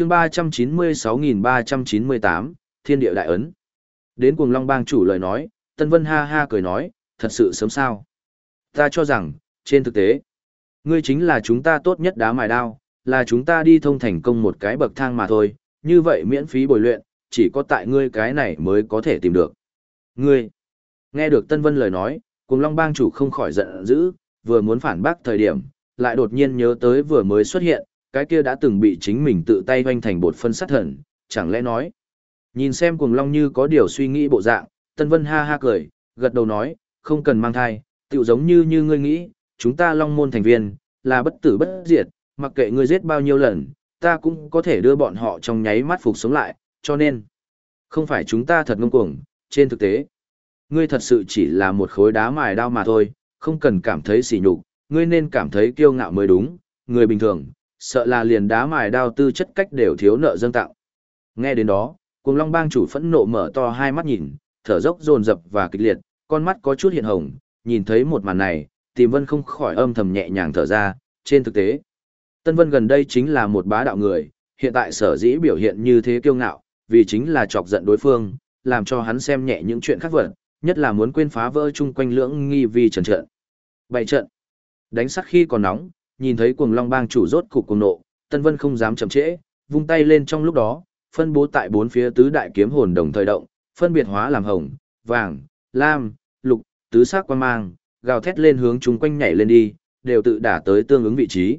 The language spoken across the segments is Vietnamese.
chương 396.398, Thiên địa đại ấn. Đến cuồng long bang chủ lời nói, Tân Vân ha ha cười nói, thật sự sớm sao. Ta cho rằng, trên thực tế, ngươi chính là chúng ta tốt nhất đá mài đao, là chúng ta đi thông thành công một cái bậc thang mà thôi, như vậy miễn phí bồi luyện, chỉ có tại ngươi cái này mới có thể tìm được. Ngươi, nghe được Tân Vân lời nói, cuồng long bang chủ không khỏi giận dữ, vừa muốn phản bác thời điểm, lại đột nhiên nhớ tới vừa mới xuất hiện, cái kia đã từng bị chính mình tự tay hoanh thành bột phân sát thần, chẳng lẽ nói. Nhìn xem cuồng long như có điều suy nghĩ bộ dạng, Tân Vân ha ha cười, gật đầu nói, không cần mang thai, tựu giống như như ngươi nghĩ, chúng ta long môn thành viên, là bất tử bất diệt, mặc kệ ngươi giết bao nhiêu lần, ta cũng có thể đưa bọn họ trong nháy mắt phục sống lại, cho nên, không phải chúng ta thật ngông cuồng, trên thực tế, ngươi thật sự chỉ là một khối đá mài đao mà thôi, không cần cảm thấy sỉ nhục, ngươi nên cảm thấy kiêu ngạo mới đúng, người bình thường, sợ là liền đá mài đao tư chất cách đều thiếu nợ dâng tạo. Nghe đến đó, cùng long bang chủ phẫn nộ mở to hai mắt nhìn, thở dốc dồn dập và kịch liệt, con mắt có chút hiện hồng, nhìn thấy một màn này, tìm vân không khỏi âm thầm nhẹ nhàng thở ra, trên thực tế. Tân Vân gần đây chính là một bá đạo người, hiện tại sở dĩ biểu hiện như thế kiêu ngạo, vì chính là chọc giận đối phương, làm cho hắn xem nhẹ những chuyện khác vật, nhất là muốn quên phá vỡ chung quanh lưỡng nghi vi trần trận. Bày trận. Đánh sắc khi còn nóng, nhìn thấy cuồng long bang chủ rốt cục cuồng nộ, Tân Vân không dám chậm trễ, vung tay lên trong lúc đó, phân bố tại bốn phía tứ đại kiếm hồn đồng thời động, phân biệt hóa làm hồng, vàng, lam, lục, tứ sắc quang mang, gào thét lên hướng chúng quanh nhảy lên đi, đều tự đả tới tương ứng vị trí.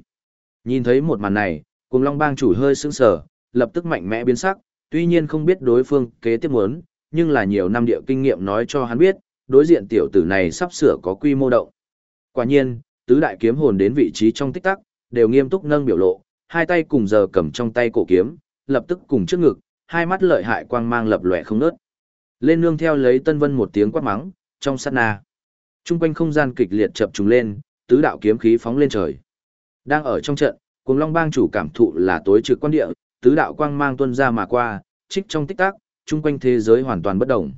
Nhìn thấy một màn này, cuồng long bang chủ hơi sững sờ, lập tức mạnh mẽ biến sắc, tuy nhiên không biết đối phương kế tiếp muốn, nhưng là nhiều năm địa kinh nghiệm nói cho hắn biết, đối diện tiểu tử này sắp sửa có quy mô động. Quả nhiên, tứ đại kiếm hồn đến vị trí trong tích tắc, đều nghiêm túc nâng biểu lộ, hai tay cùng giờ cầm trong tay cổ kiếm, lập tức cùng trước ngực, hai mắt lợi hại quang mang lập lòe không nớt. Lên nương theo lấy Tân Vân một tiếng quát mắng, trong sát na. Trung quanh không gian kịch liệt chập trùng lên, tứ đạo kiếm khí phóng lên trời. Đang ở trong trận, Cuồng Long Bang chủ cảm thụ là tối trực quan địa, tứ đạo quang mang tuôn ra mà qua, trích trong tích tắc, trung quanh thế giới hoàn toàn bất động.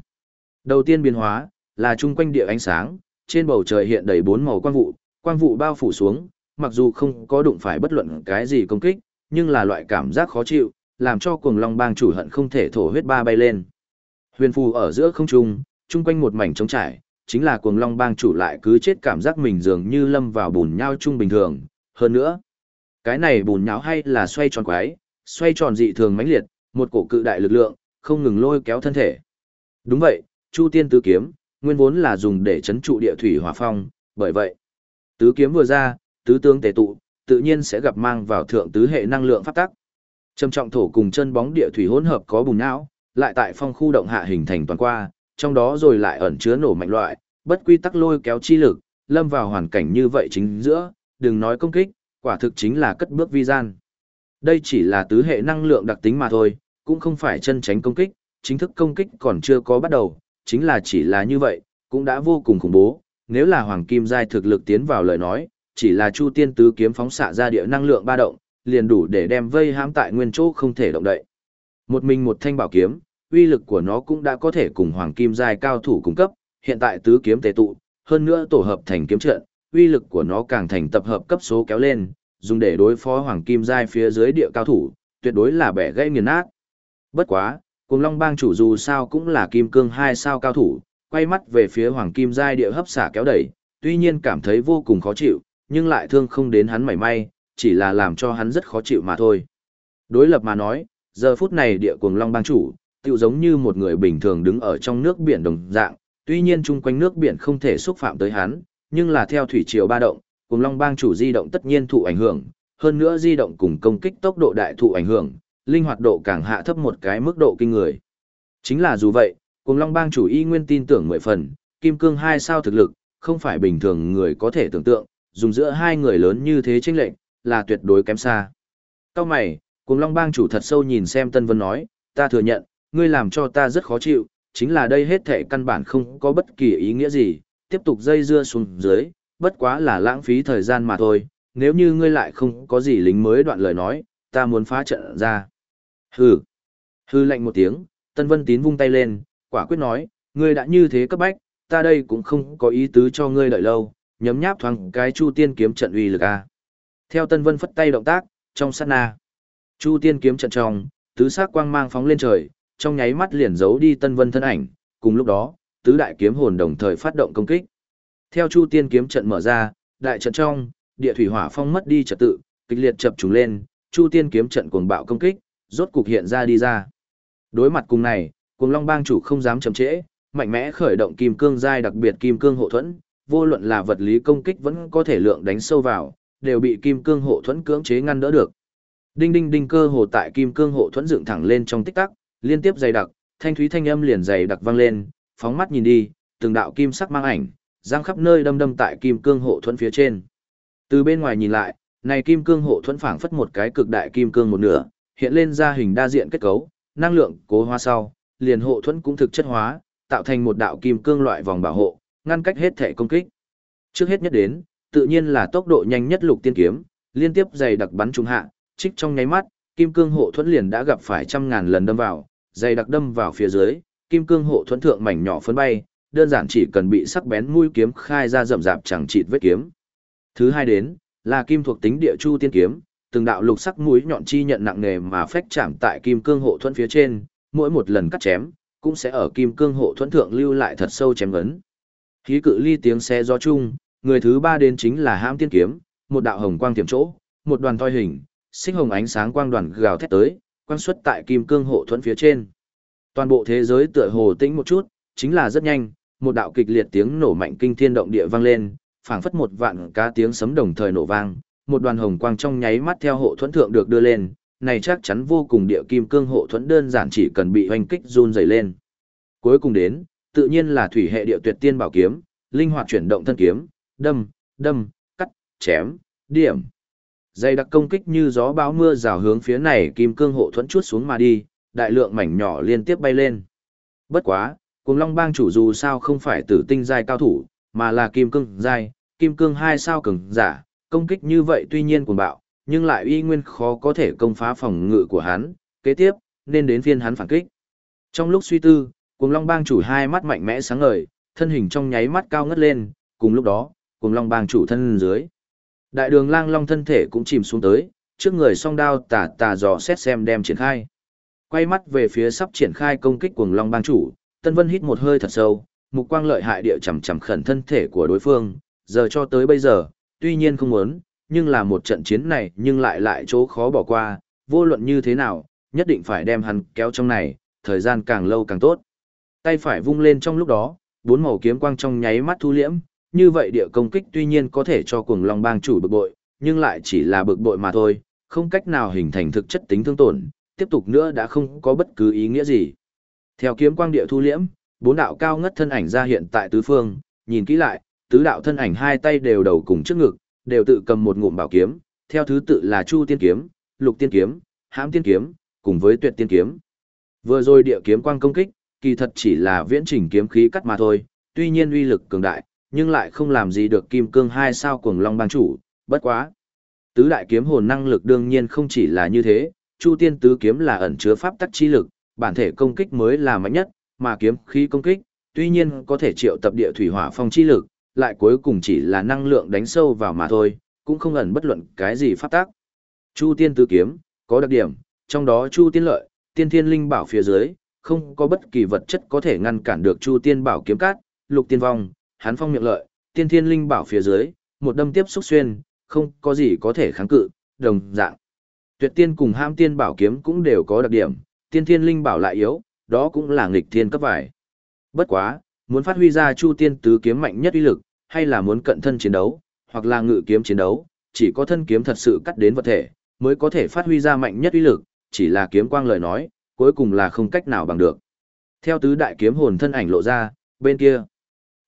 Đầu tiên biến hóa là trung quanh địa ánh sáng, trên bầu trời hiện đầy bốn màu quang vụ, quang vụ bao phủ xuống, mặc dù không có đụng phải bất luận cái gì công kích, nhưng là loại cảm giác khó chịu, làm cho cuồng long bang chủ hận không thể thổ huyết ba bay lên. Huyền phù ở giữa không trung, trung quanh một mảnh trống trải, chính là cuồng long bang chủ lại cứ chết cảm giác mình dường như lâm vào bùn nhau chung bình thường. Hơn nữa, cái này bùn nhão hay là xoay tròn quái, xoay tròn dị thường mãnh liệt, một cổ cự đại lực lượng, không ngừng lôi kéo thân thể. Đúng vậy, Chu Tiên Tứ Kiếm, nguyên vốn là dùng để chấn trụ địa thủy hỏa phong, bởi vậy, tứ kiếm vừa ra, tứ tướng tề tụ, tự nhiên sẽ gặp mang vào thượng tứ hệ năng lượng pháp tắc. Trầm trọng thổ cùng chân bóng địa thủy hỗn hợp có bùn não, lại tại phong khu động hạ hình thành toàn qua, trong đó rồi lại ẩn chứa nổ mạnh loại, bất quy tắc lôi kéo chi lực, lâm vào hoàn cảnh như vậy chính giữa, đừng nói công kích, quả thực chính là cất bước vi gian. Đây chỉ là tứ hệ năng lượng đặc tính mà thôi, cũng không phải chân tránh công kích, chính thức công kích còn chưa có bắt đầu, chính là chỉ là như vậy, cũng đã vô cùng khủng bố, nếu là hoàng kim giai thực lực tiến vào lời nói, chỉ là chu tiên tứ kiếm phóng xạ ra địa năng lượng ba động, liền đủ để đem vây hãm tại nguyên chỗ không thể động đậy. Một mình một thanh bảo kiếm, uy lực của nó cũng đã có thể cùng hoàng kim giai cao thủ cung cấp, hiện tại tứ kiếm tề tụ, hơn nữa tổ hợp thành kiếm trận, uy lực của nó càng thành tập hợp cấp số kéo lên, dùng để đối phó hoàng kim giai phía dưới địa cao thủ, tuyệt đối là bẻ gãy nghiền nát. Bất quá, cùng Long Bang chủ dù sao cũng là kim cương hai sao cao thủ, quay mắt về phía hoàng kim giai địa hấp xả kéo đẩy, tuy nhiên cảm thấy vô cùng khó chịu, nhưng lại thương không đến hắn mảy may, chỉ là làm cho hắn rất khó chịu mà thôi. Đối lập mà nói, giờ phút này địa cuồng long bang chủ, tựu giống như một người bình thường đứng ở trong nước biển đồng dạng, tuy nhiên chung quanh nước biển không thể xúc phạm tới hắn, nhưng là theo thủy triều ba động, cuồng long bang chủ di động tất nhiên thụ ảnh hưởng, hơn nữa di động cùng công kích tốc độ đại thụ ảnh hưởng, linh hoạt độ càng hạ thấp một cái mức độ kinh người. Chính là dù vậy, cùng long bang chủ y nguyên tin tưởng mười phần, kim cương hai sao thực lực, không phải bình thường người có thể tưởng tượng, dùng giữa hai người lớn như thế chênh lệnh, là tuyệt đối kém xa. Cao mày, cùng long bang chủ thật sâu nhìn xem Tân Vân nói, ta thừa nhận, ngươi làm cho ta rất khó chịu, chính là đây hết thể căn bản không có bất kỳ ý nghĩa gì, tiếp tục dây dưa xuống dưới, bất quá là lãng phí thời gian mà thôi, nếu như ngươi lại không có gì lính mới đoạn lời nói, ta muốn phá trận ra. Hừ. Hừ lạnh một tiếng, Tân Vân Tín vung tay lên, quả quyết nói, ngươi đã như thế cấp bách, ta đây cũng không có ý tứ cho ngươi đợi lâu, nhấm nháp thoáng cái chu tiên kiếm trận uy lực a. Theo Tân Vân phất tay động tác, trong sát na, Chu tiên kiếm trận trong, tứ sắc quang mang phóng lên trời, trong nháy mắt liền giấu đi Tân Vân thân ảnh, cùng lúc đó, tứ đại kiếm hồn đồng thời phát động công kích. Theo Chu tiên kiếm trận mở ra, đại trận trong, địa thủy hỏa phong mất đi trật tự, kịch liệt chập trùng lên, Chu tiên kiếm trận cuồng bạo công kích, rốt cục hiện ra đi ra. Đối mặt cùng này, Cùng Long bang chủ không dám chậm trễ, mạnh mẽ khởi động kim cương giai đặc biệt kim cương hộ thuẫn, vô luận là vật lý công kích vẫn có thể lượng đánh sâu vào, đều bị kim cương hộ thuẫn cưỡng chế ngăn đỡ được. Đinh đinh đinh cơ hồ tại kim cương hộ thuẫn dựng thẳng lên trong tích tắc, liên tiếp dày đặc, thanh thúy thanh âm liền dày đặc vang lên, phóng mắt nhìn đi, từng đạo kim sắc mang ảnh, giang khắp nơi đâm đâm tại kim cương hộ thuẫn phía trên. Từ bên ngoài nhìn lại, này kim cương hộ thuẫn phảng phất một cái cực đại kim cương một nửa, hiện lên ra hình đa diện kết cấu, năng lượng cố hoa sau, liền hộ thuẫn cũng thực chất hóa, tạo thành một đạo kim cương loại vòng bảo hộ, ngăn cách hết thể công kích. Trước hết nhất đến, tự nhiên là tốc độ nhanh nhất lục tiên kiếm, liên tiếp dày đặc bắn trúng hạ, trích trong nháy mắt, kim cương hộ thuẫn liền đã gặp phải trăm ngàn lần đâm vào, dày đặc đâm vào phía dưới, kim cương hộ thuẫn thượng mảnh nhỏ phấn bay, đơn giản chỉ cần bị sắc bén mũi kiếm khai ra rậm rạp chẳng chịt vết kiếm. Thứ hai đến, là kim thuộc tính địa chu tiên kiếm, từng đạo lục sắc mũi nhọn chi nhận nặng nề mà phách chạm tại kim cương hộ thuẫn phía trên, mỗi một lần cắt chém, cũng sẽ ở kim cương hộ thuẫn thượng lưu lại thật sâu chém ấn. Khí cự ly tiếng xe gió chung, người thứ ba đến chính là hãm tiên kiếm, một đạo hồng quang tiềm chỗ, một đoàn thoi hình, xích hồng ánh sáng quang đoàn gào thét tới, quang xuất tại kim cương hộ thuẫn phía trên. Toàn bộ thế giới tựa hồ tĩnh một chút, chính là rất nhanh, một đạo kịch liệt tiếng nổ mạnh kinh thiên động địa vang lên, phảng phất một vạn cá tiếng sấm đồng thời nổ vang, một đoàn hồng quang trong nháy mắt theo hộ thuẫn thượng được đưa lên, này chắc chắn vô cùng địa kim cương hộ thuẫn đơn giản chỉ cần bị hoành kích run dày lên. Cuối cùng đến, tự nhiên là thủy hệ địa tuyệt tiên bảo kiếm, linh hoạt chuyển động thân kiếm, đâm, đâm, cắt, chém, điểm. Dây đặc công kích như gió bão mưa rào hướng phía này kim cương hộ thuẫn chuốt xuống mà đi, đại lượng mảnh nhỏ liên tiếp bay lên. Bất quá, cùng long bang chủ dù sao không phải tử tinh giai cao thủ, mà là kim cương giai, kim cương hai sao cường giả, công kích như vậy tuy nhiên cuồng bạo, nhưng lại uy nguyên khó có thể công phá phòng ngự của hắn, kế tiếp, nên đến phiên hắn phản kích. Trong lúc suy tư, cùng long bang chủ hai mắt mạnh mẽ sáng ngời, thân hình trong nháy mắt cao ngất lên, cùng lúc đó, cùng long bang chủ thân dưới. Đại đường lang long thân thể cũng chìm xuống tới, trước người song đao tà tà dò xét xem đem triển khai. Quay mắt về phía sắp triển khai công kích cùng long bang chủ, Tân Vân hít một hơi thật sâu, mục quang lợi hại địa chầm chầm khẩn thân thể của đối phương, giờ cho tới bây giờ, tuy nhiên không muốn, nhưng là một trận chiến này nhưng lại lại chỗ khó bỏ qua, vô luận như thế nào, nhất định phải đem hắn kéo trong này, thời gian càng lâu càng tốt. Tay phải vung lên trong lúc đó, bốn màu kiếm quang trong nháy mắt thu liễm, như vậy địa công kích tuy nhiên có thể cho cuồng long bang chủ bực bội, nhưng lại chỉ là bực bội mà thôi, không cách nào hình thành thực chất tính thương tổn, tiếp tục nữa đã không có bất cứ ý nghĩa gì. Theo kiếm quang địa thu liễm, bốn đạo cao ngất thân ảnh ra hiện tại tứ phương, nhìn kỹ lại, tứ đạo thân ảnh hai tay đều đầu cùng trước ngực, đều tự cầm một ngụm bảo kiếm, theo thứ tự là Chu Tiên kiếm, Lục Tiên kiếm, Hãm Tiên kiếm, cùng với Tuyệt Tiên kiếm. Vừa rồi địa kiếm quang công kích, kỳ thật chỉ là viễn chỉnh kiếm khí cắt mà thôi, tuy nhiên uy lực cường đại, nhưng lại không làm gì được kim cương hai sao cuồng long bang chủ, bất quá. Tứ đại kiếm hồn năng lực đương nhiên không chỉ là như thế, Chu Tiên tứ kiếm là ẩn chứa pháp tắc chi lực, bản thể công kích mới là mạnh nhất, mà kiếm khí công kích, tuy nhiên có thể triệu tập địa thủy hỏa phong chi lực, lại cuối cùng chỉ là năng lượng đánh sâu vào mà thôi, cũng không ẩn bất luận cái gì pháp tắc. Chu Tiên tứ kiếm, có đặc điểm, trong đó Chu Tiên lợi, Tiên Thiên Linh bảo phía dưới, không có bất kỳ vật chất có thể ngăn cản được Chu Tiên bảo kiếm cát, Lục Tiên vong, Hán phong miệng lợi, Tiên Thiên Linh bảo phía dưới, một đâm tiếp xúc xuyên, không có gì có thể kháng cự, đồng dạng. Tuyệt Tiên cùng Ham Tiên bảo kiếm cũng đều có đặc điểm, Tiên Thiên Linh bảo lại yếu, đó cũng là nghịch thiên cấp vải. Bất quá, muốn phát huy ra Chu Tiên tứ kiếm mạnh nhất uy lực, hay là muốn cận thân chiến đấu, hoặc là ngự kiếm chiến đấu, chỉ có thân kiếm thật sự cắt đến vật thể, mới có thể phát huy ra mạnh nhất uy lực, chỉ là kiếm quang lời nói, cuối cùng là không cách nào bằng được. Theo tứ đại kiếm hồn thân ảnh lộ ra, bên kia,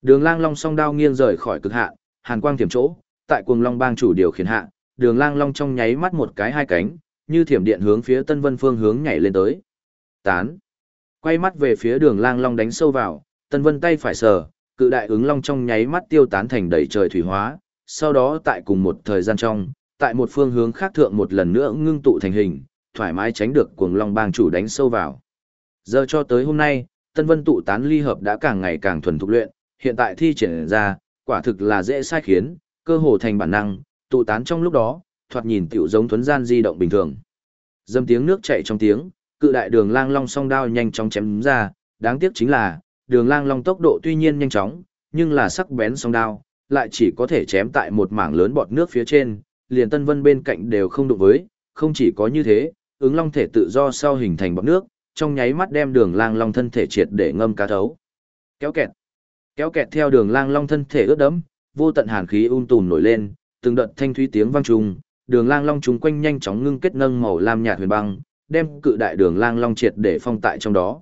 Đường Lang Long song đao nghiêng rời khỏi cực hạ, hàn quang tiềm chỗ, tại cuồng long bang chủ điều khiển hạ, Đường Lang Long trong nháy mắt một cái hai cánh, như thiểm điện hướng phía Tân Vân phương hướng nhảy lên tới. Tán. Quay mắt về phía Đường Lang Long đánh sâu vào, Tân Vân tay phải sờ, cự đại ứng long trong nháy mắt tiêu tán thành đầy trời thủy hóa, sau đó tại cùng một thời gian trong, tại một phương hướng khác thượng một lần nữa ngưng tụ thành hình, thoải mái tránh được cuồng long bang chủ đánh sâu vào. Giờ cho tới hôm nay, Tân Vân tụ tán ly hợp đã càng ngày càng thuần thục luyện, hiện tại thi triển ra, quả thực là dễ sai khiến, cơ hồ thành bản năng, tụ tán trong lúc đó, thoạt nhìn tiểu giống thuấn gian di động bình thường. Dâm tiếng nước chảy trong tiếng, cự đại đường lang long song đao nhanh chóng chém ra, đáng tiếc chính là, đường lang long tốc độ tuy nhiên nhanh chóng, nhưng là sắc bén song đao, lại chỉ có thể chém tại một mảng lớn bọt nước phía trên, liền Tân Vân bên cạnh đều không đụng với, không chỉ có như thế, ứng long thể tự do sau hình thành bọt nước, trong nháy mắt đem đường lang long thân thể triệt để ngâm cá thấu. Kéo kẹt. Kéo kẹt theo đường lang long thân thể ướt đẫm, vô tận hàn khí um un tùn nổi lên, từng đợt thanh thúy tiếng vang trùng, đường lang long chúng quanh nhanh chóng ngưng kết nâng màu lam nhạt huyền băng, đem cự đại đường lang long triệt để phong tại trong đó.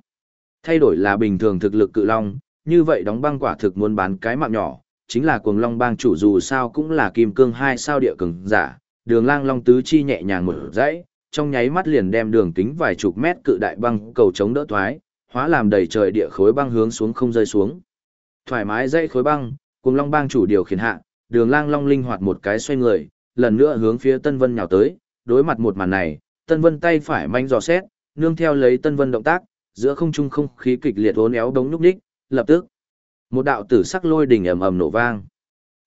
Thay đổi là bình thường thực lực cự long, như vậy đóng băng quả thực muốn bán cái mạng nhỏ, chính là cuồng long bang chủ dù sao cũng là kim cương hai sao địa cường giả, đường lang long tứ chi nhẹ nhàng mở dãy, trong nháy mắt liền đem đường kính vài chục mét cự đại băng cầu chống đỡ thoái, hóa làm đầy trời địa khối băng hướng xuống không rơi xuống. Thoải mái dãy khối băng, cuồng long bang chủ điều khiển hạ, đường lang long linh hoạt một cái xoay người, lần nữa hướng phía Tân Vân nhào tới, đối mặt một màn này, Tân Vân tay phải manh dò xét, nương theo lấy Tân Vân động tác, giữa không trung không khí kịch liệt uốn éo đống nhúc nhích, lập tức một đạo tử sắc lôi đỉnh ầm ầm nổ vang.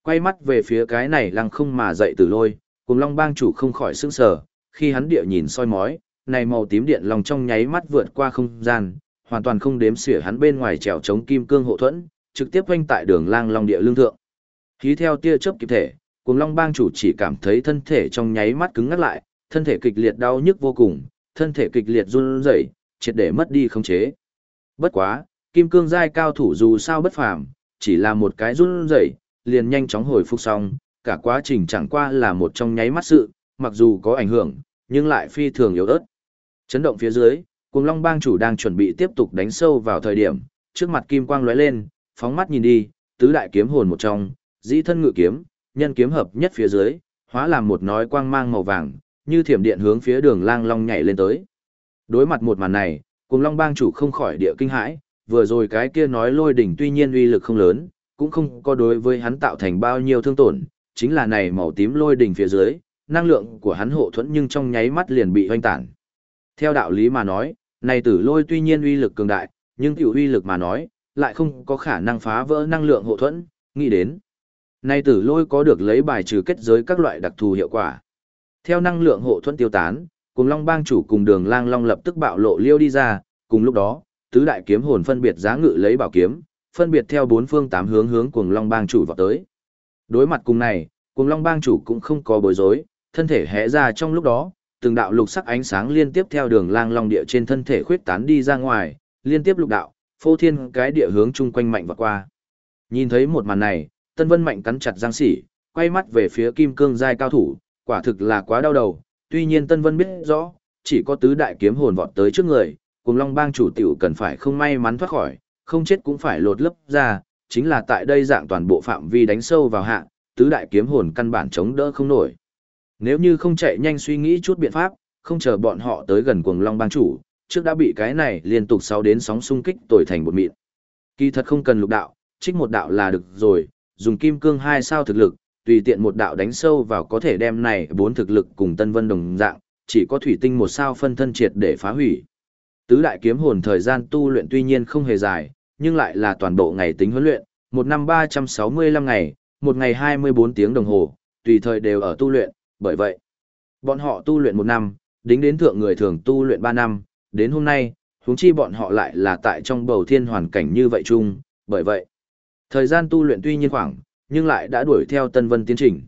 Quay mắt về phía cái này lăng không mà dậy từ lôi, cùng Long Bang chủ không khỏi sững sờ, khi hắn địa nhìn soi mói, này màu tím điện lòng trong nháy mắt vượt qua không gian, hoàn toàn không đếm xỉa hắn bên ngoài trèo chống kim cương hộ thuẫn, trực tiếp quanh tại đường lang long địa lương thượng. Khí theo tia chớp kịp thể, cùng Long Bang chủ chỉ cảm thấy thân thể trong nháy mắt cứng ngắt lại, thân thể kịch liệt đau nhức vô cùng, thân thể kịch liệt run rẩy, triệt để mất đi khống chế. Bất quá, kim cương giai cao thủ dù sao bất phàm, chỉ là một cái run rẩy, liền nhanh chóng hồi phục xong, cả quá trình chẳng qua là một trong nháy mắt sự, mặc dù có ảnh hưởng, nhưng lại phi thường yếu ớt. Chấn động phía dưới, Cuồng Long Bang chủ đang chuẩn bị tiếp tục đánh sâu vào thời điểm, trước mặt kim quang lóe lên, phóng mắt nhìn đi, tứ đại kiếm hồn một trong, dĩ thân ngự kiếm, nhân kiếm hợp nhất phía dưới, hóa làm một nói quang mang màu vàng, như thiểm điện hướng phía đường lang long nhảy lên tới. Đối mặt một màn này, cùng long bang chủ không khỏi địa kinh hãi, vừa rồi cái kia nói lôi đỉnh tuy nhiên uy lực không lớn, cũng không có đối với hắn tạo thành bao nhiêu thương tổn, chính là này màu tím lôi đỉnh phía dưới, năng lượng của hắn hộ thuẫn nhưng trong nháy mắt liền bị hoanh tản. Theo đạo lý mà nói, này tử lôi tuy nhiên uy lực cường đại, nhưng tiểu uy lực mà nói, lại không có khả năng phá vỡ năng lượng hộ thuẫn, nghĩ đến. Này tử lôi có được lấy bài trừ kết giới các loại đặc thù hiệu quả. Theo năng lượng hộ thuẫn tiêu tán, cùng Long Bang chủ cùng Đường Lang Long lập tức bạo lộ liêu đi ra, cùng lúc đó, tứ đại kiếm hồn phân biệt giá ngự lấy bảo kiếm, phân biệt theo bốn phương tám hướng hướng cùng Long Bang chủ vào tới. Đối mặt cùng này, cùng Long Bang chủ cũng không có bối rối, thân thể hẽ ra trong lúc đó, từng đạo lục sắc ánh sáng liên tiếp theo đường lang long địa trên thân thể khuyết tán đi ra ngoài, liên tiếp lục đạo, phô thiên cái địa hướng chung quanh mạnh và qua. Nhìn thấy một màn này, Tân Vân mạnh cắn chặt răng sỉ, quay mắt về phía kim cương giai cao thủ, quả thực là quá đau đầu, tuy nhiên Tân Vân biết rõ, chỉ có tứ đại kiếm hồn vọt tới trước người, cùng Long Bang chủ tiểu cần phải không may mắn thoát khỏi, không chết cũng phải lột lấp ra, chính là tại đây dạng toàn bộ phạm vi đánh sâu vào hạ, tứ đại kiếm hồn căn bản chống đỡ không nổi. Nếu như không chạy nhanh suy nghĩ chút biện pháp, không chờ bọn họ tới gần cuồng Long Bang chủ, trước đã bị cái này liên tục sau đến sóng xung kích tồi thành một mịn. Kỳ thật không cần lục đạo, trích một đạo là được rồi, dùng kim cương hai sao thực lực, tùy tiện một đạo đánh sâu vào có thể đem này bốn thực lực cùng Tân Vân đồng dạng, chỉ có thủy tinh một sao phân thân triệt để phá hủy. Tứ đại kiếm hồn thời gian tu luyện tuy nhiên không hề dài, nhưng lại là toàn bộ ngày tính huấn luyện, một năm 365 ngày, một ngày 24 tiếng đồng hồ, tùy thời đều ở tu luyện, bởi vậy, bọn họ tu luyện một năm, đính đến thượng người thường tu luyện 3 năm, đến hôm nay, huống chi bọn họ lại là tại trong bầu thiên hoàn cảnh như vậy chung, bởi vậy, thời gian tu luyện tuy nhiên khoảng, nhưng lại đã đuổi theo Tân Vân tiến trình.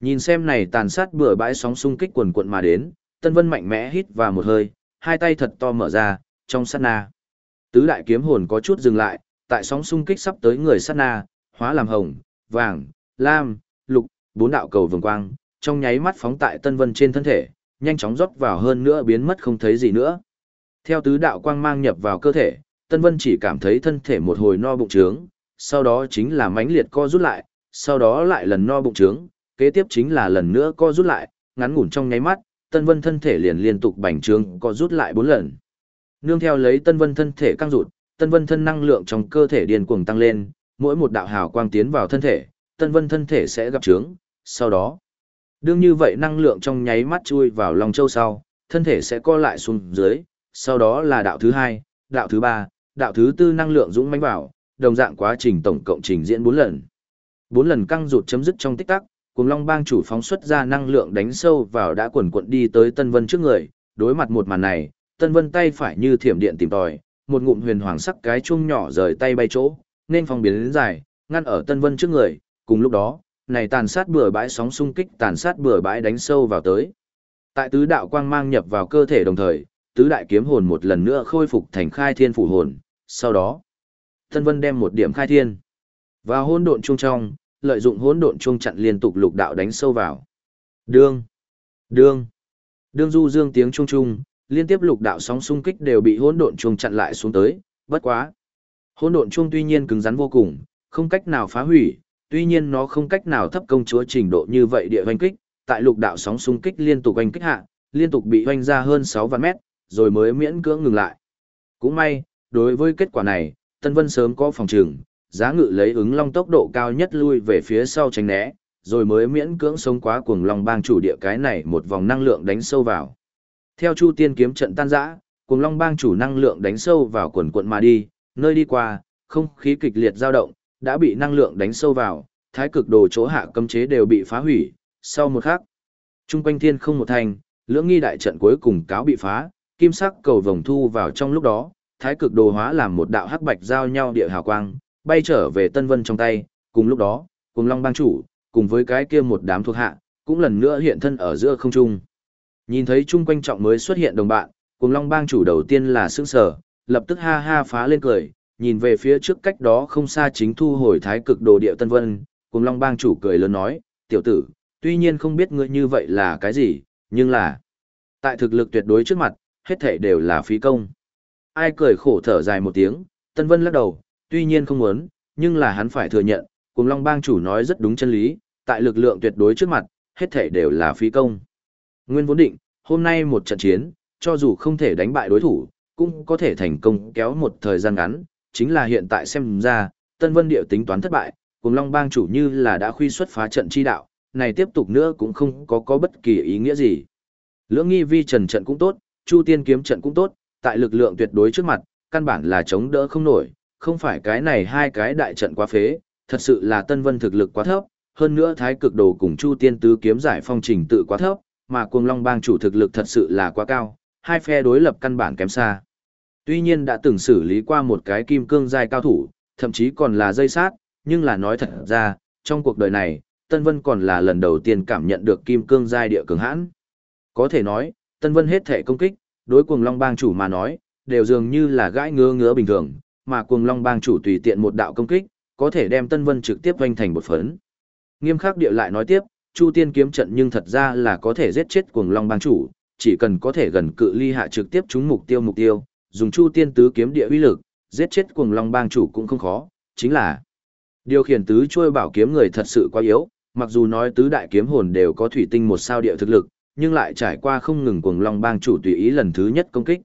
Nhìn xem này tàn sát bừa bãi sóng xung kích quần quận mà đến, Tân Vân mạnh mẽ hít vào một hơi, hai tay thật to mở ra, trong sát na. Tứ đại kiếm hồn có chút dừng lại, tại sóng xung kích sắp tới người sát na, hóa làm hồng, vàng, lam, lục, bốn đạo cầu vồng quang, trong nháy mắt phóng tại Tân Vân trên thân thể, nhanh chóng rót vào hơn nữa biến mất không thấy gì nữa. Theo tứ đạo quang mang nhập vào cơ thể, Tân Vân chỉ cảm thấy thân thể một hồi no bụng trướng, sau đó chính là mãnh liệt co rút lại, sau đó lại lần no bụng trướng, kế tiếp chính là lần nữa co rút lại, ngắn ngủn trong nháy mắt, Tân Vân thân thể liền liên tục bành trướng co rút lại bốn lần. Nương theo lấy Tân Vân thân thể căng rụt, Tân Vân thân năng lượng trong cơ thể điên cuồng tăng lên, mỗi một đạo hào quang tiến vào thân thể, Tân Vân thân thể sẽ gặp trướng, sau đó, đương như vậy năng lượng trong nháy mắt chui vào lòng châu sau, thân thể sẽ co lại xuống dưới, sau đó là đạo thứ hai, đạo thứ ba, đạo thứ tư năng lượng dũng mãnh vào, đồng dạng quá trình tổng cộng trình diễn 4 lần. 4 lần căng rụt chấm dứt trong tích tắc, cùng Long Bang chủ phóng xuất ra năng lượng đánh sâu vào đã quần quận đi tới Tân Vân trước người, đối mặt một màn này, Tân Vân tay phải như thiểm điện tìm tòi, một ngụm huyền hoàng sắc cái chuông nhỏ rời tay bay chỗ, nên phòng biến đến dài, ngăn ở Tân Vân trước người, cùng lúc đó, này tàn sát bừa bãi sóng xung kích tàn sát bừa bãi đánh sâu vào tới. Tại tứ đạo quang mang nhập vào cơ thể đồng thời, tứ đại kiếm hồn một lần nữa khôi phục thành khai thiên phủ hồn, sau đó, Tân Vân đem một điểm khai thiên vào hỗn độn trung trong, lợi dụng hỗn độn trung chặn liên tục lục đạo đánh sâu vào. Đương, đương, đương du dương tiếng trung trung, liên tiếp lục đạo sóng xung kích đều bị hỗn độn trung chặn lại xuống tới, bất quá. Hỗn độn trung tuy nhiên cứng rắn vô cùng, không cách nào phá hủy, tuy nhiên nó không cách nào thấp công chúa trình độ như vậy địa hoành kích, tại lục đạo sóng xung kích liên tục hoành kích hạ, liên tục bị hoành ra hơn 6 vạn mét, rồi mới miễn cưỡng ngừng lại. Cũng may, đối với kết quả này, Tân Vân sớm có phòng trường, giá ngự lấy ứng long tốc độ cao nhất lui về phía sau tránh né, rồi mới miễn cưỡng sống quá cuồng long bang chủ địa cái này một vòng năng lượng đánh sâu vào. Theo Chu Tiên kiếm trận tan rã, cuồng long bang chủ năng lượng đánh sâu vào quần quận mà đi, nơi đi qua, không khí kịch liệt dao động, đã bị năng lượng đánh sâu vào, thái cực đồ chỗ hạ cấm chế đều bị phá hủy. Sau một khắc, trung quanh thiên không một thành, lưỡng nghi đại trận cuối cùng cáo bị phá, kim sắc cầu vồng thu vào trong lúc đó, thái cực đồ hóa làm một đạo hắc bạch giao nhau địa hào quang, bay trở về Tân Vân trong tay, cùng lúc đó, cùng Long bang chủ, cùng với cái kia một đám thuộc hạ, cũng lần nữa hiện thân ở giữa không trung. Nhìn thấy chung quanh trọng mới xuất hiện đồng bạn, cùng Long bang chủ đầu tiên là sững sờ, lập tức ha ha phá lên cười, nhìn về phía trước cách đó không xa chính thu hồi thái cực đồ địa Tân Vân, cùng Long bang chủ cười lớn nói, tiểu tử, tuy nhiên không biết ngươi như vậy là cái gì, nhưng là, tại thực lực tuyệt đối trước mặt, hết thể đều là phí công. Ai cười khổ thở dài một tiếng, Tân Vân lắc đầu, tuy nhiên không muốn, nhưng là hắn phải thừa nhận, cùng Long bang chủ nói rất đúng chân lý, tại lực lượng tuyệt đối trước mặt, hết thể đều là phí công. Nguyên vốn định, hôm nay một trận chiến, cho dù không thể đánh bại đối thủ, cũng có thể thành công kéo một thời gian ngắn, chính là hiện tại xem ra, Tân Vân Điệu tính toán thất bại, cùng Long bang chủ như là đã khuy xuất phá trận chi đạo, này tiếp tục nữa cũng không có có bất kỳ ý nghĩa gì. Lưỡng nghi vi trần trận cũng tốt, Chu Tiên kiếm trận cũng tốt, tại lực lượng tuyệt đối trước mặt, căn bản là chống đỡ không nổi, không phải cái này hai cái đại trận quá phế, thật sự là Tân Vân thực lực quá thấp, hơn nữa thái cực đồ cùng Chu Tiên tứ kiếm giải phong trình tự quá thấp, mà Cuồng Long bang chủ thực lực thật sự là quá cao, hai phe đối lập căn bản kém xa. Tuy nhiên đã từng xử lý qua một cái kim cương giai cao thủ, thậm chí còn là dây sát, nhưng là nói thật ra, trong cuộc đời này, Tân Vân còn là lần đầu tiên cảm nhận được kim cương giai địa cường hãn. Có thể nói, Tân Vân hết thể công kích, đối cuồng long bang chủ mà nói, đều dường như là gãi ngứa ngứa bình thường, mà cuồng long bang chủ tùy tiện một đạo công kích, có thể đem Tân Vân trực tiếp vanh thành một phấn. Nghiêm khắc địa lại nói tiếp, Chu Tiên kiếm trận nhưng thật ra là có thể giết chết cuồng long bang chủ, chỉ cần có thể gần cự ly hạ trực tiếp trúng mục tiêu mục tiêu, dùng Chu Tiên tứ kiếm địa uy lực, giết chết cuồng long bang chủ cũng không khó, chính là điều khiển tứ trôi bảo kiếm người thật sự quá yếu, mặc dù nói tứ đại kiếm hồn đều có thủy tinh một sao địa thực lực, nhưng lại trải qua không ngừng cuồng long bang chủ tùy ý lần thứ nhất công kích.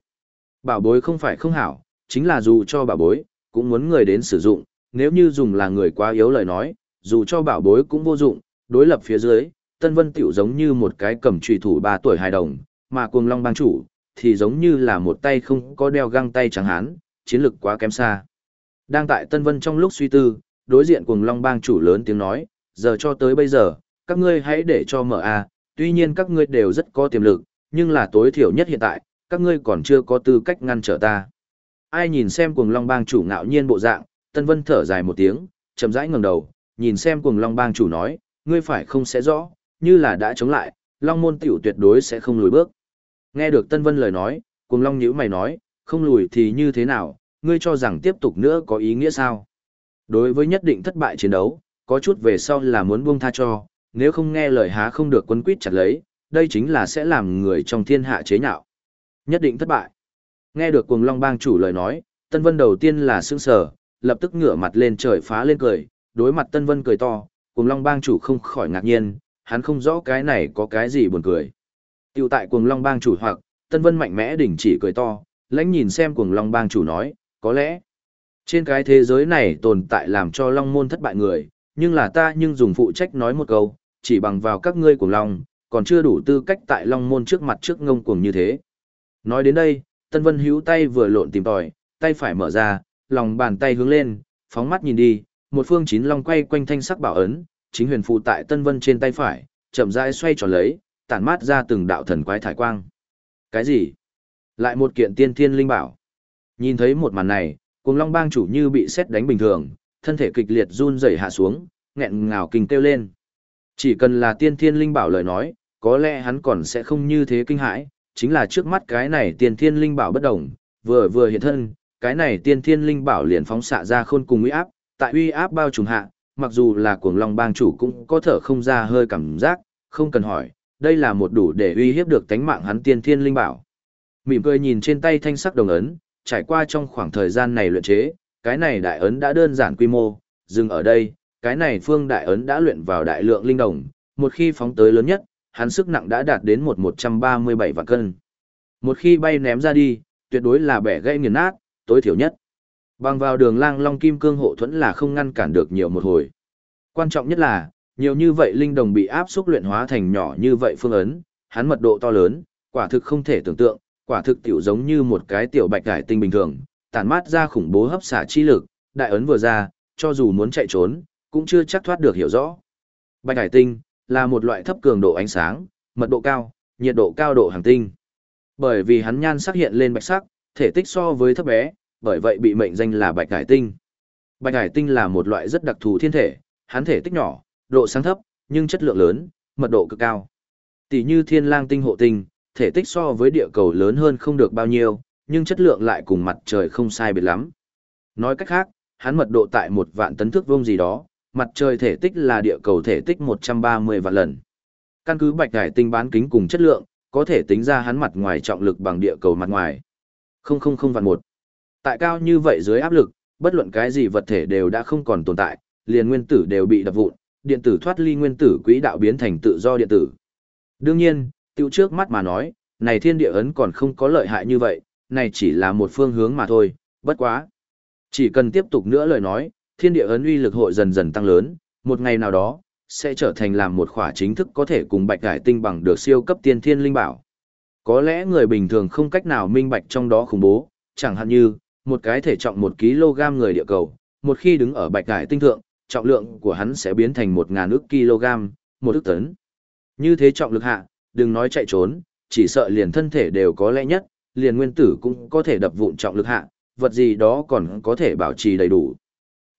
Bảo bối không phải không hảo, chính là dù cho bảo bối, cũng muốn người đến sử dụng, nếu như dùng là người quá yếu lời nói, dù cho bảo bối cũng vô dụng, đối lập phía dưới, Tân Vân tiểu giống như một cái cầm trùy thủ 3 tuổi hài đồng, mà cuồng long bang chủ, thì giống như là một tay không có đeo găng tay chẳng hán, chiến lực quá kém xa. Đang tại Tân Vân trong lúc suy tư, đối diện cuồng long bang chủ lớn tiếng nói, giờ cho tới bây giờ, các ngươi hãy để cho mở a tuy nhiên các ngươi đều rất có tiềm lực, nhưng là tối thiểu nhất hiện tại, các ngươi còn chưa có tư cách ngăn trở ta. Ai nhìn xem cuồng long bang chủ ngạo nhiên bộ dạng, Tân Vân thở dài một tiếng, chậm rãi ngẩng đầu, nhìn xem cuồng long bang chủ nói, ngươi phải không sẽ rõ, như là đã chống lại, long môn tiểu tuyệt đối sẽ không lùi bước. Nghe được Tân Vân lời nói, cuồng long nhíu mày nói, không lùi thì như thế nào, ngươi cho rằng tiếp tục nữa có ý nghĩa sao? Đối với nhất định thất bại chiến đấu, có chút về sau là muốn buông tha cho, nếu không nghe lời há không được quân quýt chặt lấy, đây chính là sẽ làm người trong thiên hạ chế nhạo. Nhất định thất bại. Nghe được cuồng long bang chủ lời nói, Tân Vân đầu tiên là sững sờ, lập tức ngửa mặt lên trời phá lên cười, đối mặt Tân Vân cười to, cuồng long bang chủ không khỏi ngạc nhiên, hắn không rõ cái này có cái gì buồn cười. tiêu tại cuồng long bang chủ hoặc, Tân Vân mạnh mẽ đỉnh chỉ cười to, lãnh nhìn xem cuồng long bang chủ nói, có lẽ, trên cái thế giới này tồn tại làm cho long môn thất bại người, nhưng là ta nhưng dùng phụ trách nói một câu, chỉ bằng vào các ngươi cuồng long, còn chưa đủ tư cách tại long môn trước mặt trước ngông cuồng như thế. Nói đến đây, Tân Vân hữu tay vừa lộn tìm tòi, tay phải mở ra, lòng bàn tay hướng lên, phóng mắt nhìn đi, một phương chín long quay quanh thanh sắc bảo ấn, chính huyền phụ tại Tân Vân trên tay phải, chậm rãi xoay tròn lấy, tản mát ra từng đạo thần quái thải quang. Cái gì? Lại một kiện tiên thiên linh bảo. Nhìn thấy một màn này, cùng long bang chủ như bị xét đánh bình thường, thân thể kịch liệt run rẩy hạ xuống, nghẹn ngào kinh kêu lên. Chỉ cần là tiên thiên linh bảo lời nói, có lẽ hắn còn sẽ không như thế kinh hãi, chính là trước mắt cái này tiên thiên linh bảo bất động, vừa vừa hiện thân, cái này tiên thiên linh bảo liền phóng xạ ra khôn cùng uy áp, tại uy áp bao trùm hạ, mặc dù là cuồng long bang chủ cũng có thở không ra hơi cảm giác, không cần hỏi, đây là một đủ để uy hiếp được tánh mạng hắn tiên thiên linh bảo. Mỉm cười nhìn trên tay thanh sắc đồng ấn, trải qua trong khoảng thời gian này luyện chế, cái này đại ấn đã đơn giản quy mô, dừng ở đây, cái này phương đại ấn đã luyện vào đại lượng linh đồng, một khi phóng tới lớn nhất, hắn sức nặng đã đạt đến một 137 vạn cân. Một khi bay ném ra đi, tuyệt đối là bẻ gãy nghiền nát, tối thiểu nhất. Bằng vào đường lang long kim cương hộ thuẫn là không ngăn cản được nhiều một hồi. Quan trọng nhất là, nhiều như vậy linh đồng bị áp xúc luyện hóa thành nhỏ như vậy phương ấn, hắn mật độ to lớn, quả thực không thể tưởng tượng, quả thực tiểu giống như một cái tiểu bạch cải tinh bình thường, tản mát ra khủng bố hấp xả chi lực, đại ấn vừa ra, cho dù muốn chạy trốn, cũng chưa chắc thoát được hiểu rõ. Bạch hải tinh là một loại thấp cường độ ánh sáng, mật độ cao, nhiệt độ cao độ hành tinh. Bởi vì hắn nhan sắc hiện lên bạch sắc, thể tích so với thấp bé, bởi vậy bị mệnh danh là bạch hải tinh. Bạch hải tinh là một loại rất đặc thù thiên thể, hắn thể tích nhỏ, độ sáng thấp, nhưng chất lượng lớn, mật độ cực cao. Tỷ như thiên lang tinh hộ tinh, thể tích so với địa cầu lớn hơn không được bao nhiêu, nhưng chất lượng lại cùng mặt trời không sai biệt lắm. Nói cách khác, hắn mật độ tại một vạn tấn thước vuông gì đó, mặt trời thể tích là địa cầu thể tích 130 vạn lần. Căn cứ bạch hải tinh bán kính cùng chất lượng, có thể tính ra hắn mặt ngoài trọng lực bằng địa cầu mặt ngoài. Không không không vạn một. Tại cao như vậy dưới áp lực, bất luận cái gì vật thể đều đã không còn tồn tại, liền nguyên tử đều bị đập vụn, điện tử thoát ly nguyên tử quỹ đạo biến thành tự do điện tử. Đương nhiên, tiêu trước mắt mà nói, này thiên địa ấn còn không có lợi hại như vậy, này chỉ là một phương hướng mà thôi, bất quá. Chỉ cần tiếp tục nữa lời nói, thiên địa ấn uy lực hội dần dần tăng lớn, một ngày nào đó, sẽ trở thành làm một khỏa chính thức có thể cùng bạch cải tinh bằng được siêu cấp tiên thiên linh bảo. Có lẽ người bình thường không cách nào minh bạch trong đó khủng bố, chẳng hạn như, một cái thể trọng 1 kg người địa cầu, một khi đứng ở bạch cải tinh thượng, trọng lượng của hắn sẽ biến thành 1.000 ức kg, một ức tấn. Như thế trọng lực hạ, đừng nói chạy trốn, chỉ sợ liền thân thể đều có lẽ nhất, liền nguyên tử cũng có thể đập vụn trọng lực hạ, vật gì đó còn có thể bảo trì đầy đủ.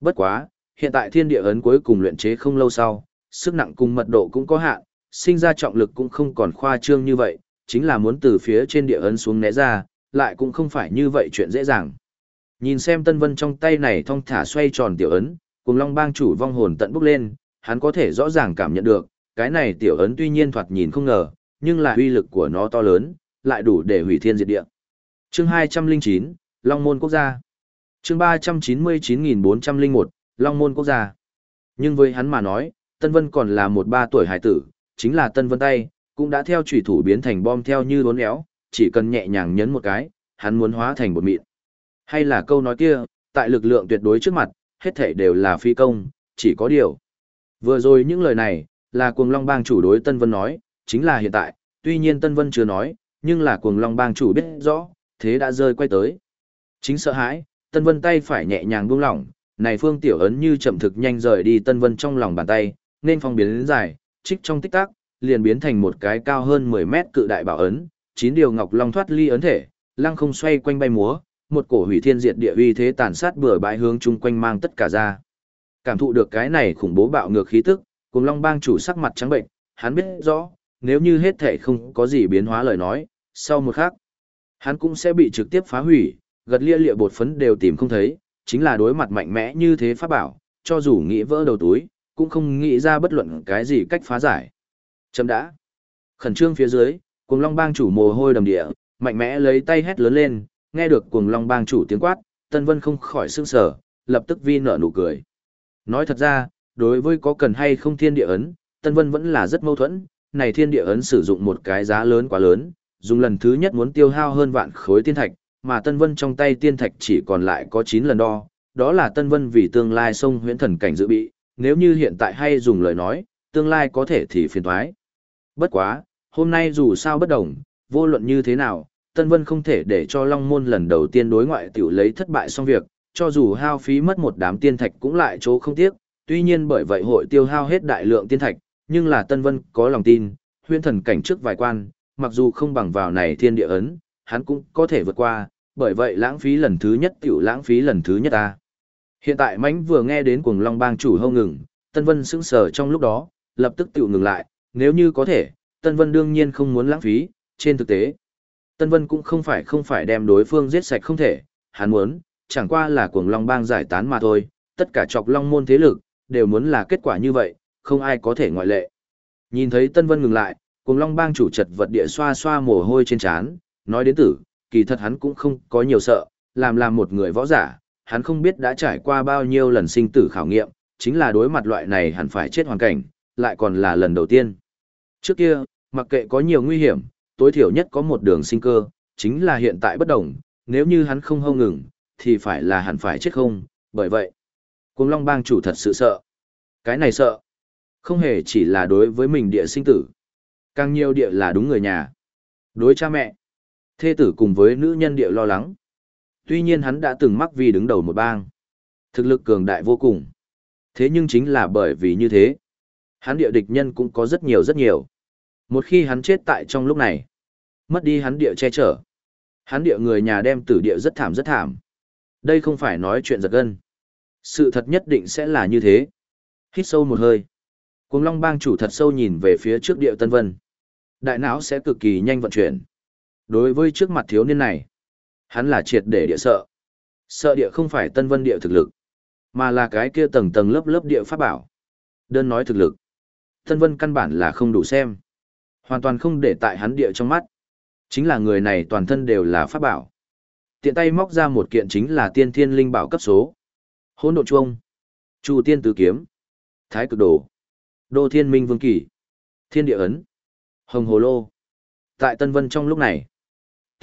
Bất quá, hiện tại thiên địa ấn cuối cùng luyện chế không lâu sau, sức nặng cùng mật độ cũng có hạn, sinh ra trọng lực cũng không còn khoa trương như vậy, chính là muốn từ phía trên địa ấn xuống né ra, lại cũng không phải như vậy chuyện dễ dàng. Nhìn xem Tân Vân trong tay này thong thả xoay tròn tiểu ấn, cùng Long Bang chủ vong hồn tận bốc lên, hắn có thể rõ ràng cảm nhận được, cái này tiểu ấn tuy nhiên thoạt nhìn không ngờ, nhưng là uy lực của nó to lớn, lại đủ để hủy thiên diệt địa. Chương 209, Long môn quốc gia. Chương 399401, Long môn quốc gia. Nhưng với hắn mà nói, Tân Vân còn là một ba tuổi hải tử, chính là Tân Vân tay, cũng đã theo thủy thủ biến thành bom theo như lốn éo, chỉ cần nhẹ nhàng nhấn một cái, hắn muốn hóa thành một mịn. Hay là câu nói kia, tại lực lượng tuyệt đối trước mặt, hết thể đều là phi công, chỉ có điều. Vừa rồi những lời này, là cuồng long bang chủ đối Tân Vân nói, chính là hiện tại, tuy nhiên Tân Vân chưa nói, nhưng là cuồng long bang chủ biết rõ, thế đã rơi quay tới. Chính sợ hãi, Tân Vân tay phải nhẹ nhàng buông lỏng, này phương tiểu ấn như chậm thực nhanh rời đi Tân Vân trong lòng bàn tay, nên phong biến đến dài, trích trong tích tắc, liền biến thành một cái cao hơn 10 mét cự đại bảo ấn, chín điều ngọc long thoát ly ấn thể, lăng không xoay quanh bay múa, một cổ hủy thiên diệt địa uy thế tàn sát bừa bãi hướng chung quanh mang tất cả ra. Cảm thụ được cái này khủng bố bạo ngược khí tức, cùng long bang chủ sắc mặt trắng bệnh, hắn biết rõ, nếu như hết thể không có gì biến hóa lời nói, sau một khắc, hắn cũng sẽ bị trực tiếp phá hủy, gật lia lịa bột phấn đều tìm không thấy, chính là đối mặt mạnh mẽ như thế pháp bảo, cho dù nghĩ vỡ đầu túi, cũng không nghĩ ra bất luận cái gì cách phá giải. Chấm đã. Khẩn trương phía dưới, cuồng long bang chủ mồ hôi đầm địa, mạnh mẽ lấy tay hét lớn lên, nghe được cuồng long bang chủ tiếng quát, Tân Vân không khỏi sững sờ, lập tức vi nở nụ cười. Nói thật ra, đối với có cần hay không thiên địa ấn, Tân Vân vẫn là rất mâu thuẫn, này thiên địa ấn sử dụng một cái giá lớn quá lớn, dùng lần thứ nhất muốn tiêu hao hơn vạn khối tiên thạch, mà Tân Vân trong tay tiên thạch chỉ còn lại có 9 lần đo, đó là Tân Vân vì tương lai sông huyễn thần cảnh dự bị, nếu như hiện tại hay dùng lời nói, tương lai có thể thì phiền thoái. Bất quá, hôm nay dù sao bất đồng, vô luận như thế nào, Tân Vân không thể để cho Long Môn lần đầu tiên đối ngoại tiểu lấy thất bại xong việc, cho dù hao phí mất một đám tiên thạch cũng lại chỗ không tiếc, tuy nhiên bởi vậy hội tiêu hao hết đại lượng tiên thạch, nhưng là Tân Vân có lòng tin, huyễn thần cảnh trước vài quan, mặc dù không bằng vào này thiên địa ấn, hắn cũng có thể vượt qua, bởi vậy lãng phí lần thứ nhất tiểu lãng phí lần thứ nhất ta. Hiện tại mãnh vừa nghe đến cuồng long bang chủ hâu ngừng, Tân Vân sững sờ trong lúc đó, lập tức tiểu ngừng lại, nếu như có thể, Tân Vân đương nhiên không muốn lãng phí, trên thực tế. Tân Vân cũng không phải không phải đem đối phương giết sạch không thể, hắn muốn, chẳng qua là cuồng long bang giải tán mà thôi, tất cả chọc long môn thế lực, đều muốn là kết quả như vậy, không ai có thể ngoại lệ. Nhìn thấy Tân Vân ngừng lại, cuồng long bang chủ chật vật địa xoa xoa mồ hôi trên trán, nói đến tử, kỳ thật hắn cũng không có nhiều sợ, làm làm một người võ giả, hắn không biết đã trải qua bao nhiêu lần sinh tử khảo nghiệm, chính là đối mặt loại này hẳn phải chết hoàn cảnh, lại còn là lần đầu tiên. Trước kia, mặc kệ có nhiều nguy hiểm, tối thiểu nhất có một đường sinh cơ, chính là hiện tại bất đồng, nếu như hắn không hâu ngừng, thì phải là hẳn phải chết không, bởi vậy. cung Long bang chủ thật sự sợ. Cái này sợ. Không hề chỉ là đối với mình địa sinh tử. Càng nhiều địa là đúng người nhà. Đối cha mẹ. Thê tử cùng với nữ nhân địa lo lắng. Tuy nhiên hắn đã từng mắc vì đứng đầu một bang. Thực lực cường đại vô cùng. Thế nhưng chính là bởi vì như thế. Hắn địa địch nhân cũng có rất nhiều rất nhiều. Một khi hắn chết tại trong lúc này, mất đi hắn địa che chở. Hắn địa người nhà đem tử địa rất thảm rất thảm. Đây không phải nói chuyện giật gân. Sự thật nhất định sẽ là như thế. Hít sâu một hơi. Cuồng Long Bang chủ thật sâu nhìn về phía trước địa Tân Vân. Đại não sẽ cực kỳ nhanh vận chuyển. Đối với trước mặt thiếu niên này, hắn là triệt để địa sợ. Sợ địa không phải Tân Vân địa thực lực, mà là cái kia tầng tầng lớp lớp địa pháp bảo. Đơn nói thực lực, Tân Vân căn bản là không đủ xem. Hoàn toàn không để tại hắn địa trong mắt. Chính là người này toàn thân đều là pháp bảo. Tiện tay móc ra một kiện chính là tiên thiên linh bảo cấp số. Hỗn độn chuông, Chu tiên tứ kiếm, Thái cực đồ, Đô Thiên Minh Vương Kỳ, Thiên địa ấn, Hồng Hồ Lô. Tại Tân Vân trong lúc này,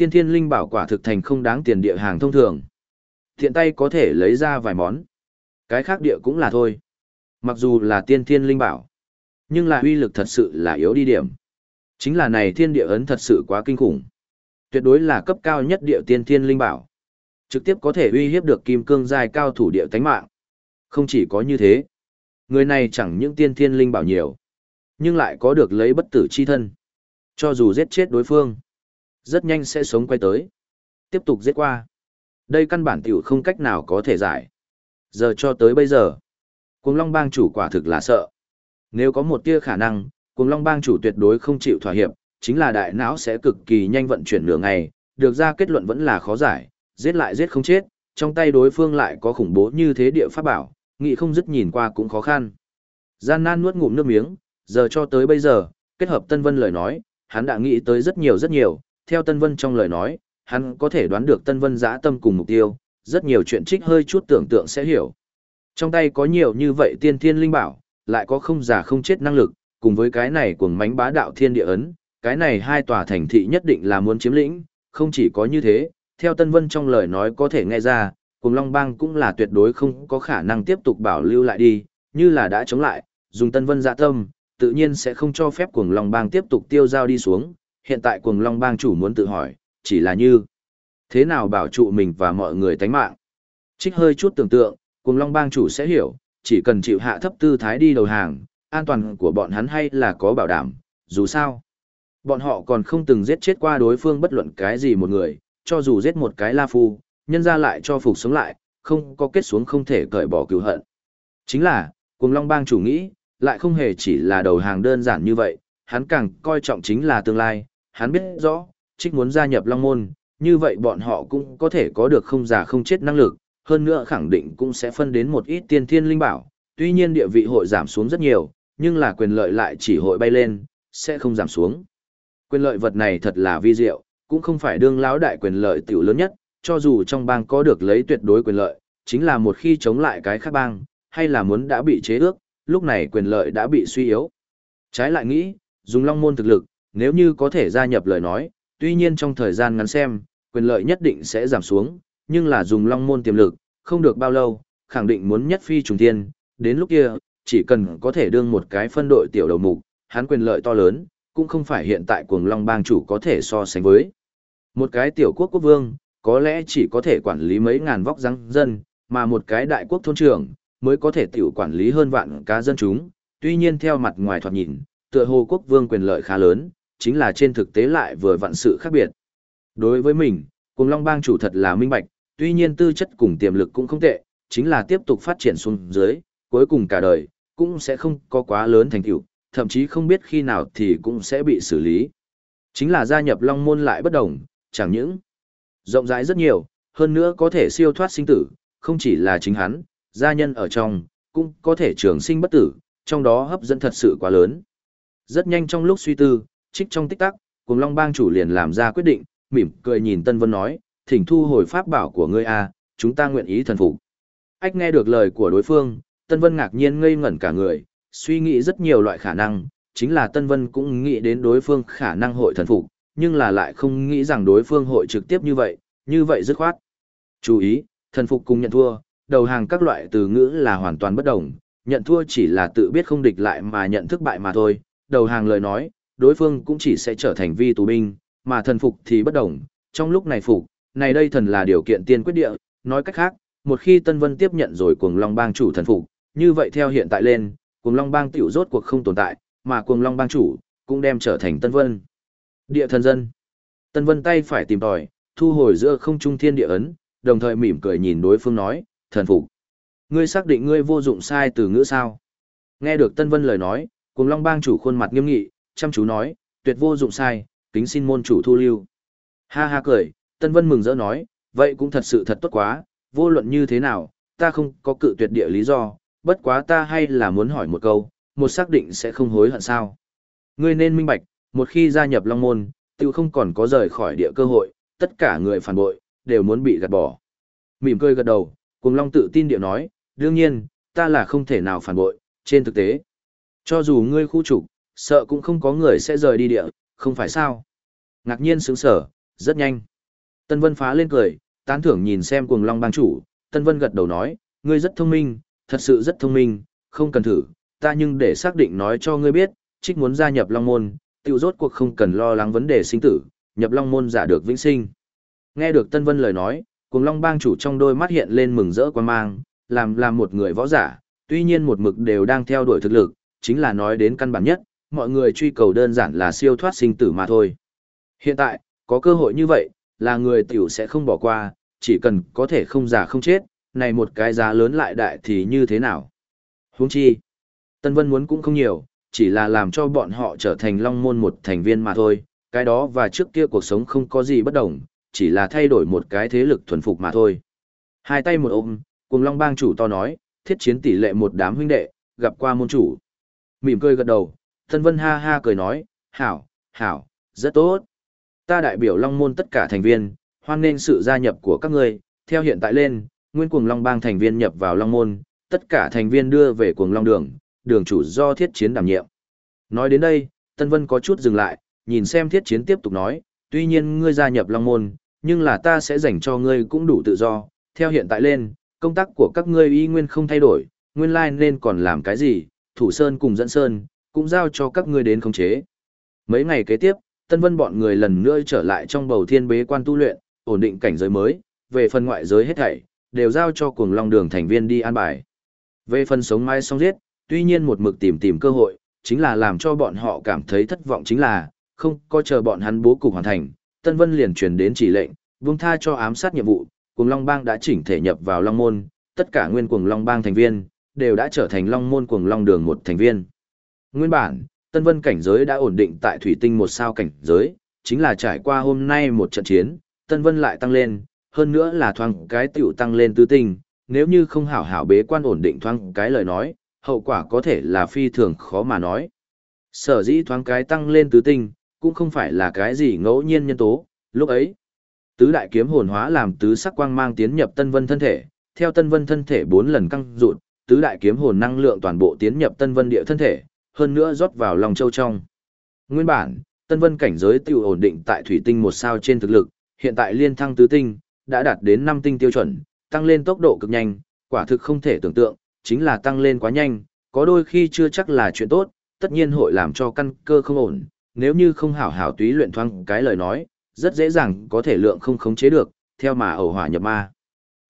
tiên thiên linh bảo quả thực thành không đáng tiền địa hàng thông thường. Thiện tay có thể lấy ra vài món. Cái khác địa cũng là thôi. Mặc dù là tiên thiên linh bảo, nhưng là uy lực thật sự là yếu đi điểm. Chính là này thiên địa ấn thật sự quá kinh khủng. Tuyệt đối là cấp cao nhất địa tiên thiên linh bảo. Trực tiếp có thể uy hiếp được kim cương giai cao thủ địa tánh mạng. Không chỉ có như thế. Người này chẳng những tiên thiên linh bảo nhiều, nhưng lại có được lấy bất tử chi thân. Cho dù giết chết đối phương, rất nhanh sẽ sống quay tới. Tiếp tục giết qua. Đây căn bản tiểu không cách nào có thể giải. Giờ cho tới bây giờ, Cuồng Long Bang chủ quả thực là sợ. Nếu có một tia khả năng, Cuồng Long Bang chủ tuyệt đối không chịu thỏa hiệp, chính là đại não sẽ cực kỳ nhanh vận chuyển nửa ngày, được ra kết luận vẫn là khó giải, giết lại giết không chết, trong tay đối phương lại có khủng bố như thế địa pháp bảo, nghị không dứt nhìn qua cũng khó khăn. Gian nan nuốt ngụm nước miếng, giờ cho tới bây giờ, kết hợp Tân Vân lời nói, hắn đã nghĩ tới rất nhiều rất nhiều, theo Tân Vân trong lời nói, hắn có thể đoán được Tân Vân dã tâm cùng mục tiêu, rất nhiều chuyện trích hơi chút tưởng tượng sẽ hiểu. Trong tay có nhiều như vậy tiên thiên linh bảo, lại có không giả không chết năng lực, cùng với cái này cuồng mánh bá đạo thiên địa ấn, cái này hai tòa thành thị nhất định là muốn chiếm lĩnh, không chỉ có như thế, theo Tân Vân trong lời nói có thể nghe ra, cùng Long Bang cũng là tuyệt đối không có khả năng tiếp tục bảo lưu lại đi, như là đã chống lại, dùng Tân Vân dạ tâm, tự nhiên sẽ không cho phép cuồng Long Bang tiếp tục tiêu giao đi xuống, hiện tại cuồng Long Bang chủ muốn tự hỏi, chỉ là như thế nào bảo trụ mình và mọi người tánh mạng. Trích hơi chút tưởng tượng, cuồng Long Bang chủ sẽ hiểu, chỉ cần chịu hạ thấp tư thái đi đầu hàng, an toàn của bọn hắn hay là có bảo đảm, dù sao. Bọn họ còn không từng giết chết qua đối phương bất luận cái gì một người, cho dù giết một cái La Phu, nhân ra lại cho phục sống lại, không có kết xuống không thể cởi bỏ cứu hận. Chính là, cùng Long Bang chủ nghĩ, lại không hề chỉ là đầu hàng đơn giản như vậy, hắn càng coi trọng chính là tương lai, hắn biết rõ, trích muốn gia nhập Long Môn, như vậy bọn họ cũng có thể có được không già không chết năng lực, hơn nữa khẳng định cũng sẽ phân đến một ít tiên thiên linh bảo, tuy nhiên địa vị hội giảm xuống rất nhiều, nhưng là quyền lợi lại chỉ hội bay lên, sẽ không giảm xuống. Quyền lợi vật này thật là vi diệu, cũng không phải đương lão đại quyền lợi tiểu lớn nhất, cho dù trong bang có được lấy tuyệt đối quyền lợi, chính là một khi chống lại cái khác bang, hay là muốn đã bị chế ước, lúc này quyền lợi đã bị suy yếu. Trái lại nghĩ, dùng long môn thực lực, nếu như có thể gia nhập lời nói, tuy nhiên trong thời gian ngắn xem, quyền lợi nhất định sẽ giảm xuống, nhưng là dùng long môn tiềm lực, không được bao lâu, khẳng định muốn nhất phi trùng thiên, đến lúc kia, chỉ cần có thể đương một cái phân đội tiểu đầu mục, hắn quyền lợi to lớn, cũng không phải hiện tại cuồng long bang chủ có thể so sánh với. Một cái tiểu quốc quốc vương, có lẽ chỉ có thể quản lý mấy ngàn vóc răng dân, mà một cái đại quốc thôn trưởng, mới có thể tiểu quản lý hơn vạn cá dân chúng. Tuy nhiên theo mặt ngoài thoạt nhìn, tựa hồ quốc vương quyền lợi khá lớn, chính là trên thực tế lại vừa vặn sự khác biệt. Đối với mình, Cùng Long Bang chủ thật là minh bạch, tuy nhiên tư chất cùng tiềm lực cũng không tệ, chính là tiếp tục phát triển xuống dưới, cuối cùng cả đời, cũng sẽ không có quá lớn thành tựu, thậm chí không biết khi nào thì cũng sẽ bị xử lý. Chính là gia nhập Long Môn lại bất đồng, chẳng những rộng rãi rất nhiều, hơn nữa có thể siêu thoát sinh tử, không chỉ là chính hắn, gia nhân ở trong, cũng có thể trường sinh bất tử, trong đó hấp dẫn thật sự quá lớn. Rất nhanh trong lúc suy tư, trích trong tích tắc, cùng Long Bang chủ liền làm ra quyết định, mỉm cười nhìn Tân Vân nói, thỉnh thu hồi pháp bảo của ngươi a, chúng ta nguyện ý thần phục. Ách nghe được lời của đối phương, Tân Vân ngạc nhiên ngây ngẩn cả người, suy nghĩ rất nhiều loại khả năng, chính là Tân Vân cũng nghĩ đến đối phương khả năng hội thần phục, nhưng là lại không nghĩ rằng đối phương hội trực tiếp như vậy, như vậy dứt khoát. Chú ý, thần phục cùng nhận thua, đầu hàng các loại từ ngữ là hoàn toàn bất đồng, nhận thua chỉ là tự biết không địch lại mà nhận thức bại mà thôi, đầu hàng lời nói, đối phương cũng chỉ sẽ trở thành vi tù binh, mà thần phục thì bất đồng, trong lúc này phục, này đây thần là điều kiện tiên quyết địa, nói cách khác, một khi Tân Vân tiếp nhận rồi cuồng Long Bang chủ thần phục, như vậy theo hiện tại lên, cuồng Long Bang tiểu rốt cuộc không tồn tại, mà cuồng Long Bang chủ cũng đem trở thành Tân Vân. Địa thần dân. Tân Vân tay phải tìm tòi, thu hồi giữa không trung thiên địa ấn, đồng thời mỉm cười nhìn đối phương nói, thần phục. Ngươi xác định ngươi vô dụng sai từ ngữ sao? Nghe được Tân Vân lời nói, cuồng Long Bang chủ khuôn mặt nghiêm nghị, chăm chú nói, tuyệt vô dụng sai, kính xin môn chủ thu lưu. Ha ha cười, Tân Vân mừng rỡ nói, vậy cũng thật sự thật tốt quá, vô luận như thế nào, ta không có cự tuyệt địa lý do, bất quá ta hay là muốn hỏi một câu, một xác định sẽ không hối hận sao. Ngươi nên minh bạch, một khi gia nhập Long Môn, tiêu không còn có rời khỏi địa cơ hội, tất cả người phản bội, đều muốn bị gạt bỏ. Mỉm cười gật đầu, cùng Long tự tin địa nói, đương nhiên, ta là không thể nào phản bội, trên thực tế. Cho dù ngươi khu trục, sợ cũng không có người sẽ rời đi địa, không phải sao. Ngạc nhiên sướng sở, rất nhanh. Tân Vân phá lên cười, tán thưởng nhìn xem cuồng long bang chủ, Tân Vân gật đầu nói, ngươi rất thông minh, thật sự rất thông minh, không cần thử, ta nhưng để xác định nói cho ngươi biết, trích muốn gia nhập long môn, tiêu rốt cuộc không cần lo lắng vấn đề sinh tử, nhập long môn giả được vĩnh sinh. Nghe được Tân Vân lời nói, cuồng long bang chủ trong đôi mắt hiện lên mừng rỡ quan mang, làm làm một người võ giả, tuy nhiên một mực đều đang theo đuổi thực lực, chính là nói đến căn bản nhất, mọi người truy cầu đơn giản là siêu thoát sinh tử mà thôi. Hiện tại, có cơ hội như vậy, là người tiểu sẽ không bỏ qua, chỉ cần có thể không già không chết, này một cái giá lớn lại đại thì như thế nào. Huống chi, Tân Vân muốn cũng không nhiều, chỉ là làm cho bọn họ trở thành long môn một thành viên mà thôi, cái đó và trước kia cuộc sống không có gì bất đồng, chỉ là thay đổi một cái thế lực thuần phục mà thôi. Hai tay một ôm, cùng long bang chủ to nói, thiết chiến tỷ lệ một đám huynh đệ, gặp qua môn chủ. Mỉm cười gật đầu, Tân Vân ha ha cười nói, hảo, hảo, rất tốt. Ta đại biểu Long Môn tất cả thành viên, hoan nghênh sự gia nhập của các ngươi, theo hiện tại lên, nguyên cuồng Long Bang thành viên nhập vào Long Môn, tất cả thành viên đưa về cuồng Long Đường, đường chủ do thiết chiến đảm nhiệm. Nói đến đây, Tân Vân có chút dừng lại, nhìn xem thiết chiến tiếp tục nói, tuy nhiên ngươi gia nhập Long Môn, nhưng là ta sẽ dành cho ngươi cũng đủ tự do, theo hiện tại lên, công tác của các ngươi y nguyên không thay đổi, nguyên lai nên còn làm cái gì, thủ sơn cùng dẫn sơn, cũng giao cho các ngươi đến khống chế. Mấy ngày kế tiếp, Tân Vân bọn người lần nữa trở lại trong bầu thiên bế quan tu luyện, ổn định cảnh giới mới, về phần ngoại giới hết thảy, đều giao cho cuồng long đường thành viên đi an bài. Về phần sống mai xong giết, tuy nhiên một mực tìm tìm cơ hội, chính là làm cho bọn họ cảm thấy thất vọng chính là, không có chờ bọn hắn bố cục hoàn thành, Tân Vân liền truyền đến chỉ lệnh, vương tha cho ám sát nhiệm vụ, cuồng long bang đã chỉnh thể nhập vào long môn, tất cả nguyên cuồng long bang thành viên, đều đã trở thành long môn cuồng long đường một thành viên. Nguyên bản, Tân Vân cảnh giới đã ổn định tại thủy tinh một sao cảnh giới, chính là trải qua hôm nay một trận chiến, Tân Vân lại tăng lên, hơn nữa là thoáng cái tiểu tăng lên tứ tinh, nếu như không hảo hảo bế quan ổn định thoáng cái lời nói, hậu quả có thể là phi thường khó mà nói. Sở dĩ thoáng cái tăng lên tứ tinh, cũng không phải là cái gì ngẫu nhiên nhân tố, lúc ấy, tứ đại kiếm hồn hóa làm tứ sắc quang mang tiến nhập Tân Vân thân thể, theo Tân Vân thân thể bốn lần căng rụt, tứ đại kiếm hồn năng lượng toàn bộ tiến nhập Tân Vân địa thân thể, hơn nữa rót vào lòng châu trong. Nguyên bản, Tân Vân cảnh giới tiêu ổn định tại thủy tinh một sao trên thực lực, hiện tại liên thăng tứ tinh, đã đạt đến 5 tinh tiêu chuẩn, tăng lên tốc độ cực nhanh, quả thực không thể tưởng tượng, chính là tăng lên quá nhanh, có đôi khi chưa chắc là chuyện tốt, tất nhiên hội làm cho căn cơ không ổn, nếu như không hảo hảo túy luyện thoáng cái lời nói, rất dễ dàng có thể lượng không khống chế được, theo mà ẩu hỏa nhập ma.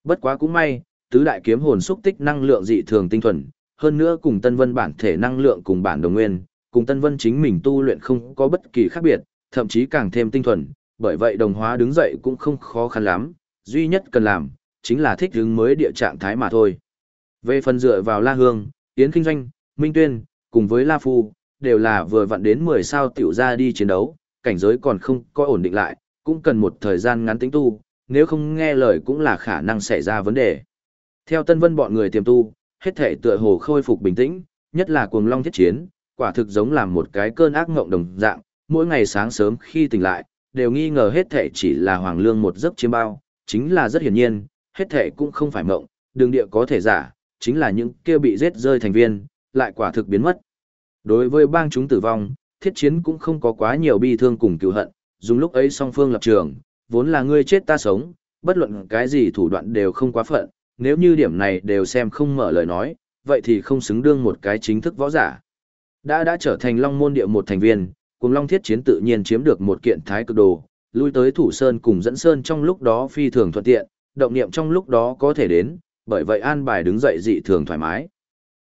Bất quá cũng may, tứ đại kiếm hồn xúc tích năng lượng dị thường tinh thuần, hơn nữa cùng Tân Vân bản thể năng lượng cùng bản đồng nguyên, cùng Tân Vân chính mình tu luyện không có bất kỳ khác biệt, thậm chí càng thêm tinh thuần, bởi vậy đồng hóa đứng dậy cũng không khó khăn lắm, duy nhất cần làm, chính là thích ứng mới địa trạng thái mà thôi. Về phần dựa vào La Hương, Yến Kinh Doanh, Minh Tuyên, cùng với La Phu, đều là vừa vặn đến 10 sao tiểu ra đi chiến đấu, cảnh giới còn không có ổn định lại, cũng cần một thời gian ngắn tính tu, nếu không nghe lời cũng là khả năng xảy ra vấn đề. Theo Tân Vân bọn người tiềm tu, hết thể tựa hồ khôi phục bình tĩnh, nhất là cuồng long thiết chiến, quả thực giống làm một cái cơn ác ngộng đồng dạng, mỗi ngày sáng sớm khi tỉnh lại, đều nghi ngờ hết thể chỉ là hoàng lương một giấc chiêm bao, chính là rất hiển nhiên, hết thể cũng không phải mộng, đường địa có thể giả, chính là những kia bị giết rơi thành viên, lại quả thực biến mất. Đối với bang chúng tử vong, thiết chiến cũng không có quá nhiều bi thương cùng cứu hận, dùng lúc ấy song phương lập trường, vốn là ngươi chết ta sống, bất luận cái gì thủ đoạn đều không quá phận, nếu như điểm này đều xem không mở lời nói, vậy thì không xứng đương một cái chính thức võ giả. Đã đã trở thành Long môn địa một thành viên, cùng Long thiết chiến tự nhiên chiếm được một kiện thái cực đồ, lui tới thủ sơn cùng dẫn sơn trong lúc đó phi thường thuận tiện, động niệm trong lúc đó có thể đến, bởi vậy an bài đứng dậy dị thường thoải mái.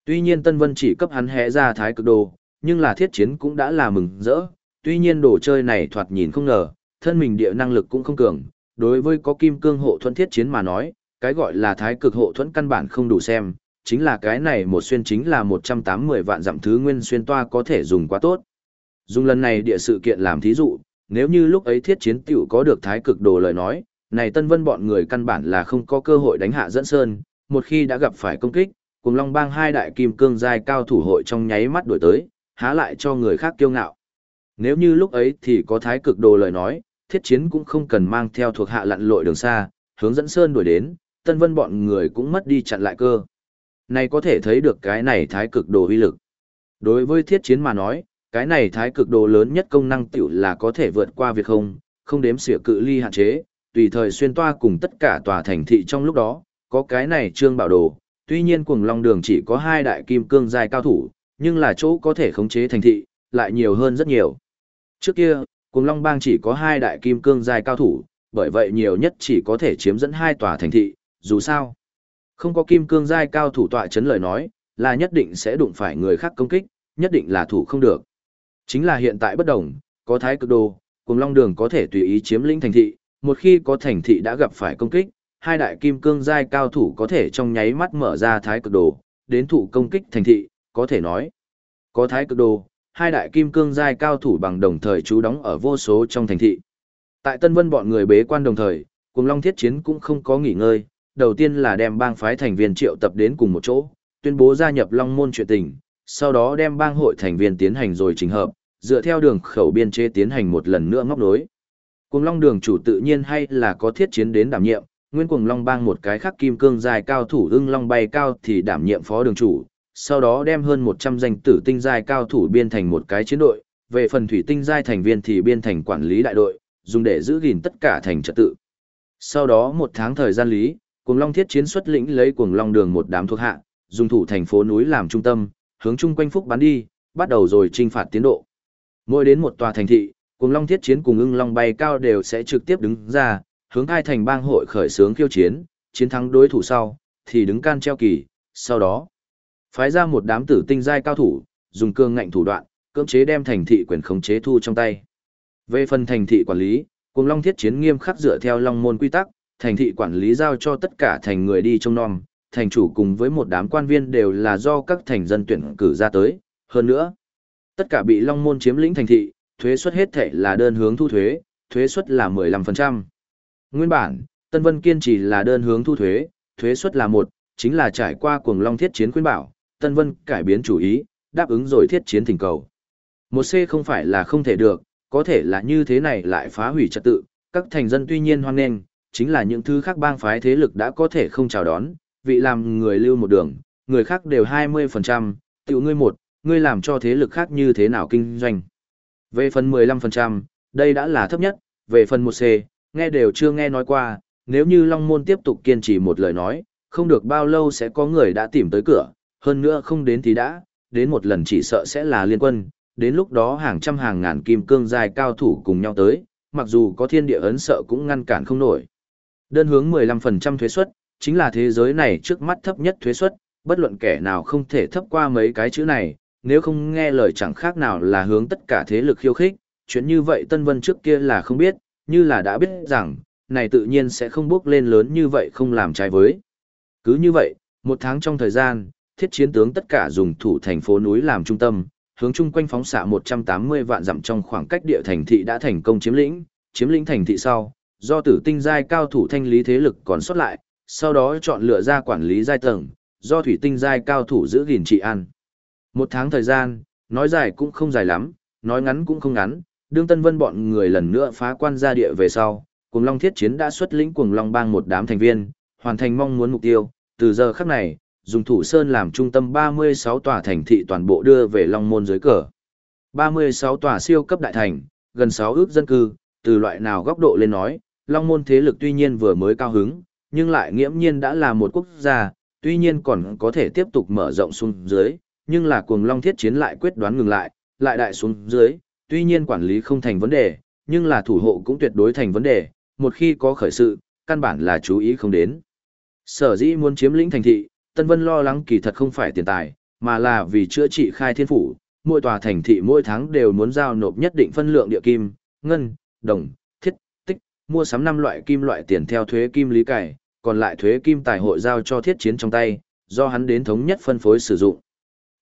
Tuy nhiên Tân Vân chỉ cấp hắn hẽ ra thái cực đồ, nhưng là thiết chiến cũng đã là mừng rỡ, tuy nhiên đồ chơi này thoạt nhìn không ngờ, thân mình địa năng lực cũng không cường, đối với có kim cương hộ thuẫn thiết chiến mà nói, cái gọi là thái cực hộ thuẫn căn bản không đủ xem, chính là cái này một xuyên chính là 180 vạn dặm thứ nguyên xuyên toa có thể dùng quá tốt. Dùng lần này địa sự kiện làm thí dụ, nếu như lúc ấy thiết chiến tiểu có được thái cực đồ lời nói, này Tân Vân bọn người căn bản là không có cơ hội đánh hạ dẫn sơn, một khi đã gặp phải công kích, cùng Long Bang hai đại kim cương giai cao thủ hội trong nháy mắt đổi tới, há lại cho người khác kiêu ngạo. Nếu như lúc ấy thì có thái cực đồ lời nói, thiết chiến cũng không cần mang theo thuộc hạ lặn lội đường xa, hướng dẫn sơn đuổi đến, Tân Vân bọn người cũng mất đi chặn lại cơ. Này có thể thấy được cái này thái cực đồ uy lực. Đối với thiết chiến mà nói, cái này thái cực đồ lớn nhất công năng tiểu là có thể vượt qua việc không, không đếm xỉa cự ly hạn chế, tùy thời xuyên toa cùng tất cả tòa thành thị trong lúc đó, có cái này trương bảo đồ, tuy nhiên cuồng long đường chỉ có hai đại kim cương dài cao thủ, nhưng là chỗ có thể khống chế thành thị, lại nhiều hơn rất nhiều. Trước kia, cuồng long bang chỉ có hai đại kim cương dài cao thủ, bởi vậy nhiều nhất chỉ có thể chiếm dẫn hai tòa thành thị, dù sao. Không có kim cương giai cao thủ tọa chấn lời nói, là nhất định sẽ đụng phải người khác công kích, nhất định là thủ không được. Chính là hiện tại bất đồng, có thái cực đồ, cùng long đường có thể tùy ý chiếm lĩnh thành thị, một khi có thành thị đã gặp phải công kích, hai đại kim cương giai cao thủ có thể trong nháy mắt mở ra thái cực đồ, đến thủ công kích thành thị, có thể nói. Có thái cực đồ, hai đại kim cương giai cao thủ bằng đồng thời trú đóng ở vô số trong thành thị. Tại Tân Vân bọn người bế quan đồng thời, cùng Long Thiết Chiến cũng không có nghỉ ngơi, đầu tiên là đem bang phái thành viên triệu tập đến cùng một chỗ, tuyên bố gia nhập Long Môn chuyện tình, sau đó đem bang hội thành viên tiến hành rồi trình hợp, dựa theo đường khẩu biên chế tiến hành một lần nữa ngóc nối. Cùng Long đường chủ tự nhiên hay là có thiết chiến đến đảm nhiệm, nguyên cùng Long bang một cái khác kim cương dài cao thủ ưng Long bay cao thì đảm nhiệm phó đường chủ, sau đó đem hơn 100 danh tử tinh giai cao thủ biên thành một cái chiến đội, về phần thủy tinh giai thành viên thì biên thành quản lý đại đội, dùng để giữ gìn tất cả thành trật tự. Sau đó một tháng thời gian lý, Cuồng Long Thiết Chiến xuất lĩnh lấy Cuồng Long Đường một đám thuộc hạ, dùng thủ thành phố núi làm trung tâm, hướng chung quanh phúc bắn đi, bắt đầu rồi trinh phạt tiến độ. Mỗi đến một tòa thành thị, Cuồng Long Thiết Chiến cùng ưng long bay cao đều sẽ trực tiếp đứng ra, hướng hai thành bang hội khởi xướng khiêu chiến, chiến thắng đối thủ sau, thì đứng can treo kỳ, sau đó phái ra một đám tử tinh giai cao thủ, dùng cương ngạnh thủ đoạn, cưỡng chế đem thành thị quyền khống chế thu trong tay. Về phần thành thị quản lý, Cuồng Long Thiết Chiến nghiêm khắc dựa theo Long môn quy tắc, thành thị quản lý giao cho tất cả thành người đi trông nom, thành chủ cùng với một đám quan viên đều là do các thành dân tuyển cử ra tới, hơn nữa, tất cả bị Long Môn chiếm lĩnh thành thị, thuế suất hết thể là đơn hướng thu thuế, thuế suất là 15%. Nguyên bản, Tân Vân kiên trì là đơn hướng thu thuế, thuế suất là một, chính là trải qua cuồng long thiết chiến khuyên bảo, Tân Vân cải biến chủ ý, đáp ứng rồi thiết chiến thỉnh cầu. Một C không phải là không thể được, có thể là như thế này lại phá hủy trật tự, các thành dân tuy nhiên hoan nghênh, chính là những thứ khác bang phái thế lực đã có thể không chào đón, vị làm người lưu một đường, người khác đều 20%, tiểu ngươi một, ngươi làm cho thế lực khác như thế nào kinh doanh. Về phần 15%, đây đã là thấp nhất, về phần 1C, nghe đều chưa nghe nói qua, nếu như Long Môn tiếp tục kiên trì một lời nói, không được bao lâu sẽ có người đã tìm tới cửa, hơn nữa không đến thì đã, đến một lần chỉ sợ sẽ là liên quân, đến lúc đó hàng trăm hàng ngàn kim cương dài cao thủ cùng nhau tới, mặc dù có thiên địa ấn sợ cũng ngăn cản không nổi. Đơn hướng 15% thuế suất, chính là thế giới này trước mắt thấp nhất thuế suất, bất luận kẻ nào không thể thấp qua mấy cái chữ này, nếu không nghe lời chẳng khác nào là hướng tất cả thế lực khiêu khích, chuyện như vậy Tân Vân trước kia là không biết, như là đã biết rằng, này tự nhiên sẽ không bước lên lớn như vậy không làm trái với. Cứ như vậy, một tháng trong thời gian, thiết chiến tướng tất cả dùng thủ thành phố núi làm trung tâm, hướng chung quanh phóng xạ 180 vạn dặm trong khoảng cách địa thành thị đã thành công chiếm lĩnh, chiếm lĩnh thành thị sau, do tử tinh giai cao thủ thanh lý thế lực còn sót lại, sau đó chọn lựa ra quản lý giai tầng, do thủy tinh giai cao thủ giữ gìn trị an. Một tháng thời gian, nói dài cũng không dài lắm, nói ngắn cũng không ngắn, đương Tân Vân bọn người lần nữa phá quan gia địa về sau, Cuồng Long Thiết Chiến đã xuất lĩnh Cuồng Long Bang một đám thành viên, hoàn thành mong muốn mục tiêu, từ giờ khắc này, dùng thủ sơn làm trung tâm 36 tòa thành thị toàn bộ đưa về Long Môn dưới cờ. 36 tòa siêu cấp đại thành, gần 6 ước dân cư, từ loại nào góc độ lên nói, Long Môn thế lực tuy nhiên vừa mới cao hứng, nhưng lại nghiễm nhiên đã là một quốc gia, tuy nhiên còn có thể tiếp tục mở rộng xuống dưới, nhưng là cuồng Long thiết chiến lại quyết đoán ngừng lại, lại đại xuống dưới, tuy nhiên quản lý không thành vấn đề, nhưng là thủ hộ cũng tuyệt đối thành vấn đề, một khi có khởi sự, căn bản là chú ý không đến. Sở dĩ muốn chiếm lĩnh thành thị, Tân Vân lo lắng kỳ thật không phải tiền tài, mà là vì chữa trị khai thiên phủ, mỗi tòa thành thị mỗi tháng đều muốn giao nộp nhất định phân lượng địa kim, ngân, đồng, mua sắm năm loại kim loại tiền theo thuế kim lý cải, còn lại thuế kim tài hội giao cho thiết chiến trong tay, do hắn đến thống nhất phân phối sử dụng.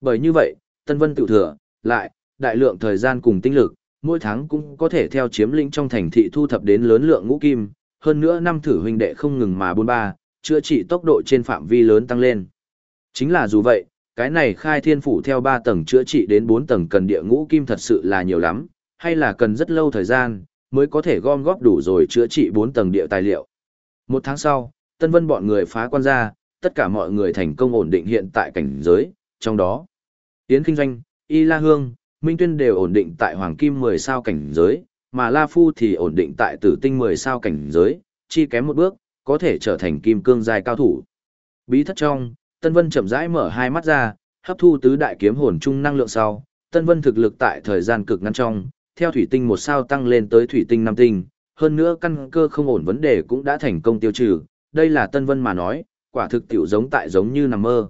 Bởi như vậy, Tân Vân tự thừa, lại, đại lượng thời gian cùng tinh lực, mỗi tháng cũng có thể theo chiếm lĩnh trong thành thị thu thập đến lớn lượng ngũ kim, hơn nữa năm thử huynh đệ không ngừng mà buôn ba, chữa trị tốc độ trên phạm vi lớn tăng lên. Chính là dù vậy, cái này khai thiên phủ theo 3 tầng chữa trị đến 4 tầng cần địa ngũ kim thật sự là nhiều lắm, hay là cần rất lâu thời gian, mới có thể gom góp đủ rồi chữa trị bốn tầng địa tài liệu. Một tháng sau, Tân Vân bọn người phá quan ra, tất cả mọi người thành công ổn định hiện tại cảnh giới, trong đó, Yến Kinh Doanh, Y La Hương, Minh Tuyên đều ổn định tại Hoàng Kim 10 sao cảnh giới, mà La Phu thì ổn định tại Tử Tinh 10 sao cảnh giới, chi kém một bước, có thể trở thành kim cương dài cao thủ. Bí thất trong, Tân Vân chậm rãi mở hai mắt ra, hấp thu tứ đại kiếm hồn chung năng lượng sau, Tân Vân thực lực tại thời gian cực ngắn trong, theo thủy tinh một sao tăng lên tới thủy tinh năm tinh, hơn nữa căn cơ không ổn vấn đề cũng đã thành công tiêu trừ, đây là Tân Vân mà nói, quả thực tiểu giống tại giống như nằm mơ.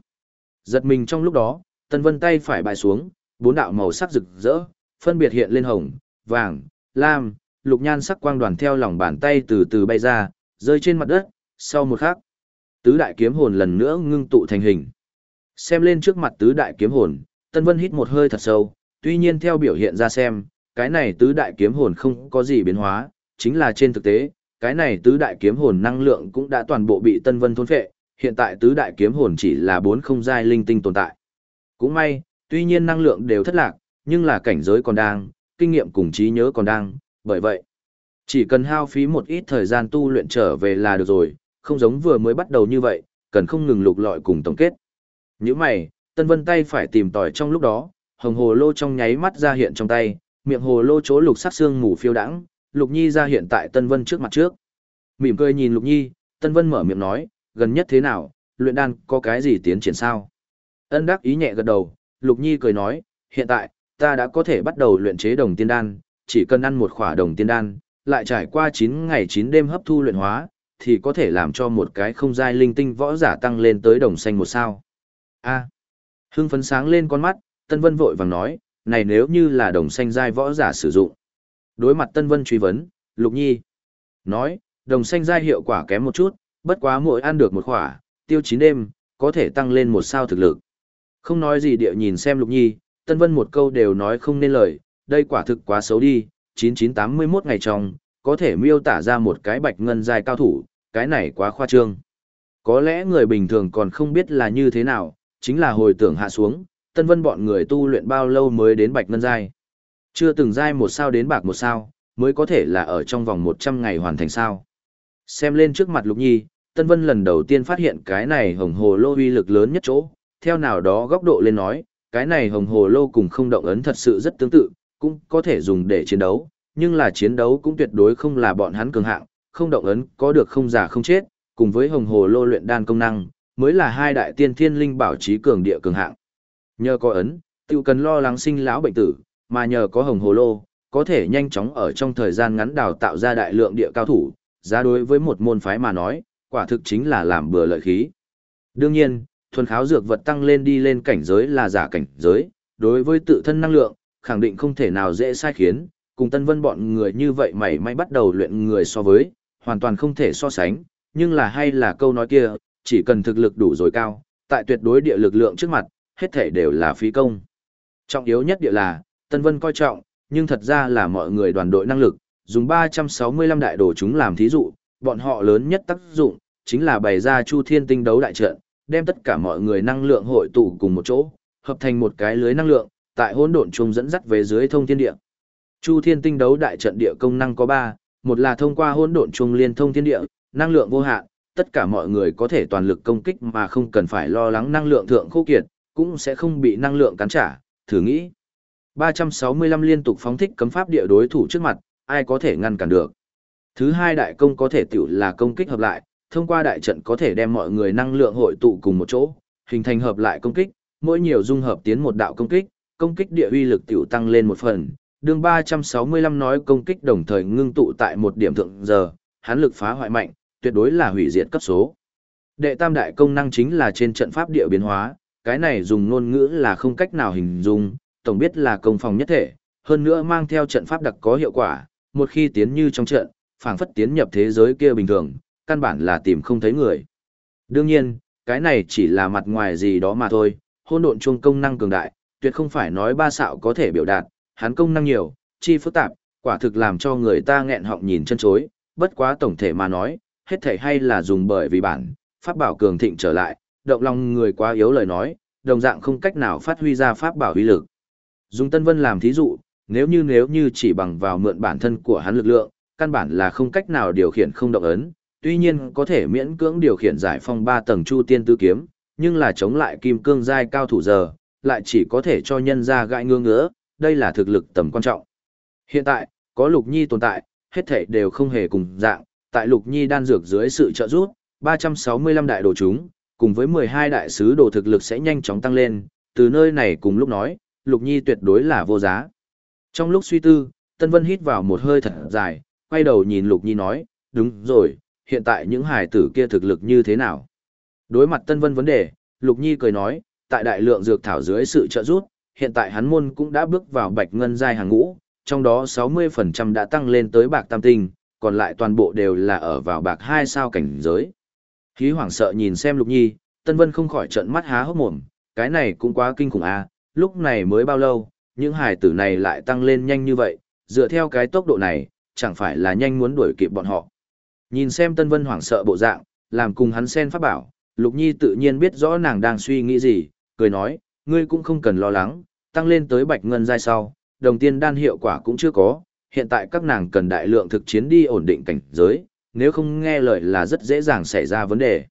Giật mình trong lúc đó, Tân Vân tay phải bài xuống, bốn đạo màu sắc rực rỡ, phân biệt hiện lên hồng, vàng, lam, lục nhan sắc quang đoàn theo lòng bàn tay từ từ bay ra, rơi trên mặt đất, sau một khắc, tứ đại kiếm hồn lần nữa ngưng tụ thành hình. Xem lên trước mặt tứ đại kiếm hồn, Tân Vân hít một hơi thật sâu, tuy nhiên theo biểu hiện ra xem, cái này tứ đại kiếm hồn không có gì biến hóa, chính là trên thực tế, cái này tứ đại kiếm hồn năng lượng cũng đã toàn bộ bị Tân Vân thôn phệ, hiện tại tứ đại kiếm hồn chỉ là bốn không giai linh tinh tồn tại. Cũng may, tuy nhiên năng lượng đều thất lạc, nhưng là cảnh giới còn đang, kinh nghiệm cùng trí nhớ còn đang, bởi vậy, chỉ cần hao phí một ít thời gian tu luyện trở về là được rồi, không giống vừa mới bắt đầu như vậy, cần không ngừng lục lọi cùng tổng kết. Những mày, Tân Vân tay phải tìm tòi trong lúc đó, hồng hồ lô trong nháy mắt ra hiện trong tay, miệng hồ lô chỗ lục sắc xương mù phiêu đãng, Lục Nhi ra hiện tại Tân Vân trước mặt trước. Mỉm cười nhìn Lục Nhi, Tân Vân mở miệng nói, gần nhất thế nào, luyện đan có cái gì tiến triển sao? Ân đắc ý nhẹ gật đầu, Lục Nhi cười nói, hiện tại, ta đã có thể bắt đầu luyện chế đồng tiên đan, chỉ cần ăn một khỏa đồng tiên đan, lại trải qua 9 ngày 9 đêm hấp thu luyện hóa, thì có thể làm cho một cái không giai linh tinh võ giả tăng lên tới đồng xanh một sao. A. Hưng phấn sáng lên con mắt, Tân Vân vội vàng nói, này nếu như là đồng xanh giai võ giả sử dụng. Đối mặt Tân Vân truy vấn, Lục Nhi nói, đồng xanh giai hiệu quả kém một chút, bất quá mỗi ăn được một khỏa, tiêu chín đêm, có thể tăng lên một sao thực lực. Không nói gì địa nhìn xem Lục Nhi, Tân Vân một câu đều nói không nên lời, đây quả thực quá xấu đi, 9981 ngày trong, có thể miêu tả ra một cái bạch ngân dài cao thủ, cái này quá khoa trương. Có lẽ người bình thường còn không biết là như thế nào, chính là hồi tưởng hạ xuống, Tân Vân bọn người tu luyện bao lâu mới đến bạch ngân giai. Chưa từng giai một sao đến bạc một sao, mới có thể là ở trong vòng 100 ngày hoàn thành sao. Xem lên trước mặt Lục Nhi, Tân Vân lần đầu tiên phát hiện cái này hồng hồ lô uy lực lớn nhất chỗ, theo nào đó góc độ lên nói, cái này hồng hồ lô cùng không động ấn thật sự rất tương tự, cũng có thể dùng để chiến đấu, nhưng là chiến đấu cũng tuyệt đối không là bọn hắn cường hạng, không động ấn có được không giả không chết, cùng với hồng hồ lô luyện đan công năng, mới là hai đại tiên thiên linh bảo trí cường địa cường hạng. Nhờ có ấn, tiêu cần lo lắng sinh lão bệnh tử, mà nhờ có hồng hồ lô, có thể nhanh chóng ở trong thời gian ngắn đào tạo ra đại lượng địa cao thủ, giá đối với một môn phái mà nói, quả thực chính là làm bừa lợi khí. Đương nhiên, thuần kháo dược vật tăng lên đi lên cảnh giới là giả cảnh giới, đối với tự thân năng lượng, khẳng định không thể nào dễ sai khiến, cùng Tân Vân bọn người như vậy mảy may bắt đầu luyện người so với, hoàn toàn không thể so sánh, nhưng là hay là câu nói kia, chỉ cần thực lực đủ rồi cao, tại tuyệt đối địa lực lượng trước mặt, hết thể đều là phí công. Trọng yếu nhất địa là, Tân Vân coi trọng, nhưng thật ra là mọi người đoàn đội năng lực, dùng 365 đại đồ chúng làm thí dụ, bọn họ lớn nhất tác dụng, chính là bày ra Chu Thiên Tinh đấu đại trận, đem tất cả mọi người năng lượng hội tụ cùng một chỗ, hợp thành một cái lưới năng lượng, tại hỗn độn chung dẫn dắt về dưới thông thiên địa. Chu Thiên Tinh đấu đại trận địa công năng có 3, một là thông qua hỗn độn chung liên thông thiên địa, năng lượng vô hạn, tất cả mọi người có thể toàn lực công kích mà không cần phải lo lắng năng lượng thượng khô kiệt, cũng sẽ không bị năng lượng cắn trả, thử nghĩ. 365 liên tục phóng thích cấm pháp địa đối thủ trước mặt, ai có thể ngăn cản được. Thứ hai đại công có thể tiểu là công kích hợp lại, thông qua đại trận có thể đem mọi người năng lượng hội tụ cùng một chỗ, hình thành hợp lại công kích, mỗi nhiều dung hợp tiến một đạo công kích, công kích địa uy lực tiểu tăng lên một phần. Đường 365 nói công kích đồng thời ngưng tụ tại một điểm thượng giờ, hán lực phá hoại mạnh, tuyệt đối là hủy diệt cấp số. Đệ tam đại công năng chính là trên trận pháp địa biến hóa, cái này dùng ngôn ngữ là không cách nào hình dung, tổng biết là công phòng nhất thể, hơn nữa mang theo trận pháp đặc có hiệu quả, một khi tiến như trong trận, phảng phất tiến nhập thế giới kia bình thường, căn bản là tìm không thấy người. Đương nhiên, cái này chỉ là mặt ngoài gì đó mà thôi, hôn độn chuông công năng cường đại, tuyệt không phải nói ba xạo có thể biểu đạt, hắn công năng nhiều, chi phức tạp, quả thực làm cho người ta nghẹn họng nhìn chân chối, bất quá tổng thể mà nói, hết thể hay là dùng bởi vì bản, pháp bảo cường thịnh trở lại, động lòng người quá yếu lời nói, đồng dạng không cách nào phát huy ra pháp bảo uy lực. Dùng Tân Vân làm thí dụ, nếu như nếu như chỉ bằng vào mượn bản thân của hắn lực lượng, căn bản là không cách nào điều khiển không động ấn, tuy nhiên có thể miễn cưỡng điều khiển giải phong ba tầng chu tiên tư kiếm, nhưng là chống lại kim cương giai cao thủ giờ, lại chỉ có thể cho nhân ra gãi ngứa ngứa, đây là thực lực tầm quan trọng. Hiện tại, có Lục Nhi tồn tại, hết thảy đều không hề cùng dạng, tại Lục Nhi đan dược dưới sự trợ giúp, 365 đại đồ chúng, cùng với 12 đại sứ đồ thực lực sẽ nhanh chóng tăng lên, từ nơi này cùng lúc nói, Lục Nhi tuyệt đối là vô giá. Trong lúc suy tư, Tân Vân hít vào một hơi thật dài, quay đầu nhìn Lục Nhi nói, đúng rồi, hiện tại những hải tử kia thực lực như thế nào? Đối mặt Tân Vân vấn đề, Lục Nhi cười nói, tại đại lượng dược thảo dưới sự trợ giúp, hiện tại hắn môn cũng đã bước vào bạch ngân giai hàng ngũ, trong đó 60% đã tăng lên tới bạc tam tinh, còn lại toàn bộ đều là ở vào bạc hai sao cảnh giới. Khí hoảng sợ nhìn xem Lục Nhi, Tân Vân không khỏi trợn mắt há hốc mồm, cái này cũng quá kinh khủng à, lúc này mới bao lâu, những hải tử này lại tăng lên nhanh như vậy, dựa theo cái tốc độ này, chẳng phải là nhanh muốn đuổi kịp bọn họ. Nhìn xem Tân Vân hoảng sợ bộ dạng, làm cùng hắn sen pháp bảo, Lục Nhi tự nhiên biết rõ nàng đang suy nghĩ gì, cười nói, ngươi cũng không cần lo lắng, tăng lên tới bạch ngân giai sau, đồng tiên đan hiệu quả cũng chưa có, hiện tại các nàng cần đại lượng thực chiến đi ổn định cảnh giới, nếu không nghe lời là rất dễ dàng xảy ra vấn đề.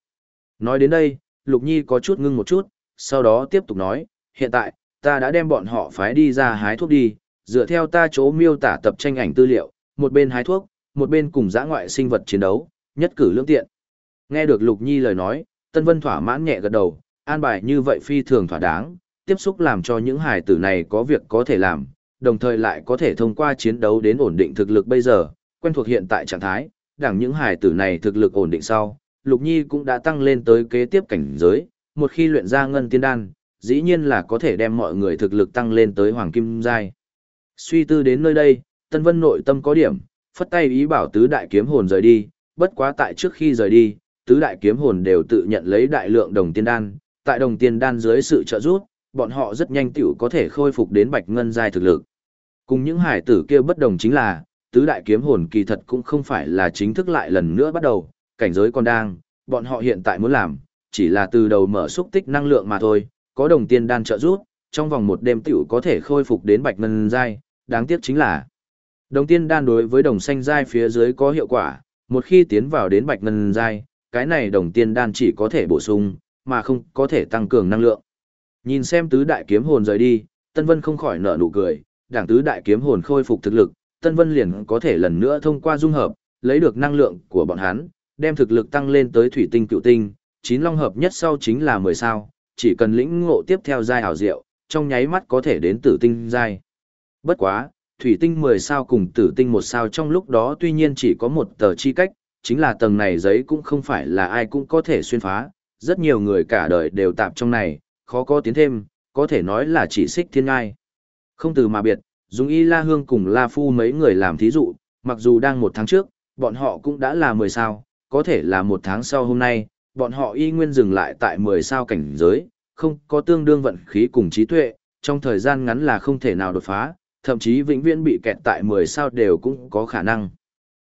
Nói đến đây, Lục Nhi có chút ngưng một chút, sau đó tiếp tục nói, hiện tại, ta đã đem bọn họ phái đi ra hái thuốc đi, dựa theo ta chỗ miêu tả tập tranh ảnh tư liệu, một bên hái thuốc, một bên cùng giã ngoại sinh vật chiến đấu, nhất cử lương tiện. Nghe được Lục Nhi lời nói, Tân Vân thỏa mãn nhẹ gật đầu, an bài như vậy phi thường thỏa đáng, tiếp xúc làm cho những hài tử này có việc có thể làm, đồng thời lại có thể thông qua chiến đấu đến ổn định thực lực bây giờ, quen thuộc hiện tại trạng thái, đảng những hài tử này thực lực ổn định sau, Lục Nhi cũng đã tăng lên tới kế tiếp cảnh giới, một khi luyện ra ngân tiên đan, dĩ nhiên là có thể đem mọi người thực lực tăng lên tới hoàng kim giai. Suy tư đến nơi đây, Tân Vân nội tâm có điểm, phất tay ý bảo tứ đại kiếm hồn rời đi, bất quá tại trước khi rời đi, tứ đại kiếm hồn đều tự nhận lấy đại lượng đồng tiên đan, tại đồng tiên đan dưới sự trợ giúp, bọn họ rất nhanh tiểu có thể khôi phục đến bạch ngân giai thực lực. Cùng những hải tử kia bất đồng chính là, tứ đại kiếm hồn kỳ thật cũng không phải là chính thức lại lần nữa bắt đầu, cảnh giới còn đang, bọn họ hiện tại muốn làm, chỉ là từ đầu mở xúc tích năng lượng mà thôi, có đồng tiền đan trợ giúp, trong vòng một đêm tiểu có thể khôi phục đến bạch ngân giai, đáng tiếc chính là đồng tiên đan đối với đồng xanh giai phía dưới có hiệu quả, một khi tiến vào đến bạch ngân giai, cái này đồng tiên đan chỉ có thể bổ sung, mà không có thể tăng cường năng lượng. Nhìn xem tứ đại kiếm hồn rời đi, Tân Vân không khỏi nở nụ cười, đảng tứ đại kiếm hồn khôi phục thực lực, Tân Vân liền có thể lần nữa thông qua dung hợp, lấy được năng lượng của bọn hắn, đem thực lực tăng lên tới thủy tinh cựu tinh, chín long hợp nhất sau chính là 10 sao, chỉ cần lĩnh ngộ tiếp theo giai hảo diệu, trong nháy mắt có thể đến tử tinh giai. Bất quá, thủy tinh 10 sao cùng tử tinh một sao trong lúc đó tuy nhiên chỉ có một tờ chi cách, chính là tầng này giấy cũng không phải là ai cũng có thể xuyên phá, rất nhiều người cả đời đều tạp trong này, khó có tiến thêm, có thể nói là chỉ xích thiên ngai. Không từ mà biệt, dùng y la hương cùng la phu mấy người làm thí dụ, mặc dù đang một tháng trước, bọn họ cũng đã là 10 sao, có thể là một tháng sau hôm nay, bọn họ y nguyên dừng lại tại 10 sao cảnh giới, không có tương đương vận khí cùng trí tuệ, trong thời gian ngắn là không thể nào đột phá, thậm chí vĩnh viễn bị kẹt tại 10 sao đều cũng có khả năng.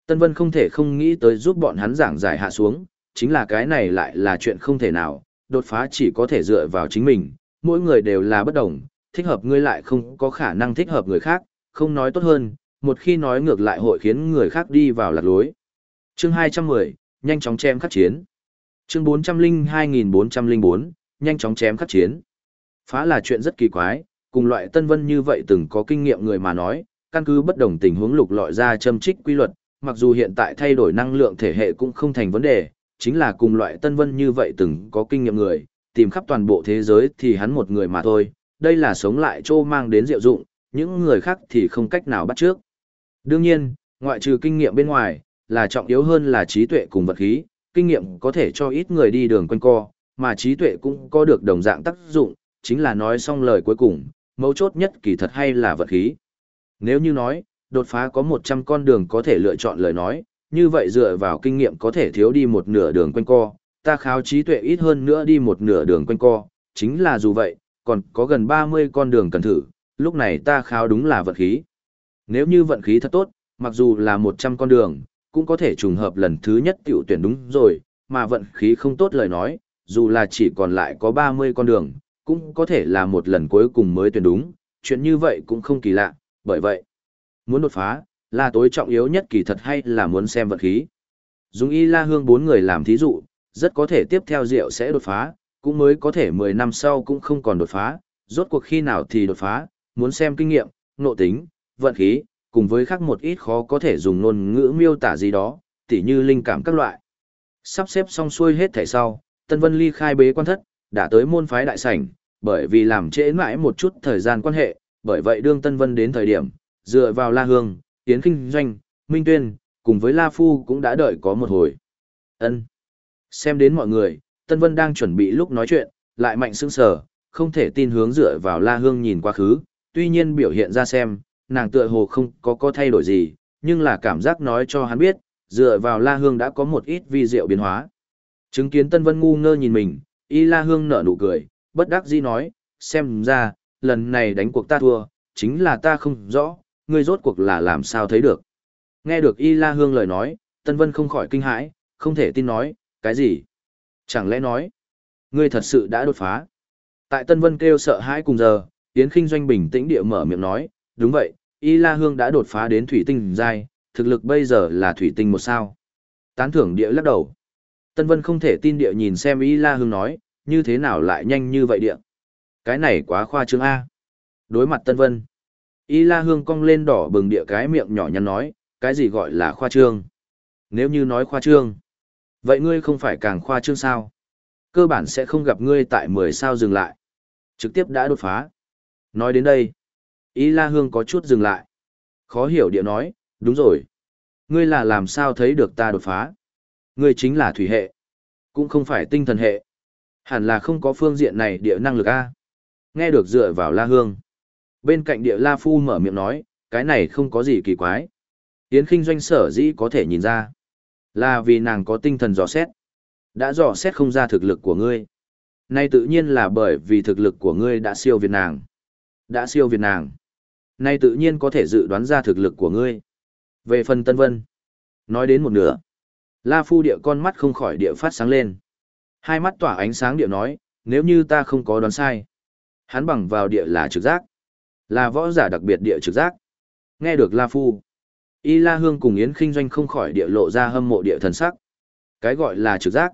Tân Vân không thể không nghĩ tới giúp bọn hắn giảng giải hạ xuống, chính là cái này lại là chuyện không thể nào, đột phá chỉ có thể dựa vào chính mình, mỗi người đều là bất đồng, thích hợp ngươi lại không có khả năng thích hợp người khác, không nói tốt hơn, một khi nói ngược lại hội khiến người khác đi vào lạc lối. Chương 210, nhanh chóng chém khắc chiến. Chương 402404, nhanh chóng chém khắc chiến. Phá là chuyện rất kỳ quái, cùng loại Tân Vân như vậy từng có kinh nghiệm người mà nói, căn cứ bất đồng tình huống lục lọi ra châm trích quy luật, mặc dù hiện tại thay đổi năng lượng thể hệ cũng không thành vấn đề, chính là cùng loại Tân Vân như vậy từng có kinh nghiệm người, tìm khắp toàn bộ thế giới thì hắn một người mà thôi, đây là sống lại trô mang đến diệu dụng, những người khác thì không cách nào bắt trước. Đương nhiên, ngoại trừ kinh nghiệm bên ngoài, là trọng yếu hơn là trí tuệ cùng vật khí, kinh nghiệm có thể cho ít người đi đường quanh co, mà trí tuệ cũng có được đồng dạng tác dụng, chính là nói xong lời cuối cùng, mấu chốt nhất kỳ thật hay là vật khí. Nếu như nói, đột phá có 100 con đường có thể lựa chọn lời nói, như vậy dựa vào kinh nghiệm có thể thiếu đi một nửa đường quanh co, ta kháo trí tuệ ít hơn nữa đi một nửa đường quanh co, chính là dù vậy, còn có gần 30 con đường cần thử, lúc này ta kháo đúng là vận khí. Nếu như vận khí thật tốt, mặc dù là 100 con đường, cũng có thể trùng hợp lần thứ nhất tiểu tuyển đúng rồi, mà vận khí không tốt lời nói, dù là chỉ còn lại có 30 con đường, cũng có thể là một lần cuối cùng mới tuyển đúng, chuyện như vậy cũng không kỳ lạ, bởi vậy, muốn đột phá, là tối trọng yếu nhất kỳ thật hay là muốn xem vận khí. Dùng y la hương bốn người làm thí dụ, rất có thể tiếp theo rượu sẽ đột phá, cũng mới có thể 10 năm sau cũng không còn đột phá, rốt cuộc khi nào thì đột phá, muốn xem kinh nghiệm, nộ tính, vận khí, cùng với khác một ít khó có thể dùng ngôn ngữ miêu tả gì đó, tỉ như linh cảm các loại. Sắp xếp xong xuôi hết thảy sau, Tân Vân ly khai bế quan thất, đã tới môn phái đại sảnh, bởi vì làm trễ mãi một chút thời gian quan hệ, bởi vậy đương Tân Vân đến thời điểm, dựa vào La Hương, Tiến Kinh Doanh, Minh Tuyên, cùng với La Phu cũng đã đợi có một hồi. ân Xem đến mọi người, Tân Vân đang chuẩn bị lúc nói chuyện, lại mạnh sững sờ, không thể tin hướng dựa vào La Hương nhìn quá khứ, tuy nhiên biểu hiện ra xem, nàng tựa hồ không có có thay đổi gì, nhưng là cảm giác nói cho hắn biết, dựa vào La Hương đã có một ít vi diệu biến hóa. Chứng kiến Tân Vân ngu ngơ nhìn mình, Y La Hương nở nụ cười, bất đắc dĩ nói, xem ra, lần này đánh cuộc ta thua, chính là ta không rõ, ngươi rốt cuộc là làm sao thấy được. Nghe được Y La Hương lời nói, Tân Vân không khỏi kinh hãi, không thể tin nói, cái gì? Chẳng lẽ nói, ngươi thật sự đã đột phá? Tại Tân Vân kêu sợ hãi cùng giờ, Yến Kinh Doanh bình tĩnh địa mở miệng nói, đúng vậy, Y La Hương đã đột phá đến thủy tinh giai, thực lực bây giờ là thủy tinh một sao. Tán thưởng địa lắc đầu. Tân Vân không thể tin địa nhìn xem Y La Hương nói, như thế nào lại nhanh như vậy địa. Cái này quá khoa trương A. Đối mặt Tân Vân. Y La Hương cong lên đỏ bừng địa cái miệng nhỏ nhắn nói, cái gì gọi là khoa trương. Nếu như nói khoa trương, vậy ngươi không phải càng khoa trương sao? Cơ bản sẽ không gặp ngươi tại 10 sao dừng lại. Trực tiếp đã đột phá. Nói đến đây, Y La Hương có chút dừng lại. Khó hiểu địa nói, đúng rồi. Ngươi là làm sao thấy được ta đột phá? Ngươi chính là thủy hệ. Cũng không phải tinh thần hệ. Hẳn là không có phương diện này địa năng lực A. Nghe được dựa vào La Hương. Bên cạnh địa La Phu mở miệng nói, cái này không có gì kỳ quái. Yến khinh doanh sở dĩ có thể nhìn ra. Là vì nàng có tinh thần dò xét. Đã dò xét không ra thực lực của ngươi. Nay tự nhiên là bởi vì thực lực của ngươi đã siêu việt nàng. Đã siêu việt nàng. Nay tự nhiên có thể dự đoán ra thực lực của ngươi. Về phần Tân Vân. Nói đến một nửa. La Phu địa con mắt không khỏi địa phát sáng lên. Hai mắt tỏa ánh sáng địa nói, nếu như ta không có đoán sai. Hắn bằng vào địa là trực giác. Là võ giả đặc biệt địa trực giác. Nghe được La Phu. Y La Hương cùng Yến Kinh Doanh không khỏi địa lộ ra hâm mộ địa thần sắc. Cái gọi là trực giác.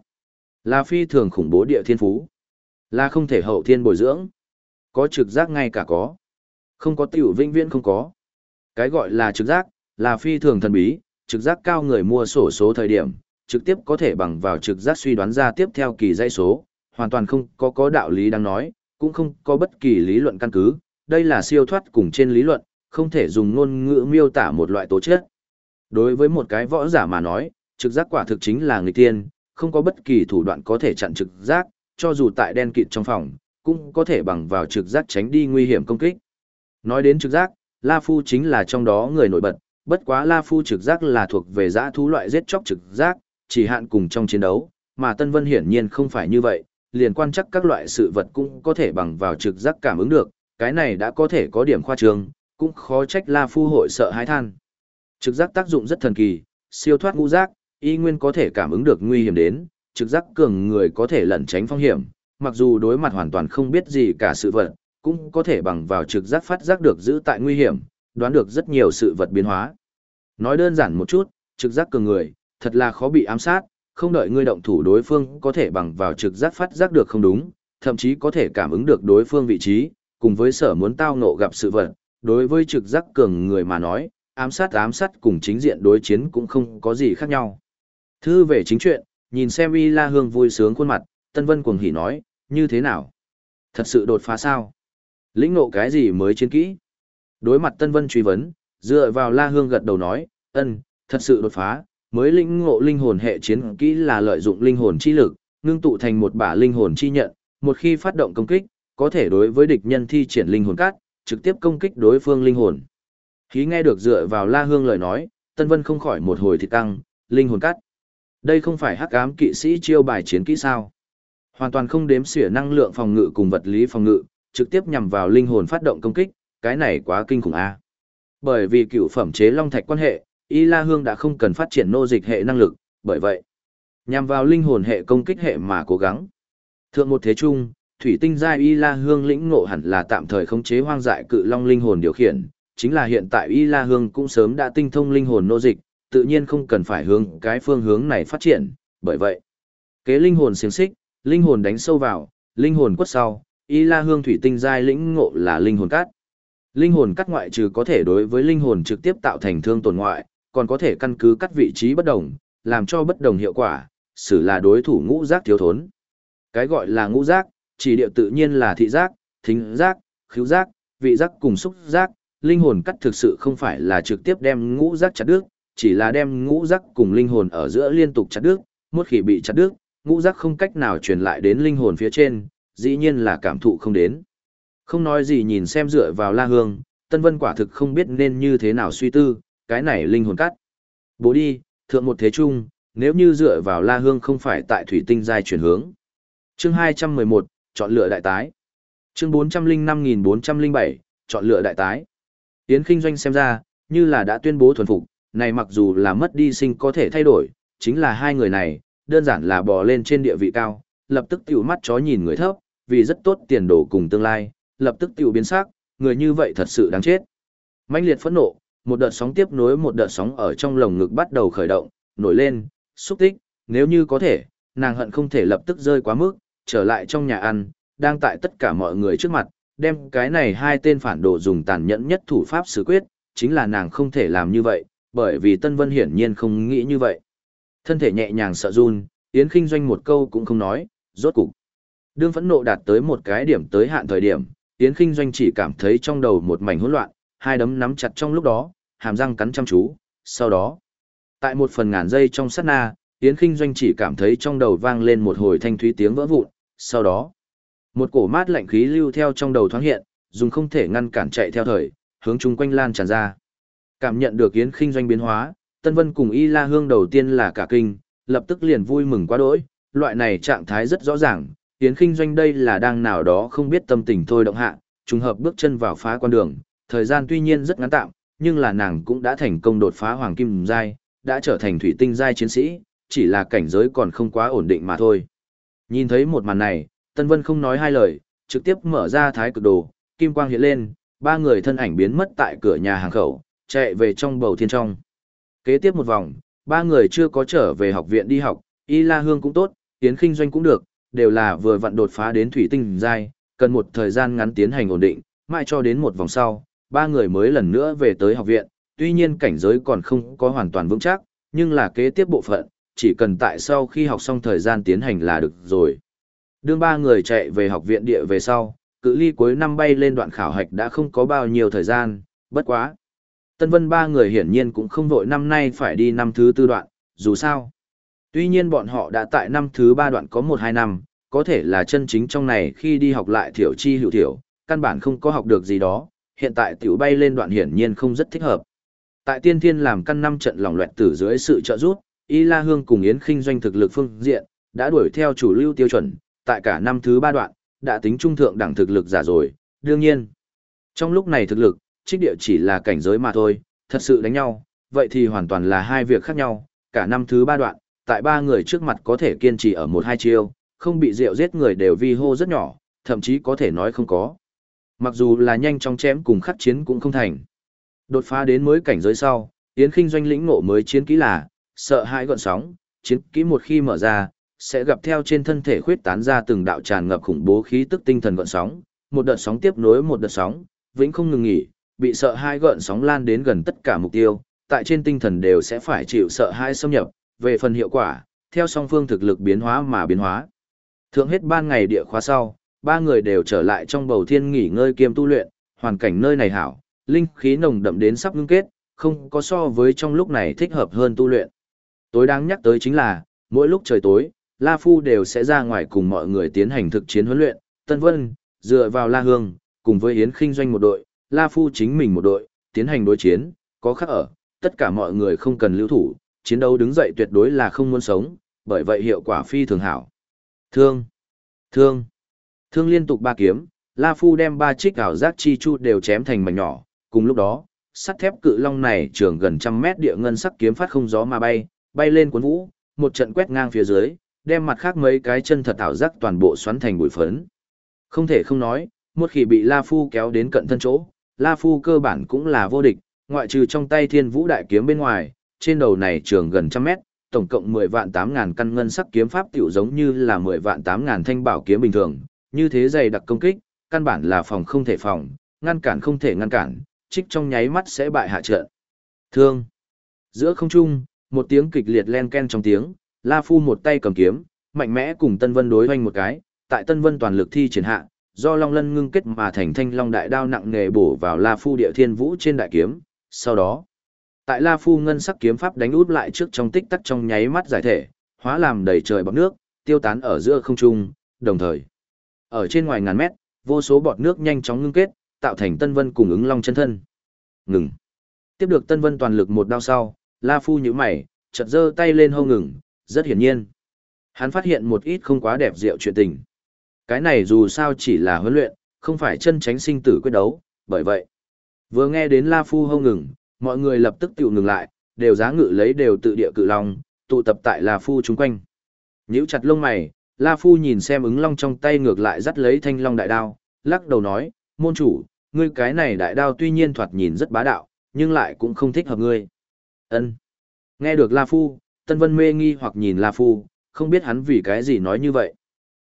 Là phi thường khủng bố địa thiên phú. Là không thể hậu thiên bồi dưỡng. Có trực giác ngay cả có. Không có tiểu vinh viễn không có. Cái gọi là trực giác, là phi thường thần bí, trực giác cao người mua sổ số thời điểm, trực tiếp có thể bằng vào trực giác suy đoán ra tiếp theo kỳ dây số, hoàn toàn không có có đạo lý đang nói, cũng không có bất kỳ lý luận căn cứ, đây là siêu thoát cùng trên lý luận, không thể dùng ngôn ngữ miêu tả một loại tố chất. Đối với một cái võ giả mà nói, trực giác quả thực chính là người tiên, không có bất kỳ thủ đoạn có thể chặn trực giác, cho dù tại đen kịt trong phòng, cũng có thể bằng vào trực giác tránh đi nguy hiểm công kích. Nói đến trực giác, La Phu chính là trong đó người nổi bật, bất quá La Phu trực giác là thuộc về giã thú loại giết chóc trực giác, chỉ hạn cùng trong chiến đấu, mà Tân Vân hiển nhiên không phải như vậy, liền quan chắc các loại sự vật cũng có thể bằng vào trực giác cảm ứng được, cái này đã có thể có điểm khoa trương, cũng khó trách La Phu hội sợ hãi than. Trực giác tác dụng rất thần kỳ, siêu thoát ngũ giác, y nguyên có thể cảm ứng được nguy hiểm đến, trực giác cường người có thể lẩn tránh phong hiểm, mặc dù đối mặt hoàn toàn không biết gì cả sự vật, cũng có thể bằng vào trực giác phát giác được giữ tại nguy hiểm, đoán được rất nhiều sự vật biến hóa. Nói đơn giản một chút, trực giác cường người, thật là khó bị ám sát, không đợi ngươi động thủ đối phương có thể bằng vào trực giác phát giác được không đúng, thậm chí có thể cảm ứng được đối phương vị trí, cùng với sở muốn tao ngộ gặp sự vật, đối với trực giác cường người mà nói, ám sát ám sát cùng chính diện đối chiến cũng không có gì khác nhau. Thư về chính chuyện, nhìn xem Y La Hương vui sướng khuôn mặt, Tân Vân cuồng hỉ nói, như thế nào? Thật sự đột phá sao? Lĩnh ngộ cái gì mới chiến kỹ? Đối mặt Tân Vân truy vấn, dựa vào La Hương gật đầu nói, ân, thật sự đột phá, mới lĩnh ngộ linh hồn hệ chiến kỹ là lợi dụng linh hồn chi lực, ngưng tụ thành một bả linh hồn chi nhận, một khi phát động công kích, có thể đối với địch nhân thi triển linh hồn cát, trực tiếp công kích đối phương linh hồn. Khí nghe được dựa vào La Hương lời nói, Tân Vân không khỏi một hồi thịt căng, linh hồn cắt. Đây không phải hắc ám kỵ sĩ chiêu bài chiến kỹ sao? Hoàn toàn không đếm xỉa năng lượng phòng ngự cùng vật lý phòng ngự, trực tiếp nhằm vào linh hồn phát động công kích, cái này quá kinh khủng a. Bởi vì cựu phẩm chế long thạch quan hệ, Y La Hương đã không cần phát triển nô dịch hệ năng lực, bởi vậy, nhằm vào linh hồn hệ công kích hệ mà cố gắng. Thượng một thế trung, thủy tinh giai Y La Hương lĩnh ngộ hẳn là tạm thời khống chế hoang dại cự long linh hồn điều khiển, chính là hiện tại Y La Hương cũng sớm đã tinh thông linh hồn nô dịch, tự nhiên không cần phải hướng cái phương hướng này phát triển, bởi vậy, kế linh hồn xiềng xích, linh hồn đánh sâu vào, linh hồn quất sau, Y La Hương thủy tinh giai lĩnh ngộ là linh hồn cắt. Linh hồn cắt ngoại trừ có thể đối với linh hồn trực tiếp tạo thành thương tổn ngoại, còn có thể căn cứ cắt vị trí bất đồng, làm cho bất đồng hiệu quả, xử là đối thủ ngũ giác thiếu thốn. Cái gọi là ngũ giác, chỉ địa tự nhiên là thị giác, thính giác, khứu giác, vị giác cùng xúc giác, linh hồn cắt thực sự không phải là trực tiếp đem ngũ giác chặt đứt, chỉ là đem ngũ giác cùng linh hồn ở giữa liên tục chặt đứt, một khi bị chặt đứt, ngũ giác không cách nào truyền lại đến linh hồn phía trên, dĩ nhiên là cảm thụ không đến. Không nói gì nhìn xem dựa vào La Hương, Tân Vân quả thực không biết nên như thế nào suy tư, cái này linh hồn cắt. Bố đi, thượng một thế trung, nếu như dựa vào La Hương không phải tại thủy tinh giai chuyển hướng. Chương 211, chọn lựa đại tái. Chương 405407, chọn lựa đại tái. Yến Kinh Doanh xem ra, như là đã tuyên bố thuần phục, này mặc dù là mất đi sinh có thể thay đổi, chính là hai người này, đơn giản là bò lên trên địa vị cao, lập tức tiểu mắt chó nhìn người thấp, vì rất tốt tiền đồ cùng tương lai, lập tức tiểu biến sắc, người như vậy thật sự đáng chết. mãnh liệt phẫn nộ, một đợt sóng tiếp nối một đợt sóng ở trong lồng ngực bắt đầu khởi động, nổi lên, xúc tích, nếu như có thể, nàng hận không thể lập tức rơi quá mức, trở lại trong nhà ăn, đang tại tất cả mọi người trước mặt, đem cái này hai tên phản đồ dùng tàn nhẫn nhất thủ pháp xử quyết, chính là nàng không thể làm như vậy, bởi vì Tân Vân hiển nhiên không nghĩ như vậy. Thân thể nhẹ nhàng sợ run, Yến Kinh Doanh một câu cũng không nói, rốt cục. Đương phẫn nộ đạt tới một cái điểm tới hạn thời điểm, Yến Kinh Doanh chỉ cảm thấy trong đầu một mảnh hỗn loạn, hai đấm nắm chặt trong lúc đó, hàm răng cắn chăm chú, sau đó. Tại một phần ngàn giây trong sát na, Yến Kinh Doanh chỉ cảm thấy trong đầu vang lên một hồi thanh thúy tiếng vỡ vụn, sau đó. Một cổ mát lạnh khí lưu theo trong đầu thoáng hiện, dùng không thể ngăn cản chạy theo thời, hướng chung quanh lan tràn ra. Cảm nhận được Yến Kinh Doanh biến hóa, Tân Vân cùng Y La Hương đầu tiên là cả kinh, lập tức liền vui mừng quá đỗi, loại này trạng thái rất rõ ràng, Yến Kinh Doanh đây là đang nào đó không biết tâm tình thôi động hạ, trùng hợp bước chân vào phá quan đường, thời gian tuy nhiên rất ngắn tạm, nhưng là nàng cũng đã thành công đột phá hoàng kim giai, đã trở thành thủy tinh giai chiến sĩ, chỉ là cảnh giới còn không quá ổn định mà thôi. Nhìn thấy một màn này, Tân Vân không nói hai lời, trực tiếp mở ra thái cực đồ, kim quang hiện lên, ba người thân ảnh biến mất tại cửa nhà hàng khẩu, chạy về trong bầu thiên trong. Kế tiếp một vòng, ba người chưa có trở về học viện đi học, Y La Hương cũng tốt, Tiến Kinh Doanh cũng được, đều là vừa vặn đột phá đến thủy tinh giai, cần một thời gian ngắn tiến hành ổn định, mãi cho đến một vòng sau, ba người mới lần nữa về tới học viện, tuy nhiên cảnh giới còn không có hoàn toàn vững chắc, nhưng là kế tiếp bộ phận, chỉ cần tại sau khi học xong thời gian tiến hành là được rồi. Đương ba người chạy về học viện địa về sau, cự ly cuối năm bay lên đoạn khảo hạch đã không có bao nhiêu thời gian, bất quá. Tân Vân ba người hiển nhiên cũng không vội năm nay phải đi năm thứ tư đoạn, dù sao. Tuy nhiên bọn họ đã tại năm thứ ba đoạn có một hai năm, có thể là chân chính trong này khi đi học lại thiểu chi hữu thiểu, căn bản không có học được gì đó, hiện tại tiểu bay lên đoạn hiển nhiên không rất thích hợp. Tại tiên thiên làm căn năm trận lỏng loẹt tử dưới sự trợ giúp, Y La Hương cùng Yến Kinh doanh thực lực phương diện, đã đuổi theo chủ lưu tiêu chuẩn, tại cả năm thứ ba đoạn, đã tính trung thượng đẳng thực lực giả rồi, đương nhiên. Trong lúc này thực lực, trích địa chỉ là cảnh giới mà thôi, thật sự đánh nhau, vậy thì hoàn toàn là hai việc khác nhau, cả năm thứ ba đoạn, tại ba người trước mặt có thể kiên trì ở một hai chiêu, không bị rượu giết người đều vi hô rất nhỏ, thậm chí có thể nói không có. Mặc dù là nhanh chóng chém cùng khắc chiến cũng không thành. Đột phá đến mới cảnh giới sau, Yến Kinh doanh lĩnh ngộ mới chiến kỹ là, sợ hãi gọn sóng, chiến kỹ một khi mở ra, sẽ gặp theo trên thân thể khuyết tán ra từng đạo tràn ngập khủng bố khí tức tinh thần gọn sóng, một đợt sóng tiếp nối một đợt sóng, vĩnh không ngừng nghỉ, bị sợ hai gợn sóng lan đến gần tất cả mục tiêu, tại trên tinh thần đều sẽ phải chịu sợ hai xâm nhập, về phần hiệu quả, theo song phương thực lực biến hóa mà biến hóa. Thượng hết ban ngày địa khóa sau, ba người đều trở lại trong bầu thiên nghỉ ngơi kiêm tu luyện, hoàn cảnh nơi này hảo, linh khí nồng đậm đến sắp ngưng kết, không có so với trong lúc này thích hợp hơn tu luyện. Tối đáng nhắc tới chính là, mỗi lúc trời tối, La Phu đều sẽ ra ngoài cùng mọi người tiến hành thực chiến huấn luyện, Tân Vân, dựa vào La Hương, cùng với Yến Kinh doanh một đội, La Phu chính mình một đội, tiến hành đối chiến, có khác ở, tất cả mọi người không cần lưu thủ, chiến đấu đứng dậy tuyệt đối là không muốn sống, bởi vậy hiệu quả phi thường hảo. Thương, thương, thương liên tục ba kiếm, La Phu đem ba trích ảo giác chi chu đều chém thành mảnh nhỏ, cùng lúc đó, sắt thép cự long này trường gần trăm mét địa ngân sắc kiếm phát không gió mà bay, bay lên cuốn vũ, một trận quét ngang phía dưới, đem mặt khác mấy cái chân thật ảo giác toàn bộ xoắn thành bụi phấn. Không thể không nói, một khi bị La Phu kéo đến cận thân chỗ, La Phu cơ bản cũng là vô địch, ngoại trừ trong tay thiên vũ đại kiếm bên ngoài, trên đầu này trường gần trăm mét, tổng cộng 10 vạn 8 ngàn căn ngân sắc kiếm pháp tiểu giống như là 10 vạn 8 ngàn thanh bảo kiếm bình thường, như thế dày đặc công kích, căn bản là phòng không thể phòng, ngăn cản không thể ngăn cản, trích trong nháy mắt sẽ bại hạ trận. Thương. Giữa không trung, một tiếng kịch liệt len ken trong tiếng, La Phu một tay cầm kiếm, mạnh mẽ cùng Tân Vân đối hoành một cái, tại Tân Vân toàn lực thi triển hạ, do long lân ngưng kết mà thành thanh long đại đao nặng nghề bổ vào La Phu địa thiên vũ trên đại kiếm, sau đó, tại La Phu ngân sắc kiếm pháp đánh út lại trước trong tích tắc trong nháy mắt giải thể, hóa làm đầy trời bọt nước, tiêu tán ở giữa không trung, đồng thời, ở trên ngoài ngàn mét, vô số bọt nước nhanh chóng ngưng kết, tạo thành Tân Vân cùng ứng long chân thân. Ngừng. Tiếp được Tân Vân toàn lực một đao sau, La Phu nhíu mày, chợt giơ tay lên hô ngừng, rất hiển nhiên. Hắn phát hiện một ít không quá đẹp diệu chuyện tình. Cái này dù sao chỉ là huấn luyện, không phải chân tránh sinh tử quyết đấu, bởi vậy. Vừa nghe đến La Phu hông ngừng, mọi người lập tức tiểu ngừng lại, đều giá ngự lấy đều tự địa cự long, tụ tập tại La Phu chung quanh. Nhíu chặt lông mày, La Phu nhìn xem ứng long trong tay ngược lại dắt lấy thanh long đại đao, lắc đầu nói, môn chủ, ngươi cái này đại đao tuy nhiên thoạt nhìn rất bá đạo, nhưng lại cũng không thích hợp ngươi. Ân. Nghe được La Phu, Tân Vân mê nghi hoặc nhìn La Phu, không biết hắn vì cái gì nói như vậy.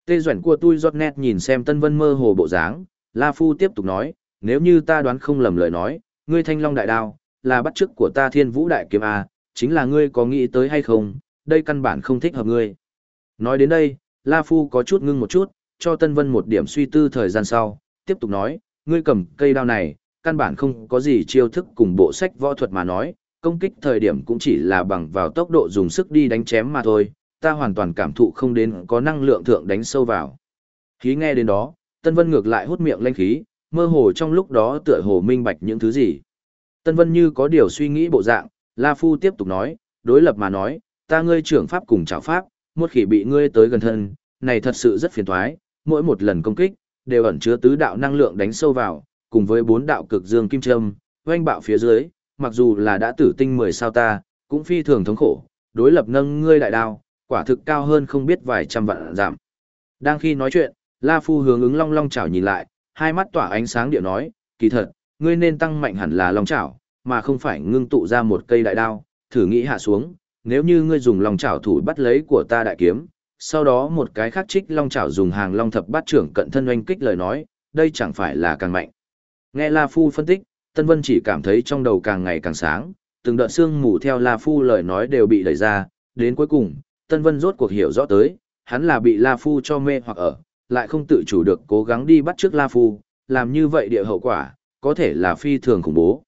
Tê Duẩn của tôi giọt nét nhìn xem Tân Vân mơ hồ bộ dáng, La Phu tiếp tục nói, nếu như ta đoán không lầm lời nói, ngươi thanh long đại đao, là bắt chức của ta thiên vũ đại kiếm A, chính là ngươi có nghĩ tới hay không, đây căn bản không thích hợp ngươi. Nói đến đây, La Phu có chút ngưng một chút, cho Tân Vân một điểm suy tư thời gian sau, tiếp tục nói, ngươi cầm cây đao này, căn bản không có gì chiêu thức cùng bộ sách võ thuật mà nói, công kích thời điểm cũng chỉ là bằng vào tốc độ dùng sức đi đánh chém mà thôi, ta hoàn toàn cảm thụ không đến có năng lượng thượng đánh sâu vào. Khí nghe đến đó, Tân Vân ngược lại hút miệng lanh khí, mơ hồ trong lúc đó tựa hồ minh bạch những thứ gì. Tân Vân như có điều suy nghĩ bộ dạng, La Phu tiếp tục nói, đối lập mà nói, ta ngươi trưởng pháp cùng trảo pháp, một khi bị ngươi tới gần thân, này thật sự rất phiền toái, mỗi một lần công kích, đều ẩn chứa tứ đạo năng lượng đánh sâu vào, cùng với bốn đạo cực dương kim châm, oanh bạo phía dưới, mặc dù là đã tử tinh 10 sao ta, cũng phi thường thống khổ, đối lập nâng ngươi đại đao, quả thực cao hơn không biết vài trăm vạn giảm. Đang khi nói chuyện, La Phu hướng ứng long long chảo nhìn lại, hai mắt tỏa ánh sáng điệu nói, kỳ thật, ngươi nên tăng mạnh hẳn là long chảo, mà không phải ngưng tụ ra một cây đại đao, thử nghĩ hạ xuống, nếu như ngươi dùng long chảo thủ bắt lấy của ta đại kiếm, sau đó một cái khác trích long chảo dùng hàng long thập bát trưởng cận thân oanh kích lời nói, đây chẳng phải là càng mạnh. Nghe La Phu phân tích, Tân Vân chỉ cảm thấy trong đầu càng ngày càng sáng, từng đợt xương mù theo La Phu lời nói đều bị đẩy ra, đến cuối cùng, Tân Vân rốt cuộc hiểu rõ tới, hắn là bị La Phu cho mê hoặc ở, lại không tự chủ được cố gắng đi bắt trước La Phu, làm như vậy địa hậu quả, có thể là phi thường khủng bố.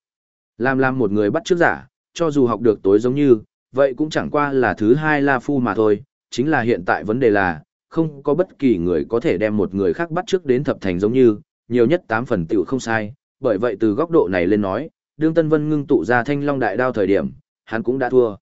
Làm làm một người bắt trước giả, cho dù học được tối giống như, vậy cũng chẳng qua là thứ hai La Phu mà thôi, chính là hiện tại vấn đề là, không có bất kỳ người có thể đem một người khác bắt trước đến thập thành giống như, nhiều nhất 8 phần tiểu không sai, bởi vậy từ góc độ này lên nói, đương Tân Vân ngưng tụ ra thanh long đại đao thời điểm, hắn cũng đã thua.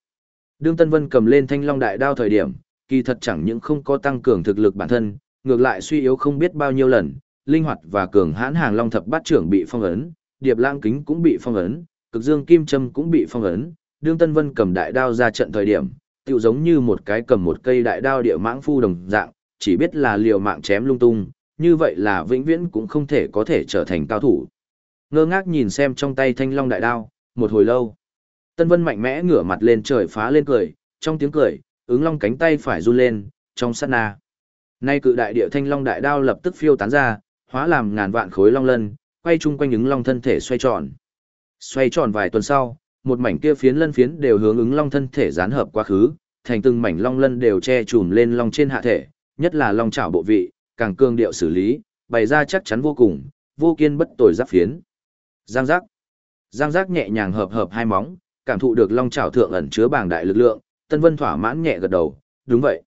Đương Tân Vân cầm lên thanh long đại đao thời điểm, kỳ thật chẳng những không có tăng cường thực lực bản thân, ngược lại suy yếu không biết bao nhiêu lần, linh hoạt và cường hãn hàng long thập bát trưởng bị phong ấn, điệp lãng kính cũng bị phong ấn, cực dương kim châm cũng bị phong ấn, đương Tân Vân cầm đại đao ra trận thời điểm, tựu giống như một cái cầm một cây đại đao địa mãng phu đồng dạng, chỉ biết là liều mạng chém lung tung, như vậy là vĩnh viễn cũng không thể có thể trở thành cao thủ. Ngơ ngác nhìn xem trong tay thanh long đại đao, một hồi lâu. Tân Vân mạnh mẽ ngửa mặt lên trời phá lên cười, trong tiếng cười, ứng long cánh tay phải run lên, trong sát na. Nay cự đại địa thanh long đại đao lập tức phiêu tán ra, hóa làm ngàn vạn khối long lân, quay chung quanh ứng long thân thể xoay tròn. Xoay tròn vài tuần sau, một mảnh kia phiến lân phiến đều hướng ứng long thân thể dán hợp quá khứ, thành từng mảnh long lân đều che trùm lên long trên hạ thể, nhất là long chảo bộ vị, càng cương điệu xử lý, bày ra chắc chắn vô cùng, vô kiên bất tồi giáp phiến. Giang giác. Giang giác nhẹ nhàng hợp hợp hai móng, cảm thụ được long chảo thượng ẩn chứa bảng đại lực lượng, Tân Vân thỏa mãn nhẹ gật đầu, đúng vậy.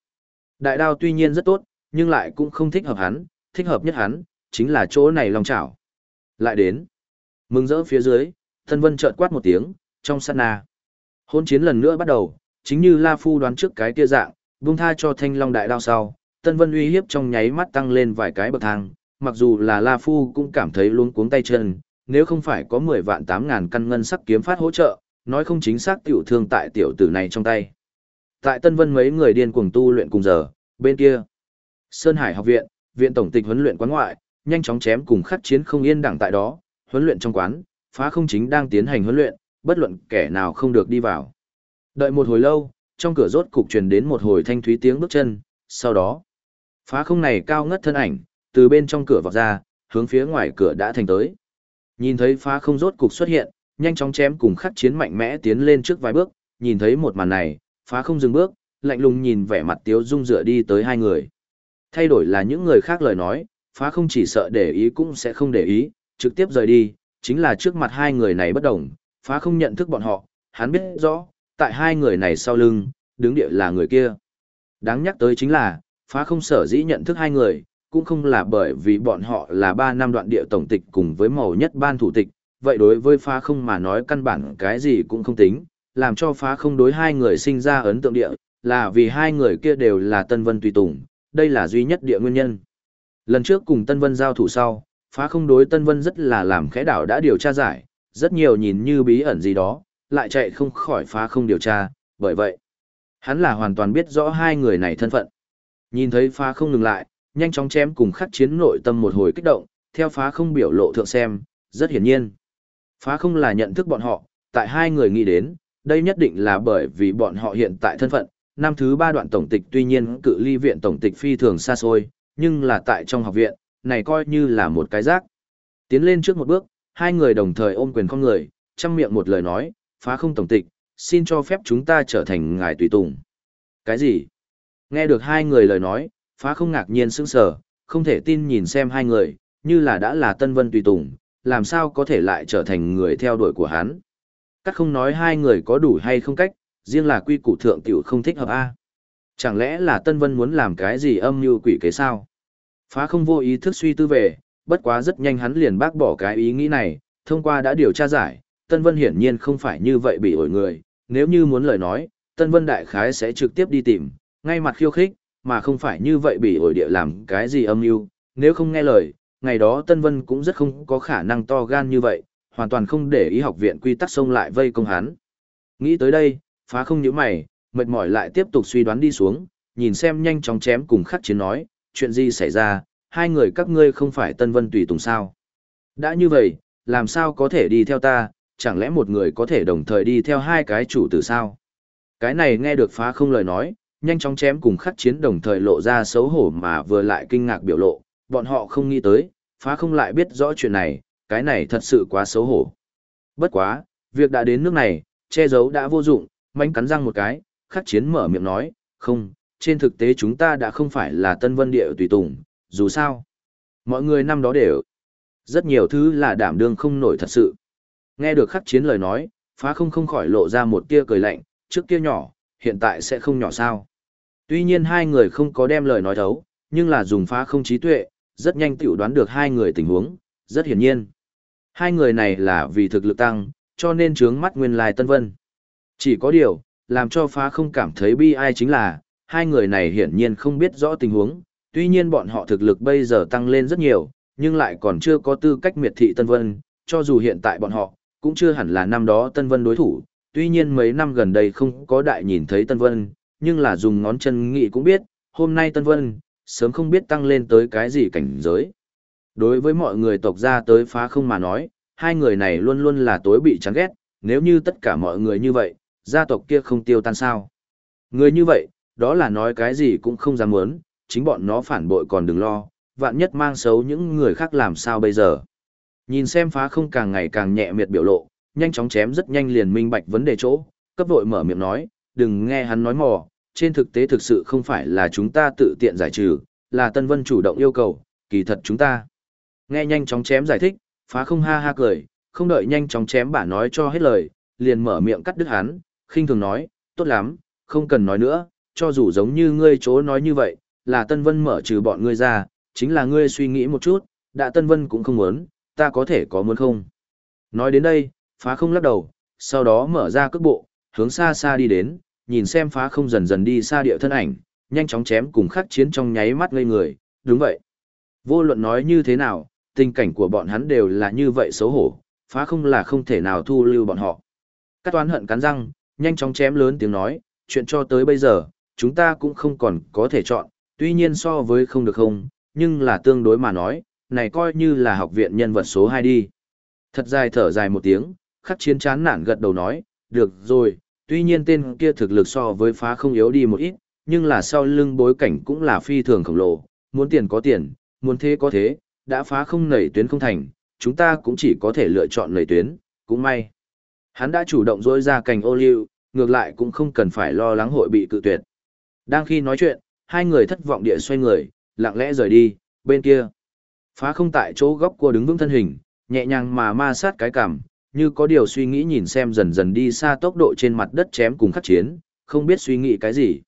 Đại đao tuy nhiên rất tốt, nhưng lại cũng không thích hợp hắn, thích hợp nhất hắn, chính là chỗ này long chảo. Lại đến. Mừng rỡ phía dưới, Tân Vân chợt quát một tiếng, trong sát na. Hôn chiến lần nữa bắt đầu, chính như La Phu đoán trước cái kia dạng, buông tha cho thanh long đại đao sau, Tân Vân uy hiếp trong nháy mắt tăng lên vài cái bậc thang, mặc dù là La Phu cũng cảm thấy luống cuống tay chân, nếu không phải có 10 vạn 8 ngàn căn ngân sắc kiếm phát hỗ trợ, nói không chính xác tiểu thương tại tiểu tử này trong tay. Tại Tân Vân mấy người điên cuồng tu luyện cùng giờ, bên kia, Sơn Hải học viện, viện tổng tịch huấn luyện quán ngoại, nhanh chóng chém cùng khắc chiến không yên đẳng tại đó, huấn luyện trong quán, phá không chính đang tiến hành huấn luyện, bất luận kẻ nào không được đi vào. Đợi một hồi lâu, trong cửa rốt cục truyền đến một hồi thanh thúy tiếng bước chân, sau đó, phá không này cao ngất thân ảnh, từ bên trong cửa vọt ra, hướng phía ngoài cửa đã thành tới. Nhìn thấy phá không rốt cục xuất hiện, nhanh chóng chém cùng khắc chiến mạnh mẽ tiến lên trước vài bước, nhìn thấy một màn này, phá không dừng bước, lạnh lùng nhìn vẻ mặt tiếu dung dựa đi tới hai người. Thay đổi là những người khác lời nói, phá không chỉ sợ để ý cũng sẽ không để ý, trực tiếp rời đi, chính là trước mặt hai người này bất đồng, phá không nhận thức bọn họ, hắn biết rõ, tại hai người này sau lưng, đứng địa là người kia. Đáng nhắc tới chính là, phá không sở dĩ nhận thức hai người, cũng không là bởi vì bọn họ là ba năm đoạn địa tổng tịch cùng với màu nhất ban thủ tịch, vậy đối với phá không mà nói căn bản cái gì cũng không tính, làm cho phá không đối hai người sinh ra ấn tượng địa, là vì hai người kia đều là Tân Vân Tùy Tùng, đây là duy nhất địa nguyên nhân. Lần trước cùng Tân Vân giao thủ sau, phá không đối Tân Vân rất là làm khẽ đảo đã điều tra giải, rất nhiều nhìn như bí ẩn gì đó, lại chạy không khỏi phá không điều tra, bởi vậy, hắn là hoàn toàn biết rõ hai người này thân phận. Nhìn thấy phá không ngừng lại, nhanh chóng chém cùng khắc chiến nội tâm một hồi kích động, theo phá không biểu lộ thượng xem, rất hiển nhiên. Phá không là nhận thức bọn họ, tại hai người nghĩ đến, đây nhất định là bởi vì bọn họ hiện tại thân phận, năm thứ ba đoạn tổng tịch tuy nhiên cự ly viện tổng tịch phi thường xa xôi, nhưng là tại trong học viện, này coi như là một cái rác. Tiến lên trước một bước, hai người đồng thời ôm quyền con người, chăm miệng một lời nói, phá không tổng tịch, xin cho phép chúng ta trở thành ngài tùy tùng. Cái gì? Nghe được hai người lời nói, phá không ngạc nhiên sững sờ, không thể tin nhìn xem hai người, như là đã là tân vân tùy tùng, làm sao có thể lại trở thành người theo đuổi của hắn. Các không nói hai người có đủ hay không cách, riêng là quy củ thượng tiểu không thích hợp A. Chẳng lẽ là Tân Vân muốn làm cái gì âm mưu quỷ kế sao? Phá không vô ý thức suy tư về, bất quá rất nhanh hắn liền bác bỏ cái ý nghĩ này, thông qua đã điều tra giải, Tân Vân hiển nhiên không phải như vậy bị ổi người, nếu như muốn lời nói, Tân Vân đại khái sẽ trực tiếp đi tìm, ngay mặt khiêu khích, mà không phải như vậy bị ổi địa làm cái gì âm mưu, nếu không nghe lời, ngày đó Tân Vân cũng rất không có khả năng to gan như vậy, hoàn toàn không để ý học viện quy tắc xông lại vây công hắn. Nghĩ tới đây, phá không nhíu mày, mệt mỏi lại tiếp tục suy đoán đi xuống, nhìn xem nhanh chóng chém cùng khắc chiến nói, chuyện gì xảy ra, hai người các ngươi không phải Tân Vân tùy tùng sao. Đã như vậy, làm sao có thể đi theo ta, chẳng lẽ một người có thể đồng thời đi theo hai cái chủ tử sao? Cái này nghe được phá không lời nói, nhanh chóng chém cùng khắc chiến đồng thời lộ ra xấu hổ mà vừa lại kinh ngạc biểu lộ, bọn họ không nghĩ tới, phá không lại biết rõ chuyện này, cái này thật sự quá xấu hổ. Bất quá, việc đã đến nước này, che giấu đã vô dụng, mánh cắn răng một cái, khắc chiến mở miệng nói, không, trên thực tế chúng ta đã không phải là tân vân địa tùy tùng, dù sao. Mọi người năm đó đều, rất nhiều thứ là đảm đương không nổi thật sự. Nghe được khắc chiến lời nói, phá không không khỏi lộ ra một tia cười lạnh, trước kia nhỏ, hiện tại sẽ không nhỏ sao. Tuy nhiên hai người không có đem lời nói thấu, nhưng là dùng phá không trí tuệ, rất nhanh tiểu đoán được hai người tình huống, rất hiển nhiên. Hai người này là vì thực lực tăng, cho nên trướng mắt nguyên lai Tân Vân. Chỉ có điều, làm cho phá không cảm thấy bi ai chính là, hai người này hiển nhiên không biết rõ tình huống, tuy nhiên bọn họ thực lực bây giờ tăng lên rất nhiều, nhưng lại còn chưa có tư cách miệt thị Tân Vân, cho dù hiện tại bọn họ, cũng chưa hẳn là năm đó Tân Vân đối thủ, tuy nhiên mấy năm gần đây không có đại nhìn thấy Tân Vân, nhưng là dùng ngón chân nghĩ cũng biết, hôm nay Tân Vân, sớm không biết tăng lên tới cái gì cảnh giới. Đối với mọi người tộc gia tới phá không mà nói, hai người này luôn luôn là tối bị chán ghét, nếu như tất cả mọi người như vậy, gia tộc kia không tiêu tan sao. Người như vậy, đó là nói cái gì cũng không dám muốn, chính bọn nó phản bội còn đừng lo, vạn nhất mang xấu những người khác làm sao bây giờ. Nhìn xem phá không càng ngày càng nhẹ miệt biểu lộ, nhanh chóng chém rất nhanh liền minh bạch vấn đề chỗ, cấp vội mở miệng nói, đừng nghe hắn nói mò, trên thực tế thực sự không phải là chúng ta tự tiện giải trừ, là Tân Vân chủ động yêu cầu, kỳ thật chúng ta. Nghe nhanh chóng chém giải thích, phá không ha ha cười, không đợi nhanh chóng chém bả nói cho hết lời, liền mở miệng cắt đứt hắn, khinh thường nói, tốt lắm, không cần nói nữa, cho dù giống như ngươi chỗ nói như vậy, là Tân Vân mở trừ bọn ngươi ra, chính là ngươi suy nghĩ một chút, đã Tân Vân cũng không muốn, ta có thể có muốn không. Nói đến đây, phá không lắc đầu, sau đó mở ra cước bộ, hướng xa xa đi đến, nhìn xem phá không dần dần đi xa địa thân ảnh, nhanh chóng chém cùng khắc chiến trong nháy mắt ngây người, đúng vậy. Vô luận nói như thế nào, tình cảnh của bọn hắn đều là như vậy xấu hổ, phá không là không thể nào thu lưu bọn họ. Các toán hận cắn răng, nhanh chóng chém lớn tiếng nói, chuyện cho tới bây giờ, chúng ta cũng không còn có thể chọn, tuy nhiên so với không được không, nhưng là tương đối mà nói, này coi như là học viện nhân vật số 2 đi. Thật dài thở dài một tiếng, khắc chiến chán nản gật đầu nói, được rồi, tuy nhiên tên kia thực lực so với phá không yếu đi một ít, nhưng là sau lưng bối cảnh cũng là phi thường khổng lồ, muốn tiền có tiền, muốn thế có thế, đã phá không nảy tuyến không thành, chúng ta cũng chỉ có thể lựa chọn nảy tuyến, cũng may. Hắn đã chủ động dối ra cành ô liu, ngược lại cũng không cần phải lo lắng hội bị cự tuyệt. Đang khi nói chuyện, hai người thất vọng địa xoay người, lặng lẽ rời đi, bên kia. Phá không tại chỗ góc cua đứng vững thân hình, nhẹ nhàng mà ma sát cái cằm, như có điều suy nghĩ nhìn xem dần dần đi xa tốc độ trên mặt đất chém cùng khắc chiến, không biết suy nghĩ cái gì.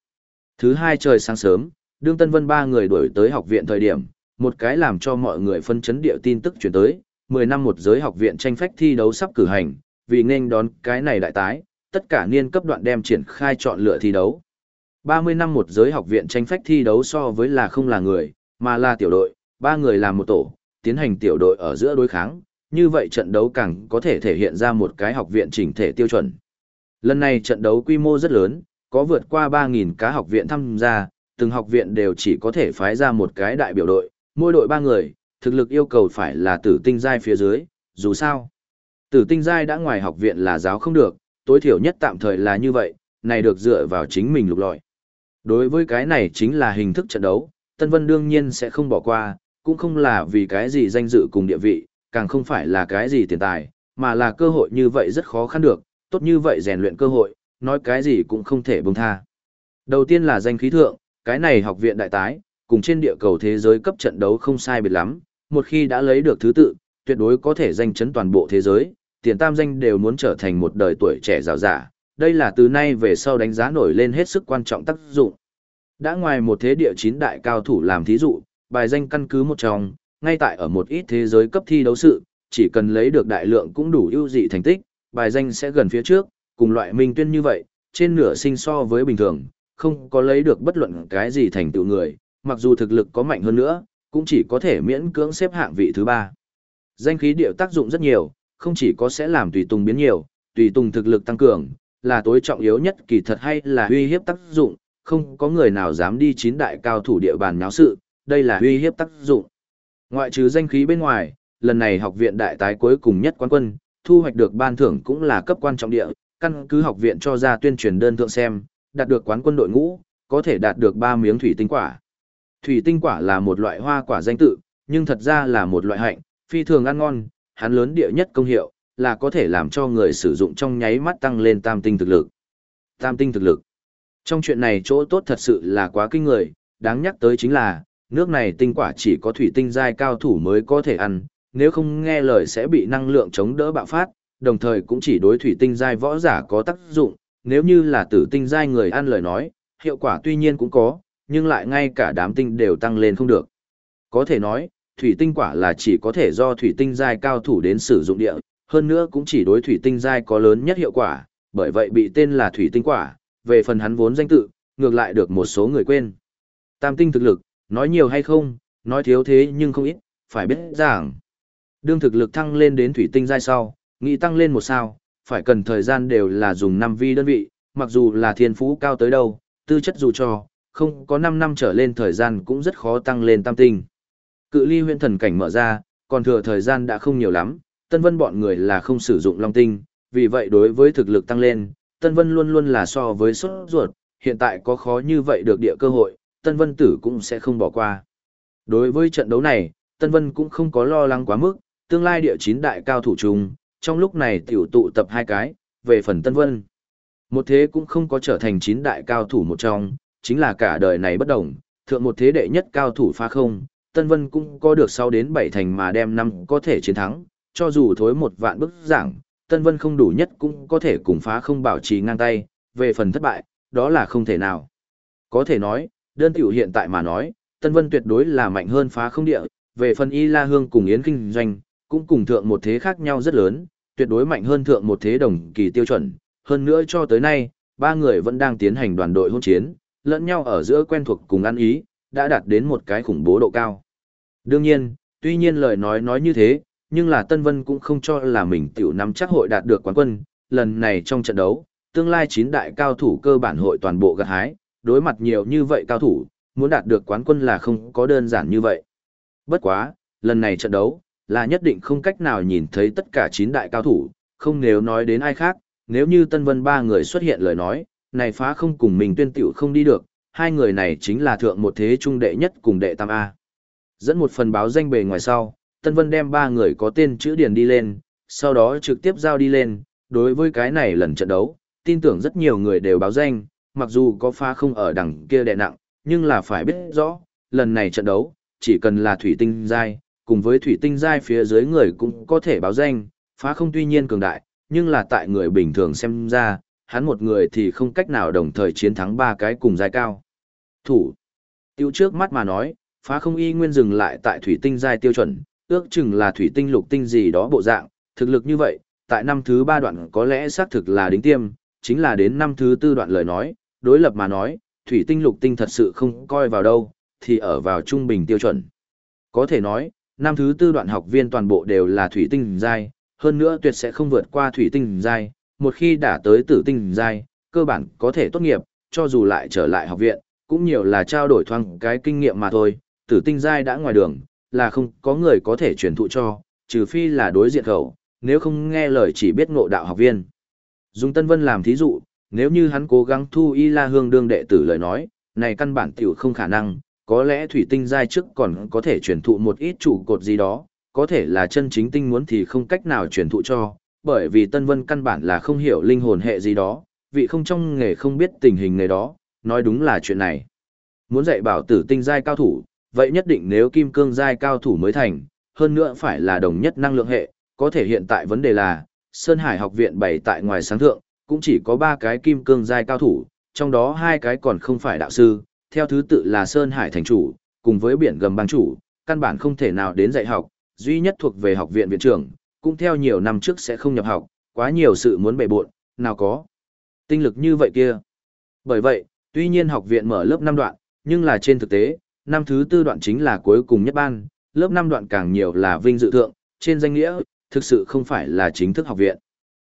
Thứ hai trời sáng sớm, đương Tân Vân ba người đuổi tới học viện thời điểm, một cái làm cho mọi người phân chấn địa tin tức chuyển tới, 10 năm một giới học viện tranh phách thi đấu sắp cử hành, vì nên đón cái này đại tái, tất cả niên cấp đoạn đem triển khai chọn lựa thi đấu. 30 năm một giới học viện tranh phách thi đấu so với là không là người, mà là tiểu đội, ba người làm một tổ, tiến hành tiểu đội ở giữa đối kháng, như vậy trận đấu càng có thể thể hiện ra một cái học viện chỉnh thể tiêu chuẩn. Lần này trận đấu quy mô rất lớn, có vượt qua 3.000 cá học viện tham gia, từng học viện đều chỉ có thể phái ra một cái đại biểu đội, mỗi đội ba người, thực lực yêu cầu phải là tử tinh giai phía dưới, dù sao. Tử tinh giai đã ngoài học viện là giáo không được, tối thiểu nhất tạm thời là như vậy, này được dựa vào chính mình lục lọi. Đối với cái này chính là hình thức trận đấu, Tân Vân đương nhiên sẽ không bỏ qua, cũng không là vì cái gì danh dự cùng địa vị, càng không phải là cái gì tiền tài, mà là cơ hội như vậy rất khó khăn được, tốt như vậy rèn luyện cơ hội, nói cái gì cũng không thể buông tha. Đầu tiên là danh khí thượng, cái này học viện đại tái, cùng trên địa cầu thế giới cấp trận đấu không sai biệt lắm, một khi đã lấy được thứ tự, tuyệt đối có thể danh chấn toàn bộ thế giới, tiền tam danh đều muốn trở thành một đời tuổi trẻ rào giả, đây là từ nay về sau đánh giá nổi lên hết sức quan trọng tác dụng. Đã ngoài một thế địa chín đại cao thủ làm thí dụ, bài danh căn cứ một trong, ngay tại ở một ít thế giới cấp thi đấu sự, chỉ cần lấy được đại lượng cũng đủ ưu dị thành tích, bài danh sẽ gần phía trước, cùng loại minh tuyên như vậy, trên nửa sinh so với bình thường, không có lấy được bất luận cái gì thành tựu người, mặc dù thực lực có mạnh hơn nữa, cũng chỉ có thể miễn cưỡng xếp hạng vị thứ ba. Danh khí điệu tác dụng rất nhiều, không chỉ có sẽ làm tùy tùng biến nhiều, tùy tùng thực lực tăng cường, là tối trọng yếu nhất kỳ thật hay là uy hiếp tác dụng, không có người nào dám đi chín đại cao thủ địa bàn nháo sự, đây là uy hiếp tác dụng. Ngoại trừ danh khí bên ngoài, lần này học viện đại tái cuối cùng nhất quán quân, thu hoạch được ban thưởng cũng là cấp quan trọng địa, căn cứ học viện cho ra tuyên truyền đơn thượng xem, đạt được quán quân đội ngũ, có thể đạt được 3 miếng thủy tinh quả. Thủy tinh quả là một loại hoa quả danh tự, nhưng thật ra là một loại hạnh, phi thường ăn ngon, hắn lớn địa nhất công hiệu, là có thể làm cho người sử dụng trong nháy mắt tăng lên tam tinh thực lực. Tam tinh thực lực. Trong chuyện này chỗ tốt thật sự là quá kinh người, đáng nhắc tới chính là, nước này tinh quả chỉ có thủy tinh giai cao thủ mới có thể ăn, nếu không nghe lời sẽ bị năng lượng chống đỡ bạo phát, đồng thời cũng chỉ đối thủy tinh giai võ giả có tác dụng, nếu như là tử tinh giai người ăn lời nói, hiệu quả tuy nhiên cũng có, nhưng lại ngay cả đám tinh đều tăng lên không được. Có thể nói, thủy tinh quả là chỉ có thể do thủy tinh giai cao thủ đến sử dụng địa, hơn nữa cũng chỉ đối thủy tinh giai có lớn nhất hiệu quả, bởi vậy bị tên là thủy tinh quả, về phần hắn vốn danh tự, ngược lại được một số người quên. Tam tinh thực lực, nói nhiều hay không, nói thiếu thế nhưng không ít, phải biết rằng. Đương thực lực thăng lên đến thủy tinh giai sau, nghĩ tăng lên một sao, phải cần thời gian đều là dùng 5 vi đơn vị, mặc dù là thiên phú cao tới đâu, tư chất dù cho, không có 5 năm trở lên thời gian cũng rất khó tăng lên tam tinh. Cự ly huyện thần cảnh mở ra, còn thừa thời gian đã không nhiều lắm, Tân Vân bọn người là không sử dụng long tinh, vì vậy đối với thực lực tăng lên, Tân Vân luôn luôn là so với sốt ruột, hiện tại có khó như vậy được địa cơ hội, Tân Vân tử cũng sẽ không bỏ qua. Đối với trận đấu này, Tân Vân cũng không có lo lắng quá mức, tương lai địa chín đại cao thủ chung, trong lúc này tiểu tụ tập hai cái, về phần Tân Vân. Một thế cũng không có trở thành chín đại cao thủ một trong, chính là cả đời này bất đồng, thượng một thế đệ nhất cao thủ phá không, Tân Vân cũng có được sau đến bảy thành mà đem năm có thể chiến thắng, cho dù thối một vạn bức giảng, Tân Vân không đủ nhất cũng có thể cùng phá không bảo trì ngang tay, về phần thất bại, đó là không thể nào. Có thể nói, đơn tiểu hiện tại mà nói, Tân Vân tuyệt đối là mạnh hơn phá không địa, về phần Y La Hương cùng Yến Kinh Doanh, cũng cùng thượng một thế khác nhau rất lớn, tuyệt đối mạnh hơn thượng một thế đồng kỳ tiêu chuẩn. Hơn nữa cho tới nay, ba người vẫn đang tiến hành đoàn đội hôn chiến, lẫn nhau ở giữa quen thuộc cùng ăn ý, đã đạt đến một cái khủng bố độ cao. Đương nhiên, tuy nhiên lời nói nói như thế, nhưng là Tân Vân cũng không cho là mình tiểu nắm chắc hội đạt được quán quân, lần này trong trận đấu, tương lai chín đại cao thủ cơ bản hội toàn bộ gặt hái, đối mặt nhiều như vậy cao thủ, muốn đạt được quán quân là không có đơn giản như vậy. Bất quá, lần này trận đấu, là nhất định không cách nào nhìn thấy tất cả chín đại cao thủ, không nếu nói đến ai khác, nếu như Tân Vân ba người xuất hiện lời nói, này phá không cùng mình tuyên tiểu không đi được, hai người này chính là thượng một thế trung đệ nhất cùng đệ tam A. Dẫn một phần báo danh bề ngoài sau, Tân Vân đem ba người có tên chữ điền đi lên, sau đó trực tiếp giao đi lên, đối với cái này lần trận đấu, tin tưởng rất nhiều người đều báo danh, mặc dù có pha không ở đằng kia đè nặng, nhưng là phải biết rõ, lần này trận đấu, chỉ cần là thủy tinh giai, cùng với thủy tinh giai phía dưới người cũng có thể báo danh, phá không tuy nhiên cường đại, nhưng là tại người bình thường xem ra, hắn một người thì không cách nào đồng thời chiến thắng ba cái cùng giai cao. Thủ. Tiêu trước mắt mà nói, phá không y nguyên dừng lại tại thủy tinh giai tiêu chuẩn, ước chừng là thủy tinh lục tinh gì đó bộ dạng, thực lực như vậy, tại năm thứ ba đoạn có lẽ xác thực là đính tiêm, chính là đến năm thứ tư đoạn lời nói, đối lập mà nói, thủy tinh lục tinh thật sự không coi vào đâu, thì ở vào trung bình tiêu chuẩn. Có thể nói, năm thứ tư đoạn học viên toàn bộ đều là thủy tinh giai, hơn nữa tuyệt sẽ không vượt qua thủy tinh giai, một khi đã tới tử tinh giai, cơ bản có thể tốt nghiệp, cho dù lại trở lại học viện, cũng nhiều là trao đổi thoang cái kinh nghiệm mà thôi, tử tinh giai đã ngoài đường, là không có người có thể truyền thụ cho, trừ phi là đối diện khẩu, nếu không nghe lời chỉ biết ngộ đạo học viên. Dùng Tân Vân làm thí dụ, nếu như hắn cố gắng thu y la hương đương đệ tử lời nói, này căn bản tiểu không khả năng, có lẽ thủy tinh giai trước còn có thể truyền thụ một ít trụ cột gì đó, có thể là chân chính tinh muốn thì không cách nào truyền thụ cho, bởi vì Tân Vân căn bản là không hiểu linh hồn hệ gì đó, vị không trong nghề không biết tình hình nghề đó, nói đúng là chuyện này. Muốn dạy bảo tử tinh giai cao thủ, vậy nhất định nếu kim cương giai cao thủ mới thành, hơn nữa phải là đồng nhất năng lượng hệ, có thể hiện tại vấn đề là, Sơn Hải học viện bày tại ngoài sáng thượng, cũng chỉ có 3 cái kim cương giai cao thủ, trong đó hai cái còn không phải đạo sư, theo thứ tự là Sơn Hải thành chủ, cùng với biển gầm bang chủ, căn bản không thể nào đến dạy học, duy nhất thuộc về học viện viện trưởng, cũng theo nhiều năm trước sẽ không nhập học, quá nhiều sự muốn bề bộn, nào có. Tinh lực như vậy kia. Bởi vậy, tuy nhiên học viện mở lớp 5 đoạn, nhưng là trên thực tế, năm thứ tư đoạn chính là cuối cùng nhất ban, lớp 5 đoạn càng nhiều là vinh dự thượng, trên danh nghĩa, thực sự không phải là chính thức học viện.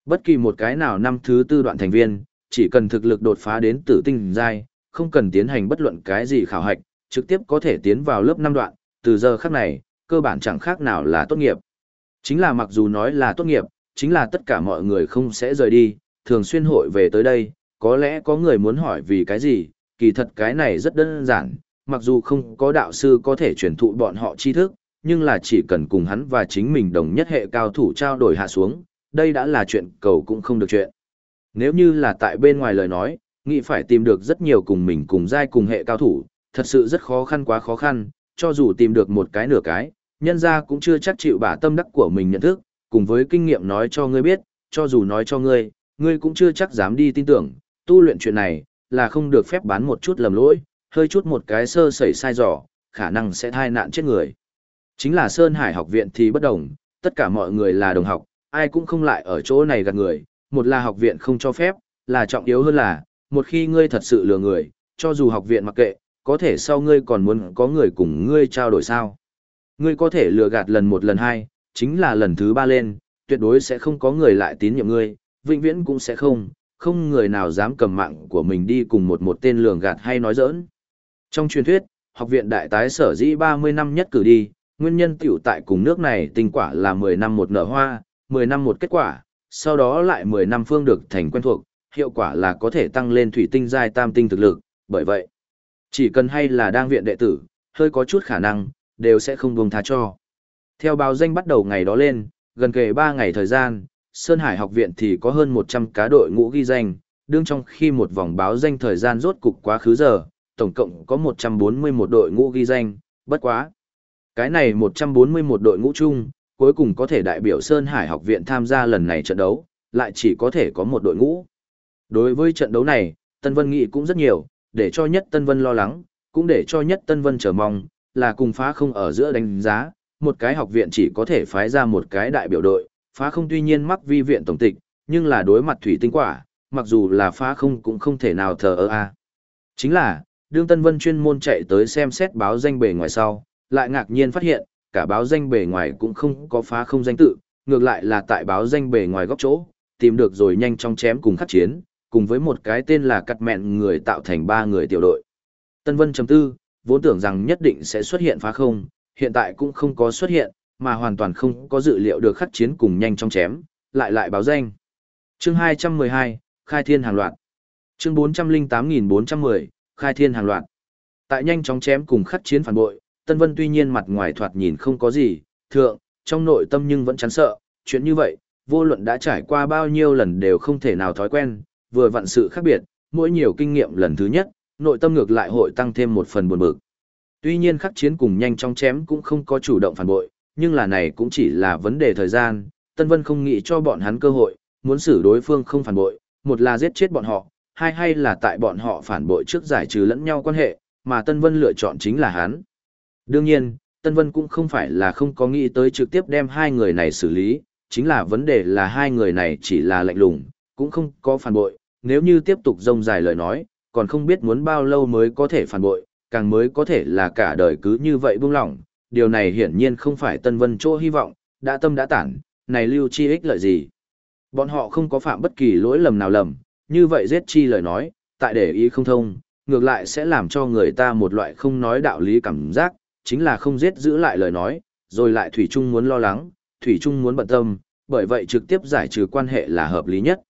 Bất kỳ một cái nào năm thứ tư đoạn thành viên, chỉ cần thực lực đột phá đến tử tinh giai, không cần tiến hành bất luận cái gì khảo hạch, trực tiếp có thể tiến vào lớp năm đoạn, từ giờ khắc này, cơ bản chẳng khác nào là tốt nghiệp. Chính là mặc dù nói là tốt nghiệp, chính là tất cả mọi người không sẽ rời đi, thường xuyên hội về tới đây, có lẽ có người muốn hỏi vì cái gì, kỳ thật cái này rất đơn giản, mặc dù không có đạo sư có thể truyền thụ bọn họ tri thức, nhưng là chỉ cần cùng hắn và chính mình đồng nhất hệ cao thủ trao đổi hạ xuống, đây đã là chuyện cầu cũng không được chuyện. Nếu như là tại bên ngoài lời nói, nghĩ phải tìm được rất nhiều cùng mình cùng giai cùng hệ cao thủ, thật sự rất khó khăn quá khó khăn, cho dù tìm được một cái nửa cái, nhân ra cũng chưa chắc chịu bả tâm đắc của mình nhận thức, cùng với kinh nghiệm nói cho ngươi biết, cho dù nói cho ngươi, ngươi cũng chưa chắc dám đi tin tưởng, tu luyện chuyện này, là không được phép bán một chút lầm lỗi, hơi chút một cái sơ sẩy sai dò, khả năng sẽ thai nạn chết người. Chính là Sơn Hải học viện thì bất đồng, tất cả mọi người là đồng học, ai cũng không lại ở chỗ này gạt người, một là học viện không cho phép, là trọng yếu hơn là, một khi ngươi thật sự lừa người, cho dù học viện mặc kệ, có thể sau ngươi còn muốn có người cùng ngươi trao đổi sao. Ngươi có thể lừa gạt lần một lần hai, chính là lần thứ ba lên, tuyệt đối sẽ không có người lại tín nhiệm ngươi, vĩnh viễn cũng sẽ không, không người nào dám cầm mạng của mình đi cùng một một tên lường gạt hay nói giỡn. Trong truyền thuyết, học viện đại tái sở dĩ 30 năm nhất cử đi, nguyên nhân tiểu tại cùng nước này tinh quả là 10 năm một nở hoa, 10 năm một kết quả, sau đó lại 10 năm phương được thành quen thuộc, hiệu quả là có thể tăng lên thủy tinh giai tam tinh thực lực, bởi vậy, chỉ cần hay là đang viện đệ tử, hơi có chút khả năng, đều sẽ không buông tha cho. Theo báo danh bắt đầu ngày đó lên, gần kề 3 ngày thời gian, Sơn Hải học viện thì có hơn 100 cá đội ngũ ghi danh, đương trong khi một vòng báo danh thời gian rốt cục quá khứ giờ, tổng cộng có 141 đội ngũ ghi danh, bất quá. Cái này 141 đội ngũ chung, cuối cùng có thể đại biểu Sơn Hải học viện tham gia lần này trận đấu, lại chỉ có thể có một đội ngũ. Đối với trận đấu này, Tân Vân nghĩ cũng rất nhiều, để cho nhất Tân Vân lo lắng, cũng để cho nhất Tân Vân chờ mong, là cùng phá không ở giữa đánh giá, một cái học viện chỉ có thể phái ra một cái đại biểu đội, phá không tuy nhiên mắc vi viện tổng tịch, nhưng là đối mặt thủy tinh quả, mặc dù là phá không cũng không thể nào thờ ơ a. Chính là, đương Tân Vân chuyên môn chạy tới xem xét báo danh bề ngoài sau, lại ngạc nhiên phát hiện, cả báo danh bề ngoài cũng không có phá không danh tự, ngược lại là tại báo danh bề ngoài góc chỗ, tìm được rồi nhanh chóng chém cùng khắc chiến, cùng với một cái tên là cắt mẹn người tạo thành ba người tiểu đội. Tân Vân chấm tư, vốn tưởng rằng nhất định sẽ xuất hiện phá không, hiện tại cũng không có xuất hiện, mà hoàn toàn không có dự liệu được khắc chiến cùng nhanh chóng chém, lại lại báo danh. Chương 212, Khai Thiên hàng loạt. Chương 408410, Khai Thiên hàng loạt. Tại nhanh chóng chém cùng khắc chiến phản bội, Tân Vân tuy nhiên mặt ngoài thoạt nhìn không có gì, thượng, trong nội tâm nhưng vẫn chán sợ, chuyện như vậy, vô luận đã trải qua bao nhiêu lần đều không thể nào thói quen, vừa vặn sự khác biệt, mỗi nhiều kinh nghiệm lần thứ nhất, nội tâm ngược lại hội tăng thêm một phần buồn bực. Tuy nhiên khắc chiến cùng nhanh chóng chém cũng không có chủ động phản bội, nhưng là này cũng chỉ là vấn đề thời gian, Tân Vân không nghĩ cho bọn hắn cơ hội, muốn xử đối phương không phản bội, một là giết chết bọn họ, hai hay là tại bọn họ phản bội trước giải trừ lẫn nhau quan hệ, mà Tân Vân lựa chọn chính là hắn. Đương nhiên, Tân Vân cũng không phải là không có nghĩ tới trực tiếp đem hai người này xử lý, chính là vấn đề là hai người này chỉ là lạnh lùng, cũng không có phản bội, nếu như tiếp tục rông dài lời nói, còn không biết muốn bao lâu mới có thể phản bội, càng mới có thể là cả đời cứ như vậy buông lỏng, điều này hiển nhiên không phải Tân Vân chỗ hy vọng, đã tâm đã tản, này lưu chi ích lợi gì. Bọn họ không có phạm bất kỳ lỗi lầm nào lầm, như vậy giết chi lời nói, tại để ý không thông, ngược lại sẽ làm cho người ta một loại không nói đạo lý cảm giác, chính là không giết giữ lại lời nói, rồi lại Thủy Trung muốn lo lắng, Thủy Trung muốn bận tâm, bởi vậy trực tiếp giải trừ quan hệ là hợp lý nhất.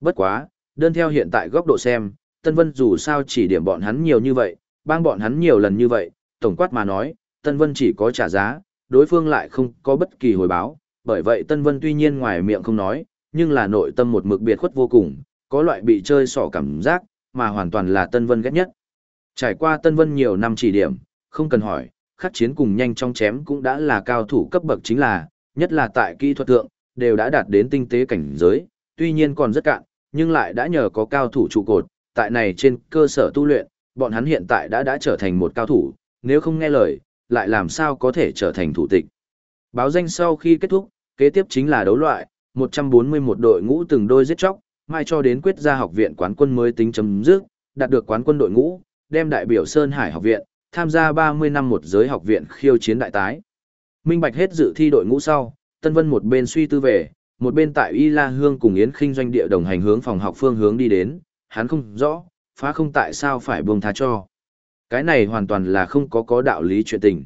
Bất quá, đơn theo hiện tại góc độ xem, Tân Vân dù sao chỉ điểm bọn hắn nhiều như vậy, bang bọn hắn nhiều lần như vậy, tổng quát mà nói, Tân Vân chỉ có trả giá, đối phương lại không có bất kỳ hồi báo, bởi vậy Tân Vân tuy nhiên ngoài miệng không nói, nhưng là nội tâm một mực biệt khuất vô cùng, có loại bị chơi sỏ cảm giác, mà hoàn toàn là Tân Vân ghét nhất. Trải qua Tân Vân nhiều năm chỉ điểm, không cần hỏi, khắc chiến cùng nhanh trong chém cũng đã là cao thủ cấp bậc chính là, nhất là tại kỹ thuật thượng, đều đã đạt đến tinh tế cảnh giới, tuy nhiên còn rất cạn, nhưng lại đã nhờ có cao thủ trụ cột, tại này trên cơ sở tu luyện, bọn hắn hiện tại đã đã trở thành một cao thủ, nếu không nghe lời, lại làm sao có thể trở thành thủ tịch. Báo danh sau khi kết thúc, kế tiếp chính là đấu loại, 141 đội ngũ từng đôi giết chóc, mai cho đến quyết ra học viện quán quân mới tính chấm dứt, đạt được quán quân đội ngũ, đem đại biểu Sơn Hải học viện, tham gia 30 năm một giới học viện khiêu chiến đại tái. Minh Bạch hết dự thi đội ngũ sau, Tân Vân một bên suy tư về, một bên tại Y La Hương cùng Yến kinh doanh địa đồng hành hướng phòng học phương hướng đi đến, hắn không rõ, phá không tại sao phải buông tha cho. Cái này hoàn toàn là không có có đạo lý chuyện tình.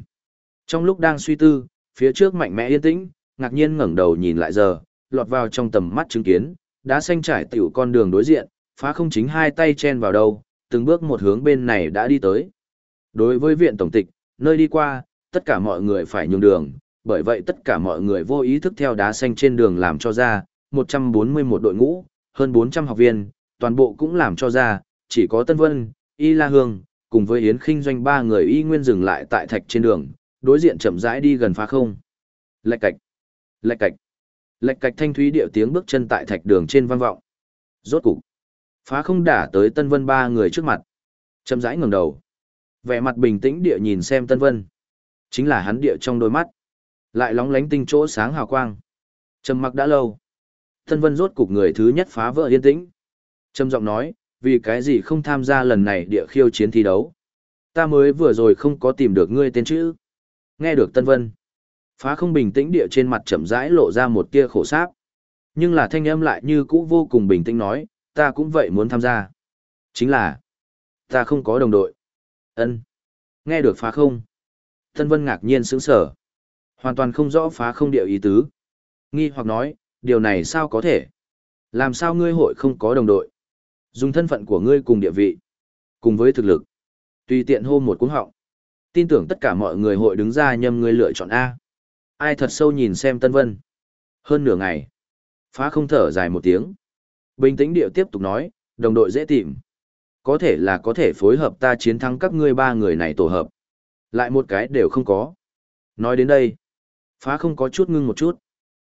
Trong lúc đang suy tư, phía trước mạnh mẽ yên tĩnh, ngạc nhiên ngẩng đầu nhìn lại giờ, lọt vào trong tầm mắt chứng kiến, đã xanh trải tiểu con đường đối diện, phá không chính hai tay chen vào đầu, từng bước một hướng bên này đã đi tới. Đối với viện tổng tịch, nơi đi qua, tất cả mọi người phải nhường đường, bởi vậy tất cả mọi người vô ý thức theo đá xanh trên đường làm cho ra, 141 đội ngũ, hơn 400 học viên, toàn bộ cũng làm cho ra, chỉ có Tân Vân, Y La Hương, cùng với Yến Kinh doanh ba người y nguyên dừng lại tại thạch trên đường, đối diện chậm rãi đi gần phá không. Lạch cạch, lạch cạch, lạch cạch thanh thúy điệu tiếng bước chân tại thạch đường trên vang vọng. Rốt cục, phá không đả tới Tân Vân ba người trước mặt. Chậm rãi ngẩng đầu. Vẻ mặt bình tĩnh địa nhìn xem Tân Vân. Chính là hắn địa trong đôi mắt. Lại lóng lánh tinh chỗ sáng hào quang. Trầm mặc đã lâu. Tân Vân rốt cục người thứ nhất phá vỡ yên tĩnh. Trầm giọng nói, vì cái gì không tham gia lần này địa khiêu chiến thi đấu. Ta mới vừa rồi không có tìm được ngươi tên chữ. Nghe được Tân Vân. Phá không bình tĩnh địa trên mặt chậm rãi lộ ra một tia khổ sáp. Nhưng là thanh âm lại như cũ vô cùng bình tĩnh nói, ta cũng vậy muốn tham gia. Chính là, ta không có đồng đội ân Nghe được phá không. Tân Vân ngạc nhiên sững sở. Hoàn toàn không rõ phá không điệu ý tứ. Nghi hoặc nói, điều này sao có thể? Làm sao ngươi hội không có đồng đội? Dùng thân phận của ngươi cùng địa vị, cùng với thực lực. Tùy tiện hô một cuống họng. Tin tưởng tất cả mọi người hội đứng ra nhâm ngươi lựa chọn A. Ai thật sâu nhìn xem Tân Vân. Hơn nửa ngày. Phá không thở dài một tiếng. Bình tĩnh điệu tiếp tục nói, đồng đội dễ tìm. Có thể là có thể phối hợp ta chiến thắng các ngươi ba người này tổ hợp. Lại một cái đều không có. Nói đến đây. Phá không có chút ngưng một chút.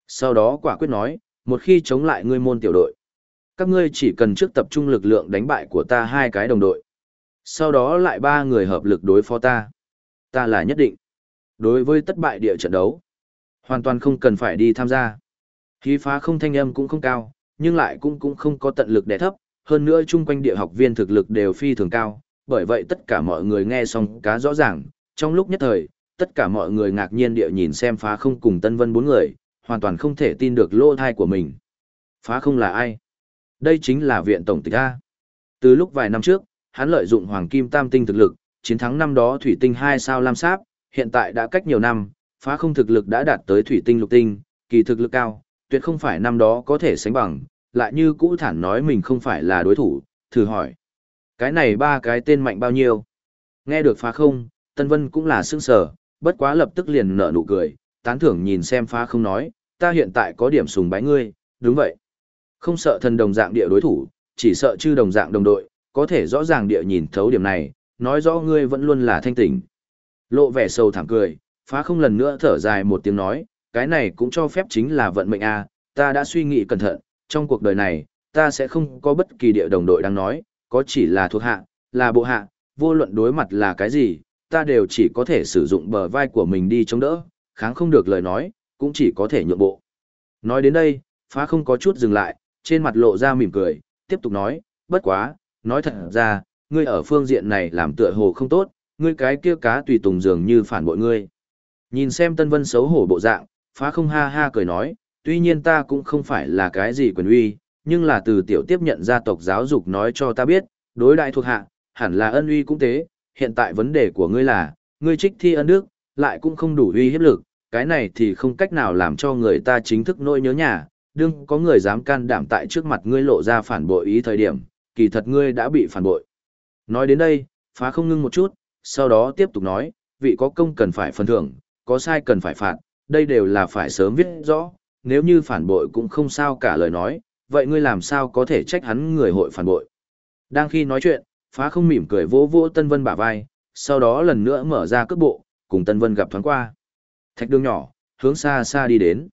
Sau đó quả quyết nói, một khi chống lại ngươi môn tiểu đội. Các ngươi chỉ cần trước tập trung lực lượng đánh bại của ta hai cái đồng đội. Sau đó lại ba người hợp lực đối phó ta. Ta là nhất định. Đối với tất bại địa trận đấu. Hoàn toàn không cần phải đi tham gia. Khí phá không thanh âm cũng không cao, nhưng lại cũng cũng không có tận lực đè thấp, hơn nữa chung quanh địa học viên thực lực đều phi thường cao, bởi vậy tất cả mọi người nghe xong cá rõ ràng, trong lúc nhất thời, tất cả mọi người ngạc nhiên địa nhìn xem phá không cùng Tân Vân bốn người, hoàn toàn không thể tin được lô thai của mình. Phá không là ai? Đây chính là viện tổng tịch A. Từ lúc vài năm trước, hắn lợi dụng hoàng kim tam tinh thực lực, chiến thắng năm đó thủy tinh hai sao lam sáp, hiện tại đã cách nhiều năm, phá không thực lực đã đạt tới thủy tinh lục tinh, kỳ thực lực cao, tuyệt không phải năm đó có thể sánh bằng, lại như cũ thản nói mình không phải là đối thủ, thử hỏi. Cái này ba cái tên mạnh bao nhiêu? Nghe được phá không, Tân Vân cũng là sững sờ, bất quá lập tức liền nở nụ cười, tán thưởng nhìn xem phá không nói, ta hiện tại có điểm sùng bái ngươi, đúng vậy. Không sợ thần đồng dạng địa đối thủ, chỉ sợ chư đồng dạng đồng đội, có thể rõ ràng địa nhìn thấu điểm này, nói rõ ngươi vẫn luôn là thanh tỉnh. Lộ vẻ sâu thẳng cười, phá không lần nữa thở dài một tiếng nói, cái này cũng cho phép chính là vận mệnh a à, ta đã suy nghĩ cẩn thận, trong cuộc đời này, ta sẽ không có bất kỳ địa đồng đội đang nói, có chỉ là thuộc hạ, là bộ hạ, vô luận đối mặt là cái gì, ta đều chỉ có thể sử dụng bờ vai của mình đi chống đỡ, kháng không được lời nói, cũng chỉ có thể nhượng bộ. Nói đến đây, phá không có chút dừng lại, trên mặt lộ ra mỉm cười, tiếp tục nói, bất quá, nói thật ra, ngươi ở phương diện này làm tựa hồ không tốt, ngươi cái kia cá tùy tùng dường như phản bội ngươi. Nhìn xem Tân Vân xấu hổ bộ dạng, phá không ha ha cười nói, tuy nhiên ta cũng không phải là cái gì quyền uy, nhưng là từ tiểu tiếp nhận gia tộc giáo dục nói cho ta biết, đối đại thuộc hạ, hẳn là ân uy cũng thế, hiện tại vấn đề của ngươi là, ngươi trích thi ân đức, lại cũng không đủ uy hiếp lực, cái này thì không cách nào làm cho người ta chính thức nỗi nhớ nhà, đương có người dám can đảm tại trước mặt ngươi lộ ra phản bội ý thời điểm, kỳ thật ngươi đã bị phản bội. Nói đến đây, phá không ngưng một chút, sau đó tiếp tục nói, vị có công cần phải phần thưởng, có sai cần phải phạt, đây đều là phải sớm viết rõ, nếu như phản bội cũng không sao cả lời nói, vậy ngươi làm sao có thể trách hắn người hội phản bội. Đang khi nói chuyện, phá không mỉm cười vỗ vỗ Tân Vân bả vai, sau đó lần nữa mở ra cước bộ, cùng Tân Vân gặp thoáng qua. Thạch đường nhỏ, hướng xa xa đi đến.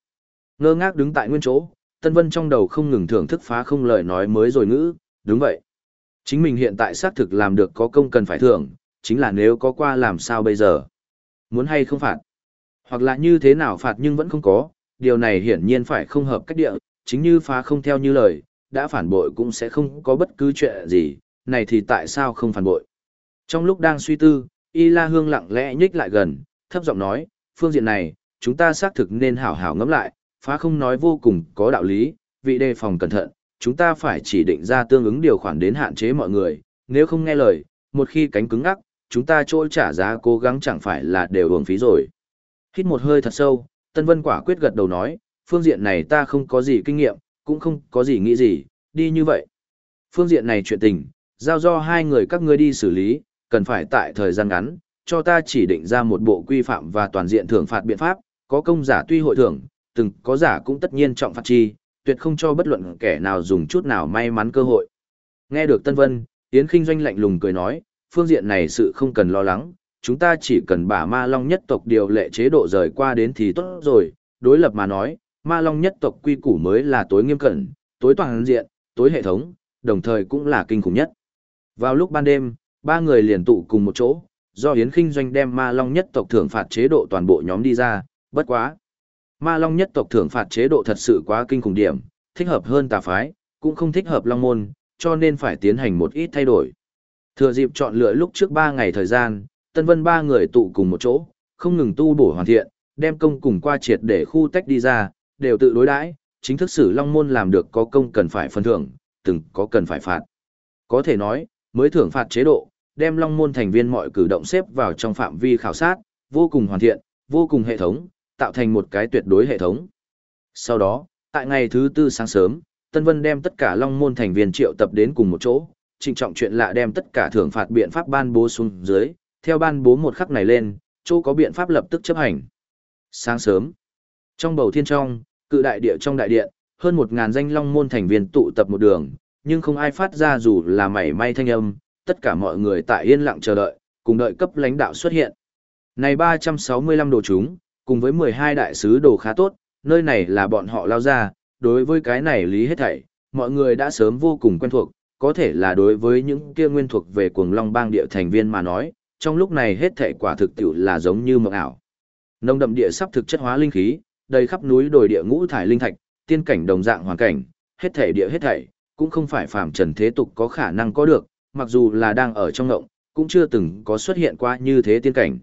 Ngơ ngác đứng tại nguyên chỗ, Tân Vân trong đầu không ngừng thưởng thức phá không lời nói mới rồi ngữ, đúng vậy. Chính mình hiện tại xác thực làm được có công cần phải thưởng, chính là nếu có qua làm sao bây giờ. Muốn hay không phạt. Hoặc là như thế nào phạt nhưng vẫn không có, điều này hiển nhiên phải không hợp cách địa, chính như phá không theo như lời, đã phản bội cũng sẽ không có bất cứ chuyện gì, này thì tại sao không phản bội. Trong lúc đang suy tư, Y La Hương lặng lẽ nhích lại gần, thấp giọng nói, phương diện này, chúng ta xác thực nên hảo hảo ngẫm lại, phá không nói vô cùng có đạo lý, vị đề phòng cẩn thận, chúng ta phải chỉ định ra tương ứng điều khoản đến hạn chế mọi người, nếu không nghe lời, một khi cánh cứng ngắc, chúng ta trôi trả giá cố gắng chẳng phải là đều uổng phí rồi. Hít một hơi thật sâu, Tân Vân quả quyết gật đầu nói, phương diện này ta không có gì kinh nghiệm, cũng không có gì nghĩ gì, đi như vậy. Phương diện này chuyện tình, giao do hai người các ngươi đi xử lý, cần phải tại thời gian ngắn, cho ta chỉ định ra một bộ quy phạm và toàn diện thưởng phạt biện pháp, có công giả tuy hội thưởng, từng có giả cũng tất nhiên trọng phạt chi, tuyệt không cho bất luận kẻ nào dùng chút nào may mắn cơ hội. Nghe được Tân Vân, Yến Kinh Doanh lạnh lùng cười nói, phương diện này sự không cần lo lắng, chúng ta chỉ cần bả ma long nhất tộc điều lệ chế độ rời qua đến thì tốt rồi, đối lập mà nói, ma long nhất tộc quy củ mới là tối nghiêm cẩn, tối toàn diện, tối hệ thống, đồng thời cũng là kinh khủng nhất. Vào lúc ban đêm, ba người liền tụ cùng một chỗ, do Yến Kinh Doanh đem ma long nhất tộc thưởng phạt chế độ toàn bộ nhóm đi ra, bất quá. Ma long nhất tộc thưởng phạt chế độ thật sự quá kinh khủng điểm, thích hợp hơn tà phái, cũng không thích hợp long môn, cho nên phải tiến hành một ít thay đổi. Thừa dịp chọn lựa lúc trước 3 ngày thời gian, Tân Vân ba người tụ cùng một chỗ, không ngừng tu bổ hoàn thiện, đem công cùng qua triệt để khu tách đi ra, đều tự đối đãi, chính thức sử Long môn làm được có công cần phải phân thưởng, từng có cần phải phạt. Có thể nói, mới thưởng phạt chế độ, đem Long môn thành viên mọi cử động xếp vào trong phạm vi khảo sát, vô cùng hoàn thiện, vô cùng hệ thống, tạo thành một cái tuyệt đối hệ thống. Sau đó, tại ngày thứ tư sáng sớm, Tân Vân đem tất cả Long môn thành viên triệu tập đến cùng một chỗ, trịnh trọng chuyện lạ đem tất cả thưởng phạt biện pháp ban bố xuống dưới, theo ban bố một khắc này lên, chỗ có biện pháp lập tức chấp hành. Sáng sớm, trong bầu thiên trong, cự đại địa trong đại điện, hơn một ngàn danh long môn thành viên tụ tập một đường, nhưng không ai phát ra dù là mảy may thanh âm, tất cả mọi người tại yên lặng chờ đợi, cùng đợi cấp lãnh đạo xuất hiện. Này 365 đồ chúng, cùng với 12 đại sứ đồ khá tốt, nơi này là bọn họ lao ra, đối với cái này lý hết thảy, mọi người đã sớm vô cùng quen thuộc, có thể là đối với những kia nguyên thuộc về cuồng long bang địa thành viên mà nói, trong lúc này hết thảy quả thực tiểu là giống như mộng ảo. Nông đậm địa sắp thực chất hóa linh khí, đầy khắp núi đồi địa ngũ thải linh thạch, tiên cảnh đồng dạng hoàn cảnh, hết thảy địa hết thảy, cũng không phải phàm trần thế tục có khả năng có được, mặc dù là đang ở trong ngộng, cũng chưa từng có xuất hiện qua như thế tiên cảnh.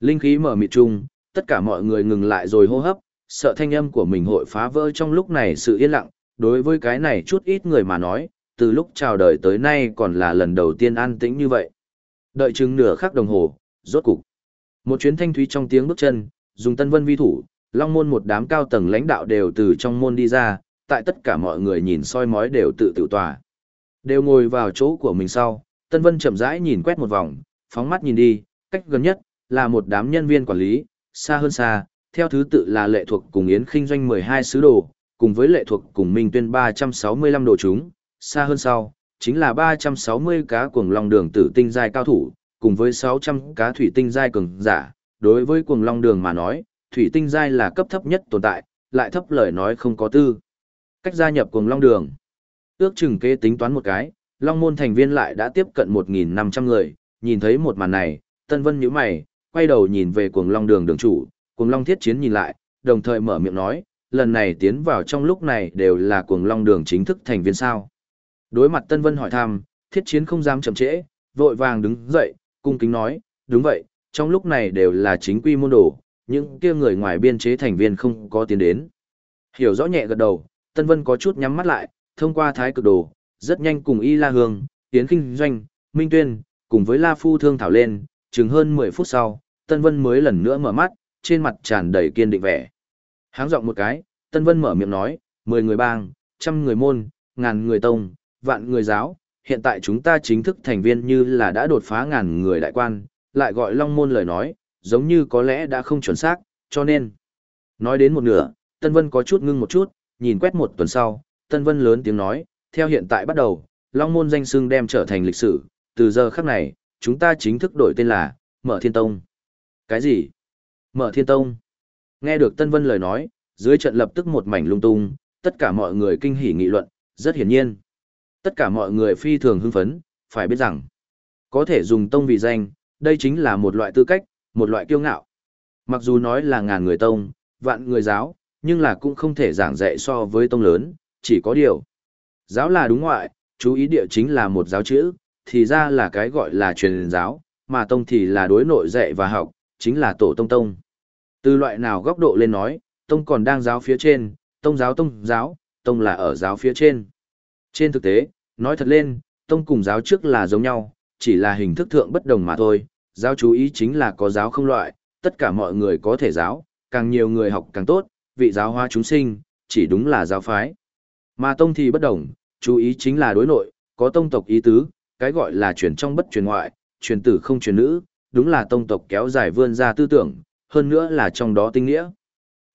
Linh khí mở mịt chung, tất cả mọi người ngừng lại rồi hô hấp, sợ thanh âm của mình hội phá vỡ trong lúc này sự yên lặng, đối với cái này chút ít người mà nói, từ lúc chào đời tới nay còn là lần đầu tiên an tĩnh như vậy. Đợi chừng nửa khắc đồng hồ, rốt cục. Một chuyến thanh thúy trong tiếng bước chân, dùng tân vân vi thủ, long môn một đám cao tầng lãnh đạo đều từ trong môn đi ra, tại tất cả mọi người nhìn soi mói đều tự tự tòa. Đều ngồi vào chỗ của mình sau, tân vân chậm rãi nhìn quét một vòng, phóng mắt nhìn đi, cách gần nhất, là một đám nhân viên quản lý, xa hơn xa, theo thứ tự là lệ thuộc cùng Yến Kinh doanh 12 sứ đồ, cùng với lệ thuộc cùng Minh Tuyên 365 đồ chúng, xa hơn sau, chính là 360 cá cuồng long đường tử tinh giai cao thủ, cùng với 600 cá thủy tinh giai cường giả. Đối với cuồng long đường mà nói, thủy tinh giai là cấp thấp nhất tồn tại, lại thấp lời nói không có tư. Cách gia nhập cuồng long đường. Ước chừng kế tính toán một cái, long môn thành viên lại đã tiếp cận 1.500 người, nhìn thấy một màn này, Tân Vân nhíu mày, quay đầu nhìn về cuồng long đường đường chủ, cuồng long thiết chiến nhìn lại, đồng thời mở miệng nói, lần này tiến vào trong lúc này đều là cuồng long đường chính thức thành viên sao. Đối mặt Tân Vân hỏi thăm, thiết chiến không dám chậm trễ, vội vàng đứng dậy, cung kính nói, đúng vậy, trong lúc này đều là chính quy môn đồ, những kia người ngoài biên chế thành viên không có tiến đến. Hiểu rõ nhẹ gật đầu, Tân Vân có chút nhắm mắt lại, thông qua thái cực đồ, rất nhanh cùng Y La Hương, Tiến Kinh Doanh, Minh Tuyên, cùng với La Phu thương thảo lên, chừng hơn 10 phút sau, Tân Vân mới lần nữa mở mắt, trên mặt tràn đầy kiên định vẻ. Háng giọng một cái, Tân Vân mở miệng nói, 10 người bang, trăm người môn, ngàn người tông, vạn người giáo, hiện tại chúng ta chính thức thành viên như là đã đột phá ngàn người đại quan, lại gọi long môn lời nói, giống như có lẽ đã không chuẩn xác, cho nên. Nói đến một nửa, Tân Vân có chút ngưng một chút, nhìn quét một tuần sau, Tân Vân lớn tiếng nói, theo hiện tại bắt đầu, long môn danh xưng đem trở thành lịch sử, từ giờ khắc này, chúng ta chính thức đổi tên là, Mở Thiên Tông. Cái gì? Mở Thiên Tông. Nghe được Tân Vân lời nói, dưới trận lập tức một mảnh lung tung, tất cả mọi người kinh hỉ nghị luận, rất hiển nhiên. Tất cả mọi người phi thường hưng phấn, phải biết rằng, có thể dùng tông vì danh, đây chính là một loại tư cách, một loại kiêu ngạo. Mặc dù nói là ngàn người tông, vạn người giáo, nhưng là cũng không thể giảng dạy so với tông lớn, chỉ có điều. Giáo là đúng ngoại, chú ý địa chính là một giáo chữ, thì ra là cái gọi là truyền giáo, mà tông thì là đối nội dạy và học, chính là tổ tông tông. Từ loại nào góc độ lên nói, tông còn đang giáo phía trên, tông giáo tông giáo, tông là ở giáo phía trên. Trên thực tế, nói thật lên, tông cùng giáo trước là giống nhau, chỉ là hình thức thượng bất đồng mà thôi. Giáo chú ý chính là có giáo không loại, tất cả mọi người có thể giáo, càng nhiều người học càng tốt, vị giáo hóa chúng sinh, chỉ đúng là giáo phái. Mà tông thì bất đồng, chú ý chính là đối nội, có tông tộc ý tứ, cái gọi là truyền trong bất truyền ngoại, truyền tử không truyền nữ, đúng là tông tộc kéo dài vươn ra tư tưởng, hơn nữa là trong đó tinh nghĩa.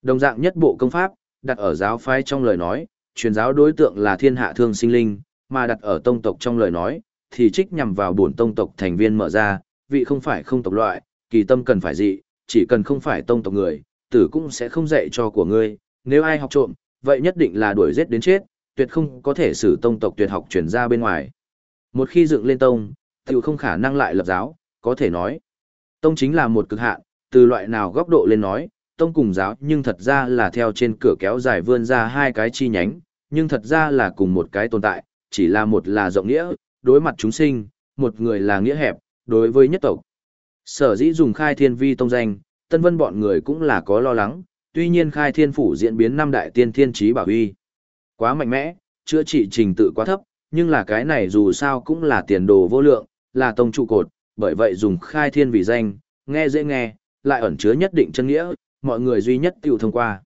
Đồng dạng nhất bộ công pháp, đặt ở giáo phái trong lời nói, truyền giáo đối tượng là thiên hạ thương sinh linh, mà đặt ở tông tộc trong lời nói, thì trích nhằm vào bổn tông tộc thành viên mở ra, vị không phải không tộc loại, kỳ tâm cần phải dị, chỉ cần không phải tông tộc người, tử cũng sẽ không dạy cho của ngươi, nếu ai học trộm, vậy nhất định là đuổi giết đến chết, tuyệt không có thể xử tông tộc tuyệt học truyền ra bên ngoài. Một khi dựng lên tông, tiểu không khả năng lại lập giáo, có thể nói. Tông chính là một cực hạn, từ loại nào góc độ lên nói, tông cùng giáo nhưng thật ra là theo trên cửa kéo dài vươn ra hai cái chi nhánh, nhưng thật ra là cùng một cái tồn tại, chỉ là một là rộng nghĩa, đối mặt chúng sinh, một người là nghĩa hẹp, đối với nhất tộc. Sở dĩ dùng khai thiên vi tông danh, tân vân bọn người cũng là có lo lắng, tuy nhiên khai thiên phủ diễn biến năm đại tiên thiên trí bảo huy. Quá mạnh mẽ, chữa trị trình tự quá thấp, nhưng là cái này dù sao cũng là tiền đồ vô lượng, là tông trụ cột, bởi vậy dùng khai thiên vì danh, nghe dễ nghe, lại ẩn chứa nhất định chân nghĩa, mọi người duy nhất tiêu thông qua.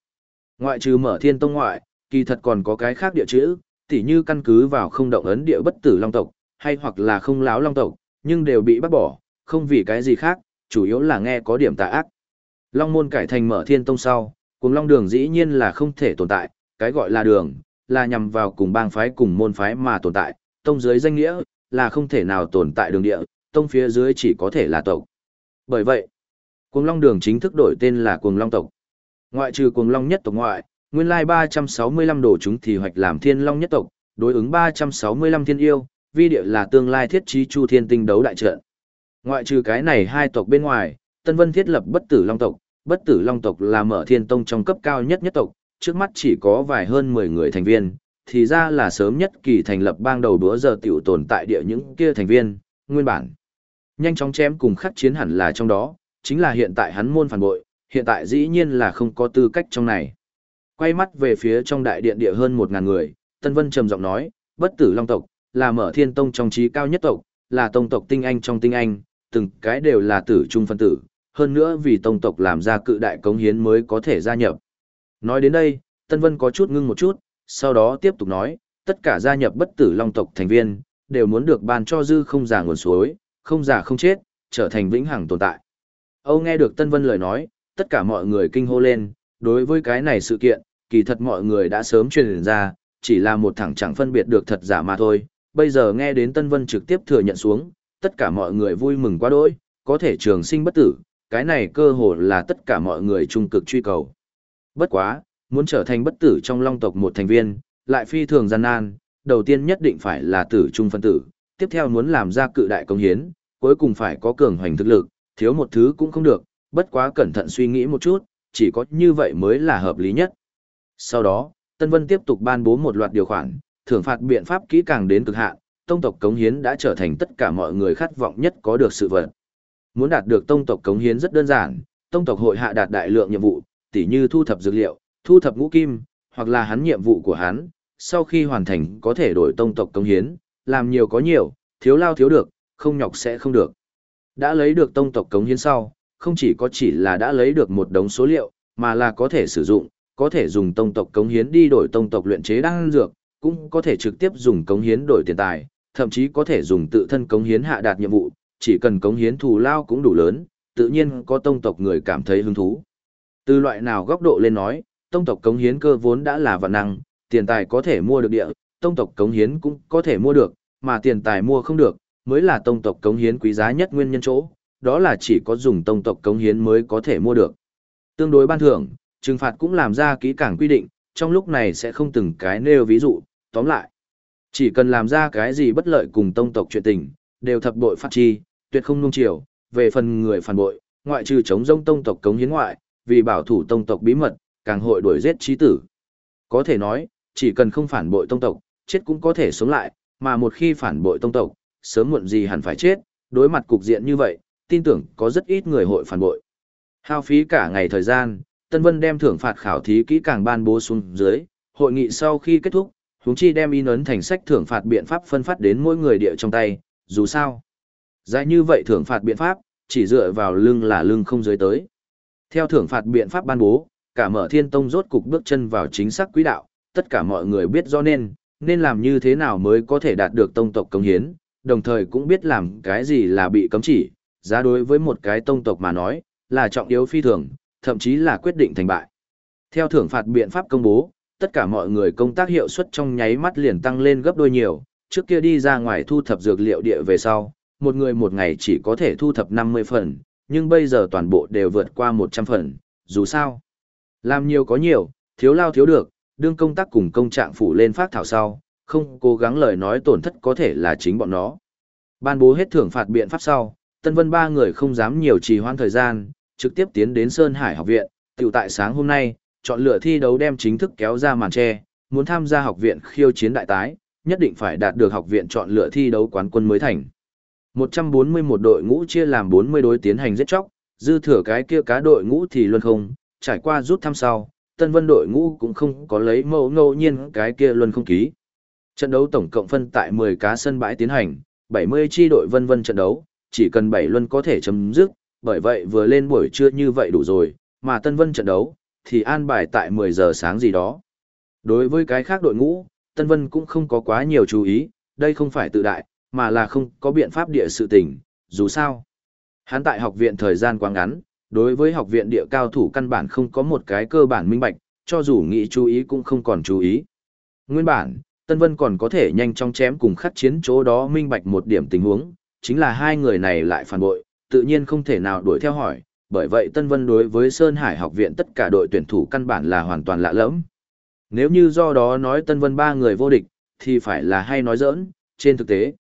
Ngoại trừ mở thiên tông ngoại, kỳ thật còn có cái khác địa chữ, tỉ như căn cứ vào không động ấn địa bất tử long tộc, hay hoặc là không láo long tộc, nhưng đều bị bắt bỏ, không vì cái gì khác, chủ yếu là nghe có điểm tà ác. Long môn cải thành mở thiên tông sau, cùng long đường dĩ nhiên là không thể tồn tại, cái gọi là đường, là nhằm vào cùng bang phái cùng môn phái mà tồn tại, tông dưới danh nghĩa, là không thể nào tồn tại đường địa, tông phía dưới chỉ có thể là tộc. Bởi vậy, cuồng long đường chính thức đổi tên là cuồng long tộc. Ngoại trừ cuồng long nhất tộc ngoại, nguyên lai 365 đồ chúng thì hoạch làm thiên long nhất tộc, đối ứng 365 thiên yêu, vi địa là tương lai thiết trí chu thiên tinh đấu đại trận. Ngoại trừ cái này hai tộc bên ngoài, Tân Vân thiết lập bất tử long tộc, bất tử long tộc là mở thiên tông trong cấp cao nhất nhất tộc, trước mắt chỉ có vài hơn 10 người thành viên, thì ra là sớm nhất kỳ thành lập bang đầu đúa giờ tiểu tồn tại địa những kia thành viên, nguyên bản. Nhanh chóng chém cùng khắc chiến hẳn là trong đó, chính là hiện tại hắn môn phản bội, hiện tại dĩ nhiên là không có tư cách trong này. Quay mắt về phía trong đại điện địa hơn 1.000 người, Tân Vân trầm giọng nói, bất tử long tộc, là mở thiên tông trong trí cao nhất tộc, là tông tộc tinh anh trong tinh anh, từng cái đều là tử trung phân tử, hơn nữa vì tông tộc làm ra cự đại cống hiến mới có thể gia nhập. Nói đến đây, Tân Vân có chút ngưng một chút, sau đó tiếp tục nói, tất cả gia nhập bất tử long tộc thành viên, đều muốn được ban cho dư không giả nguồn suối, không giả không chết, trở thành vĩnh hằng tồn tại. Âu nghe được Tân Vân lời nói, tất cả mọi người kinh hô lên, đối với cái này sự kiện, kỳ thật mọi người đã sớm truyền ra, chỉ là một thẳng chẳng phân biệt được thật giả mà thôi. Bây giờ nghe đến Tân Vân trực tiếp thừa nhận xuống, tất cả mọi người vui mừng quá đỗi, có thể trường sinh bất tử, cái này cơ hồ là tất cả mọi người trung cực truy cầu. Bất quá, muốn trở thành bất tử trong long tộc một thành viên, lại phi thường gian nan, đầu tiên nhất định phải là tử trung phân tử, tiếp theo muốn làm ra cự đại công hiến, cuối cùng phải có cường hoành thực lực, thiếu một thứ cũng không được, bất quá cẩn thận suy nghĩ một chút, chỉ có như vậy mới là hợp lý nhất. Sau đó, Tân Vân tiếp tục ban bố một loạt điều khoản, thưởng phạt biện pháp kỹ càng đến cực hạn, tông tộc cống hiến đã trở thành tất cả mọi người khát vọng nhất có được sự vật. Muốn đạt được tông tộc cống hiến rất đơn giản, tông tộc hội hạ đạt đại lượng nhiệm vụ, tỉ như thu thập dược liệu, thu thập ngũ kim, hoặc là hắn nhiệm vụ của hắn, sau khi hoàn thành có thể đổi tông tộc cống hiến, làm nhiều có nhiều, thiếu lao thiếu được, không nhọc sẽ không được. Đã lấy được tông tộc cống hiến sau, không chỉ có chỉ là đã lấy được một đống số liệu, mà là có thể sử dụng, có thể dùng tông tộc cống hiến đi đổi tông tộc luyện chế đan dược, cũng có thể trực tiếp dùng cống hiến đổi tiền tài, thậm chí có thể dùng tự thân cống hiến hạ đạt nhiệm vụ, chỉ cần cống hiến thù lao cũng đủ lớn, tự nhiên có tông tộc người cảm thấy hứng thú. Từ loại nào góc độ lên nói, tông tộc cống hiến cơ vốn đã là vạn năng, tiền tài có thể mua được địa, tông tộc cống hiến cũng có thể mua được, mà tiền tài mua không được, mới là tông tộc cống hiến quý giá nhất nguyên nhân chỗ, đó là chỉ có dùng tông tộc cống hiến mới có thể mua được. Tương đối ban thưởng, trừng phạt cũng làm ra kỹ càng quy định, trong lúc này sẽ không từng cái nêu ví dụ, tóm lại. Chỉ cần làm ra cái gì bất lợi cùng tông tộc chuyện tình, đều thập bội phát chi, tuyệt không nung chiều, về phần người phản bội, ngoại trừ chống rông tông tộc cống hiến ngoại, vì bảo thủ tông tộc bí mật, càng hội đuổi giết trí tử. Có thể nói, chỉ cần không phản bội tông tộc, chết cũng có thể sống lại, mà một khi phản bội tông tộc, sớm muộn gì hẳn phải chết, đối mặt cục diện như vậy, tin tưởng có rất ít người hội phản bội. Hao phí cả ngày thời gian, Tân Vân đem thưởng phạt khảo thí kỹ càng ban bố xuống dưới, hội nghị sau khi kết thúc, huống chi đem in ấn thành sách thưởng phạt biện pháp phân phát đến mỗi người địa trong tay, dù sao. Dài như vậy thưởng phạt biện pháp, chỉ dựa vào lưng là lưng không dưới tới. Theo thưởng phạt biện pháp ban bố, cả mở thiên tông rốt cục bước chân vào chính xác quỹ đạo, tất cả mọi người biết do nên, nên làm như thế nào mới có thể đạt được tông tộc công hiến, đồng thời cũng biết làm cái gì là bị cấm chỉ, giá đối với một cái tông tộc mà nói, là trọng yếu phi thường, thậm chí là quyết định thành bại. Theo thưởng phạt biện pháp công bố, tất cả mọi người công tác hiệu suất trong nháy mắt liền tăng lên gấp đôi nhiều, trước kia đi ra ngoài thu thập dược liệu địa về sau, một người một ngày chỉ có thể thu thập 50 phần, nhưng bây giờ toàn bộ đều vượt qua 100 phần, dù sao. Làm nhiều có nhiều, thiếu lao thiếu được, đương công tác cùng công trạng phủ lên phát thảo sau, không cố gắng lời nói tổn thất có thể là chính bọn nó. Ban bố hết thưởng phạt biện pháp sau, Tân Vân ba người không dám nhiều trì hoãn thời gian, trực tiếp tiến đến Sơn Hải học viện, tiểu tại sáng hôm nay, chọn lựa thi đấu đem chính thức kéo ra màn che, muốn tham gia học viện khiêu chiến đại tái, nhất định phải đạt được học viện chọn lựa thi đấu quán quân mới thành. 141 đội ngũ chia làm 40 đối tiến hành giết chóc, dư thừa cái kia cá đội ngũ thì luân không, trải qua rút thăm sau, Tân Vân đội ngũ cũng không có lấy mẫu ngẫu nhiên cái kia luân không ký. Trận đấu tổng cộng phân tại 10 cá sân bãi tiến hành, 70 chi đội vân vân trận đấu, chỉ cần 7 luân có thể chấm dứt, bởi vậy vừa lên buổi trưa như vậy đủ rồi, mà Tân Vân trận đấu, thì an bài tại 10 giờ sáng gì đó. Đối với cái khác đội ngũ, Tân Vân cũng không có quá nhiều chú ý, đây không phải tự đại, mà là không có biện pháp địa sự tình, dù sao. Hắn tại học viện thời gian quá ngắn, đối với học viện địa cao thủ căn bản không có một cái cơ bản minh bạch, cho dù nghĩ chú ý cũng không còn chú ý. Nguyên bản, Tân Vân còn có thể nhanh chóng chém cùng khắc chiến chỗ đó minh bạch một điểm tình huống, chính là hai người này lại phản bội, tự nhiên không thể nào đuổi theo hỏi, bởi vậy Tân Vân đối với Sơn Hải học viện tất cả đội tuyển thủ căn bản là hoàn toàn lạ lẫm. Nếu như do đó nói Tân Vân ba người vô địch, thì phải là hay nói giỡn, trên thực tế.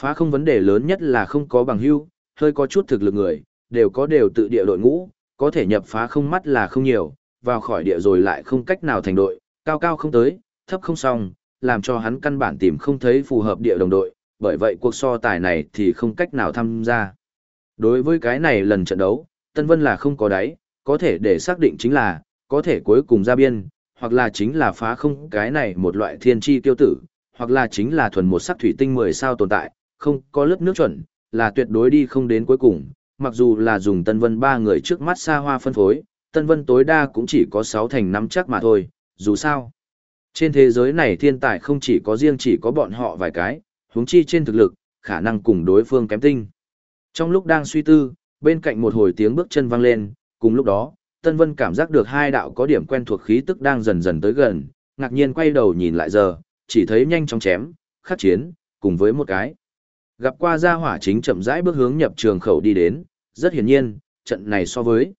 Phá không vấn đề lớn nhất là không có bằng hưu, hơi có chút thực lực người, đều có đều tự địa đội ngũ, có thể nhập phá không mắt là không nhiều, vào khỏi địa rồi lại không cách nào thành đội, cao cao không tới, thấp không xong, làm cho hắn căn bản tìm không thấy phù hợp địa đồng đội, bởi vậy cuộc so tài này thì không cách nào tham gia. Đối với cái này lần trận đấu, Tân Vân là không có đáy, có thể để xác định chính là, có thể cuối cùng ra biên, hoặc là chính là phá không cái này một loại thiên chi tiêu tử, hoặc là chính là thuần một sắc thủy tinh 10 sao tồn tại, không có lớp nước chuẩn, là tuyệt đối đi không đến cuối cùng, mặc dù là dùng Tân Vân ba người trước mắt xa hoa phân phối, Tân Vân tối đa cũng chỉ có 6 thành năm chắc mà thôi, dù sao. Trên thế giới này thiên tài không chỉ có riêng chỉ có bọn họ vài cái, huống chi trên thực lực, khả năng cùng đối phương kém tinh. Trong lúc đang suy tư, bên cạnh một hồi tiếng bước chân vang lên, cùng lúc đó, Tân Vân cảm giác được hai đạo có điểm quen thuộc khí tức đang dần dần tới gần, ngạc nhiên quay đầu nhìn lại giờ, chỉ thấy nhanh chóng chém, khắc chiến, cùng với một cái. Gặp qua gia hỏa chính chậm rãi bước hướng nhập trường khẩu đi đến, rất hiển nhiên, trận này so với.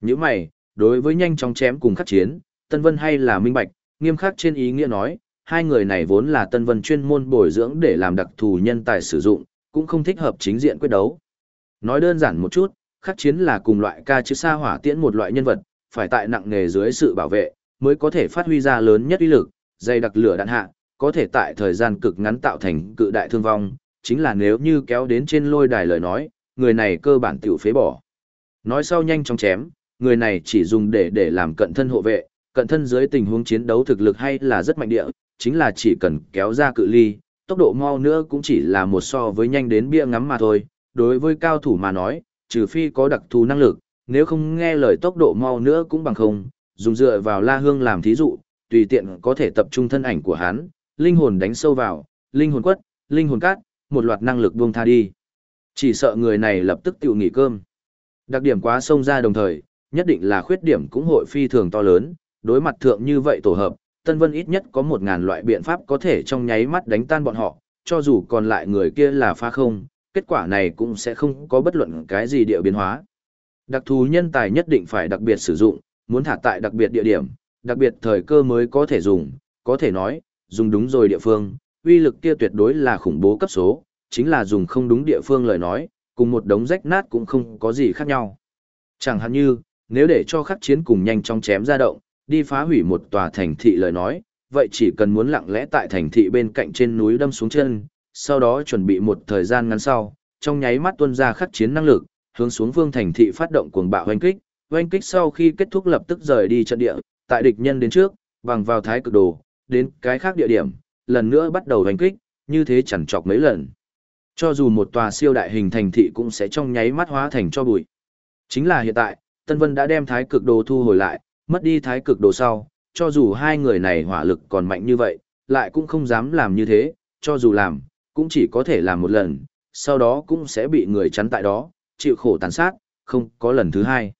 Những mày, đối với nhanh chóng chém cùng khắc chiến, Tân Vân hay là minh bạch, nghiêm khắc trên ý nghĩa nói, hai người này vốn là Tân Vân chuyên môn bồi dưỡng để làm đặc thù nhân tài sử dụng, cũng không thích hợp chính diện quyết đấu. Nói đơn giản một chút, khắc chiến là cùng loại ca chữ sa hỏa tiễn một loại nhân vật, phải tại nặng nghề dưới sự bảo vệ, mới có thể phát huy ra lớn nhất uy lực, dây đặc lửa đạn hạ, có thể tại thời gian cực ngắn tạo thành cự đại thương vong, chính là nếu như kéo đến trên lôi đài lời nói, người này cơ bản tiểu phế bỏ. Nói sau nhanh chóng chém, người này chỉ dùng để để làm cận thân hộ vệ, cận thân dưới tình huống chiến đấu thực lực hay là rất mạnh địa, chính là chỉ cần kéo ra cự ly, tốc độ mau nữa cũng chỉ là một so với nhanh đến bia ngắm mà thôi. Đối với cao thủ mà nói, trừ phi có đặc thù năng lực, nếu không nghe lời tốc độ mau nữa cũng bằng không, dùng dựa vào la hương làm thí dụ, tùy tiện có thể tập trung thân ảnh của hắn, linh hồn đánh sâu vào, linh hồn quất, linh hồn cát, một loạt năng lực buông tha đi. Chỉ sợ người này lập tức tự nghỉ cơm. Đặc điểm quá sông ra đồng thời, nhất định là khuyết điểm cũng hội phi thường to lớn, đối mặt thượng như vậy tổ hợp, Tân Vân ít nhất có một ngàn loại biện pháp có thể trong nháy mắt đánh tan bọn họ, cho dù còn lại người kia là pha không, kết quả này cũng sẽ không có bất luận cái gì địa biến hóa. Đặc thù nhân tài nhất định phải đặc biệt sử dụng, muốn thả tại đặc biệt địa điểm, đặc biệt thời cơ mới có thể dùng, có thể nói, dùng đúng rồi địa phương, uy lực kia tuyệt đối là khủng bố cấp số, chính là dùng không đúng địa phương lời nói, cùng một đống rách nát cũng không có gì khác nhau. Chẳng hạn như, nếu để cho khắc chiến cùng nhanh chóng chém ra động, đi phá hủy một tòa thành thị lời nói, vậy chỉ cần muốn lặng lẽ tại thành thị bên cạnh trên núi đâm xuống chân, sau đó chuẩn bị một thời gian ngắn sau, trong nháy mắt tuôn ra khắc chiến năng lực, hướng xuống vương thành thị phát động cuồng bạo hoành kích, hoành kích sau khi kết thúc lập tức rời đi trận địa, tại địch nhân đến trước, bằng vào thái cực đồ, đến cái khác địa điểm, lần nữa bắt đầu hoành kích, như thế chẳng chọc mấy lần. Cho dù một tòa siêu đại hình thành thị cũng sẽ trong nháy mắt hóa thành cho bụi. Chính là hiện tại, Tân Vân đã đem thái cực đồ thu hồi lại, mất đi thái cực đồ sau, cho dù hai người này hỏa lực còn mạnh như vậy, lại cũng không dám làm như thế, cho dù làm, cũng chỉ có thể làm một lần, sau đó cũng sẽ bị người chắn tại đó, chịu khổ tàn sát, không có lần thứ hai.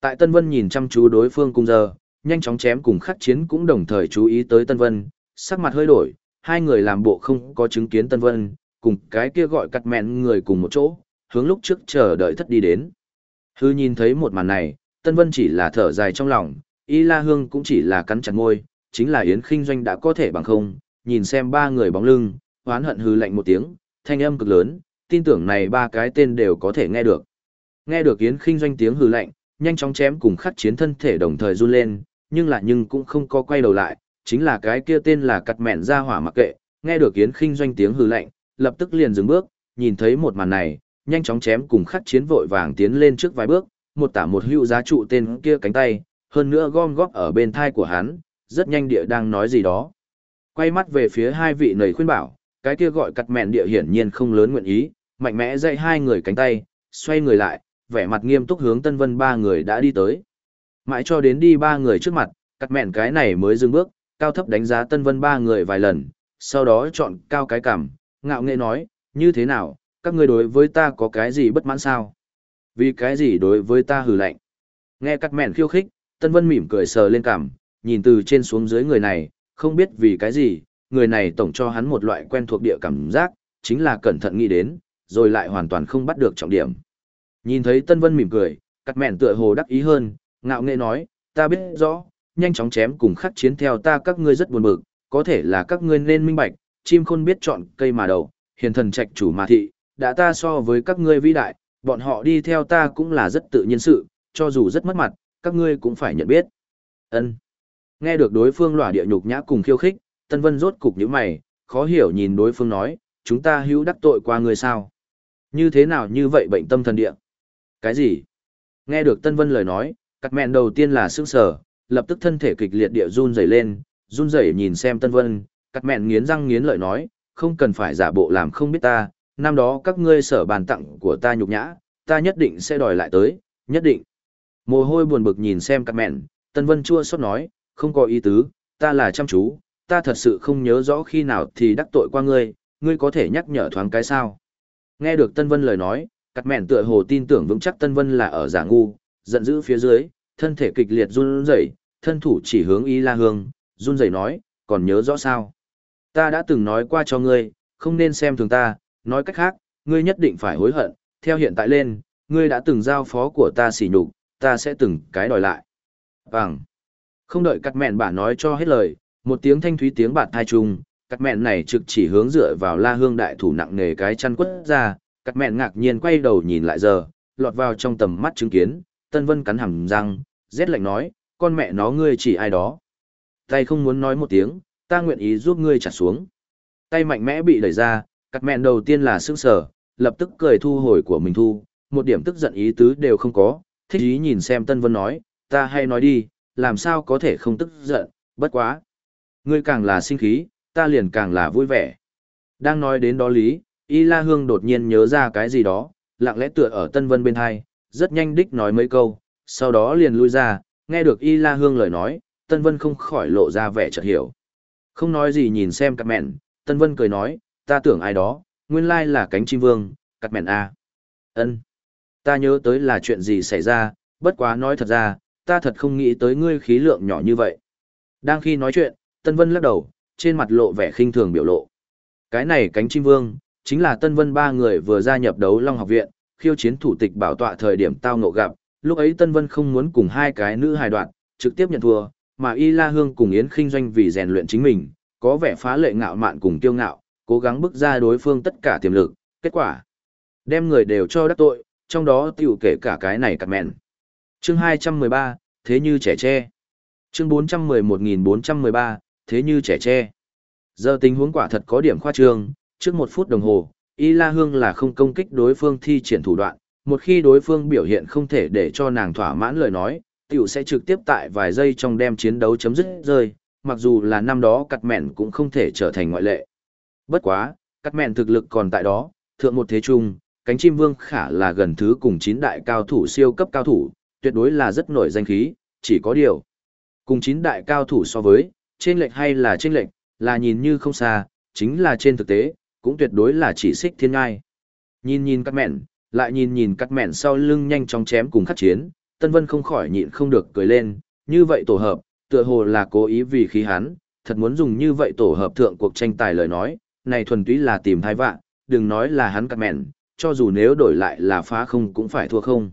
Tại Tân Vân nhìn chăm chú đối phương cung giờ, nhanh chóng chém cùng khắc chiến cũng đồng thời chú ý tới Tân Vân, sắc mặt hơi đổi, hai người làm bộ không có chứng kiến Tân Vân, cùng cái kia gọi cắt mẹn người cùng một chỗ, hướng lúc trước chờ đợi thất đi đến. Hư nhìn thấy một màn này, Tân Vân chỉ là thở dài trong lòng, Y La Hương cũng chỉ là cắn chặt môi, chính là Yến Kinh Doanh đã có thể bằng không, nhìn xem ba người bóng lưng, hoán hận hư lạnh một tiếng, thanh âm cực lớn, tin tưởng này ba cái tên đều có thể nghe được. Nghe được Yến Kinh doanh tiếng hừ lạnh, nhanh chóng chém cùng khắc chiến thân thể đồng thời run lên, nhưng là nhưng cũng không có quay đầu lại, chính là cái kia tên là cắt mẹn ra hỏa mặc kệ, nghe được Yến Kinh doanh tiếng hừ lạnh, lập tức liền dừng bước, nhìn thấy một màn này, nhanh chóng chém cùng khắc chiến vội vàng tiến lên trước vài bước, một tả một hữu giá trụ tên kia cánh tay, hơn nữa gom góp ở bên thai của hắn, rất nhanh địa đang nói gì đó. Quay mắt về phía hai vị nầy khuyên bảo, cái kia gọi cặt mẹn địa hiển nhiên không lớn nguyện ý, mạnh mẽ dạy hai người cánh tay, xoay người lại, vẻ mặt nghiêm túc hướng Tân Vân ba người đã đi tới. Mãi cho đến đi ba người trước mặt, cặt mẹn cái này mới dừng bước, cao thấp đánh giá Tân Vân ba người vài lần, sau đó chọn cao cái cằm, ngạo nghễ nói, như thế nào, các ngươi đối với ta có cái gì bất mãn sao? Vì cái gì đối với ta hừ lạnh? Nghe cắt mẹn khiêu khích, Tân Vân mỉm cười sờ lên cảm nhìn từ trên xuống dưới người này, không biết vì cái gì, người này tổng cho hắn một loại quen thuộc địa cảm giác, chính là cẩn thận nghĩ đến, rồi lại hoàn toàn không bắt được trọng điểm. Nhìn thấy Tân Vân mỉm cười, cắt mẹn tựa hồ đắc ý hơn, ngạo nghễ nói, ta biết rõ, nhanh chóng chém cùng khắc chiến theo ta các ngươi rất buồn bực, có thể là các ngươi nên minh bạch, chim khôn biết chọn cây mà đầu, hiền thần trạch chủ mà thị, đã ta so với các ngươi vĩ đại, bọn họ đi theo ta cũng là rất tự nhiên sự, cho dù rất mất mặt, các ngươi cũng phải nhận biết. Ân. Nghe được đối phương lỏa địa nhục nhã cùng khiêu khích, Tân Vân rốt cục nhíu mày, khó hiểu nhìn đối phương nói, chúng ta hữu đắc tội qua ngươi sao? Như thế nào như vậy bệnh tâm thần địa? Cái gì? Nghe được Tân Vân lời nói, cắt mẹn đầu tiên là sững sờ, lập tức thân thể kịch liệt địa run rẩy lên, run rẩy nhìn xem Tân Vân, cắt mẹn nghiến răng nghiến lợi nói, không cần phải giả bộ làm không biết ta, năm đó các ngươi sở bàn tặng của ta nhục nhã, ta nhất định sẽ đòi lại tới, nhất định. Mồ hôi buồn bực nhìn xem các mẹn, Tân Vân chua xót nói, không có ý tứ, ta là chăm chú, ta thật sự không nhớ rõ khi nào thì đắc tội qua ngươi, ngươi có thể nhắc nhở thoáng cái sao. Nghe được Tân Vân lời nói, các mẹn tựa hồ tin tưởng vững chắc Tân Vân là ở giả ngu, giận dữ phía dưới, thân thể kịch liệt run rẩy, thân thủ chỉ hướng Y La Hương, run rẩy nói, còn nhớ rõ sao? Ta đã từng nói qua cho ngươi, không nên xem thường ta, nói cách khác, ngươi nhất định phải hối hận, theo hiện tại lên, ngươi đã từng giao phó của ta xỉ nhục, ta sẽ từng cái đòi lại. Bằng. Không đợi cắt mẹn bà nói cho hết lời, một tiếng thanh thúy tiếng bạt thai trùng, cắt mẹn này trực chỉ hướng dựa vào la hương đại thủ nặng nề cái chăn quất ra, cắt mẹn ngạc nhiên quay đầu nhìn lại giờ, lọt vào trong tầm mắt chứng kiến, Tân Vân cắn hàm răng, rét lạnh nói, con mẹ nó ngươi chỉ ai đó. Tay không muốn nói một tiếng, ta nguyện ý giúp ngươi trả xuống. Tay mạnh mẽ bị đẩy ra, cắt mẹn đầu tiên là sững sờ, lập tức cười thu hồi của mình thu, một điểm tức giận ý tứ đều không có, thích ý nhìn xem Tân Vân nói, ta hay nói đi, làm sao có thể không tức giận, bất quá. Ngươi càng là sinh khí, ta liền càng là vui vẻ. Đang nói đến đó lý, Y La Hương đột nhiên nhớ ra cái gì đó, lặng lẽ tựa ở Tân Vân bên hai, rất nhanh đích nói mấy câu, sau đó liền lui ra, nghe được Y La Hương lời nói, Tân Vân không khỏi lộ ra vẻ chợt hiểu. Không nói gì nhìn xem các mẹn, Tân Vân cười nói, ta tưởng ai đó, nguyên lai là cánh chim vương, cắt mẹn A. ân Ta nhớ tới là chuyện gì xảy ra, bất quá nói thật ra, ta thật không nghĩ tới ngươi khí lượng nhỏ như vậy. Đang khi nói chuyện, Tân Vân lắc đầu, trên mặt lộ vẻ khinh thường biểu lộ. Cái này cánh chim vương, chính là Tân Vân ba người vừa gia nhập đấu Long học viện, khiêu chiến thủ tịch bảo tọa thời điểm tao ngộ gặp, lúc ấy Tân Vân không muốn cùng hai cái nữ hài đoạn, trực tiếp nhận thua, mà Y La Hương cùng Yến Khinh Doanh vì rèn luyện chính mình, có vẻ phá lệ ngạo mạn cùng kiêu ngạo, cố gắng bức ra đối phương tất cả tiềm lực, kết quả đem người đều cho đắc tội, trong đó tiểu kể cả cái này cặt mẹn. Chương 213, thế như trẻ tre. Chương 411413, thế như trẻ tre. Giờ tình huống quả thật có điểm khoa trương, trước một phút đồng hồ, Y La Hương là không công kích đối phương thi triển thủ đoạn, một khi đối phương biểu hiện không thể để cho nàng thỏa mãn lời nói, tiểu sẽ trực tiếp tại vài giây trong đem chiến đấu chấm dứt rơi, mặc dù là năm đó cặt mẹn cũng không thể trở thành ngoại lệ. Bất quá, cắt mẹn thực lực còn tại đó, thượng một thế trung, cánh chim vương khả là gần thứ cùng chín đại cao thủ siêu cấp cao thủ, tuyệt đối là rất nổi danh khí, chỉ có điều. Cùng chín đại cao thủ so với, trên lệch hay là trên lệch, là nhìn như không xa, chính là trên thực tế, cũng tuyệt đối là chỉ xích thiên ngai. Nhìn nhìn cắt mẹn, lại nhìn nhìn cắt mẹn sau lưng nhanh chóng chém cùng khắc chiến, Tân Vân không khỏi nhịn không được cười lên, như vậy tổ hợp, tựa hồ là cố ý vì khí hắn, thật muốn dùng như vậy tổ hợp thượng cuộc tranh tài lời nói, này thuần túy là tìm thai vạn, đừng nói là hắn cắt mẹn, cho dù nếu đổi lại là phá không cũng phải thua không.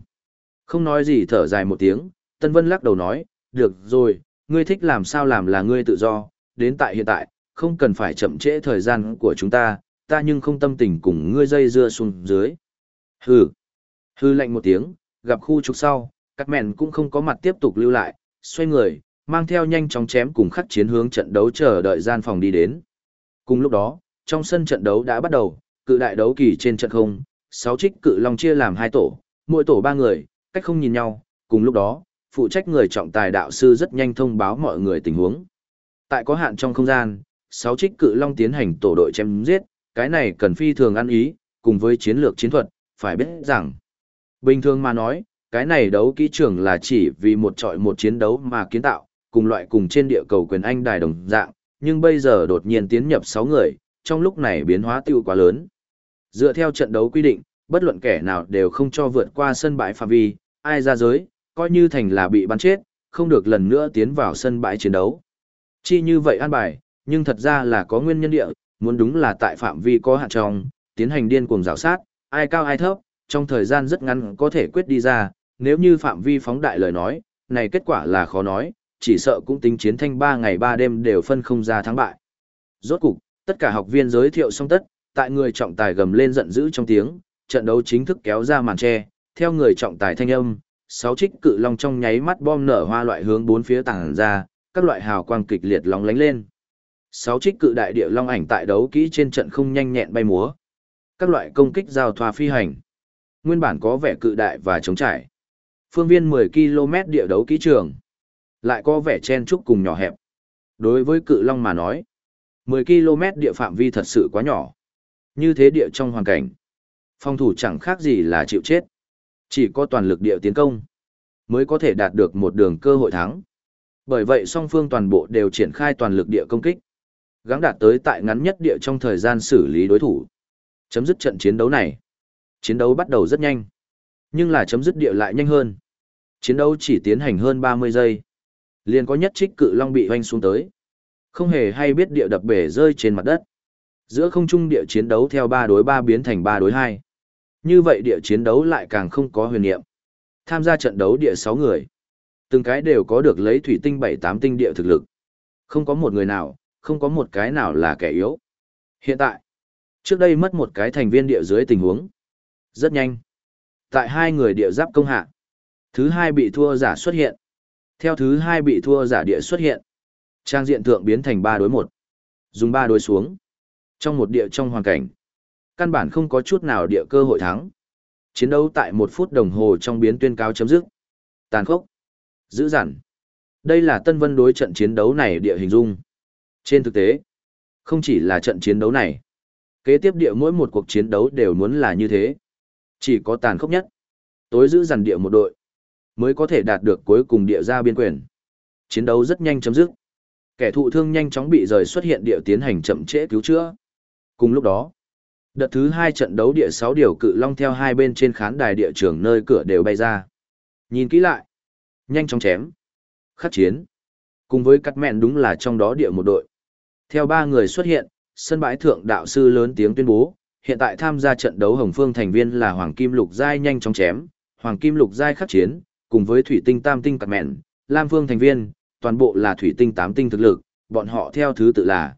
Không nói gì thở dài một tiếng, Tân Vân lắc đầu nói, được rồi, ngươi thích làm sao làm là ngươi tự do, đến tại hiện tại, không cần phải chậm trễ thời gian của chúng ta, ta nhưng không tâm tình cùng ngươi dây dưa xuống dưới. Hừ. Hừ lạnh một tiếng, gặp khu trục sau, các mẹn cũng không có mặt tiếp tục lưu lại, xoay người, mang theo nhanh chóng chém cùng khắc chiến hướng trận đấu chờ đợi gian phòng đi đến. Cùng lúc đó, trong sân trận đấu đã bắt đầu, cự đại đấu kỳ trên trận không, sáu trích cự long chia làm hai tổ, mỗi tổ ba người, cách không nhìn nhau, cùng lúc đó, phụ trách người trọng tài đạo sư rất nhanh thông báo mọi người tình huống. Tại có hạn trong không gian, sáu trích cự long tiến hành tổ đội chém giết, cái này cần phi thường ăn ý, cùng với chiến lược chiến thuật, phải biết rằng. Bình thường mà nói, cái này đấu kỹ trưởng là chỉ vì một trọi một chiến đấu mà kiến tạo, cùng loại cùng trên địa cầu quyền anh đài đồng dạng, nhưng bây giờ đột nhiên tiến nhập 6 người, trong lúc này biến hóa tiêu quá lớn. Dựa theo trận đấu quy định, bất luận kẻ nào đều không cho vượt qua sân bãi phạm vi, ai ra giới, coi như thành là bị bắn chết, không được lần nữa tiến vào sân bãi chiến đấu. Chi như vậy an bài, nhưng thật ra là có nguyên nhân địa, muốn đúng là tại phạm vi có hạn trong, tiến hành điên cuồng rào sát, ai cao ai thấp, trong thời gian rất ngắn có thể quyết đi ra, nếu như phạm vi phóng đại lời nói, này kết quả là khó nói, chỉ sợ cũng tính chiến thanh 3 ngày 3 đêm đều phân không ra thắng bại. Rốt cục, tất cả học viên giới thiệu xong tất, tại người trọng tài gầm lên giận dữ trong tiếng, trận đấu chính thức kéo ra màn che, theo người trọng tài thanh âm, sáu trích cự long trong nháy mắt bom nở hoa loại hướng bốn phía tàng ra, các loại hào quang kịch liệt lóng lánh lên. Sáu trích cự đại địa long ảnh tại đấu kỹ trên trận không nhanh nhẹn bay múa. Các loại công kích giao thoa phi hành. Nguyên bản có vẻ cự đại và chống trải. Phương viên 10 km địa đấu kỹ trường. Lại có vẻ chen trúc cùng nhỏ hẹp. Đối với cự long mà nói, 10 km địa phạm vi thật sự quá nhỏ. Như thế địa trong hoàn cảnh, phòng thủ chẳng khác gì là chịu chết. Chỉ có toàn lực địa tiến công, mới có thể đạt được một đường cơ hội thắng. Bởi vậy song phương toàn bộ đều triển khai toàn lực địa công kích. Gắng đạt tới tại ngắn nhất địa trong thời gian xử lý đối thủ. Chấm dứt trận chiến đấu này. Chiến đấu bắt đầu rất nhanh. Nhưng là chấm dứt địa lại nhanh hơn. Chiến đấu chỉ tiến hành hơn 30 giây. Liền có nhất trích cự long bị hoanh xuống tới. Không hề hay biết địa đập bể rơi trên mặt đất. Giữa không trung địa chiến đấu theo 3 đối 3 biến thành 3 đối 2. Như vậy địa chiến đấu lại càng không có huyền niệm. Tham gia trận đấu địa 6 người. Từng cái đều có được lấy thủy tinh 7-8 tinh địa thực lực. Không có một người nào, không có một cái nào là kẻ yếu. Hiện tại, trước đây mất một cái thành viên địa dưới tình huống. Rất nhanh. Tại hai người địa giáp công hạ. Thứ hai bị thua giả xuất hiện. Theo thứ hai bị thua giả địa xuất hiện. Trang diện thượng biến thành 3 đối 1. Dùng 3 đối xuống. Trong một địa trong hoàn cảnh. Căn bản không có chút nào địa cơ hội thắng. Chiến đấu tại một phút đồng hồ trong biến tuyên cao chấm dứt. Tàn khốc. Dữ dằn. Đây là Tân Vân đối trận chiến đấu này địa hình dung. Trên thực tế, không chỉ là trận chiến đấu này. Kế tiếp địa mỗi một cuộc chiến đấu đều muốn là như thế. Chỉ có tàn khốc nhất. Tối giữ dằn địa một đội. Mới có thể đạt được cuối cùng địa ra biên quyền. Chiến đấu rất nhanh chấm dứt. Kẻ thụ thương nhanh chóng bị rời xuất hiện địa tiến hành chậm trễ cứu chữa. Cùng lúc đó, đợt thứ hai trận đấu địa sáu điều cự long theo hai bên trên khán đài địa trường nơi cửa đều bay ra. Nhìn kỹ lại, nhanh chóng chém, khắc chiến. Cùng với cắt mẹn đúng là trong đó địa một đội. Theo ba người xuất hiện, sân bãi thượng đạo sư lớn tiếng tuyên bố, hiện tại tham gia trận đấu Hồng Phương thành viên là Hoàng Kim Lục Giai nhanh chóng chém, Hoàng Kim Lục Giai khắc chiến, cùng với Thủy Tinh Tam Tinh cắt mẹn, Lam Phương thành viên, toàn bộ là Thủy Tinh Tám Tinh thực lực, bọn họ theo thứ tự là.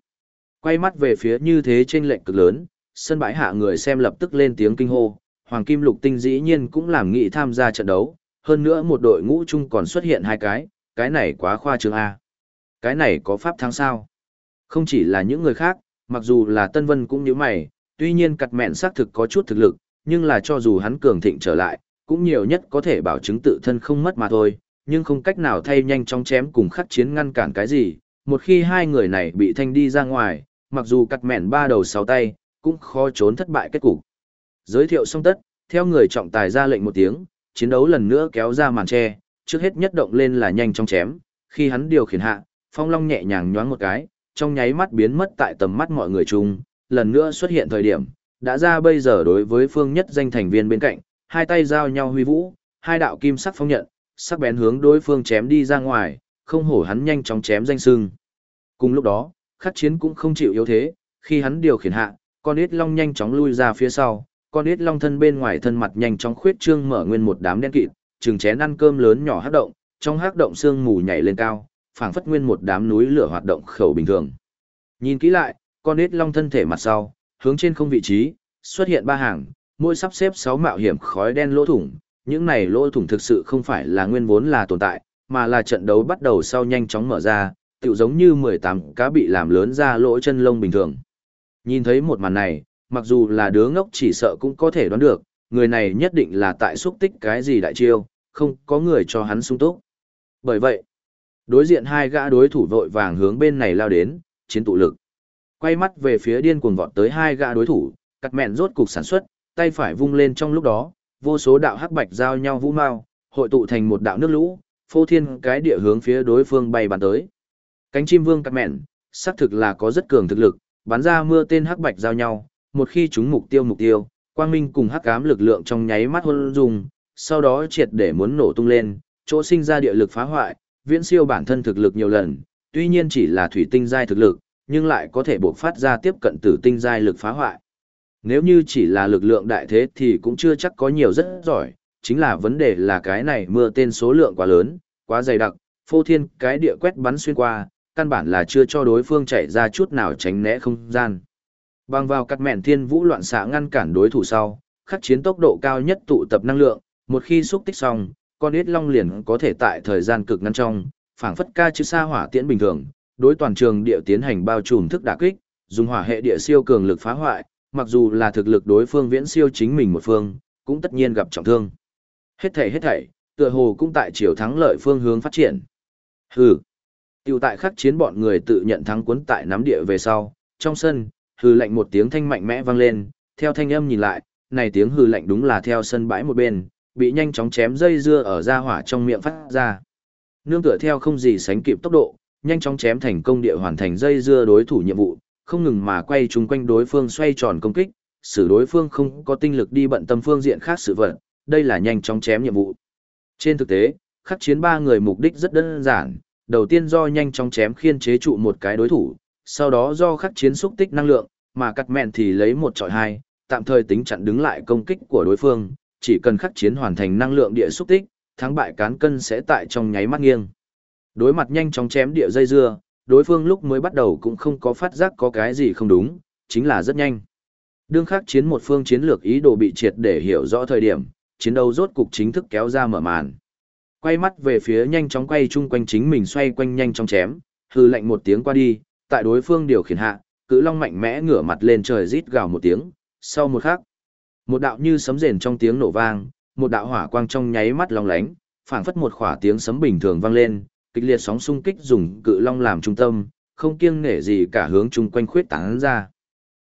Quay mắt về phía như thế trên lệnh cực lớn, sân bãi hạ người xem lập tức lên tiếng kinh hô, Hoàng Kim Lục Tinh dĩ nhiên cũng làm nghị tham gia trận đấu, hơn nữa một đội ngũ chung còn xuất hiện hai cái, cái này quá khoa trương A. Cái này có pháp thắng sao? Không chỉ là những người khác, mặc dù là Tân Vân cũng như mày, tuy nhiên cặt mẹn xác thực có chút thực lực, nhưng là cho dù hắn cường thịnh trở lại, cũng nhiều nhất có thể bảo chứng tự thân không mất mà thôi, nhưng không cách nào thay nhanh chóng chém cùng khắc chiến ngăn cản cái gì. Một khi hai người này bị thanh đi ra ngoài, mặc dù cắt mẹn ba đầu sáu tay, cũng khó trốn thất bại kết cục. Giới thiệu xong tất, theo người trọng tài ra lệnh một tiếng, chiến đấu lần nữa kéo ra màn che, trước hết nhất động lên là nhanh chóng chém, khi hắn điều khiển hạ, phong long nhẹ nhàng nhoáng một cái, trong nháy mắt biến mất tại tầm mắt mọi người chung, lần nữa xuất hiện thời điểm, đã ra bây giờ đối với phương nhất danh thành viên bên cạnh, hai tay giao nhau huy vũ, hai đạo kim sắc phong nhận, sắc bén hướng đối phương chém đi ra ngoài, không hổ hắn nhanh chóng chém danh sưng. Cùng lúc đó, khắc chiến cũng không chịu yếu thế, khi hắn điều khiển hạ, con ít long nhanh chóng lui ra phía sau, con ít long thân bên ngoài thân mặt nhanh chóng khuyết trương mở nguyên một đám đen kịt, chừng chén ăn cơm lớn nhỏ hắc động, trong hắc động xương mù nhảy lên cao, phảng phất nguyên một đám núi lửa hoạt động khẩu bình thường. Nhìn kỹ lại, con ít long thân thể mặt sau, hướng trên không vị trí, xuất hiện ba hàng, mỗi sắp xếp sáu mạo hiểm khói đen lỗ thủng, những này lỗ thủng thực sự không phải là nguyên vốn là tồn tại, mà là trận đấu bắt đầu sau nhanh chóng mở ra, tựu giống như 18 cá bị làm lớn ra lỗ chân lông bình thường. Nhìn thấy một màn này, mặc dù là đứa ngốc chỉ sợ cũng có thể đoán được, người này nhất định là tại xúc tích cái gì đại chiêu, không có người cho hắn sung túc. Bởi vậy, đối diện hai gã đối thủ vội vàng hướng bên này lao đến, chiến tụ lực. Quay mắt về phía điên cuồng vọt tới hai gã đối thủ, cắt mẹn rốt cục sản xuất, tay phải vung lên trong lúc đó, vô số đạo hắc bạch giao nhau vũ mau, hội tụ thành một đạo nước lũ, phô thiên cái địa hướng phía đối phương bay bắn tới. Cánh chim vương cắt mẹn, xác thực là có rất cường thực lực, bắn ra mưa tên hắc bạch giao nhau, một khi chúng mục tiêu mục tiêu, quang minh cùng hắc ám lực lượng trong nháy mắt hôn dùng, sau đó triệt để muốn nổ tung lên, chỗ sinh ra địa lực phá hoại, viễn siêu bản thân thực lực nhiều lần, tuy nhiên chỉ là thủy tinh giai thực lực, nhưng lại có thể bộc phát ra tiếp cận tử tinh giai lực phá hoại. Nếu như chỉ là lực lượng đại thế thì cũng chưa chắc có nhiều rất giỏi, chính là vấn đề là cái này mưa tên số lượng quá lớn, quá dày đặc, phô thiên cái địa quét bắn xuyên qua, căn bản là chưa cho đối phương chạy ra chút nào tránh né không gian. Bằng vào cắt mẹn thiên vũ loạn xạ ngăn cản đối thủ sau, khắc chiến tốc độ cao nhất tụ tập năng lượng, một khi xúc tích xong, con ít long liền có thể tại thời gian cực ngắn trong, phảng phất ca chữ xa hỏa tiễn bình thường, đối toàn trường địa tiến hành bao trùm thức đả kích, dùng hỏa hệ địa siêu cường lực phá hoại, mặc dù là thực lực đối phương viễn siêu chính mình một phương, cũng tất nhiên gặp trọng thương. Hết thảy hết thảy, tựa hồ cũng tại chiều thắng lợi phương hướng phát triển. Hừ. Tiêu tại khắc chiến bọn người tự nhận thắng cuốn tại nắm địa về sau, trong sân, hừ lạnh một tiếng thanh mạnh mẽ vang lên, theo thanh âm nhìn lại, này tiếng hừ lạnh đúng là theo sân bãi một bên, bị nhanh chóng chém dây dưa ở ra hỏa trong miệng phát ra. Nương tựa theo không gì sánh kịp tốc độ, nhanh chóng chém thành công địa hoàn thành dây dưa đối thủ nhiệm vụ, không ngừng mà quay chung quanh đối phương xoay tròn công kích, xử đối phương không có tinh lực đi bận tâm phương diện khác sự vật, đây là nhanh chóng chém nhiệm vụ. Trên thực tế, khắc chiến ba người mục đích rất đơn giản, đầu tiên do nhanh chóng chém khiên chế trụ một cái đối thủ, sau đó do khắc chiến xúc tích năng lượng, mà cắt mẹn thì lấy một trọi hai, tạm thời tính chặn đứng lại công kích của đối phương, chỉ cần khắc chiến hoàn thành năng lượng địa xúc tích, thắng bại cán cân sẽ tại trong nháy mắt nghiêng. Đối mặt nhanh chóng chém địa dây dưa, đối phương lúc mới bắt đầu cũng không có phát giác có cái gì không đúng, chính là rất nhanh. Đương khắc chiến một phương chiến lược ý đồ bị triệt để hiểu rõ thời điểm, chiến đấu rốt cục chính thức kéo ra mở màn. Quay mắt về phía nhanh chóng quay chung quanh chính mình xoay quanh nhanh chóng chém, hư lệnh một tiếng qua đi, tại đối phương điều khiển hạ, cự long mạnh mẽ ngửa mặt lên trời rít gào một tiếng, sau một khắc, một đạo như sấm rền trong tiếng nổ vang, một đạo hỏa quang trong nháy mắt long lánh, phảng phất một khỏa tiếng sấm bình thường vang lên, kịch liệt sóng xung kích dùng cự long làm trung tâm, không kiêng nể gì cả hướng chung quanh khuyết tán ra.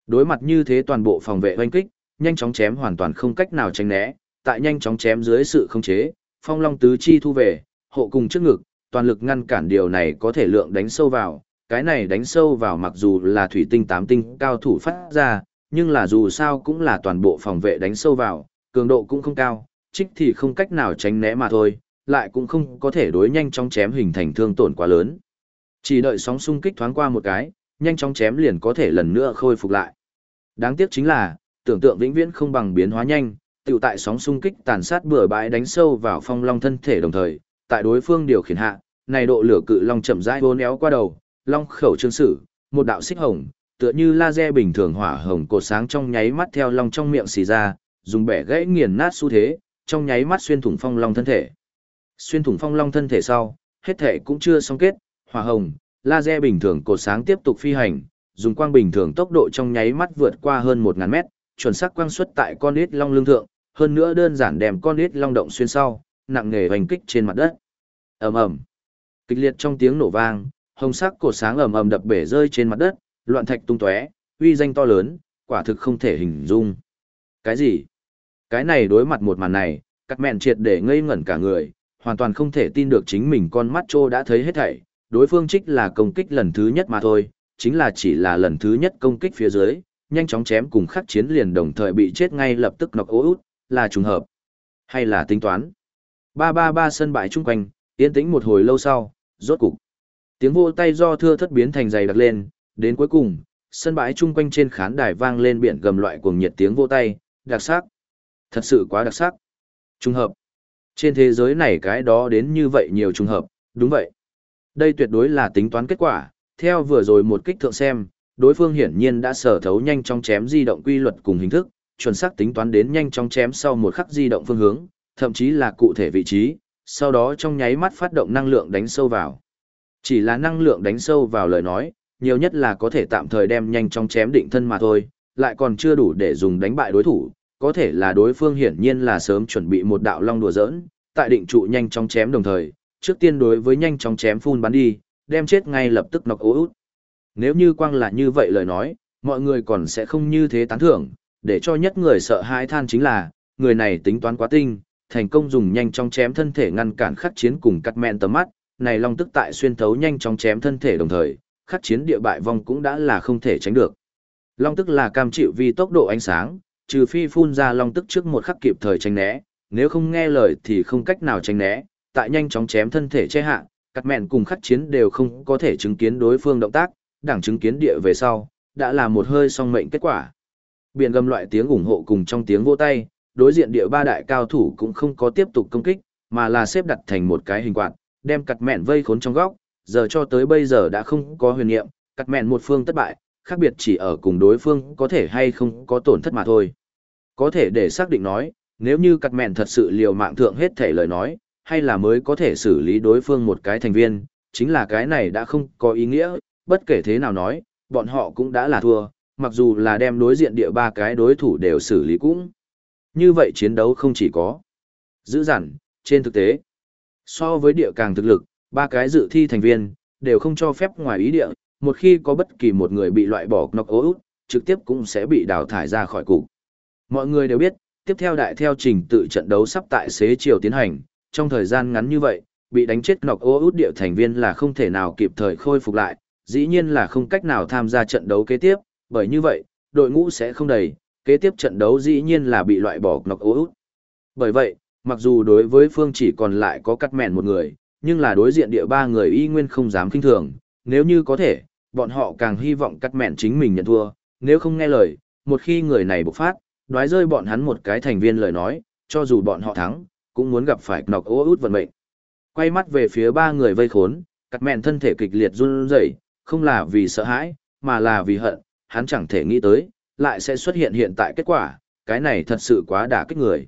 Đối mặt như thế toàn bộ phòng vệ oanh kích, nhanh chóng chém hoàn toàn không cách nào tránh né, tại nhanh chóng chém dưới sự không chế, phong long tứ chi thu về, hộ cùng trước ngực, toàn lực ngăn cản điều này có thể lượng đánh sâu vào, cái này đánh sâu vào mặc dù là thủy tinh tám tinh cao thủ phát ra, nhưng là dù sao cũng là toàn bộ phòng vệ đánh sâu vào, cường độ cũng không cao, trích thì không cách nào tránh né mà thôi, lại cũng không có thể đối nhanh chóng chém hình thành thương tổn quá lớn. Chỉ đợi sóng xung kích thoáng qua một cái, nhanh chóng chém liền có thể lần nữa khôi phục lại. Đáng tiếc chính là, tưởng tượng vĩnh viễn không bằng biến hóa nhanh, tiểu tại sóng xung kích tàn sát bừa bãi đánh sâu vào phong long thân thể đồng thời, tại đối phương điều khiển hạ, này độ lửa cự long chậm rãi vốn éo qua đầu, long khẩu trương sử, một đạo xích hồng, tựa như laser bình thường hỏa hồng cột sáng trong nháy mắt theo long trong miệng xì ra, dùng bẻ gãy nghiền nát xu thế, trong nháy mắt xuyên thủng phong long thân thể. Xuyên thủng phong long thân thể sau, hết thể cũng chưa xong kết, hỏa hồng, laser bình thường cột sáng tiếp tục phi hành, dùng quang bình thường tốc độ trong nháy mắt vượt qua hơn 1000 mét, chuẩn xác quang xuất tại con ít long lương thượng, hơn nữa đơn giản đem con ít long động xuyên sau, nặng nghề hoành kích trên mặt đất. Ầm ầm. Kịch liệt trong tiếng nổ vang, hồng sắc cột sáng ầm ầm đập bể rơi trên mặt đất, loạn thạch tung tóe, uy danh to lớn, quả thực không thể hình dung. Cái gì? Cái này đối mặt một màn này, cắt mẹn triệt để ngây ngẩn cả người, hoàn toàn không thể tin được chính mình con mắt trô đã thấy hết thảy. Đối phương trích là công kích lần thứ nhất mà thôi, chính là chỉ là lần thứ nhất công kích phía dưới, nhanh chóng chém cùng khắc chiến liền đồng thời bị chết ngay lập tức nọc ố út, là trùng hợp. Hay là tính toán? Ba ba ba sân bãi chung quanh, yên tĩnh một hồi lâu sau, rốt cục. Tiếng vô tay do thưa thất biến thành dày đặc lên, đến cuối cùng, sân bãi chung quanh trên khán đài vang lên biển gầm loại cuồng nhiệt tiếng vô tay, đặc sắc. Thật sự quá đặc sắc. Trùng hợp. Trên thế giới này cái đó đến như vậy nhiều trùng hợp, đúng vậy. Đây tuyệt đối là tính toán kết quả, theo vừa rồi một kích thượng xem, Đối phương hiển nhiên đã sở thấu nhanh trong chém di động quy luật cùng hình thức, chuẩn xác tính toán đến nhanh trong chém sau một khắc di động phương hướng, thậm chí là cụ thể vị trí, sau đó trong nháy mắt phát động năng lượng đánh sâu vào. Chỉ là năng lượng đánh sâu vào lời nói, nhiều nhất là có thể tạm thời đem nhanh trong chém định thân mà thôi, lại còn chưa đủ để dùng đánh bại đối thủ, có thể là đối phương hiển nhiên là sớm chuẩn bị một đạo long đùa giỡn, tại định trụ nhanh chóng chém đồng thời, trước tiên đối với nhanh chóng chém phun bắn đi, đem chết ngay lập tức nọc ố út. Nếu như quang là như vậy lời nói, mọi người còn sẽ không như thế tán thưởng, để cho nhất người sợ hãi than chính là, người này tính toán quá tinh, thành công dùng nhanh chóng chém thân thể ngăn cản khắc chiến cùng cắt mẹn tầm mắt, này long tức tại xuyên thấu nhanh chóng chém thân thể đồng thời, khắc chiến địa bại vong cũng đã là không thể tránh được. Long tức là cam chịu vì tốc độ ánh sáng, trừ phi phun ra long tức trước một khắc kịp thời tránh né, nếu không nghe lời thì không cách nào tránh né, tại nhanh chóng chém thân thể che hạ, cắt mẹn cùng khắc chiến đều không có thể chứng kiến đối phương động tác, đảng chứng kiến địa về sau, đã là một hơi song mệnh kết quả. Biển gầm loại tiếng ủng hộ cùng trong tiếng vỗ tay, đối diện địa ba đại cao thủ cũng không có tiếp tục công kích, mà là xếp đặt thành một cái hình quạt, đem cắt mẹn vây khốn trong góc, giờ cho tới bây giờ đã không có huyền niệm, cắt mẹn một phương thất bại, khác biệt chỉ ở cùng đối phương có thể hay không có tổn thất mà thôi. Có thể để xác định nói, nếu như cặt mẹn thật sự liều mạng thượng hết thể lời nói, hay là mới có thể xử lý đối phương một cái thành viên, chính là cái này đã không có ý nghĩa, bất kể thế nào nói, bọn họ cũng đã là thua, mặc dù là đem đối diện địa ba cái đối thủ đều xử lý cũng. Như vậy chiến đấu không chỉ có giữ dằn, trên thực tế, so với địa càng thực lực, ba cái dự thi thành viên, đều không cho phép ngoài ý địa, một khi có bất kỳ một người bị loại bỏ knock out, trực tiếp cũng sẽ bị đào thải ra khỏi cục. Mọi người đều biết, tiếp theo đại theo trình tự trận đấu sắp tại xế chiều tiến hành, trong thời gian ngắn như vậy, bị đánh chết knock out địa thành viên là không thể nào kịp thời khôi phục lại, dĩ nhiên là không cách nào tham gia trận đấu kế tiếp, bởi như vậy, đội ngũ sẽ không đầy, kế tiếp trận đấu dĩ nhiên là bị loại bỏ knock out. Bởi vậy, mặc dù đối với phương chỉ còn lại có cắt mẹn một người, nhưng là đối diện địa ba người y nguyên không dám kinh thường, nếu như có thể, bọn họ càng hy vọng cắt mẹn chính mình nhận thua, nếu không nghe lời, một khi người này bộc phát, đoái rơi bọn hắn một cái thành viên lời nói, cho dù bọn họ thắng, cũng muốn gặp phải nọc knock út vận mệnh. Quay mắt về phía ba người vây khốn, cắt mẹn thân thể kịch liệt run rẩy, không là vì sợ hãi, mà là vì hận, hắn chẳng thể nghĩ tới, lại sẽ xuất hiện hiện tại kết quả, cái này thật sự quá đả kích người.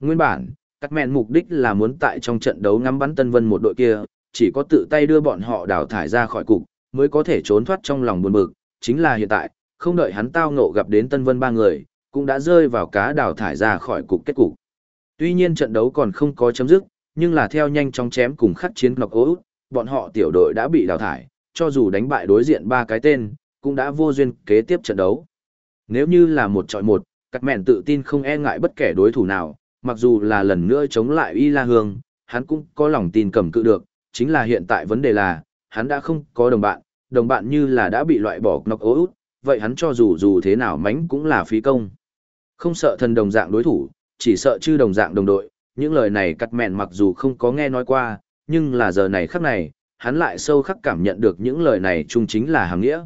Nguyên bản, các mẹn mục đích là muốn tại trong trận đấu ngắm bắn Tân Vân một đội kia, chỉ có tự tay đưa bọn họ đào thải ra khỏi cục, mới có thể trốn thoát trong lòng buồn bực, chính là hiện tại, không đợi hắn tao ngộ gặp đến Tân Vân ba người, cũng đã rơi vào cá đào thải ra khỏi cục kết cục. Tuy nhiên trận đấu còn không có chấm dứt, nhưng là theo nhanh chóng chém cùng khắc chiến ngọc ố, bọn họ tiểu đội đã bị đào thải, cho dù đánh bại đối diện ba cái tên, cũng đã vô duyên kế tiếp trận đấu. Nếu như là một trọi một, các mẹn tự tin không e ngại bất kể đối thủ nào, mặc dù là lần nữa chống lại Y La Hương, hắn cũng có lòng tin cầm cự được, chính là hiện tại vấn đề là, hắn đã không có đồng bạn, đồng bạn như là đã bị loại bỏ knock out, vậy hắn cho dù dù thế nào mánh cũng là phí công. Không sợ thần đồng dạng đối thủ, chỉ sợ chư đồng dạng đồng đội, những lời này cắt mẹn mặc dù không có nghe nói qua, nhưng là giờ này khắc này, hắn lại sâu khắc cảm nhận được những lời này chung chính là hàng nghĩa.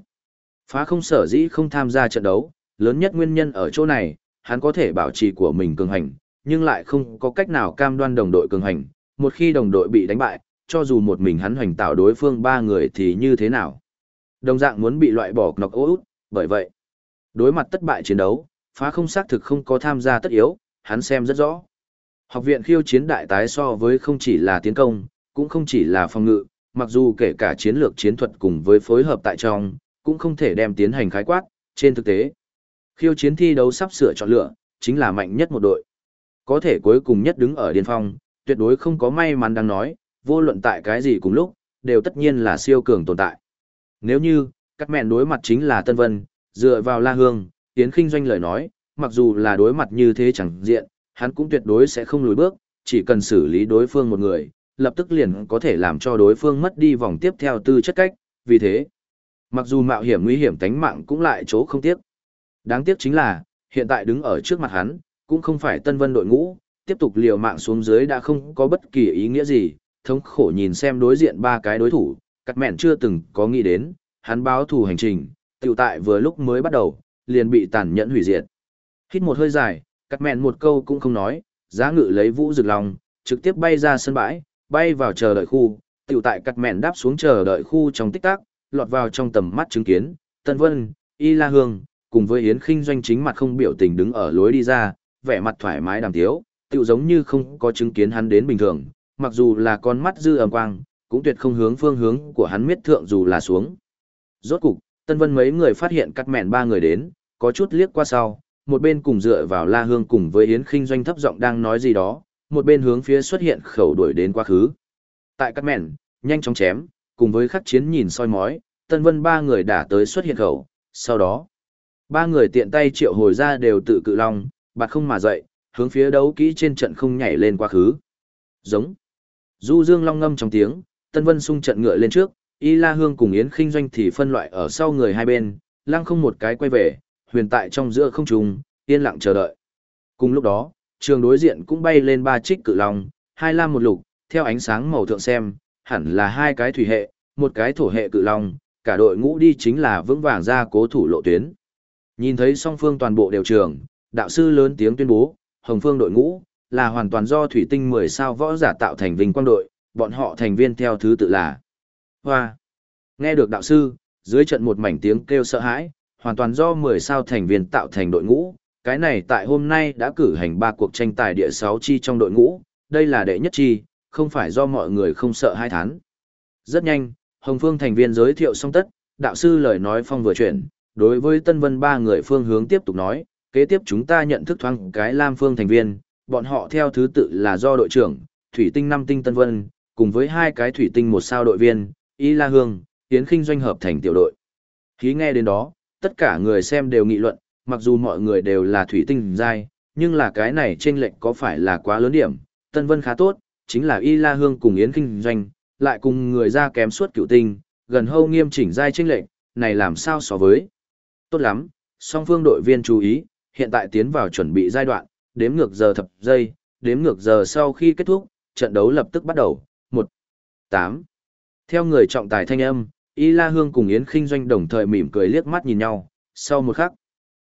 Phá không sở dĩ không tham gia trận đấu, lớn nhất nguyên nhân ở chỗ này, hắn có thể bảo trì của mình cường hành, nhưng lại không có cách nào cam đoan đồng đội cường hành, một khi đồng đội bị đánh bại, cho dù một mình hắn hoành tạo đối phương ba người thì như thế nào. Đồng dạng muốn bị loại bỏ nọc út, bởi vậy, đối mặt thất bại chiến đấu, phá không xác thực không có tham gia tất yếu, hắn xem rất rõ. Học viện khiêu chiến đại tái so với không chỉ là tiến công, cũng không chỉ là phòng ngự, mặc dù kể cả chiến lược chiến thuật cùng với phối hợp tại trong, cũng không thể đem tiến hành khái quát, trên thực tế. Khiêu chiến thi đấu sắp sửa chọn lựa, chính là mạnh nhất một đội. Có thể cuối cùng nhất đứng ở điên phong, tuyệt đối không có may mắn đang nói, vô luận tại cái gì cùng lúc, đều tất nhiên là siêu cường tồn tại. Nếu như, các mẹn đối mặt chính là Tân Vân, dựa vào La Hương, Tiến Kinh Doanh lời nói, mặc dù là đối mặt như thế chẳng diện, hắn cũng tuyệt đối sẽ không lùi bước, chỉ cần xử lý đối phương một người, lập tức liền có thể làm cho đối phương mất đi vòng tiếp theo tư chất cách, vì thế, mặc dù mạo hiểm nguy hiểm tánh mạng cũng lại chỗ không tiếc. Đáng tiếc chính là, hiện tại đứng ở trước mặt hắn, cũng không phải tân vân đội ngũ, tiếp tục liều mạng xuống dưới đã không có bất kỳ ý nghĩa gì, thống khổ nhìn xem đối diện ba cái đối thủ, cắt mẹn chưa từng có nghĩ đến, hắn báo thù hành trình, tiểu tại vừa lúc mới bắt đầu, liền bị tàn nhẫn hủy diệt. Hít một hơi dài, cắt mẹn một câu cũng không nói, giá ngự lấy vũ rực lòng, trực tiếp bay ra sân bãi, bay vào chờ đợi khu, tiểu tại cắt mẹn đáp xuống chờ đợi khu trong tích tắc, lọt vào trong tầm mắt chứng kiến, Tân Vân, Y La Hương, cùng với Yến Kinh Doanh chính mặt không biểu tình đứng ở lối đi ra, vẻ mặt thoải mái đàm tiếu, tiểu giống như không có chứng kiến hắn đến bình thường, mặc dù là con mắt dư ầm quang, cũng tuyệt không hướng phương hướng của hắn miết thượng dù là xuống. Rốt cục, Tân Vân mấy người phát hiện cắt mẹn ba người đến, có chút liếc qua sau, một bên cùng dựa vào La Hương cùng với Yến Kinh Doanh thấp giọng đang nói gì đó, một bên hướng phía xuất hiện khẩu đuổi đến quá khứ. Tại cắt mẹn, nhanh chóng chém, cùng với khắc chiến nhìn soi mói, Tân Vân ba người đã tới xuất hiện khẩu, sau đó, ba người tiện tay triệu hồi ra đều tự cự long, bạt không mà dậy, hướng phía đấu kỹ trên trận không nhảy lên quá khứ. Giống. Du Dương long ngâm trong tiếng, Tân Vân sung trận ngựa lên trước, Y La Hương cùng Yến Khinh Doanh thì phân loại ở sau người hai bên, lăng không một cái quay về, huyền tại trong giữa không trung, yên lặng chờ đợi. Cùng lúc đó, trường đối diện cũng bay lên ba trích cự long, hai lam một lục, theo ánh sáng màu thượng xem, hẳn là hai cái thủy hệ, một cái thổ hệ cự long, cả đội ngũ đi chính là vững vàng ra cố thủ lộ tuyến. Nhìn thấy song phương toàn bộ đều trường, đạo sư lớn tiếng tuyên bố, Hồng Phương đội ngũ là hoàn toàn do thủy tinh 10 sao võ giả tạo thành vinh quang đội, bọn họ thành viên theo thứ tự là Hoa. Nghe được đạo sư, dưới trận một mảnh tiếng kêu sợ hãi, hoàn toàn do 10 sao thành viên tạo thành đội ngũ, cái này tại hôm nay đã cử hành ba cuộc tranh tài địa 6 chi trong đội ngũ, đây là đệ nhất chi, không phải do mọi người không sợ hai thán. Rất nhanh, Hồng Phương thành viên giới thiệu xong tất, đạo sư lời nói phong vừa chuyển, đối với Tân Vân ba người phương hướng tiếp tục nói, kế tiếp chúng ta nhận thức thoáng cái Lam Phương thành viên, bọn họ theo thứ tự là do đội trưởng, Thủy Tinh năm Tinh Tân Vân, cùng với hai cái Thủy Tinh một sao đội viên, Y La Hương, Tiến Kinh doanh hợp thành tiểu đội. Khi nghe đến đó, tất cả người xem đều nghị luận, mặc dù mọi người đều là Thủy Tinh giai, nhưng là cái này trên lệnh có phải là quá lớn điểm, Tân Vân khá tốt, chính là Y La Hương cùng Yến Kinh doanh, lại cùng người ra kém suốt cựu tinh, gần hâu nghiêm chỉnh giai trên lệnh, này làm sao so với. Tốt lắm, song phương đội viên chú ý, hiện tại tiến vào chuẩn bị giai đoạn, đếm ngược giờ thập giây, đếm ngược giờ sau khi kết thúc, trận đấu lập tức bắt đầu. 1. 8. Theo người trọng tài thanh âm, Y La Hương cùng Yến Kinh Doanh đồng thời mỉm cười liếc mắt nhìn nhau, sau một khắc.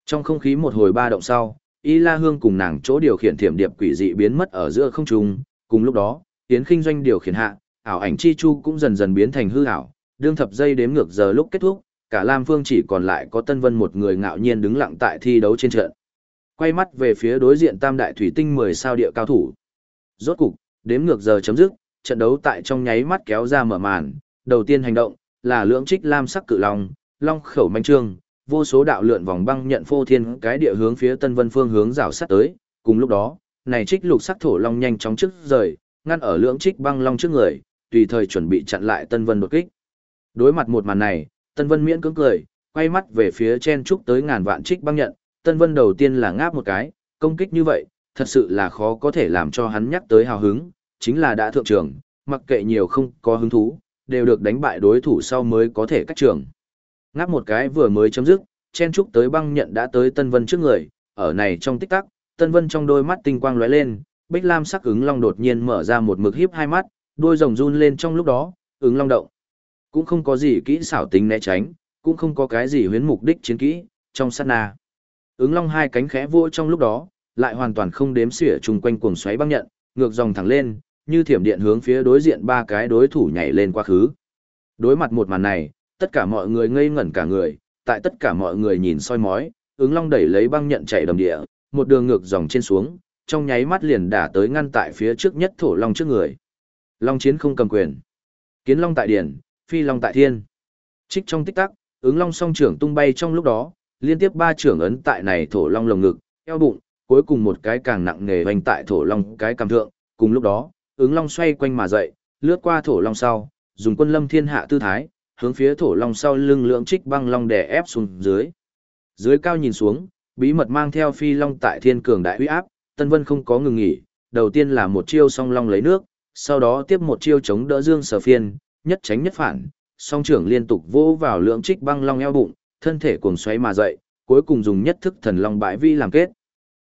Trong không khí một hồi ba động sau, Y La Hương cùng nàng chỗ điều khiển thiểm điệp quỷ dị biến mất ở giữa không trung, cùng lúc đó, Yến Kinh Doanh điều khiển hạ, ảo ảnh chi chu cũng dần dần biến thành hư ảo, đương thập giây đếm ngược giờ lúc kết thúc, cả Lam Phương chỉ còn lại có Tân Vân một người ngạo nhiên đứng lặng tại thi đấu trên trận. Quay mắt về phía đối diện Tam Đại Thủy Tinh 10 sao địa cao thủ. Rốt cục, đếm ngược giờ chấm dứt, trận đấu tại trong nháy mắt kéo ra mở màn, đầu tiên hành động là lưỡng trích lam sắc cự long, long khẩu manh trương, vô số đạo lượn vòng băng nhận phô thiên cái địa hướng phía Tân Vân phương hướng rảo sát tới, cùng lúc đó, này trích lục sắc thổ long nhanh chóng trước rời, ngăn ở lưỡng trích băng long trước người, tùy thời chuẩn bị chặn lại Tân Vân đột kích. Đối mặt một màn này, Tân Vân miễn cưỡng cười, quay mắt về phía chen trúc tới ngàn vạn trích băng nhận, Tân Vân đầu tiên là ngáp một cái, công kích như vậy, thật sự là khó có thể làm cho hắn nhắc tới hào hứng, chính là đã thượng trường, mặc kệ nhiều không có hứng thú, đều được đánh bại đối thủ sau mới có thể cách trường. Ngáp một cái vừa mới chấm dứt, chen trúc tới băng nhận đã tới Tân Vân trước người, ở này trong tích tắc, Tân Vân trong đôi mắt tinh quang lóe lên, Bích Lam sắc ứng long đột nhiên mở ra một mực hiếp hai mắt, đôi rồng run lên trong lúc đó, ứng long động. Cũng không có gì kỹ xảo tính né tránh, cũng không có cái gì huyến mục đích chiến kỹ, trong sát na. Ứng long hai cánh khẽ vỗ trong lúc đó, lại hoàn toàn không đếm xỉa chung quanh cuồng xoáy băng nhận, ngược dòng thẳng lên, như thiểm điện hướng phía đối diện ba cái đối thủ nhảy lên quá khứ. Đối mặt một màn này, tất cả mọi người ngây ngẩn cả người, tại tất cả mọi người nhìn soi mói, ứng long đẩy lấy băng nhận chạy đầm địa, một đường ngược dòng trên xuống, trong nháy mắt liền đả tới ngăn tại phía trước nhất thổ long trước người. Long chiến không cầm quyền. Kiến long tại điển, phi long tại thiên. Trích trong tích tắc, ứng long song trưởng tung bay trong lúc đó, liên tiếp ba trưởng ấn tại này thổ long lồng ngực, eo bụng, cuối cùng một cái càng nặng nề hoành tại thổ long cái cầm thượng, cùng lúc đó, ứng long xoay quanh mà dậy, lướt qua thổ long sau, dùng quân lâm thiên hạ tư thái, hướng phía thổ long sau lưng lượng trích băng long đè ép xuống dưới. Dưới cao nhìn xuống, bí mật mang theo phi long tại thiên cường đại uy áp, Tân Vân không có ngừng nghỉ, đầu tiên là một chiêu song long lấy nước, sau đó tiếp một chiêu chống đỡ dương sở phiên, nhất tránh nhất phản, song trưởng liên tục vỗ vào lượng trích băng long eo bụng, thân thể cuồng xoáy mà dậy, cuối cùng dùng nhất thức thần long bãi vi làm kết.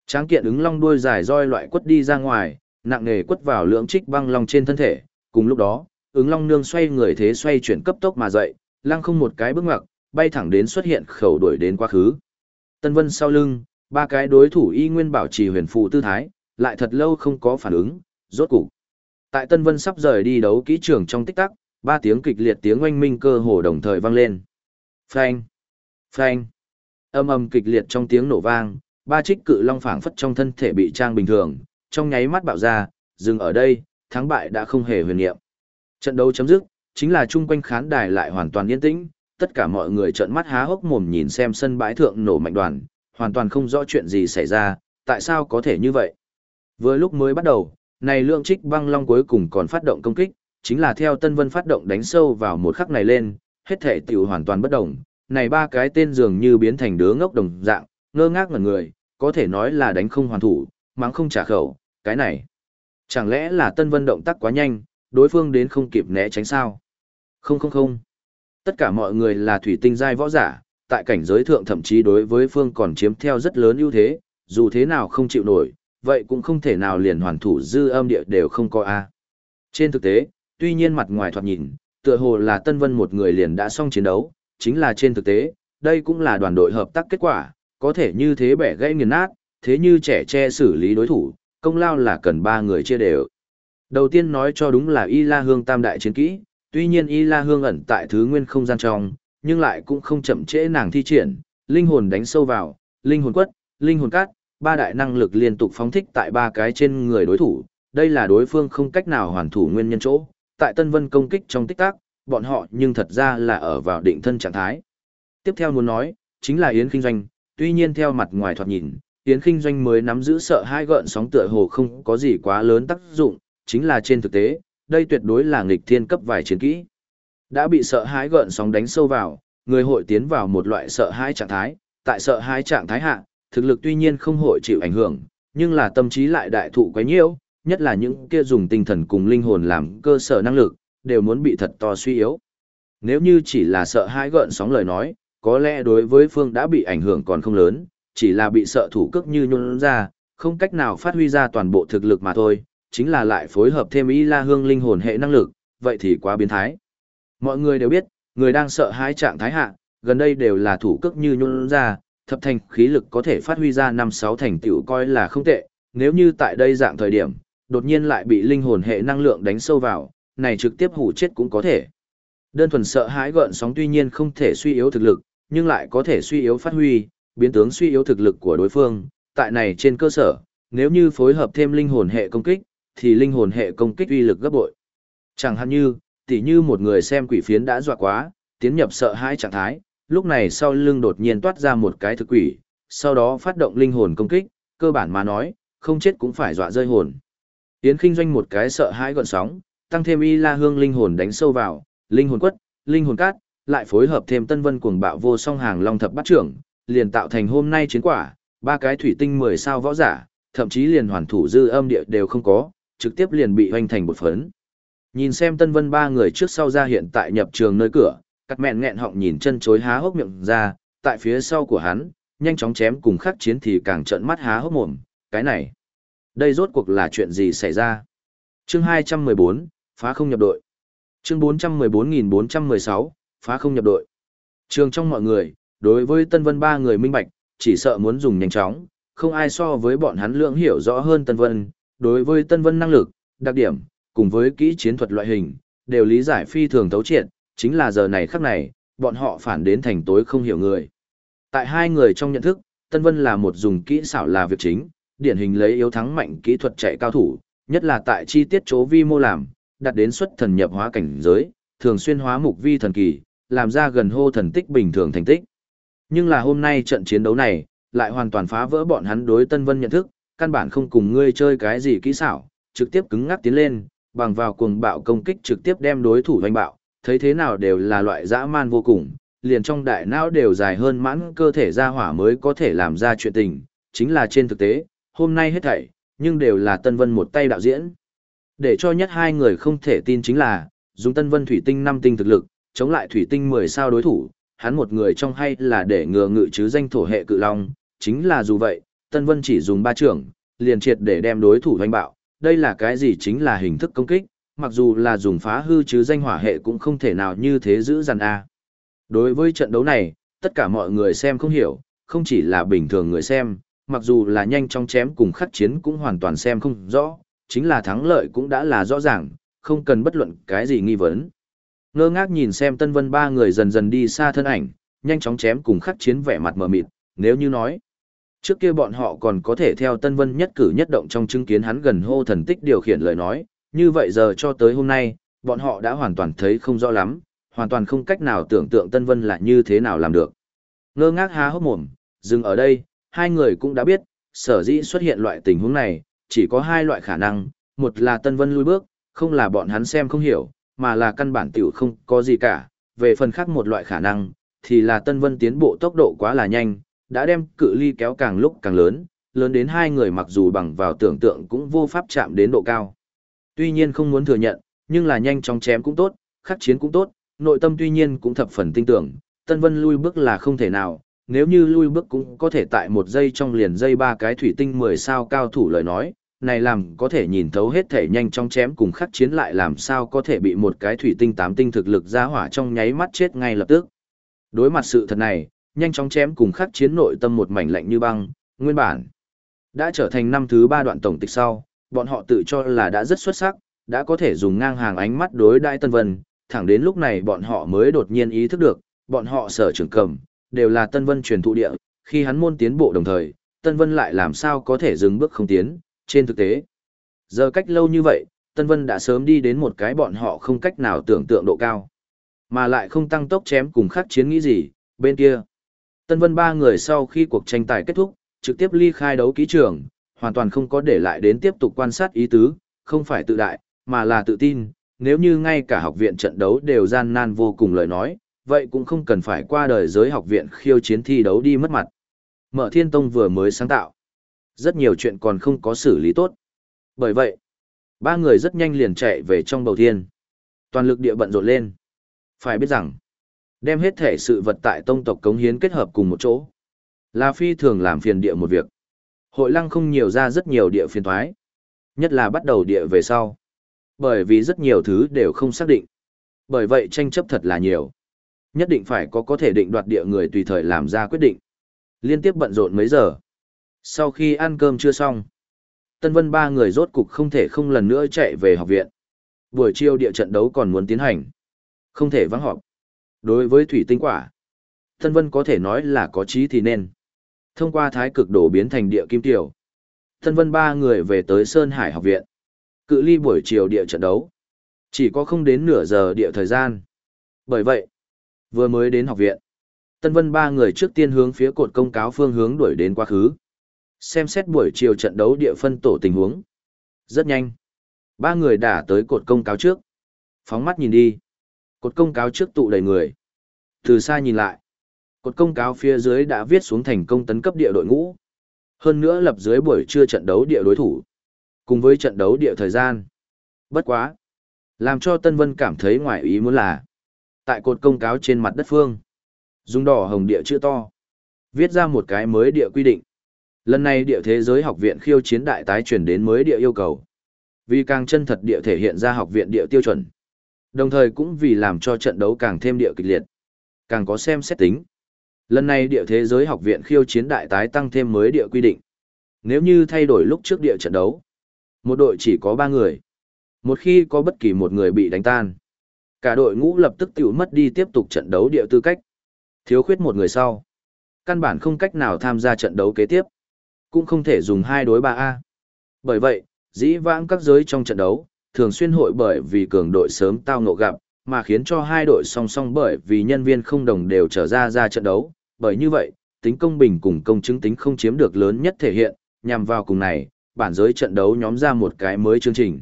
Tráng kiện ứng long đuôi dài roi loại quất đi ra ngoài, nặng nề quất vào lượng trích băng long trên thân thể, cùng lúc đó, ứng long nương xoay người thế xoay chuyển cấp tốc mà dậy, lăng không một cái bước ngoặt, bay thẳng đến xuất hiện khẩu đuổi đến quá khứ. Tân Vân sau lưng, ba cái đối thủ y nguyên bảo trì huyền phụ tư thái, lại thật lâu không có phản ứng, rốt cục. Tại Tân Vân sắp rời đi đấu kỹ trường trong tích tắc, ba tiếng kịch liệt tiếng oanh minh cơ hồ đồng thời vang lên. Phanh. Phanh. Âm ầm kịch liệt trong tiếng nổ vang, ba trích cự long phảng phất trong thân thể bị trang bình thường, trong nháy mắt bạo ra, dừng ở đây, thắng bại đã không hề huyền niệm. Trận đấu chấm dứt, chính là chung quanh khán đài lại hoàn toàn yên tĩnh, tất cả mọi người trợn mắt há hốc mồm nhìn xem sân bãi thượng nổ mạnh đoàn, hoàn toàn không rõ chuyện gì xảy ra, tại sao có thể như vậy. Vừa lúc mới bắt đầu, này lượng trích băng long cuối cùng còn phát động công kích, chính là theo Tân Vân phát động đánh sâu vào một khắc này lên, hết thể tiểu hoàn toàn bất động, này ba cái tên dường như biến thành đứa ngốc đồng dạng, ngơ ngác ngẩn người, có thể nói là đánh không hoàn thủ, mắng không trả khẩu, cái này. Chẳng lẽ là Tân Vân động tác quá nhanh, đối phương đến không kịp né tránh sao? Không không không. Tất cả mọi người là thủy tinh giai võ giả, tại cảnh giới thượng thậm chí đối với phương còn chiếm theo rất lớn ưu thế, dù thế nào không chịu nổi, vậy cũng không thể nào liền hoàn thủ dư âm địa đều không có A. Trên thực tế, tuy nhiên mặt ngoài thoạt nhìn, tựa hồ là Tân Vân một người liền đã xong chiến đấu, chính là trên thực tế, đây cũng là đoàn đội hợp tác kết quả, có thể như thế bẻ gãy nghiền nát, thế như trẻ che xử lý đối thủ, công lao là cần ba người chia đều. Đầu tiên nói cho đúng là Y La Hương tam đại chiến kỹ, tuy nhiên Y La Hương ẩn tại thứ nguyên không gian trong, nhưng lại cũng không chậm trễ nàng thi triển, linh hồn đánh sâu vào, linh hồn quất, linh hồn cát, ba đại năng lực liên tục phóng thích tại ba cái trên người đối thủ, đây là đối phương không cách nào hoàn thủ nguyên nhân chỗ, tại Tân Vân công kích trong tích tắc, bọn họ nhưng thật ra là ở vào định thân trạng thái. Tiếp theo muốn nói, chính là Yến Kinh Doanh, tuy nhiên theo mặt ngoài thoạt nhìn, Yến Kinh Doanh mới nắm giữ sợ hai gợn sóng tựa hồ không có gì quá lớn tác dụng, chính là trên thực tế, đây tuyệt đối là nghịch thiên cấp vài chiến kỹ. Đã bị sợ hãi gợn sóng đánh sâu vào, người hội tiến vào một loại sợ hãi trạng thái, tại sợ hãi trạng thái hạ, thực lực tuy nhiên không hội chịu ảnh hưởng, nhưng là tâm trí lại đại thụ quá nhiều, nhất là những kia dùng tinh thần cùng linh hồn làm cơ sở năng lực, đều muốn bị thật to suy yếu. Nếu như chỉ là sợ hãi gợn sóng lời nói, có lẽ đối với phương đã bị ảnh hưởng còn không lớn, chỉ là bị sợ thủ cước như nhún ra, không cách nào phát huy ra toàn bộ thực lực mà thôi, chính là lại phối hợp thêm y la hương linh hồn hệ năng lực, vậy thì quá biến thái. Mọi người đều biết, người đang sợ hãi trạng thái hạ, gần đây đều là thủ cước như nhún ra, thập thành khí lực có thể phát huy ra 5-6 thành tựu coi là không tệ, nếu như tại đây dạng thời điểm, đột nhiên lại bị linh hồn hệ năng lượng đánh sâu vào, này trực tiếp hủ chết cũng có thể. Đơn thuần sợ hãi gợn sóng tuy nhiên không thể suy yếu thực lực, nhưng lại có thể suy yếu phát huy, biến tướng suy yếu thực lực của đối phương, tại này trên cơ sở, nếu như phối hợp thêm linh hồn hệ công kích, thì linh hồn hệ công kích uy lực gấp bội. Chẳng hạn như, tỉ như một người xem quỷ phiến đã dọa quá, tiến nhập sợ hãi trạng thái, lúc này sau lưng đột nhiên toát ra một cái thực quỷ, sau đó phát động linh hồn công kích, cơ bản mà nói, không chết cũng phải dọa rơi hồn. Tiến khinh doanh một cái sợ hãi gọn sóng, tăng thêm y la hương linh hồn đánh sâu vào, linh hồn quất, linh hồn cát, lại phối hợp thêm tân vân cuồng bạo vô song hàng long thập bắt trưởng, liền tạo thành hôm nay chiến quả, ba cái thủy tinh 10 sao võ giả, thậm chí liền hoàn thủ dư âm địa đều không có, trực tiếp liền bị hoành thành một phấn. Nhìn xem tân vân ba người trước sau ra hiện tại nhập trường nơi cửa, cắt mẹn nghẹn họng nhìn chân chối há hốc miệng ra, tại phía sau của hắn, nhanh chóng chém cùng khắc chiến thì càng trợn mắt há hốc mồm, cái này. Đây rốt cuộc là chuyện gì xảy ra? Chương 214, phá không nhập đội. Chương 414416, phá không nhập đội. Trường trong mọi người, đối với Tân Vân ba người minh bạch, chỉ sợ muốn dùng nhanh chóng, không ai so với bọn hắn lượng hiểu rõ hơn Tân Vân, đối với Tân Vân năng lực, đặc điểm, cùng với kỹ chiến thuật loại hình, đều lý giải phi thường thấu triệt, chính là giờ này khắc này, bọn họ phản đến thành tối không hiểu người. Tại hai người trong nhận thức, Tân Vân là một dùng kỹ xảo là việc chính, điển hình lấy yếu thắng mạnh kỹ thuật chạy cao thủ, nhất là tại chi tiết chỗ vi mô làm, đạt đến xuất thần nhập hóa cảnh giới, thường xuyên hóa mục vi thần kỳ, làm ra gần hô thần tích bình thường thành tích. Nhưng là hôm nay trận chiến đấu này, lại hoàn toàn phá vỡ bọn hắn đối Tân Vân nhận thức, căn bản không cùng ngươi chơi cái gì kỹ xảo, trực tiếp cứng ngắc tiến lên, bằng vào cuồng bạo công kích trực tiếp đem đối thủ hoành bạo, thấy thế nào đều là loại dã man vô cùng, liền trong đại não đều dài hơn mãn cơ thể ra hỏa mới có thể làm ra chuyện tình, chính là trên thực tế, hôm nay hết thảy, nhưng đều là Tân Vân một tay đạo diễn. Để cho nhất hai người không thể tin chính là, dùng Tân Vân thủy tinh năm tinh thực lực, chống lại thủy tinh 10 sao đối thủ, hắn một người trong hay là để ngừa ngự chứ danh thổ hệ cự long, chính là dù vậy, Tân Vân chỉ dùng ba trưởng, liền triệt để đem đối thủ hoành bạo, đây là cái gì chính là hình thức công kích, mặc dù là dùng phá hư chứ danh hỏa hệ cũng không thể nào như thế giữ dằn a. Đối với trận đấu này, tất cả mọi người xem không hiểu, không chỉ là bình thường người xem, mặc dù là nhanh trong chém cùng khắc chiến cũng hoàn toàn xem không rõ, chính là thắng lợi cũng đã là rõ ràng, không cần bất luận cái gì nghi vấn. Ngơ ngác nhìn xem Tân Vân ba người dần dần đi xa thân ảnh, nhanh chóng chém cùng khắc chiến vẻ mặt mờ mịt, nếu như nói. Trước kia bọn họ còn có thể theo Tân Vân nhất cử nhất động trong chứng kiến hắn gần hô thần tích điều khiển lời nói, như vậy giờ cho tới hôm nay, bọn họ đã hoàn toàn thấy không rõ lắm, hoàn toàn không cách nào tưởng tượng Tân Vân là như thế nào làm được. Ngơ ngác há hốc mồm, dừng ở đây, hai người cũng đã biết, sở dĩ xuất hiện loại tình huống này, chỉ có hai loại khả năng, một là Tân Vân lui bước, không là bọn hắn xem không hiểu, mà là căn bản tiểu không có gì cả, về phần khác một loại khả năng, thì là Tân Vân tiến bộ tốc độ quá là nhanh, đã đem cự ly kéo càng lúc càng lớn, lớn đến hai người mặc dù bằng vào tưởng tượng cũng vô pháp chạm đến độ cao. Tuy nhiên không muốn thừa nhận, nhưng là nhanh chóng chém cũng tốt, khắc chiến cũng tốt, nội tâm tuy nhiên cũng thập phần tin tưởng, Tân Vân lui bước là không thể nào, nếu như lui bước cũng có thể tại một giây trong liền dây ba cái thủy tinh 10 sao cao thủ lời nói, này làm có thể nhìn thấu hết thể nhanh chóng chém cùng khắc chiến lại làm sao có thể bị một cái thủy tinh tám tinh thực lực ra hỏa trong nháy mắt chết ngay lập tức. Đối mặt sự thật này, nhanh chóng chém cùng khắc chiến nội tâm một mảnh lạnh như băng, nguyên bản. Đã trở thành năm thứ ba đoạn tổng tịch sau, bọn họ tự cho là đã rất xuất sắc, đã có thể dùng ngang hàng ánh mắt đối đại Tân Vân, thẳng đến lúc này bọn họ mới đột nhiên ý thức được, bọn họ sở trưởng cầm, đều là Tân Vân truyền thụ địa, khi hắn môn tiến bộ đồng thời, Tân Vân lại làm sao có thể dừng bước không tiến, trên thực tế. Giờ cách lâu như vậy, Tân Vân đã sớm đi đến một cái bọn họ không cách nào tưởng tượng độ cao. Mà lại không tăng tốc chém cùng khắc chiến nghĩ gì, bên kia. Tân Vân ba người sau khi cuộc tranh tài kết thúc, trực tiếp ly khai đấu ký trường, hoàn toàn không có để lại đến tiếp tục quan sát ý tứ, không phải tự đại, mà là tự tin, nếu như ngay cả học viện trận đấu đều gian nan vô cùng lời nói, vậy cũng không cần phải qua đời giới học viện khiêu chiến thi đấu đi mất mặt. Mở Thiên Tông vừa mới sáng tạo, rất nhiều chuyện còn không có xử lý tốt. Bởi vậy, ba người rất nhanh liền chạy về trong bầu thiên. Toàn lực địa bận rộn lên. Phải biết rằng, đem hết thể sự vật tại tông tộc cống hiến kết hợp cùng một chỗ. Là phi thường làm phiền địa một việc. Hội lăng không nhiều ra rất nhiều địa phiền thoái. Nhất là bắt đầu địa về sau. Bởi vì rất nhiều thứ đều không xác định. Bởi vậy tranh chấp thật là nhiều. Nhất định phải có có thể định đoạt địa người tùy thời làm ra quyết định. Liên tiếp bận rộn mấy giờ. Sau khi ăn cơm chưa xong, Tân Vân ba người rốt cục không thể không lần nữa chạy về học viện. Buổi chiều địa trận đấu còn muốn tiến hành. Không thể vắng họp. Đối với thủy tinh quả, Tân Vân có thể nói là có trí thì nên. Thông qua thái cực đổ biến thành địa kim tiểu. Tân Vân ba người về tới Sơn Hải học viện. Cự ly buổi chiều địa trận đấu. Chỉ có không đến nửa giờ địa thời gian. Bởi vậy, vừa mới đến học viện. Tân Vân ba người trước tiên hướng phía cột công cáo phương hướng đuổi đến quá khứ. Xem xét buổi chiều trận đấu địa phân tổ tình huống. Rất nhanh. Ba người đã tới cột công cáo trước. Phóng mắt nhìn đi. Cột công cáo trước tụ đầy người. Từ xa nhìn lại. Cột công cáo phía dưới đã viết xuống thành công tấn cấp địa đội ngũ. Hơn nữa lập dưới buổi trưa trận đấu địa đối thủ. Cùng với trận đấu địa thời gian. Bất quá. Làm cho Tân Vân cảm thấy ngoài ý muốn là. Tại cột công cáo trên mặt đất phương. Dùng đỏ hồng địa chữ to. Viết ra một cái mới địa quy định. Lần này địa thế giới học viện khiêu chiến đại tái chuyển đến mới địa yêu cầu. Vì càng chân thật địa thể hiện ra học viện địa tiêu chuẩn. Đồng thời cũng vì làm cho trận đấu càng thêm địa kịch liệt. Càng có xem xét tính. Lần này địa thế giới học viện khiêu chiến đại tái tăng thêm mới địa quy định. Nếu như thay đổi lúc trước địa trận đấu, một đội chỉ có ba người. Một khi có bất kỳ một người bị đánh tan, cả đội ngũ lập tức tiểu mất đi tiếp tục trận đấu địa tư cách. Thiếu khuyết một người sau. Căn bản không cách nào tham gia trận đấu kế tiếp cũng không thể dùng hai đối ba a. Bởi vậy, dĩ vãng các giới trong trận đấu, thường xuyên hội bởi vì cường đội sớm tao ngộ gặp, mà khiến cho hai đội song song bởi vì nhân viên không đồng đều trở ra ra trận đấu. Bởi như vậy, tính công bình cùng công chứng tính không chiếm được lớn nhất thể hiện, nhằm vào cùng này, bản giới trận đấu nhóm ra một cái mới chương trình.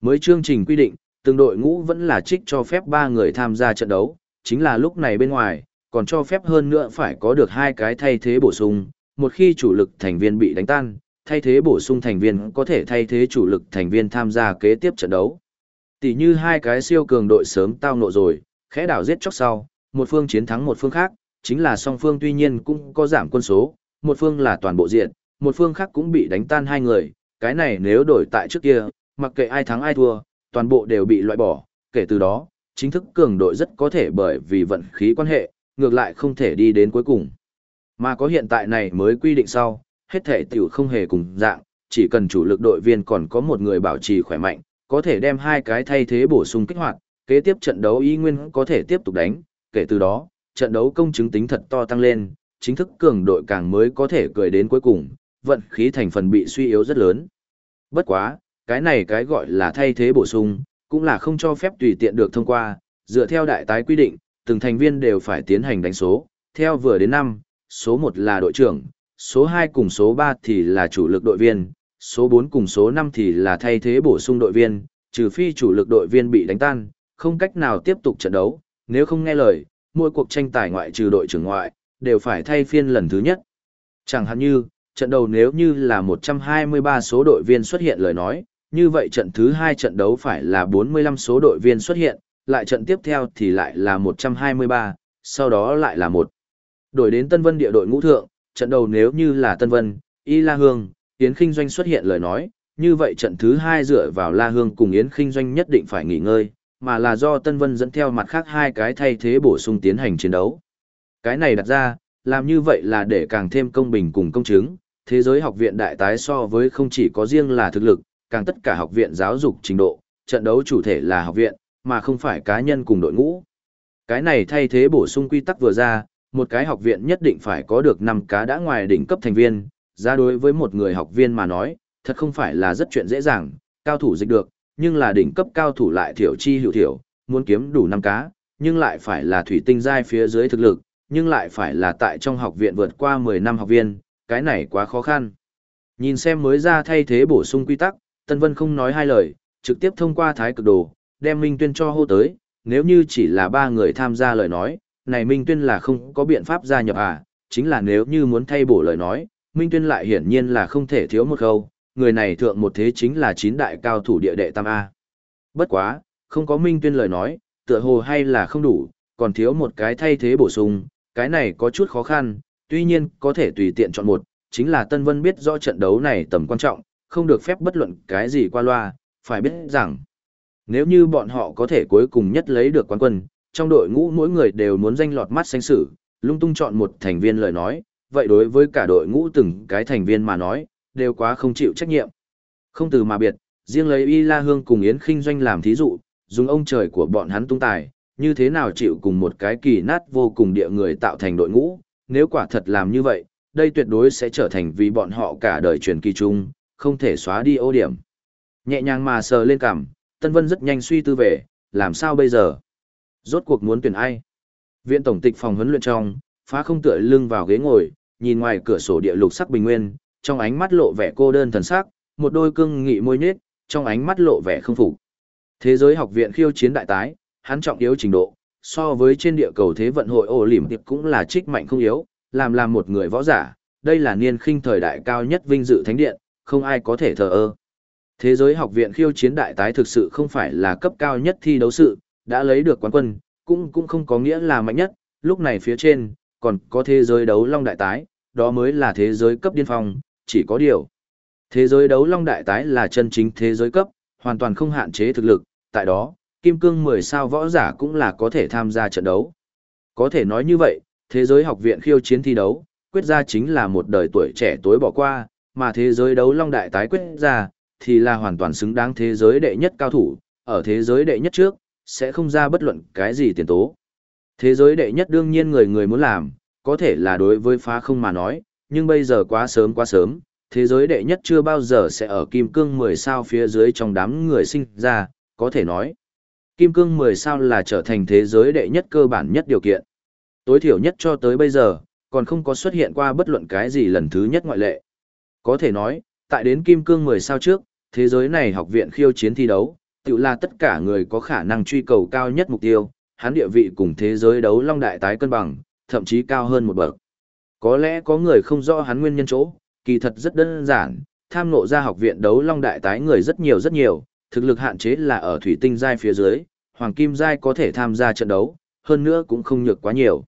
Mới chương trình quy định, từng đội ngũ vẫn là trích cho phép ba người tham gia trận đấu, chính là lúc này bên ngoài, còn cho phép hơn nữa phải có được hai cái thay thế bổ sung một khi chủ lực thành viên bị đánh tan, thay thế bổ sung thành viên có thể thay thế chủ lực thành viên tham gia kế tiếp trận đấu. Tỷ như hai cái siêu cường đội sớm tao nộ rồi, khẽ đảo giết chóc sau, một phương chiến thắng một phương khác, chính là song phương tuy nhiên cũng có giảm quân số, một phương là toàn bộ diện, một phương khác cũng bị đánh tan hai người, cái này nếu đổi tại trước kia, mặc kệ ai thắng ai thua, toàn bộ đều bị loại bỏ, kể từ đó, chính thức cường đội rất có thể bởi vì vận khí quan hệ, ngược lại không thể đi đến cuối cùng. Mà có hiện tại này mới quy định sau, hết thể tiểu không hề cùng dạng, chỉ cần chủ lực đội viên còn có một người bảo trì khỏe mạnh, có thể đem hai cái thay thế bổ sung kích hoạt, kế tiếp trận đấu y nguyên có thể tiếp tục đánh, kể từ đó, trận đấu công chứng tính thật to tăng lên, chính thức cường đội càng mới có thể cười đến cuối cùng, vận khí thành phần bị suy yếu rất lớn. Bất quá, cái này cái gọi là thay thế bổ sung, cũng là không cho phép tùy tiện được thông qua, dựa theo đại tái quy định, từng thành viên đều phải tiến hành đánh số, theo vừa đến năm số 1 là đội trưởng, số 2 cùng số 3 thì là chủ lực đội viên, số 4 cùng số 5 thì là thay thế bổ sung đội viên, trừ phi chủ lực đội viên bị đánh tan, không cách nào tiếp tục trận đấu, nếu không nghe lời, mỗi cuộc tranh tài ngoại trừ đội trưởng ngoại, đều phải thay phiên lần thứ nhất. Chẳng hạn như, trận đầu nếu như là 123 số đội viên xuất hiện lời nói, như vậy trận thứ 2 trận đấu phải là 45 số đội viên xuất hiện, lại trận tiếp theo thì lại là 123, sau đó lại là 1. Đổi đến Tân Vân địa đội ngũ thượng, trận đầu nếu như là Tân Vân, Y La Hương, Yến Kinh Doanh xuất hiện lời nói, như vậy trận thứ 2 dựa vào La Hương cùng Yến Kinh Doanh nhất định phải nghỉ ngơi, mà là do Tân Vân dẫn theo mặt khác hai cái thay thế bổ sung tiến hành chiến đấu. Cái này đặt ra, làm như vậy là để càng thêm công bình cùng công chứng, thế giới học viện đại tái so với không chỉ có riêng là thực lực, càng tất cả học viện giáo dục trình độ, trận đấu chủ thể là học viện, mà không phải cá nhân cùng đội ngũ. Cái này thay thế bổ sung quy tắc vừa ra, một cái học viện nhất định phải có được 5 cá đã ngoài đỉnh cấp thành viên, ra đối với một người học viên mà nói, thật không phải là rất chuyện dễ dàng, cao thủ dịch được, nhưng là đỉnh cấp cao thủ lại thiểu chi hữu thiểu, muốn kiếm đủ 5 cá, nhưng lại phải là thủy tinh giai phía dưới thực lực, nhưng lại phải là tại trong học viện vượt qua 10 năm học viên, cái này quá khó khăn. Nhìn xem mới ra thay thế bổ sung quy tắc, Tân Vân không nói hai lời, trực tiếp thông qua thái cực đồ, đem Minh Tuyên cho hô tới, nếu như chỉ là ba người tham gia lời nói, này Minh Tuyên là không có biện pháp gia nhập à, chính là nếu như muốn thay bổ lời nói, Minh Tuyên lại hiển nhiên là không thể thiếu một câu, người này thượng một thế chính là chín đại cao thủ địa đệ tam A. Bất quá, không có Minh Tuyên lời nói, tựa hồ hay là không đủ, còn thiếu một cái thay thế bổ sung, cái này có chút khó khăn, tuy nhiên có thể tùy tiện chọn một, chính là Tân Vân biết rõ trận đấu này tầm quan trọng, không được phép bất luận cái gì qua loa, phải biết rằng, nếu như bọn họ có thể cuối cùng nhất lấy được quán quân, trong đội ngũ mỗi người đều muốn danh lọt mắt xanh sử, lung tung chọn một thành viên lời nói, vậy đối với cả đội ngũ từng cái thành viên mà nói, đều quá không chịu trách nhiệm. Không từ mà biệt, riêng lấy Y La Hương cùng Yến Kinh Doanh làm thí dụ, dùng ông trời của bọn hắn tung tài, như thế nào chịu cùng một cái kỳ nát vô cùng địa người tạo thành đội ngũ, nếu quả thật làm như vậy, đây tuyệt đối sẽ trở thành vì bọn họ cả đời truyền kỳ chung, không thể xóa đi ô điểm. Nhẹ nhàng mà sờ lên cằm, Tân Vân rất nhanh suy tư về, làm sao bây giờ? Rốt cuộc muốn tuyển ai? Viện tổng tịch phòng huấn luyện trong, phá không tựa lưng vào ghế ngồi, nhìn ngoài cửa sổ địa lục sắc bình nguyên, trong ánh mắt lộ vẻ cô đơn thần sắc, một đôi cưng nghị môi nhếch, trong ánh mắt lộ vẻ không phục. Thế giới học viện khiêu chiến đại tái, hắn trọng yếu trình độ, so với trên địa cầu thế vận hội ổ lỉm tiệp cũng là trích mạnh không yếu, làm làm một người võ giả, đây là niên khinh thời đại cao nhất vinh dự thánh điện, không ai có thể thờ ơ. Thế giới học viện khiêu chiến đại tái thực sự không phải là cấp cao nhất thi đấu sự, đã lấy được quán quân, cũng cũng không có nghĩa là mạnh nhất, lúc này phía trên, còn có thế giới đấu long đại tái, đó mới là thế giới cấp điên phong, chỉ có điều. Thế giới đấu long đại tái là chân chính thế giới cấp, hoàn toàn không hạn chế thực lực, tại đó, kim cương 10 sao võ giả cũng là có thể tham gia trận đấu. Có thể nói như vậy, thế giới học viện khiêu chiến thi đấu, quyết ra chính là một đời tuổi trẻ tối bỏ qua, mà thế giới đấu long đại tái quyết ra, thì là hoàn toàn xứng đáng thế giới đệ nhất cao thủ, ở thế giới đệ nhất trước, sẽ không ra bất luận cái gì tiền tố. Thế giới đệ nhất đương nhiên người người muốn làm, có thể là đối với phá không mà nói, nhưng bây giờ quá sớm quá sớm, thế giới đệ nhất chưa bao giờ sẽ ở kim cương 10 sao phía dưới trong đám người sinh ra, có thể nói. Kim cương 10 sao là trở thành thế giới đệ nhất cơ bản nhất điều kiện. Tối thiểu nhất cho tới bây giờ, còn không có xuất hiện qua bất luận cái gì lần thứ nhất ngoại lệ. Có thể nói, tại đến kim cương 10 sao trước, thế giới này học viện khiêu chiến thi đấu, tự là tất cả người có khả năng truy cầu cao nhất mục tiêu, hắn địa vị cùng thế giới đấu long đại tái cân bằng, thậm chí cao hơn một bậc. Có lẽ có người không rõ hắn nguyên nhân chỗ, kỳ thật rất đơn giản, tham ngộ ra học viện đấu long đại tái người rất nhiều rất nhiều, thực lực hạn chế là ở thủy tinh giai phía dưới, hoàng kim giai có thể tham gia trận đấu, hơn nữa cũng không nhược quá nhiều.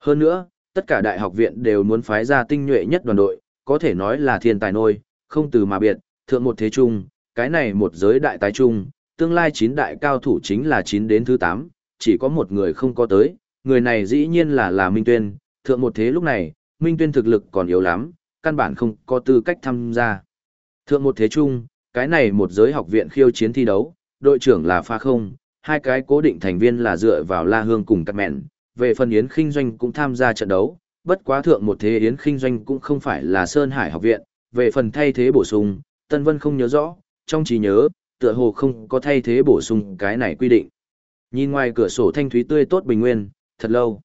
Hơn nữa, tất cả đại học viện đều muốn phái ra tinh nhuệ nhất đoàn đội, có thể nói là thiên tài nôi, không từ mà biệt, thượng một thế trung, cái này một giới đại tái trung, tương lai chín đại cao thủ chính là chín đến thứ tám, chỉ có một người không có tới, người này dĩ nhiên là là Minh Tuyên, thượng một thế lúc này, Minh Tuyên thực lực còn yếu lắm, căn bản không có tư cách tham gia. Thượng một thế trung, cái này một giới học viện khiêu chiến thi đấu, đội trưởng là pha không, hai cái cố định thành viên là dựa vào La Hương cùng các mẹn, về phần Yến Kinh Doanh cũng tham gia trận đấu, bất quá thượng một thế Yến Kinh Doanh cũng không phải là Sơn Hải học viện, về phần thay thế bổ sung, Tân Vân không nhớ rõ, trong trí nhớ, tựa hồ không có thay thế bổ sung cái này quy định. Nhìn ngoài cửa sổ thanh thúy tươi tốt bình nguyên, thật lâu.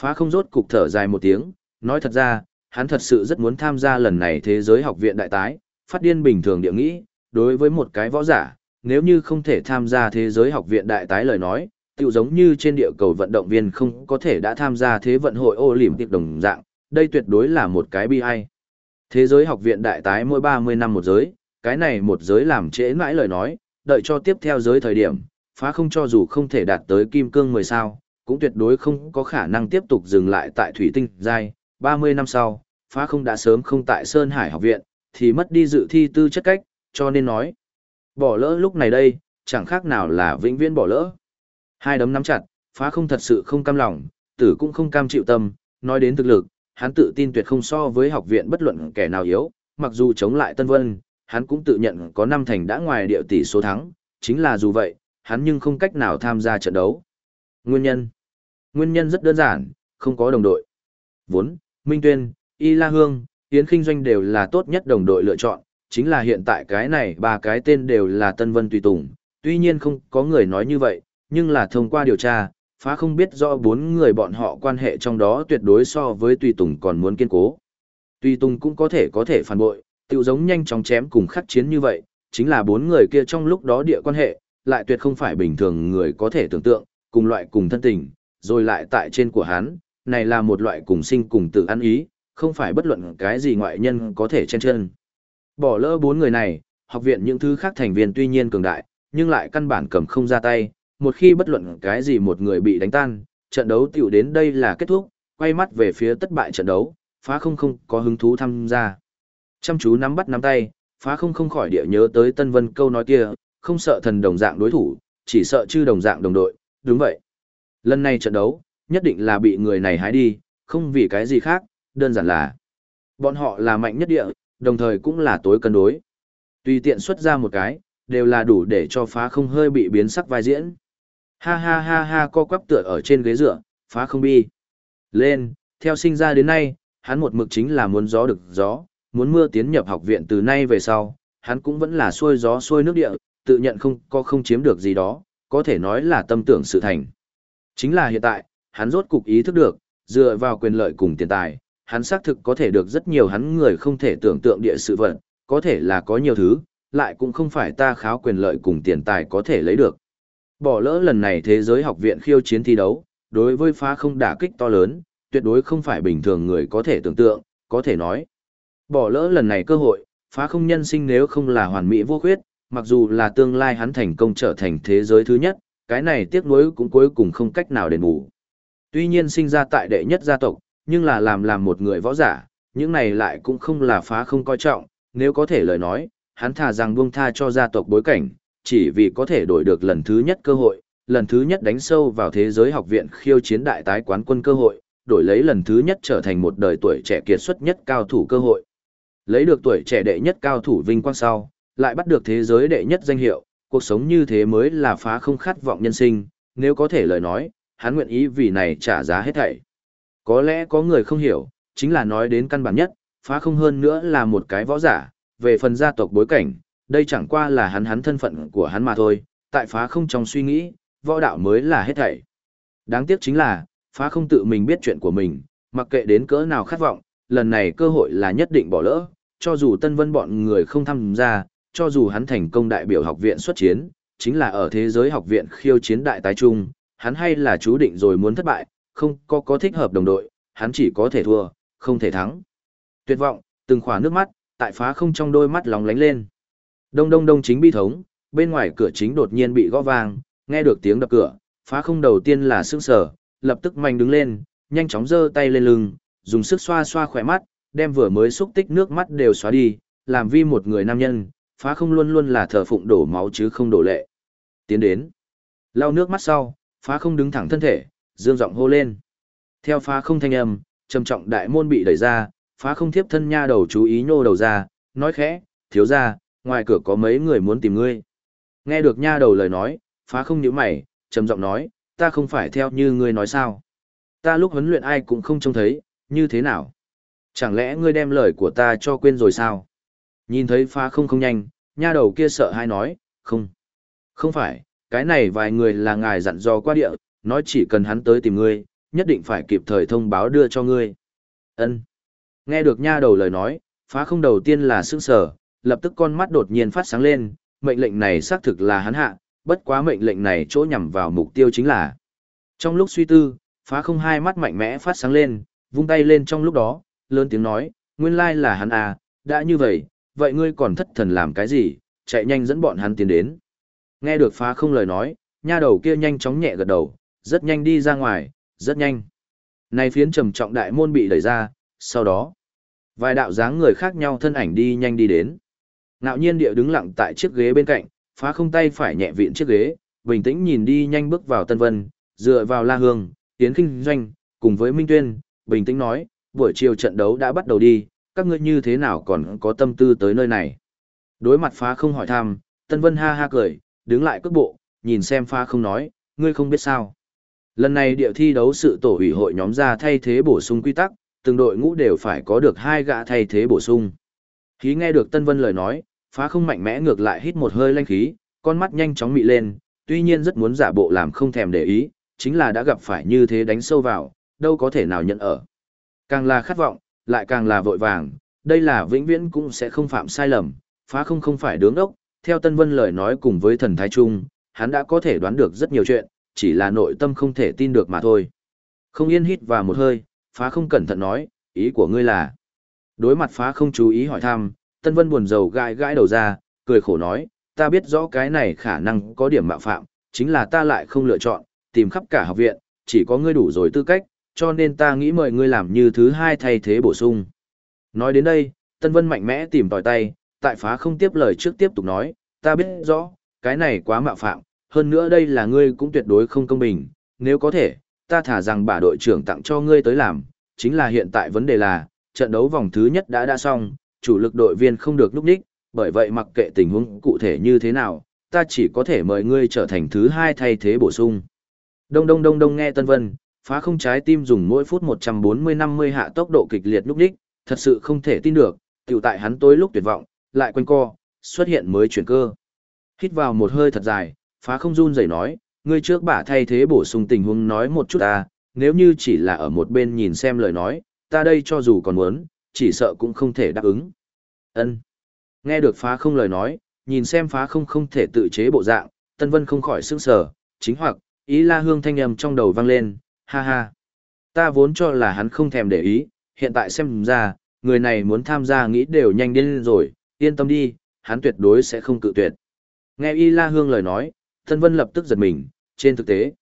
Phá không rốt cục thở dài một tiếng, nói thật ra, hắn thật sự rất muốn tham gia lần này thế giới học viện đại tái, phát điên bình thường địa nghĩ, đối với một cái võ giả, nếu như không thể tham gia thế giới học viện đại tái lời nói, tựu giống như trên địa cầu vận động viên không có thể đã tham gia thế vận hội Olympic đồng dạng, đây tuyệt đối là một cái bi ai. Thế giới học viện đại tái mỗi 30 năm một giới, cái này một giới làm trễ mãi lời nói, đợi cho tiếp theo giới thời điểm, phá không cho dù không thể đạt tới kim cương 10 sao, cũng tuyệt đối không có khả năng tiếp tục dừng lại tại thủy tinh giai, 30 năm sau, phá không đã sớm không tại Sơn Hải học viện, thì mất đi dự thi tư chất cách, cho nên nói. Bỏ lỡ lúc này đây, chẳng khác nào là vĩnh viễn bỏ lỡ. Hai đấm nắm chặt, phá không thật sự không cam lòng, tử cũng không cam chịu tâm, nói đến thực lực, hắn tự tin tuyệt không so với học viện bất luận kẻ nào yếu, mặc dù chống lại Tân Vân, hắn cũng tự nhận có năm thành đã ngoài địa tỷ số thắng, chính là dù vậy, hắn nhưng không cách nào tham gia trận đấu. Nguyên nhân Nguyên nhân rất đơn giản, không có đồng đội. Vốn, Minh Tuyên, Y La Hương, Yến Kinh Doanh đều là tốt nhất đồng đội lựa chọn, chính là hiện tại cái này ba cái tên đều là Tân Vân Tùy Tùng, tuy nhiên không có người nói như vậy, nhưng là thông qua điều tra, phá không biết rõ bốn người bọn họ quan hệ trong đó tuyệt đối so với Tùy Tùng còn muốn kiên cố. Tùy Tùng cũng có thể có thể phản bội, tự giống nhanh chóng chém cùng khắc chiến như vậy, chính là bốn người kia trong lúc đó địa quan hệ, lại tuyệt không phải bình thường người có thể tưởng tượng, cùng loại cùng thân tình, rồi lại tại trên của hắn, này là một loại cùng sinh cùng tự ăn ý, không phải bất luận cái gì ngoại nhân có thể chen chân. Bỏ lỡ bốn người này, học viện những thứ khác thành viên tuy nhiên cường đại, nhưng lại căn bản cầm không ra tay, một khi bất luận cái gì một người bị đánh tan, trận đấu tiểu đến đây là kết thúc, quay mắt về phía tất bại trận đấu, phá không không có hứng thú tham gia. Chăm chú nắm bắt nắm tay, phá không không khỏi địa nhớ tới Tân Vân câu nói kia, không sợ thần đồng dạng đối thủ, chỉ sợ chư đồng dạng đồng đội, đúng vậy. Lần này trận đấu, nhất định là bị người này hái đi, không vì cái gì khác, đơn giản là bọn họ là mạnh nhất địa, đồng thời cũng là tối cân đối. Tùy tiện xuất ra một cái, đều là đủ để cho phá không hơi bị biến sắc vai diễn. Ha ha ha ha co quắp tựa ở trên ghế dựa, phá không bi. Lên, theo sinh ra đến nay, hắn một mực chính là muốn gió được gió, muốn mưa tiến nhập học viện từ nay về sau, hắn cũng vẫn là xuôi gió xuôi nước địa, tự nhận không có không chiếm được gì đó, có thể nói là tâm tưởng sự thành. Chính là hiện tại, hắn rốt cục ý thức được, dựa vào quyền lợi cùng tiền tài, hắn xác thực có thể được rất nhiều hắn người không thể tưởng tượng địa sự vật, có thể là có nhiều thứ, lại cũng không phải ta kháo quyền lợi cùng tiền tài có thể lấy được. Bỏ lỡ lần này thế giới học viện khiêu chiến thi đấu, đối với phá không đả kích to lớn, tuyệt đối không phải bình thường người có thể tưởng tượng, có thể nói. Bỏ lỡ lần này cơ hội, phá không nhân sinh nếu không là hoàn mỹ vô khuyết, mặc dù là tương lai hắn thành công trở thành thế giới thứ nhất, cái này tiếc nuối cũng cuối cùng không cách nào đền bù. Tuy nhiên sinh ra tại đệ nhất gia tộc, nhưng là làm làm một người võ giả, những này lại cũng không là phá không coi trọng, nếu có thể lời nói, hắn thà rằng buông tha cho gia tộc bối cảnh, chỉ vì có thể đổi được lần thứ nhất cơ hội, lần thứ nhất đánh sâu vào thế giới học viện khiêu chiến đại tái quán quân cơ hội, đổi lấy lần thứ nhất trở thành một đời tuổi trẻ kiệt xuất nhất cao thủ cơ hội. Lấy được tuổi trẻ đệ nhất cao thủ vinh quang sau, lại bắt được thế giới đệ nhất danh hiệu, cuộc sống như thế mới là phá không khát vọng nhân sinh, nếu có thể lời nói, hắn nguyện ý vì này trả giá hết thảy. Có lẽ có người không hiểu, chính là nói đến căn bản nhất, phá không hơn nữa là một cái võ giả, về phần gia tộc bối cảnh, đây chẳng qua là hắn hắn thân phận của hắn mà thôi, tại phá không trong suy nghĩ, võ đạo mới là hết thảy. Đáng tiếc chính là, phá không tự mình biết chuyện của mình, mặc kệ đến cỡ nào khát vọng, lần này cơ hội là nhất định bỏ lỡ, cho dù Tân Vân bọn người không tham gia, cho dù hắn thành công đại biểu học viện xuất chiến, chính là ở thế giới học viện khiêu chiến đại tái trung, hắn hay là chú định rồi muốn thất bại, không có có thích hợp đồng đội, hắn chỉ có thể thua, không thể thắng. Tuyệt vọng, từng khỏa nước mắt, tại phá không trong đôi mắt lóng lánh lên. Đông đông đông chính bi thống, bên ngoài cửa chính đột nhiên bị gõ vang, nghe được tiếng đập cửa, phá không đầu tiên là sững sờ, lập tức mạnh đứng lên, nhanh chóng giơ tay lên lưng, dùng sức xoa xoa khỏe mắt, đem vừa mới xúc tích nước mắt đều xóa đi, làm vi một người nam nhân, phá không luôn luôn là thờ phụng đổ máu chứ không đổ lệ. Tiến đến, lau nước mắt sau, phá không đứng thẳng thân thể, dương giọng hô lên. Theo phá không thanh âm, trầm trọng đại môn bị đẩy ra, phá không thiếp thân nha đầu chú ý nhô đầu ra, nói khẽ, thiếu ra, ngoài cửa có mấy người muốn tìm ngươi. Nghe được nha đầu lời nói, phá không nhíu mày, trầm giọng nói, ta không phải theo như ngươi nói sao. ta lúc huấn luyện ai cũng không trông thấy, như thế nào? Chẳng lẽ ngươi đem lời của ta cho quên rồi sao? Nhìn thấy phá không không nhanh, nha đầu kia sợ hai nói, không. Không phải, cái này vài người là ngài dặn dò qua địa, nói chỉ cần hắn tới tìm ngươi, nhất định phải kịp thời thông báo đưa cho ngươi. Ân. Nghe được nha đầu lời nói, phá không đầu tiên là sững sờ, lập tức con mắt đột nhiên phát sáng lên, mệnh lệnh này xác thực là hắn hạ, bất quá mệnh lệnh này chỗ nhằm vào mục tiêu chính là. Trong lúc suy tư, phá không hai mắt mạnh mẽ phát sáng lên, vung tay lên trong lúc đó, lớn tiếng nói, nguyên lai là hắn à, đã như vậy, vậy ngươi còn thất thần làm cái gì, chạy nhanh dẫn bọn hắn tiến đến. Nghe được phá không lời nói, nha đầu kia nhanh chóng nhẹ gật đầu, rất nhanh đi ra ngoài, rất nhanh. Này phiến trầm trọng đại môn bị đẩy ra, sau đó, vài đạo dáng người khác nhau thân ảnh đi nhanh đi đến. Ngạo nhiên địa đứng lặng tại chiếc ghế bên cạnh, phá không tay phải nhẹ viện chiếc ghế, bình tĩnh nhìn đi nhanh bước vào Tân Vân, dựa vào La Hương, Tiến Kinh Doanh, cùng với Minh Tuyên, bình tĩnh nói, buổi chiều trận đấu đã bắt đầu đi, các ngươi như thế nào còn có tâm tư tới nơi này. Đối mặt phá không hỏi thăm, Tân Vân ha ha cười, đứng lại cước bộ, nhìn xem phá không nói, ngươi không biết sao. Lần này địa thi đấu sự tổ ủy hội nhóm ra thay thế bổ sung quy tắc, từng đội ngũ đều phải có được hai gã thay thế bổ sung. Khí nghe được Tân Vân lời nói, phá không mạnh mẽ ngược lại hít một hơi lanh khí, con mắt nhanh chóng mị lên, tuy nhiên rất muốn giả bộ làm không thèm để ý, chính là đã gặp phải như thế đánh sâu vào, đâu có thể nào nhận ở. Càng là khát vọng, lại càng là vội vàng, đây là vĩnh viễn cũng sẽ không phạm sai lầm, phá không không phải đứng đốc, theo Tân Vân lời nói cùng với thần thái trung, hắn đã có thể đoán được rất nhiều chuyện, chỉ là nội tâm không thể tin được mà thôi. Không yên hít vào một hơi, phá không cẩn thận nói, ý của ngươi là. Đối mặt phá không chú ý hỏi thăm, Tân Vân buồn rầu gãi gãi đầu ra, cười khổ nói, ta biết rõ cái này khả năng có điểm mạo phạm, chính là ta lại không lựa chọn, tìm khắp cả học viện, chỉ có ngươi đủ rồi tư cách, cho nên ta nghĩ mời ngươi làm như thứ hai thay thế bổ sung. Nói đến đây, Tân Vân mạnh mẽ tìm tòi tay, tại phá không tiếp lời trước tiếp tục nói, ta biết rõ, cái này quá mạo phạm, hơn nữa đây là ngươi cũng tuyệt đối không công bình, nếu có thể, ta thả rằng bà đội trưởng tặng cho ngươi tới làm, chính là hiện tại vấn đề là, trận đấu vòng thứ nhất đã đã xong, chủ lực đội viên không được lúc đích, bởi vậy mặc kệ tình huống cụ thể như thế nào, ta chỉ có thể mời ngươi trở thành thứ hai thay thế bổ sung. Đông đông đông đông nghe Tân Vân, phá không trái tim dùng mỗi phút 140-50 hạ tốc độ kịch liệt lúc đích, thật sự không thể tin được, tiểu tại hắn tối lúc tuyệt vọng, lại quanh co, xuất hiện mới chuyển cơ. Hít vào một hơi thật dài, phá không run rẩy nói, ngươi trước bả thay thế bổ sung tình huống nói một chút ta, nếu như chỉ là ở một bên nhìn xem lời nói, ta đây cho dù còn muốn, chỉ sợ cũng không thể đáp ứng. Ân. Nghe được phá không lời nói, nhìn xem phá không không thể tự chế bộ dạng, Tân Vân không khỏi sững sờ, chính hoặc, ý la hương thanh âm trong đầu vang lên, ha ha. Ta vốn cho là hắn không thèm để ý, hiện tại xem ra, người này muốn tham gia nghĩ đều nhanh đến rồi, yên tâm đi, hắn tuyệt đối sẽ không cự tuyệt. Nghe Y La Hương lời nói, Tân Vân lập tức giật mình, trên thực tế.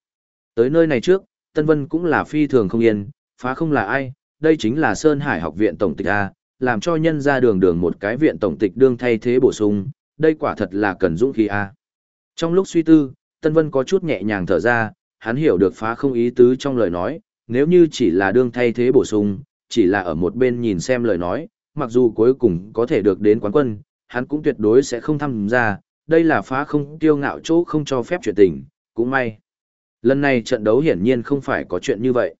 Tới nơi này trước, Tân Vân cũng là phi thường không yên, phá không là ai, đây chính là Sơn Hải học viện tổng tịch A, làm cho nhân ra đường đường một cái viện tổng tịch đương thay thế bổ sung, đây quả thật là cần dũng khí A. Trong lúc suy tư, Tân Vân có chút nhẹ nhàng thở ra, hắn hiểu được phá không ý tứ trong lời nói, nếu như chỉ là đương thay thế bổ sung, chỉ là ở một bên nhìn xem lời nói, mặc dù cuối cùng có thể được đến quán quân, hắn cũng tuyệt đối sẽ không tham gia, đây là phá không tiêu ngạo chỗ không cho phép chuyện tình, cũng may. Lần này trận đấu hiển nhiên không phải có chuyện như vậy.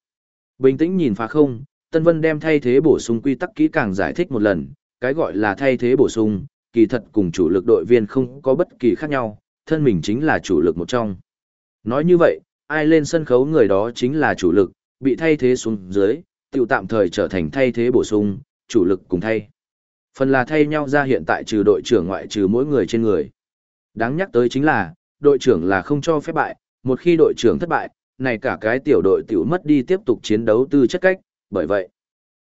Bình tĩnh nhìn phá không, Tân Vân đem thay thế bổ sung quy tắc kỹ càng giải thích một lần, cái gọi là thay thế bổ sung, kỳ thật cùng chủ lực đội viên không có bất kỳ khác nhau, thân mình chính là chủ lực một trong. Nói như vậy, ai lên sân khấu người đó chính là chủ lực, bị thay thế xuống dưới, tiểu tạm thời trở thành thay thế bổ sung, chủ lực cùng thay. Phần là thay nhau ra hiện tại trừ đội trưởng ngoại trừ mỗi người trên người. Đáng nhắc tới chính là, đội trưởng là không cho phép bại, một khi đội trưởng thất bại, này cả cái tiểu đội tiểu mất đi tiếp tục chiến đấu tư chất cách, bởi vậy,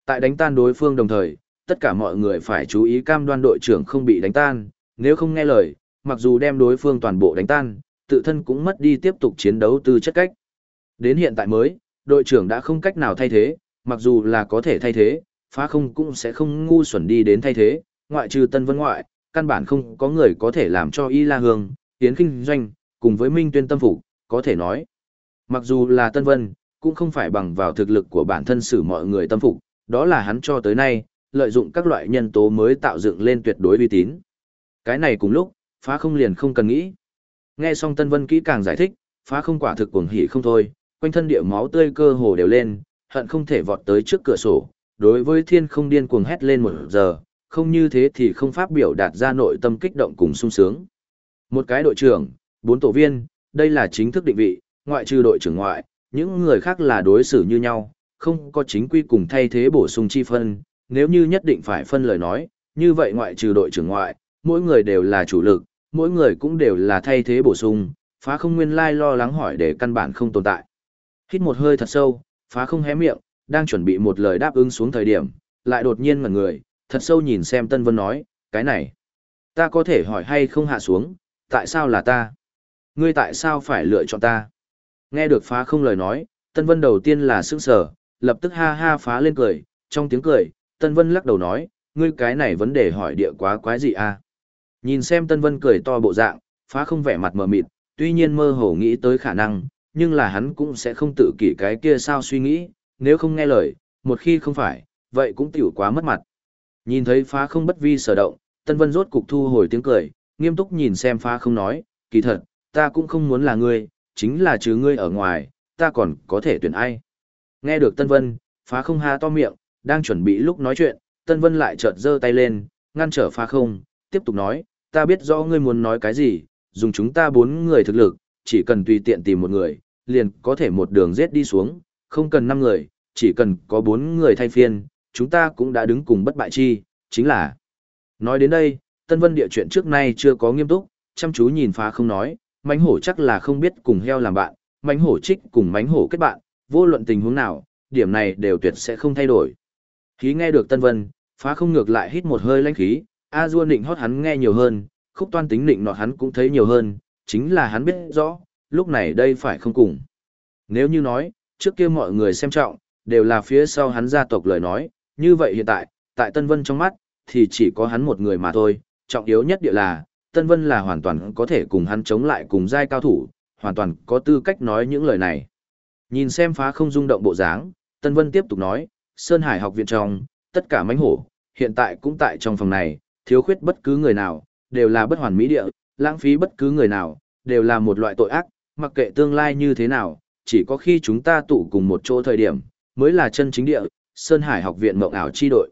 tại đánh tan đối phương đồng thời, tất cả mọi người phải chú ý cam đoan đội trưởng không bị đánh tan, nếu không nghe lời, mặc dù đem đối phương toàn bộ đánh tan, tự thân cũng mất đi tiếp tục chiến đấu tư chất cách. Đến hiện tại mới, đội trưởng đã không cách nào thay thế, mặc dù là có thể thay thế, phá không cũng sẽ không ngu xuẩn đi đến thay thế, ngoại trừ Tân Vân ngoại, căn bản không có người có thể làm cho Y La Hương, Tiến Kinh Doanh, cùng với Minh Tuyên Tâm Phục, có thể nói. Mặc dù là Tân Vân, cũng không phải bằng vào thực lực của bản thân xử mọi người tâm phục, đó là hắn cho tới nay, lợi dụng các loại nhân tố mới tạo dựng lên tuyệt đối uy tín. Cái này cùng lúc, phá không liền không cần nghĩ. Nghe xong Tân Vân kỹ càng giải thích, phá không quả thực cuồng hỉ không thôi, quanh thân địa máu tươi cơ hồ đều lên, hận không thể vọt tới trước cửa sổ, đối với thiên không điên cuồng hét lên một giờ, không như thế thì không pháp biểu đạt ra nội tâm kích động cùng sung sướng. Một cái đội trưởng, bốn tổ viên, đây là chính thức định vị, ngoại trừ đội trưởng ngoại, những người khác là đối xử như nhau, không có chính quy cùng thay thế bổ sung chi phân, nếu như nhất định phải phân lời nói, như vậy ngoại trừ đội trưởng ngoại, mỗi người đều là chủ lực, mỗi người cũng đều là thay thế bổ sung, phá không nguyên lai lo lắng hỏi để căn bản không tồn tại. Hít một hơi thật sâu, phá không hé miệng, đang chuẩn bị một lời đáp ứng xuống thời điểm, lại đột nhiên ngẩn người, thật sâu nhìn xem Tân Vân nói, cái này, ta có thể hỏi hay không hạ xuống, tại sao là ta? Ngươi tại sao phải lựa chọn ta? Nghe được phá không lời nói, Tân Vân đầu tiên là sững sờ, lập tức ha ha phá lên cười, trong tiếng cười, Tân Vân lắc đầu nói, ngươi cái này vấn đề hỏi địa quá quái gì à? Nhìn xem Tân Vân cười to bộ dạng, phá không vẻ mặt mờ mịt, tuy nhiên mơ hồ nghĩ tới khả năng, nhưng là hắn cũng sẽ không tự kỷ cái kia sao suy nghĩ, nếu không nghe lời, một khi không phải, vậy cũng tiểu quá mất mặt. Nhìn thấy phá không bất vi sở động, Tân Vân rốt cục thu hồi tiếng cười, nghiêm túc nhìn xem phá không nói, kỳ thật, ta cũng không muốn là ngươi, chính là chứ ngươi ở ngoài, ta còn có thể tuyển ai. Nghe được Tân Vân, phá không ha to miệng, đang chuẩn bị lúc nói chuyện, Tân Vân lại chợt giơ tay lên, ngăn trở phá không, tiếp tục nói, ta biết rõ ngươi muốn nói cái gì, dùng chúng ta bốn người thực lực, chỉ cần tùy tiện tìm một người, liền có thể một đường giết đi xuống, không cần năm người, chỉ cần có bốn người thay phiên, chúng ta cũng đã đứng cùng bất bại chi, chính là. Nói đến đây, Tân Vân địa chuyện trước nay chưa có nghiêm túc, chăm chú nhìn phá không nói, mánh hổ chắc là không biết cùng heo làm bạn, mánh hổ trích cùng mánh hổ kết bạn, vô luận tình huống nào, điểm này đều tuyệt sẽ không thay đổi. Khí nghe được Tân Vân, phá không ngược lại hít một hơi lãnh khí, A Dua nịnh hót hắn nghe nhiều hơn, khúc toan tính nịnh nọt hắn cũng thấy nhiều hơn, chính là hắn biết rõ, lúc này đây phải không cùng. Nếu như nói, trước kia mọi người xem trọng, đều là phía sau hắn gia tộc lời nói, như vậy hiện tại, tại Tân Vân trong mắt, thì chỉ có hắn một người mà thôi, trọng yếu nhất địa là, Tân Vân là hoàn toàn có thể cùng hắn chống lại cùng giai cao thủ, hoàn toàn có tư cách nói những lời này. Nhìn xem phá không rung động bộ dáng, Tân Vân tiếp tục nói, Sơn Hải học viện trong, tất cả mánh hổ, hiện tại cũng tại trong phòng này, thiếu khuyết bất cứ người nào, đều là bất hoàn mỹ địa, lãng phí bất cứ người nào, đều là một loại tội ác, mặc kệ tương lai như thế nào, chỉ có khi chúng ta tụ cùng một chỗ thời điểm, mới là chân chính địa, Sơn Hải học viện mộng ảo chi đội.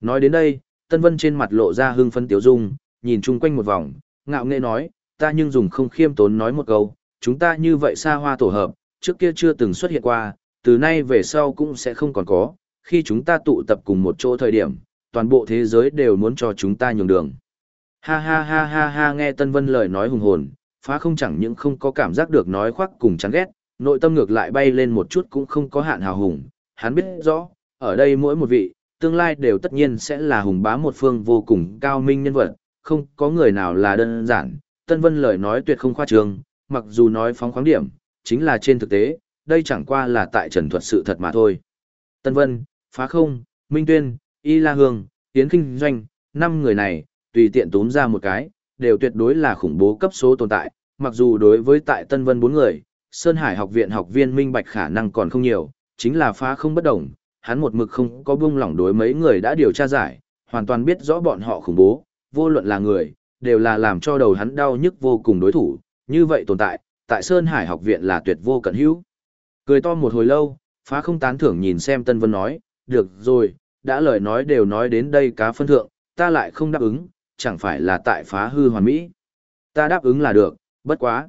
Nói đến đây, Tân Vân trên mặt lộ ra hưng phấn tiểu dung, nhìn chung quanh một vòng, ngạo nghễ nói, ta nhưng dùng không khiêm tốn nói một câu, chúng ta như vậy xa hoa tổ hợp, trước kia chưa từng xuất hiện qua, từ nay về sau cũng sẽ không còn có, khi chúng ta tụ tập cùng một chỗ thời điểm, toàn bộ thế giới đều muốn cho chúng ta nhường đường. Ha ha ha ha ha nghe Tân Vân lời nói hùng hồn, phá không chẳng những không có cảm giác được nói khoác cùng chán ghét, nội tâm ngược lại bay lên một chút cũng không có hạn hào hùng, hắn biết rõ, ở đây mỗi một vị, tương lai đều tất nhiên sẽ là hùng bá một phương vô cùng cao minh nhân vật, không có người nào là đơn giản, Tân Vân lời nói tuyệt không khoa trương, mặc dù nói phóng khoáng điểm, chính là trên thực tế, đây chẳng qua là tại trần thuật sự thật mà thôi. Tân Vân, Phá Không, Minh Tuyên, Y La Hương, Tiến Kinh Doanh, năm người này, tùy tiện tốn ra một cái, đều tuyệt đối là khủng bố cấp số tồn tại, mặc dù đối với tại Tân Vân bốn người, Sơn Hải học viện học viên minh bạch khả năng còn không nhiều, chính là phá không bất động. hắn một mực không có buông lỏng đối mấy người đã điều tra giải, hoàn toàn biết rõ bọn họ khủng bố, vô luận là người, đều là làm cho đầu hắn đau nhức vô cùng đối thủ, như vậy tồn tại, tại Sơn Hải học viện là tuyệt vô cẩn hữu. Cười to một hồi lâu, phá không tán thưởng nhìn xem Tân Vân nói, được rồi, đã lời nói đều nói đến đây cá phân thượng, ta lại không đáp ứng, chẳng phải là tại phá hư hoàn mỹ. Ta đáp ứng là được, bất quá.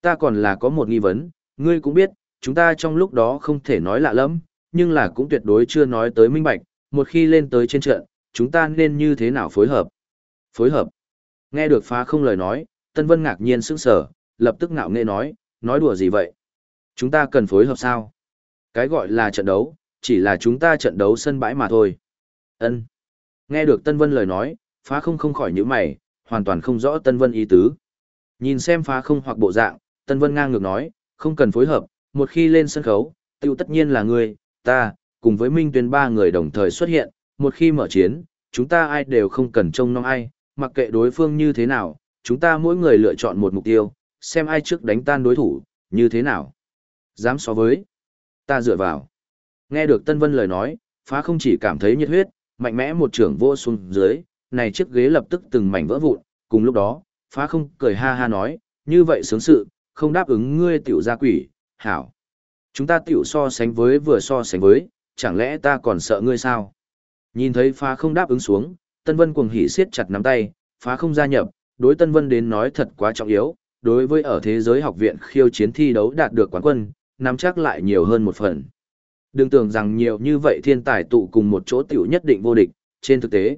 Ta còn là có một nghi vấn, ngươi cũng biết, chúng ta trong lúc đó không thể nói lạ lắm, nhưng là cũng tuyệt đối chưa nói tới minh bạch, một khi lên tới trên trận, chúng ta nên như thế nào phối hợp. Phối hợp. Nghe được phá không lời nói, Tân Vân ngạc nhiên sững sờ, lập tức ngạo nghễ nói, nói đùa gì vậy? Chúng ta cần phối hợp sao? Cái gọi là trận đấu, chỉ là chúng ta trận đấu sân bãi mà thôi. Ân. Nghe được Tân Vân lời nói, phá không không khỏi nhíu mày, hoàn toàn không rõ Tân Vân ý tứ. Nhìn xem phá không hoặc bộ dạng, Tân Vân ngang ngược nói, không cần phối hợp, một khi lên sân khấu, tiêu tất nhiên là người, ta, cùng với Minh Tuyên ba người đồng thời xuất hiện, một khi mở chiến, chúng ta ai đều không cần trông nom ai, mặc kệ đối phương như thế nào, chúng ta mỗi người lựa chọn một mục tiêu, xem ai trước đánh tan đối thủ, như thế nào. Dám so với, ta dựa vào. Nghe được Tân Vân lời nói, phá không chỉ cảm thấy nhiệt huyết, mạnh mẽ một trưởng vô xuống dưới, này chiếc ghế lập tức từng mảnh vỡ vụn, cùng lúc đó, phá không cười ha ha nói, như vậy sướng sự, không đáp ứng ngươi tiểu gia quỷ, hảo. Chúng ta tiểu so sánh với vừa so sánh với, chẳng lẽ ta còn sợ ngươi sao? Nhìn thấy phá không đáp ứng xuống, Tân Vân cuồng hỉ siết chặt nắm tay, phá không gia nhập, đối Tân Vân đến nói thật quá trọng yếu, đối với ở thế giới học viện khiêu chiến thi đấu đạt được quán quân, nắm chắc lại nhiều hơn một phần. Đừng tưởng rằng nhiều như vậy thiên tài tụ cùng một chỗ tiểu nhất định vô địch, trên thực tế.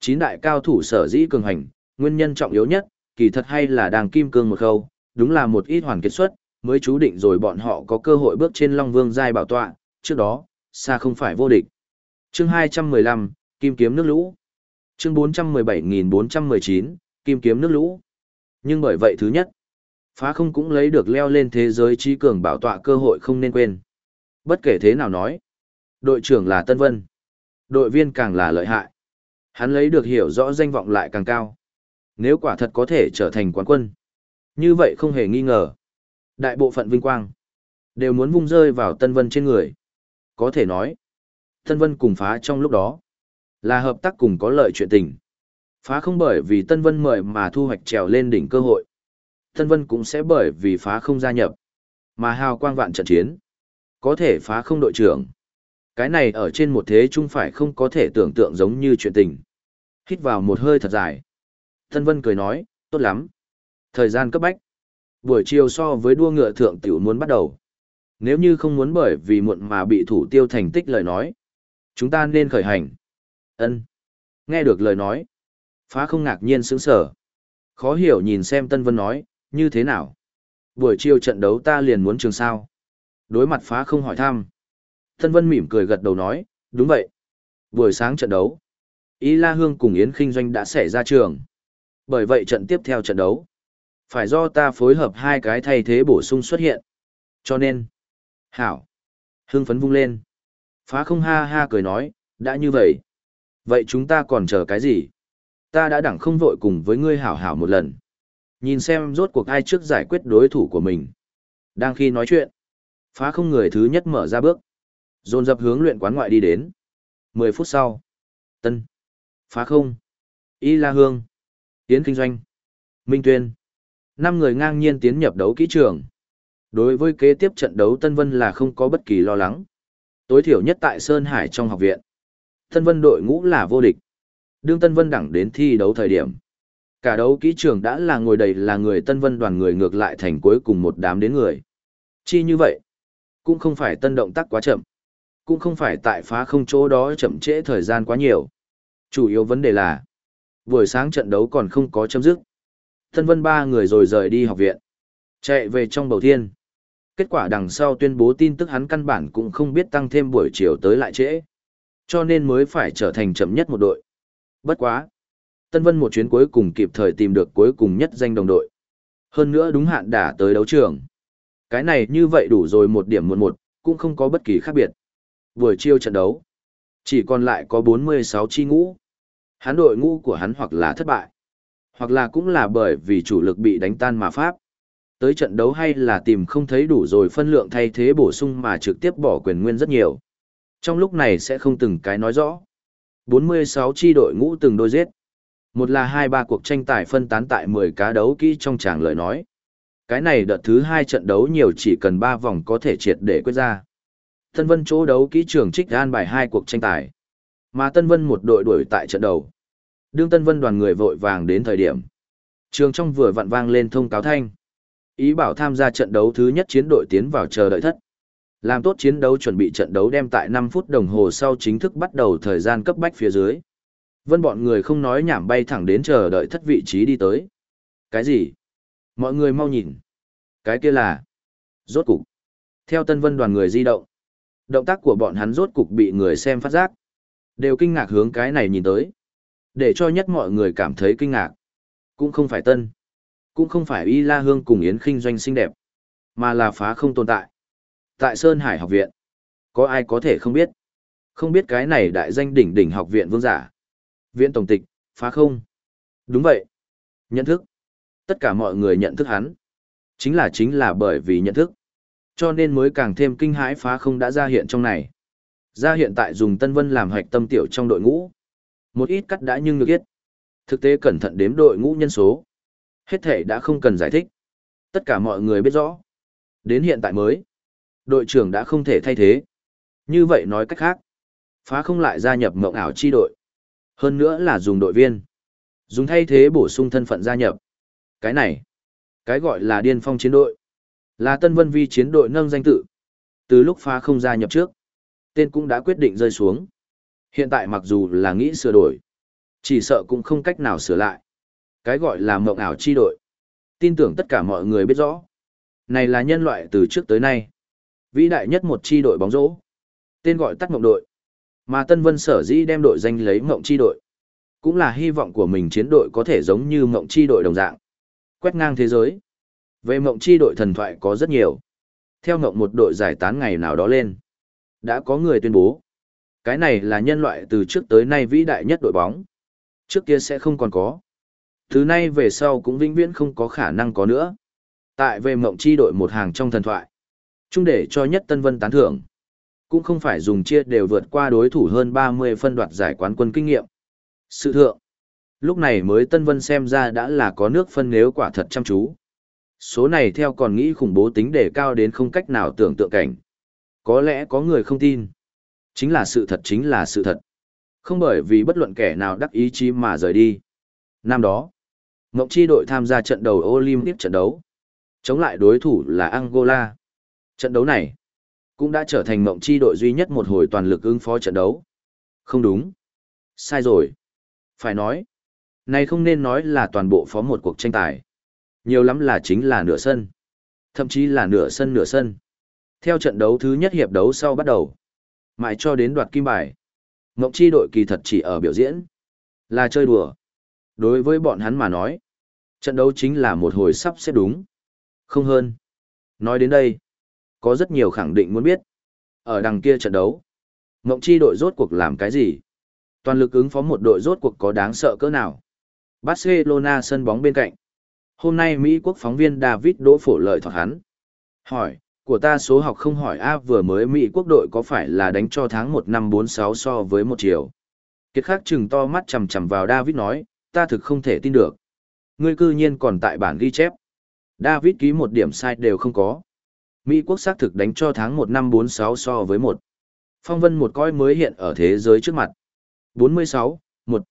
Chín đại cao thủ sở dĩ cường hành, nguyên nhân trọng yếu nhất, kỳ thật hay là đang kim cương một khâu, đúng là một ít hoàn kết xuất, mới chú định rồi bọn họ có cơ hội bước trên Long Vương giai bảo tọa, trước đó, xa không phải vô địch. Chương 215, Kim kiếm nước lũ. Chương 417419, Kim kiếm nước lũ. Nhưng bởi vậy thứ nhất, phá không cũng lấy được leo lên thế giới trí cường bảo tọa cơ hội không nên quên. Bất kể thế nào nói, đội trưởng là Tân Vân, đội viên càng là lợi hại. Hắn lấy được hiểu rõ danh vọng lại càng cao. Nếu quả thật có thể trở thành quán quân, như vậy không hề nghi ngờ. Đại bộ phận vinh quang, đều muốn vung rơi vào Tân Vân trên người. Có thể nói, Tân Vân cùng phá trong lúc đó, là hợp tác cùng có lợi chuyện tình. Phá không bởi vì Tân Vân mời mà thu hoạch trèo lên đỉnh cơ hội. Tân Vân cũng sẽ bởi vì phá không gia nhập, mà hào quang vạn trận chiến. Có thể phá không đội trưởng. Cái này ở trên một thế chung phải không có thể tưởng tượng giống như chuyện tình. Hít vào một hơi thật dài. Tân Vân cười nói, tốt lắm. Thời gian cấp bách. Buổi chiều so với đua ngựa thượng tiểu muốn bắt đầu. Nếu như không muốn bởi vì muộn mà bị thủ tiêu thành tích lời nói. Chúng ta nên khởi hành. ân Nghe được lời nói. Phá không ngạc nhiên sững sở. Khó hiểu nhìn xem Tân Vân nói, như thế nào? Buổi chiều trận đấu ta liền muốn trường sao. Đối mặt phá không hỏi thăm. Tân Vân mỉm cười gật đầu nói, đúng vậy. Buổi sáng trận đấu. Y La Hương cùng Yến Kinh Doanh đã xảy ra trường. Bởi vậy trận tiếp theo trận đấu. Phải do ta phối hợp hai cái thay thế bổ sung xuất hiện. Cho nên. Hảo. Hương phấn vung lên. Phá không ha ha cười nói, đã như vậy. Vậy chúng ta còn chờ cái gì? Ta đã đẳng không vội cùng với ngươi hảo hảo một lần. Nhìn xem rốt cuộc ai trước giải quyết đối thủ của mình. Đang khi nói chuyện, phá không người thứ nhất mở ra bước. Dồn dập hướng luyện quán ngoại đi đến. mười phút sau. Tân. Phá không. Y La Hương. Tiến Kinh Doanh. Minh Tuyên. Năm người ngang nhiên tiến nhập đấu kỹ trường. Đối với kế tiếp trận đấu Tân Vân là không có bất kỳ lo lắng. Tối thiểu nhất tại Sơn Hải trong học viện. Tân Vân đội ngũ là vô địch. Đương Tân Vân đẳng đến thi đấu thời điểm. Cả đấu kỹ trường đã là ngồi đầy là người Tân Vân đoàn người ngược lại thành cuối cùng một đám đến người. Chi như vậy, cũng không phải tân động tác quá chậm, cũng không phải tại phá không chỗ đó chậm trễ thời gian quá nhiều. Chủ yếu vấn đề là, buổi sáng trận đấu còn không có chấm dứt. Tân Vân ba người rồi rời đi học viện, chạy về trong bầu thiên. Kết quả đằng sau tuyên bố tin tức hắn căn bản cũng không biết tăng thêm buổi chiều tới lại trễ. Cho nên mới phải trở thành chậm nhất một đội. Bất quá. Tân Vân một chuyến cuối cùng kịp thời tìm được cuối cùng nhất danh đồng đội. Hơn nữa đúng hạn đã tới đấu trường. Cái này như vậy đủ rồi một điểm muộn một, cũng không có bất kỳ khác biệt. Buổi chiêu trận đấu. Chỉ còn lại có 46 chi ngũ. Hắn đội ngũ của hắn hoặc là thất bại. Hoặc là cũng là bởi vì chủ lực bị đánh tan mà pháp. Tới trận đấu hay là tìm không thấy đủ rồi phân lượng thay thế bổ sung mà trực tiếp bỏ quyền nguyên rất nhiều. Trong lúc này sẽ không từng cái nói rõ. 46 chi đội ngũ từng đôi giết. Một là hai ba cuộc tranh tài phân tán tại 10 cá đấu kỹ trong tràng lời nói. Cái này đợt thứ hai trận đấu nhiều chỉ cần ba vòng có thể triệt để quyết ra. Tân Vân chỗ đấu kỹ trường trích an bài hai cuộc tranh tài. Mà Tân Vân một đội đuổi tại trận đầu. Đương Tân Vân đoàn người vội vàng đến thời điểm. Trường trong vừa vặn vang lên thông cáo thanh. Ý bảo tham gia trận đấu thứ nhất chiến đội tiến vào chờ đợi thất. Làm tốt chiến đấu chuẩn bị trận đấu đem tại 5 phút đồng hồ sau chính thức bắt đầu thời gian cấp bách phía dưới. Vân bọn người không nói nhảm bay thẳng đến chờ đợi thất vị trí đi tới. Cái gì? Mọi người mau nhìn. Cái kia là... Rốt cục. Theo tân vân đoàn người di động. Động tác của bọn hắn rốt cục bị người xem phát giác. Đều kinh ngạc hướng cái này nhìn tới. Để cho nhất mọi người cảm thấy kinh ngạc. Cũng không phải tân. Cũng không phải Y La Hương cùng Yến khinh doanh xinh đẹp. Mà là phá không tồn tại. Tại Sơn Hải học viện. Có ai có thể không biết. Không biết cái này đại danh đỉnh đỉnh học viện vương giả. Viện tổng tịch, phá không. Đúng vậy. Nhận thức. Tất cả mọi người nhận thức hắn. Chính là chính là bởi vì nhận thức. Cho nên mới càng thêm kinh hãi phá không đã ra hiện trong này. Ra hiện tại dùng Tân Vân làm hoạch tâm tiểu trong đội ngũ. Một ít cắt đã nhưng được biết. Thực tế cẩn thận đếm đội ngũ nhân số. Hết thể đã không cần giải thích. Tất cả mọi người biết rõ. Đến hiện tại mới. Đội trưởng đã không thể thay thế. Như vậy nói cách khác, phá không lại gia nhập mộng ảo chi đội. Hơn nữa là dùng đội viên. Dùng thay thế bổ sung thân phận gia nhập. Cái này, cái gọi là điên phong chiến đội. Là Tân Vân Vi chiến đội nâng danh tự. Từ lúc phá không gia nhập trước, tên cũng đã quyết định rơi xuống. Hiện tại mặc dù là nghĩ sửa đổi, chỉ sợ cũng không cách nào sửa lại. Cái gọi là mộng ảo chi đội. Tin tưởng tất cả mọi người biết rõ. Này là nhân loại từ trước tới nay. Vĩ đại nhất một chi đội bóng rổ. Tên gọi tắt mộng đội. Mà Tân Vân sở dĩ đem đội danh lấy mộng chi đội. Cũng là hy vọng của mình chiến đội có thể giống như mộng chi đội đồng dạng. Quét ngang thế giới. Về mộng chi đội thần thoại có rất nhiều. Theo mộng một đội giải tán ngày nào đó lên. Đã có người tuyên bố. Cái này là nhân loại từ trước tới nay vĩ đại nhất đội bóng. Trước kia sẽ không còn có. Từ nay về sau cũng vĩnh viễn không có khả năng có nữa. Tại về mộng chi đội một hàng trong thần thoại. Chung để cho nhất Tân Vân tán thưởng. Cũng không phải dùng chia đều vượt qua đối thủ hơn 30 phân đoạt giải quán quân kinh nghiệm. Sự thượng. Lúc này mới Tân Vân xem ra đã là có nước phân nếu quả thật chăm chú. Số này theo còn nghĩ khủng bố tính để cao đến không cách nào tưởng tượng cảnh. Có lẽ có người không tin. Chính là sự thật chính là sự thật. Không bởi vì bất luận kẻ nào đắc ý chí mà rời đi. Năm đó, Ngọc Chi đội tham gia trận đầu Olympic trận đấu. Chống lại đối thủ là Angola. Trận đấu này, cũng đã trở thành Ngọc Chi đội duy nhất một hồi toàn lực ứng phó trận đấu. Không đúng. Sai rồi. Phải nói. Này không nên nói là toàn bộ phó một cuộc tranh tài. Nhiều lắm là chính là nửa sân. Thậm chí là nửa sân nửa sân. Theo trận đấu thứ nhất hiệp đấu sau bắt đầu. Mãi cho đến đoạt kim bài. Ngọc Chi đội kỳ thật chỉ ở biểu diễn. Là chơi đùa. Đối với bọn hắn mà nói. Trận đấu chính là một hồi sắp xếp đúng. Không hơn. Nói đến đây. Có rất nhiều khẳng định muốn biết. Ở đằng kia trận đấu. Ngọc Chi đội rốt cuộc làm cái gì? Toàn lực ứng phó một đội rốt cuộc có đáng sợ cỡ nào? Barcelona sân bóng bên cạnh. Hôm nay Mỹ quốc phóng viên David Đỗ Phổ lợi thoạt hắn. Hỏi, của ta số học không hỏi A vừa mới Mỹ quốc đội có phải là đánh cho tháng 1 năm 46 so với một chiều. Kiệt khắc chừng to mắt chầm chầm vào David nói, ta thực không thể tin được. Ngươi cư nhiên còn tại bản ghi chép. David ký một điểm sai đều không có. Mỹ quốc xác thực đánh cho tháng 1 năm 46 so với một. Phong vân một coi mới hiện ở thế giới trước mặt. 46, 1.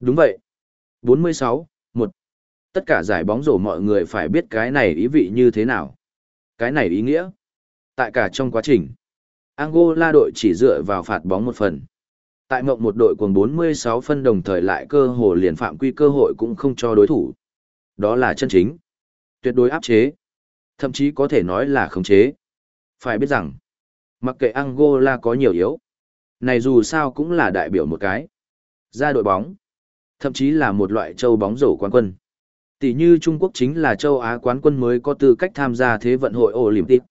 Đúng vậy. 46, 1. Tất cả giải bóng rổ mọi người phải biết cái này ý vị như thế nào. Cái này ý nghĩa. Tại cả trong quá trình, Angola đội chỉ dựa vào phạt bóng một phần. Tại mộng một đội cùng 46 phân đồng thời lại cơ hồ liền phạm quy cơ hội cũng không cho đối thủ. Đó là chân chính. Tuyệt đối áp chế. Thậm chí có thể nói là khống chế. Phải biết rằng, mặc kệ Angola có nhiều yếu, này dù sao cũng là đại biểu một cái. Ra đội bóng, thậm chí là một loại châu bóng rổ quán quân. Tỷ như Trung Quốc chính là châu Á quán quân mới có tư cách tham gia Thế vận hội Olympic.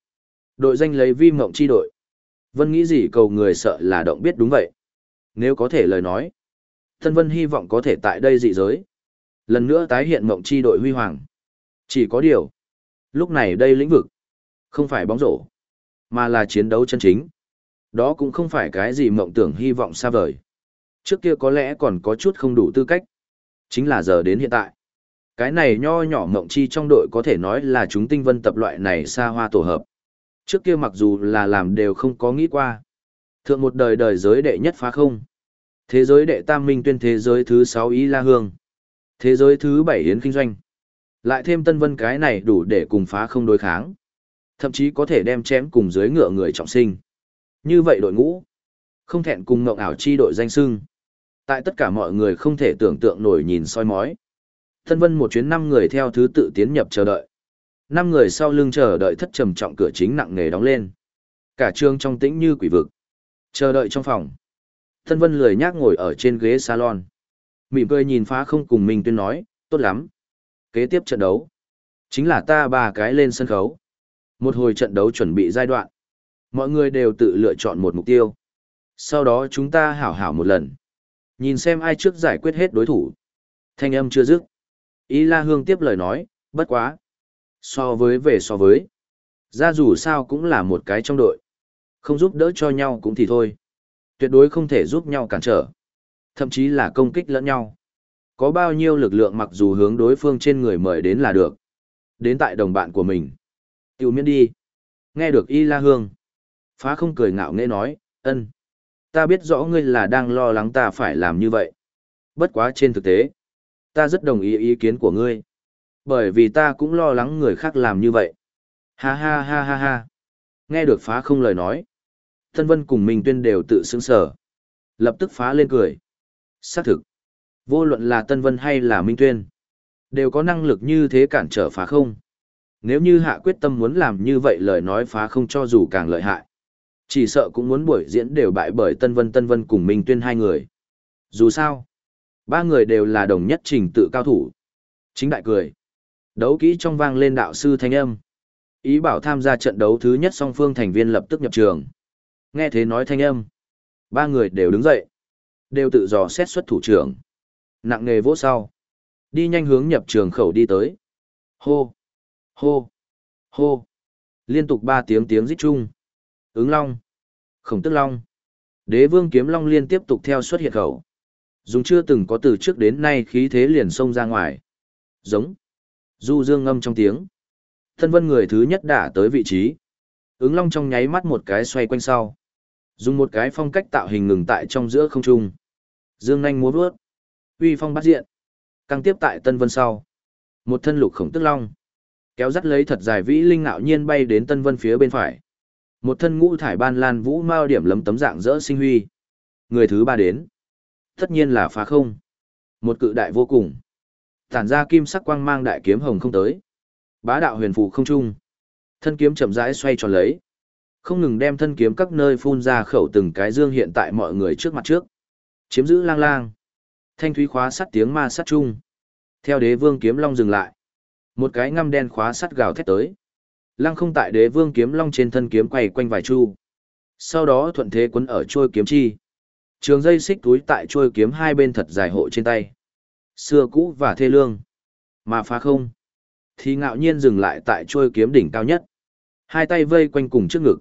Đội danh lấy vi mộng chi đội. Vân nghĩ gì cầu người sợ là động biết đúng vậy. Nếu có thể lời nói. Thân Vân hy vọng có thể tại đây dị giới. Lần nữa tái hiện mộng chi đội huy hoàng. Chỉ có điều. Lúc này đây lĩnh vực. Không phải bóng rổ. Mà là chiến đấu chân chính. Đó cũng không phải cái gì mộng tưởng hy vọng xa vời. Trước kia có lẽ còn có chút không đủ tư cách. Chính là giờ đến hiện tại. Cái này nho nhỏ mộng chi trong đội có thể nói là chúng tinh vân tập loại này xa hoa tổ hợp. Trước kia mặc dù là làm đều không có nghĩ qua. Thượng một đời đời giới đệ nhất phá không. Thế giới đệ tam minh tuyên thế giới thứ sáu ý la hương. Thế giới thứ bảy yến kinh doanh. Lại thêm tân vân cái này đủ để cùng phá không đối kháng. Thậm chí có thể đem chém cùng dưới ngựa người trọng sinh. Như vậy đội ngũ. Không thẹn cùng ngộng ảo chi đội danh sưng. Tại tất cả mọi người không thể tưởng tượng nổi nhìn soi mói. thân vân một chuyến năm người theo thứ tự tiến nhập chờ đợi. Năm người sau lưng chờ đợi thất trầm trọng cửa chính nặng nề đóng lên. Cả trường trong tĩnh như quỷ vực. Chờ đợi trong phòng. thân vân lười nhác ngồi ở trên ghế salon. Mỉm cười nhìn phá không cùng mình tuyên nói, tốt lắm. Kế tiếp trận đấu. Chính là ta ba cái lên sân khấu. Một hồi trận đấu chuẩn bị giai đoạn. Mọi người đều tự lựa chọn một mục tiêu. Sau đó chúng ta hảo hảo một lần. Nhìn xem ai trước giải quyết hết đối thủ. Thanh âm chưa dứt. Ý La Hương tiếp lời nói, bất quá. So với về so với. Ra dù sao cũng là một cái trong đội. Không giúp đỡ cho nhau cũng thì thôi. Tuyệt đối không thể giúp nhau cản trở. Thậm chí là công kích lẫn nhau. Có bao nhiêu lực lượng mặc dù hướng đối phương trên người mời đến là được. Đến tại đồng bạn của mình. Tiểu miễn đi. Nghe được Y La Hương. Phá không cười ngạo nghễ nói, ân. Ta biết rõ ngươi là đang lo lắng ta phải làm như vậy. Bất quá trên thực tế, ta rất đồng ý ý kiến của ngươi. Bởi vì ta cũng lo lắng người khác làm như vậy. Ha ha ha ha ha. Nghe được phá không lời nói. Tân Vân cùng Minh Tuyên đều tự sững sở. Lập tức phá lên cười. Xác thực. Vô luận là Tân Vân hay là Minh Tuyên. Đều có năng lực như thế cản trở phá không. Nếu như hạ quyết tâm muốn làm như vậy lời nói phá không cho dù càng lợi hại. Chỉ sợ cũng muốn buổi diễn đều bại bởi Tân Vân Tân Vân cùng Minh Tuyên hai người. Dù sao, ba người đều là đồng nhất trình tự cao thủ. Chính đại cười. Đấu kỹ trong vang lên đạo sư thanh âm. Ý bảo tham gia trận đấu thứ nhất song phương thành viên lập tức nhập trường. Nghe thế nói thanh âm. Ba người đều đứng dậy. Đều tự dò xét xuất thủ trưởng. Nặng nghề vỗ sau. Đi nhanh hướng nhập trường khẩu đi tới. Hô! Hô! Hô! Liên tục ba tiếng tiếng rít chung. Ứng long! Khổng tức long! Đế vương kiếm long liên tiếp tục theo xuất hiện khẩu. Dùng chưa từng có từ trước đến nay khí thế liền xông ra ngoài. Giống! Du dương ngâm trong tiếng. Thân vân người thứ nhất đã tới vị trí. Ứng long trong nháy mắt một cái xoay quanh sau. Dùng một cái phong cách tạo hình ngừng tại trong giữa không trung. Dương nhanh múa vớt. Uy phong bắt diện. Căng tiếp tại Tân Vân sau. Một thân lục khổng tức long. Kéo dắt lấy thật dài vĩ linh ngạo nhiên bay đến Tân Vân phía bên phải. Một thân ngũ thải ban lan vũ mao điểm lấm tấm dạng dỡ sinh huy. Người thứ ba đến. Tất nhiên là phá không. Một cự đại vô cùng. Tản ra kim sắc quang mang đại kiếm hồng không tới. Bá đạo huyền phù không trung. Thân kiếm chậm rãi xoay tròn lấy. Không ngừng đem thân kiếm các nơi phun ra khẩu từng cái dương hiện tại mọi người trước mặt trước. Chiếm giữ lang lang. Thanh thúy khóa sắt tiếng ma sắt chung. Theo đế vương kiếm long dừng lại. Một cái ngăm đen khóa sắt gào thét tới. Lăng không tại đế vương kiếm long trên thân kiếm quay quanh vài chu. Sau đó thuận thế quấn ở trôi kiếm chi. Trường dây xích túi tại trôi kiếm hai bên thật dài hộ trên tay. Xưa cũ và thê lương. Mà phá không. Thì ngạo nhiên dừng lại tại trôi kiếm đỉnh cao nhất. Hai tay vây quanh cùng trước ngực.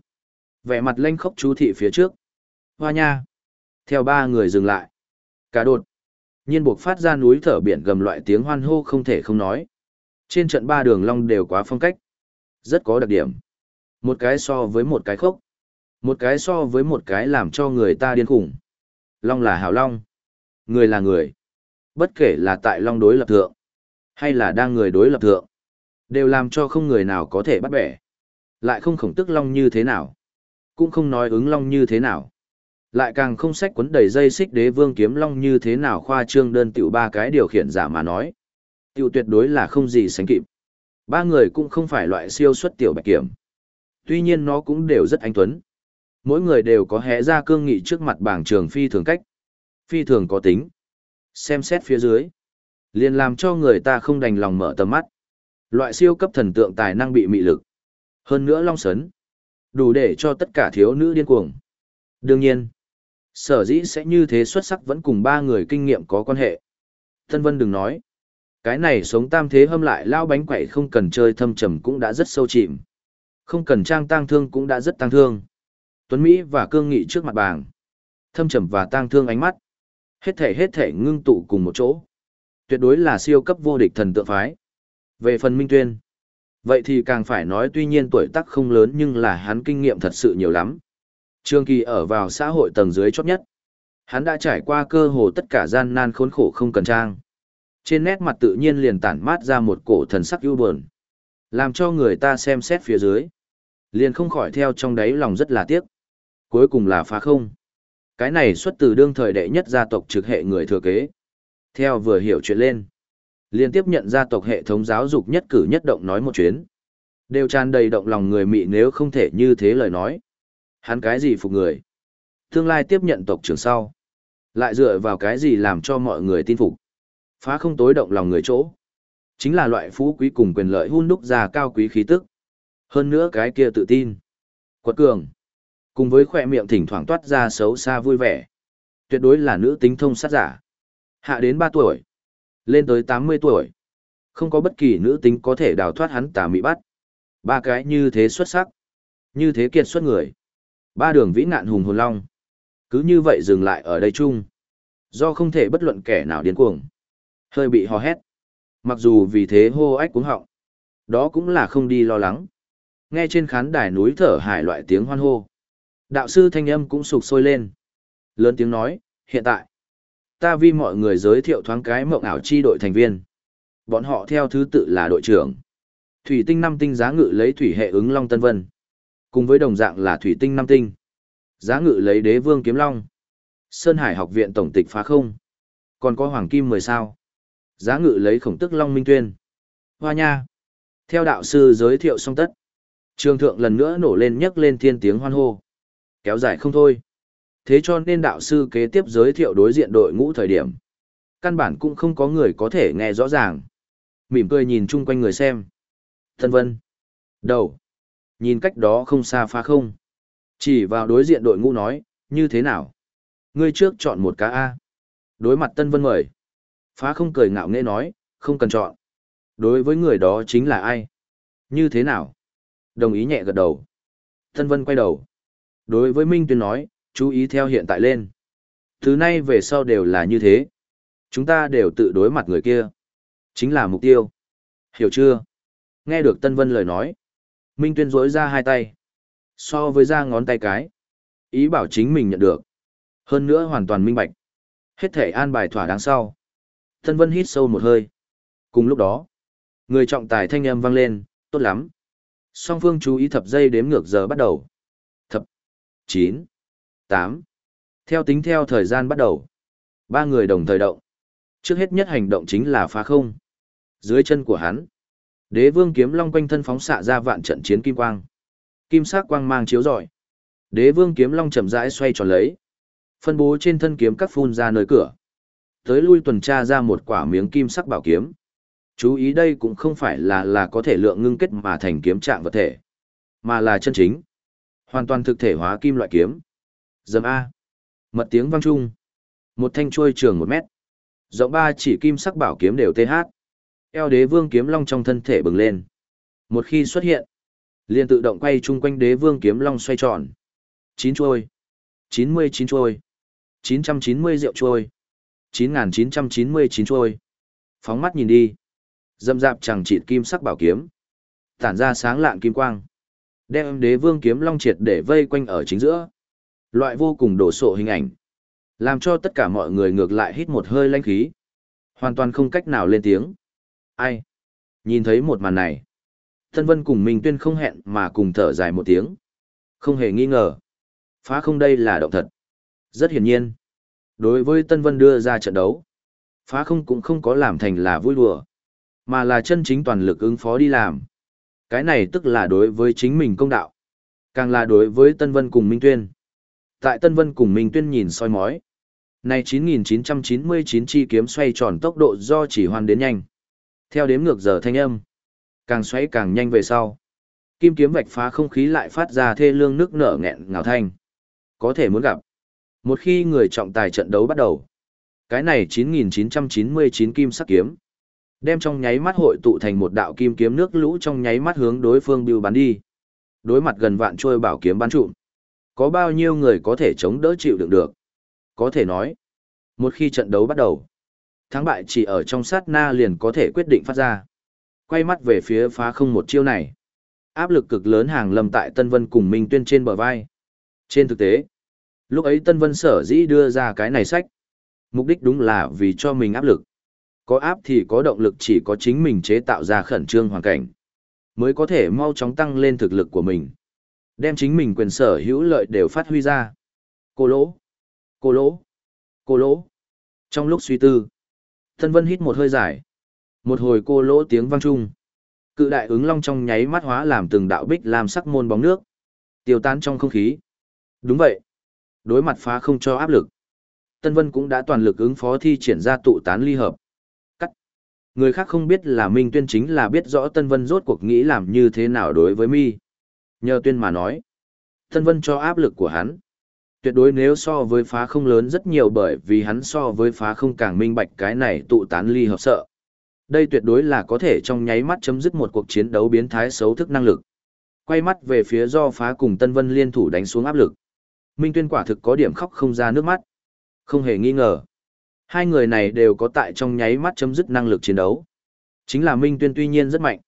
Vẻ mặt lanh khốc chú thị phía trước. Hoa nha. Theo ba người dừng lại. Cả đột. Nhiên buộc phát ra núi thở biển gầm loại tiếng hoan hô không thể không nói. Trên trận ba đường long đều quá phong cách. Rất có đặc điểm. Một cái so với một cái khốc. Một cái so với một cái làm cho người ta điên khủng. Long là hào long. Người là người. Bất kể là tại long đối lập thượng. Hay là đang người đối lập thượng. Đều làm cho không người nào có thể bắt bẻ. Lại không khổng tức long như thế nào. Cũng không nói ứng long như thế nào. Lại càng không sách quấn đầy dây xích đế vương kiếm long như thế nào khoa trương đơn tiểu ba cái điều khiển giả mà nói. Tiểu tuyệt đối là không gì sánh kịp. Ba người cũng không phải loại siêu xuất tiểu bạch kiểm. Tuy nhiên nó cũng đều rất anh tuấn. Mỗi người đều có hẽ ra cương nghị trước mặt bảng trường phi thường cách. Phi thường có tính. Xem xét phía dưới. liền làm cho người ta không đành lòng mở tầm mắt. Loại siêu cấp thần tượng tài năng bị mị lực. Hơn nữa long sấn. Đủ để cho tất cả thiếu nữ điên cuồng. Đương nhiên, sở dĩ sẽ như thế xuất sắc vẫn cùng ba người kinh nghiệm có quan hệ. Tân Vân đừng nói. Cái này sống tam thế hâm lại lao bánh quậy không cần chơi thâm trầm cũng đã rất sâu chìm. Không cần trang tang thương cũng đã rất tang thương. Tuấn Mỹ và cương nghị trước mặt bàng. Thâm trầm và tang thương ánh mắt. Hết thể hết thể ngưng tụ cùng một chỗ. Tuyệt đối là siêu cấp vô địch thần tượng phái. Về phần Minh Tuyên. Vậy thì càng phải nói tuy nhiên tuổi tác không lớn nhưng là hắn kinh nghiệm thật sự nhiều lắm. Trương Kỳ ở vào xã hội tầng dưới chót nhất. Hắn đã trải qua cơ hồ tất cả gian nan khốn khổ không cần trang. Trên nét mặt tự nhiên liền tản mát ra một cổ thần sắc ưu buồn. Làm cho người ta xem xét phía dưới. Liền không khỏi theo trong đáy lòng rất là tiếc. Cuối cùng là phá không. Cái này xuất từ đương thời đệ nhất gia tộc trực hệ người thừa kế. Theo vừa hiểu chuyện lên. Liên tiếp nhận gia tộc hệ thống giáo dục nhất cử nhất động nói một chuyến. Đều tràn đầy động lòng người mị nếu không thể như thế lời nói. Hắn cái gì phục người? Tương lai tiếp nhận tộc trưởng sau. Lại dựa vào cái gì làm cho mọi người tin phục? Phá không tối động lòng người chỗ. Chính là loại phú quý cùng quyền lợi hun đúc ra cao quý khí tức. Hơn nữa cái kia tự tin. Quật cường. Cùng với khỏe miệng thỉnh thoảng toát ra xấu xa vui vẻ. Tuyệt đối là nữ tính thông sát giả. Hạ đến 3 tuổi. Lên tới 80 tuổi. Không có bất kỳ nữ tính có thể đào thoát hắn tà mị bắt. Ba cái như thế xuất sắc. Như thế kiệt xuất người. Ba đường vĩ nạn hùng hồn long. Cứ như vậy dừng lại ở đây chung. Do không thể bất luận kẻ nào điên cuồng. Hơi bị hò hét. Mặc dù vì thế hô ách cuống họng. Đó cũng là không đi lo lắng. Nghe trên khán đài núi thở hải loại tiếng hoan hô. Đạo sư thanh âm cũng sụp sôi lên. Lớn tiếng nói, hiện tại, ta vi mọi người giới thiệu thoáng cái mộng ảo chi đội thành viên. Bọn họ theo thứ tự là đội trưởng. Thủy tinh năm tinh giá ngự lấy thủy hệ ứng Long Tân Vân. Cùng với đồng dạng là thủy tinh năm tinh. Giá ngự lấy đế vương kiếm long. Sơn Hải học viện tổng tịch phá không. Còn có hoàng kim 10 sao. Giá ngự lấy khổng tức long minh tuyên. Hoa nha. Theo đạo sư giới thiệu xong tất. Trường thượng lần nữa nổ lên nhấc lên thiên tiếng hoan hô. Kéo dài không thôi. Thế cho nên đạo sư kế tiếp giới thiệu đối diện đội ngũ thời điểm. Căn bản cũng không có người có thể nghe rõ ràng. Mỉm cười nhìn chung quanh người xem. Thân vân. Đầu. Nhìn cách đó không xa phá không. Chỉ vào đối diện đội ngũ nói, như thế nào? Ngươi trước chọn một cá A. Đối mặt Tân Vân mời. Phá không cười ngạo nghễ nói, không cần chọn. Đối với người đó chính là ai? Như thế nào? Đồng ý nhẹ gật đầu. Tân Vân quay đầu. Đối với Minh Tuyên nói, chú ý theo hiện tại lên. Thứ nay về sau đều là như thế. Chúng ta đều tự đối mặt người kia. Chính là mục tiêu. Hiểu chưa? Nghe được Tân Vân lời nói. Minh Tuyên rối ra hai tay. So với ra ngón tay cái. Ý bảo chính mình nhận được. Hơn nữa hoàn toàn minh bạch. Hết thể an bài thỏa đáng sau. Tân Vân hít sâu một hơi. Cùng lúc đó, người trọng tài thanh âm vang lên, tốt lắm. Song phương chú ý thập giây đếm ngược giờ bắt đầu. Thập, chín, tám. Theo tính theo thời gian bắt đầu. Ba người đồng thời động. Trước hết nhất hành động chính là phá không. Dưới chân của hắn, đế vương kiếm long quanh thân phóng xạ ra vạn trận chiến kim quang. Kim sắc quang mang chiếu rọi. Đế vương kiếm long chậm rãi xoay tròn lấy. Phân bố trên thân kiếm các phun ra nơi cửa. Tới lui tuần tra ra một quả miếng kim sắc bảo kiếm. Chú ý đây cũng không phải là là có thể lượng ngưng kết mà thành kiếm trạng vật thể, mà là chân chính. Hoàn toàn thực thể hóa kim loại kiếm. Dầm A. Mật tiếng vang trung. Một thanh chuôi trường một mét. Rộng ba chỉ kim sắc bảo kiếm đều TH. Eo đế vương kiếm long trong thân thể bừng lên. Một khi xuất hiện, liền tự động quay chung quanh đế vương kiếm long xoay tròn. Chín chuôi. chín mươi chín chuôi. chín trăm chín mươi rượu chuôi chín nghìn chín trăm chín mươi chín chuôi. Phóng mắt nhìn đi. Dâm dạp chẳng chịt kim sắc bảo kiếm. Tản ra sáng lạng kim quang. Đem đế vương kiếm long triệt để vây quanh ở chính giữa. Loại vô cùng đổ sộ hình ảnh. Làm cho tất cả mọi người ngược lại hít một hơi lanh khí. Hoàn toàn không cách nào lên tiếng. Ai? Nhìn thấy một màn này. Tân Vân cùng Minh Tuyên không hẹn mà cùng thở dài một tiếng. Không hề nghi ngờ. Phá không đây là động thật. Rất hiển nhiên. Đối với Tân Vân đưa ra trận đấu. Phá không cũng không có làm thành là vui đùa. Mà là chân chính toàn lực ứng phó đi làm. Cái này tức là đối với chính mình công đạo. Càng là đối với Tân Vân cùng Minh Tuyên. Tại Tân Vân cùng Minh Tuyên nhìn soi mói. Này 9999 chi kiếm xoay tròn tốc độ do chỉ hoàn đến nhanh. Theo đếm ngược giờ thanh âm. Càng xoay càng nhanh về sau. Kim kiếm vạch phá không khí lại phát ra thê lương nước nở nghẹn ngào thanh. Có thể muốn gặp. Một khi người trọng tài trận đấu bắt đầu. Cái này 9999 kim sắc kiếm Đem trong nháy mắt hội tụ thành một đạo kim kiếm nước lũ trong nháy mắt hướng đối phương bưu bắn đi. Đối mặt gần vạn trôi bảo kiếm bắn trụm. Có bao nhiêu người có thể chống đỡ chịu đựng được? Có thể nói, một khi trận đấu bắt đầu, thắng bại chỉ ở trong sát na liền có thể quyết định phát ra. Quay mắt về phía phá không một chiêu này. Áp lực cực lớn hàng lầm tại Tân Vân cùng Minh Tuyên trên bờ vai. Trên thực tế, lúc ấy Tân Vân sở dĩ đưa ra cái này sách. Mục đích đúng là vì cho mình áp lực. Có áp thì có động lực chỉ có chính mình chế tạo ra khẩn trương hoàn cảnh. Mới có thể mau chóng tăng lên thực lực của mình. Đem chính mình quyền sở hữu lợi đều phát huy ra. Cô lỗ. Cô lỗ. Cô lỗ. Trong lúc suy tư, tân Vân hít một hơi dài. Một hồi cô lỗ tiếng vang trung. Cự đại ứng long trong nháy mắt hóa làm từng đạo bích làm sắc môn bóng nước. Tiêu tán trong không khí. Đúng vậy. Đối mặt phá không cho áp lực. Tân Vân cũng đã toàn lực ứng phó thi triển ra tụ tán ly hợp. Người khác không biết là Minh Tuyên chính là biết rõ Tân Vân rốt cuộc nghĩ làm như thế nào đối với mi. Nhờ Tuyên mà nói. Tân Vân cho áp lực của hắn. Tuyệt đối nếu so với phá không lớn rất nhiều bởi vì hắn so với phá không càng minh bạch cái này tụ tán ly hợp sợ. Đây tuyệt đối là có thể trong nháy mắt chấm dứt một cuộc chiến đấu biến thái xấu thức năng lực. Quay mắt về phía do phá cùng Tân Vân liên thủ đánh xuống áp lực. Minh Tuyên quả thực có điểm khóc không ra nước mắt. Không hề nghi ngờ. Hai người này đều có tại trong nháy mắt chấm dứt năng lực chiến đấu. Chính là Minh Tuyên tuy nhiên rất mạnh,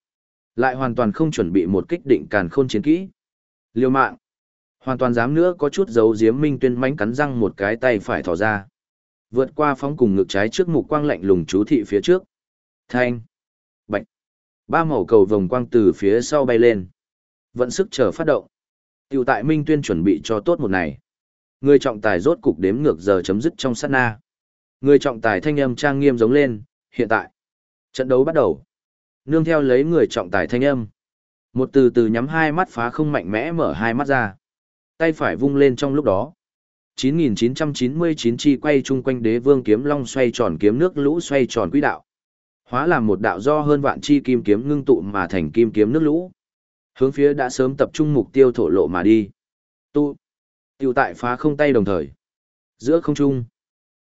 lại hoàn toàn không chuẩn bị một kích định càn khôn chiến kỹ. liều mạng. Hoàn toàn dám nữa có chút dấu giếm Minh Tuyên mánh cắn răng một cái tay phải thò ra. Vượt qua phóng cùng ngực trái trước mục quang lạnh lùng chú thị phía trước. Thanh. Bạch. Ba màu cầu vòng quang từ phía sau bay lên. Vận sức chờ phát động. Tiểu tại Minh Tuyên chuẩn bị cho tốt một ngày. Người trọng tài rốt cục đếm ngược giờ chấm dứt trong sát na. Người trọng tài thanh âm trang nghiêm giống lên, hiện tại. Trận đấu bắt đầu. Nương theo lấy người trọng tài thanh âm. Một từ từ nhắm hai mắt phá không mạnh mẽ mở hai mắt ra. Tay phải vung lên trong lúc đó. 9.999 chi quay chung quanh đế vương kiếm long xoay tròn kiếm nước lũ xoay tròn quỹ đạo. Hóa làm một đạo do hơn vạn chi kim kiếm ngưng tụ mà thành kim kiếm nước lũ. Hướng phía đã sớm tập trung mục tiêu thổ lộ mà đi. Tu. Tiêu tại phá không tay đồng thời. Giữa không trung.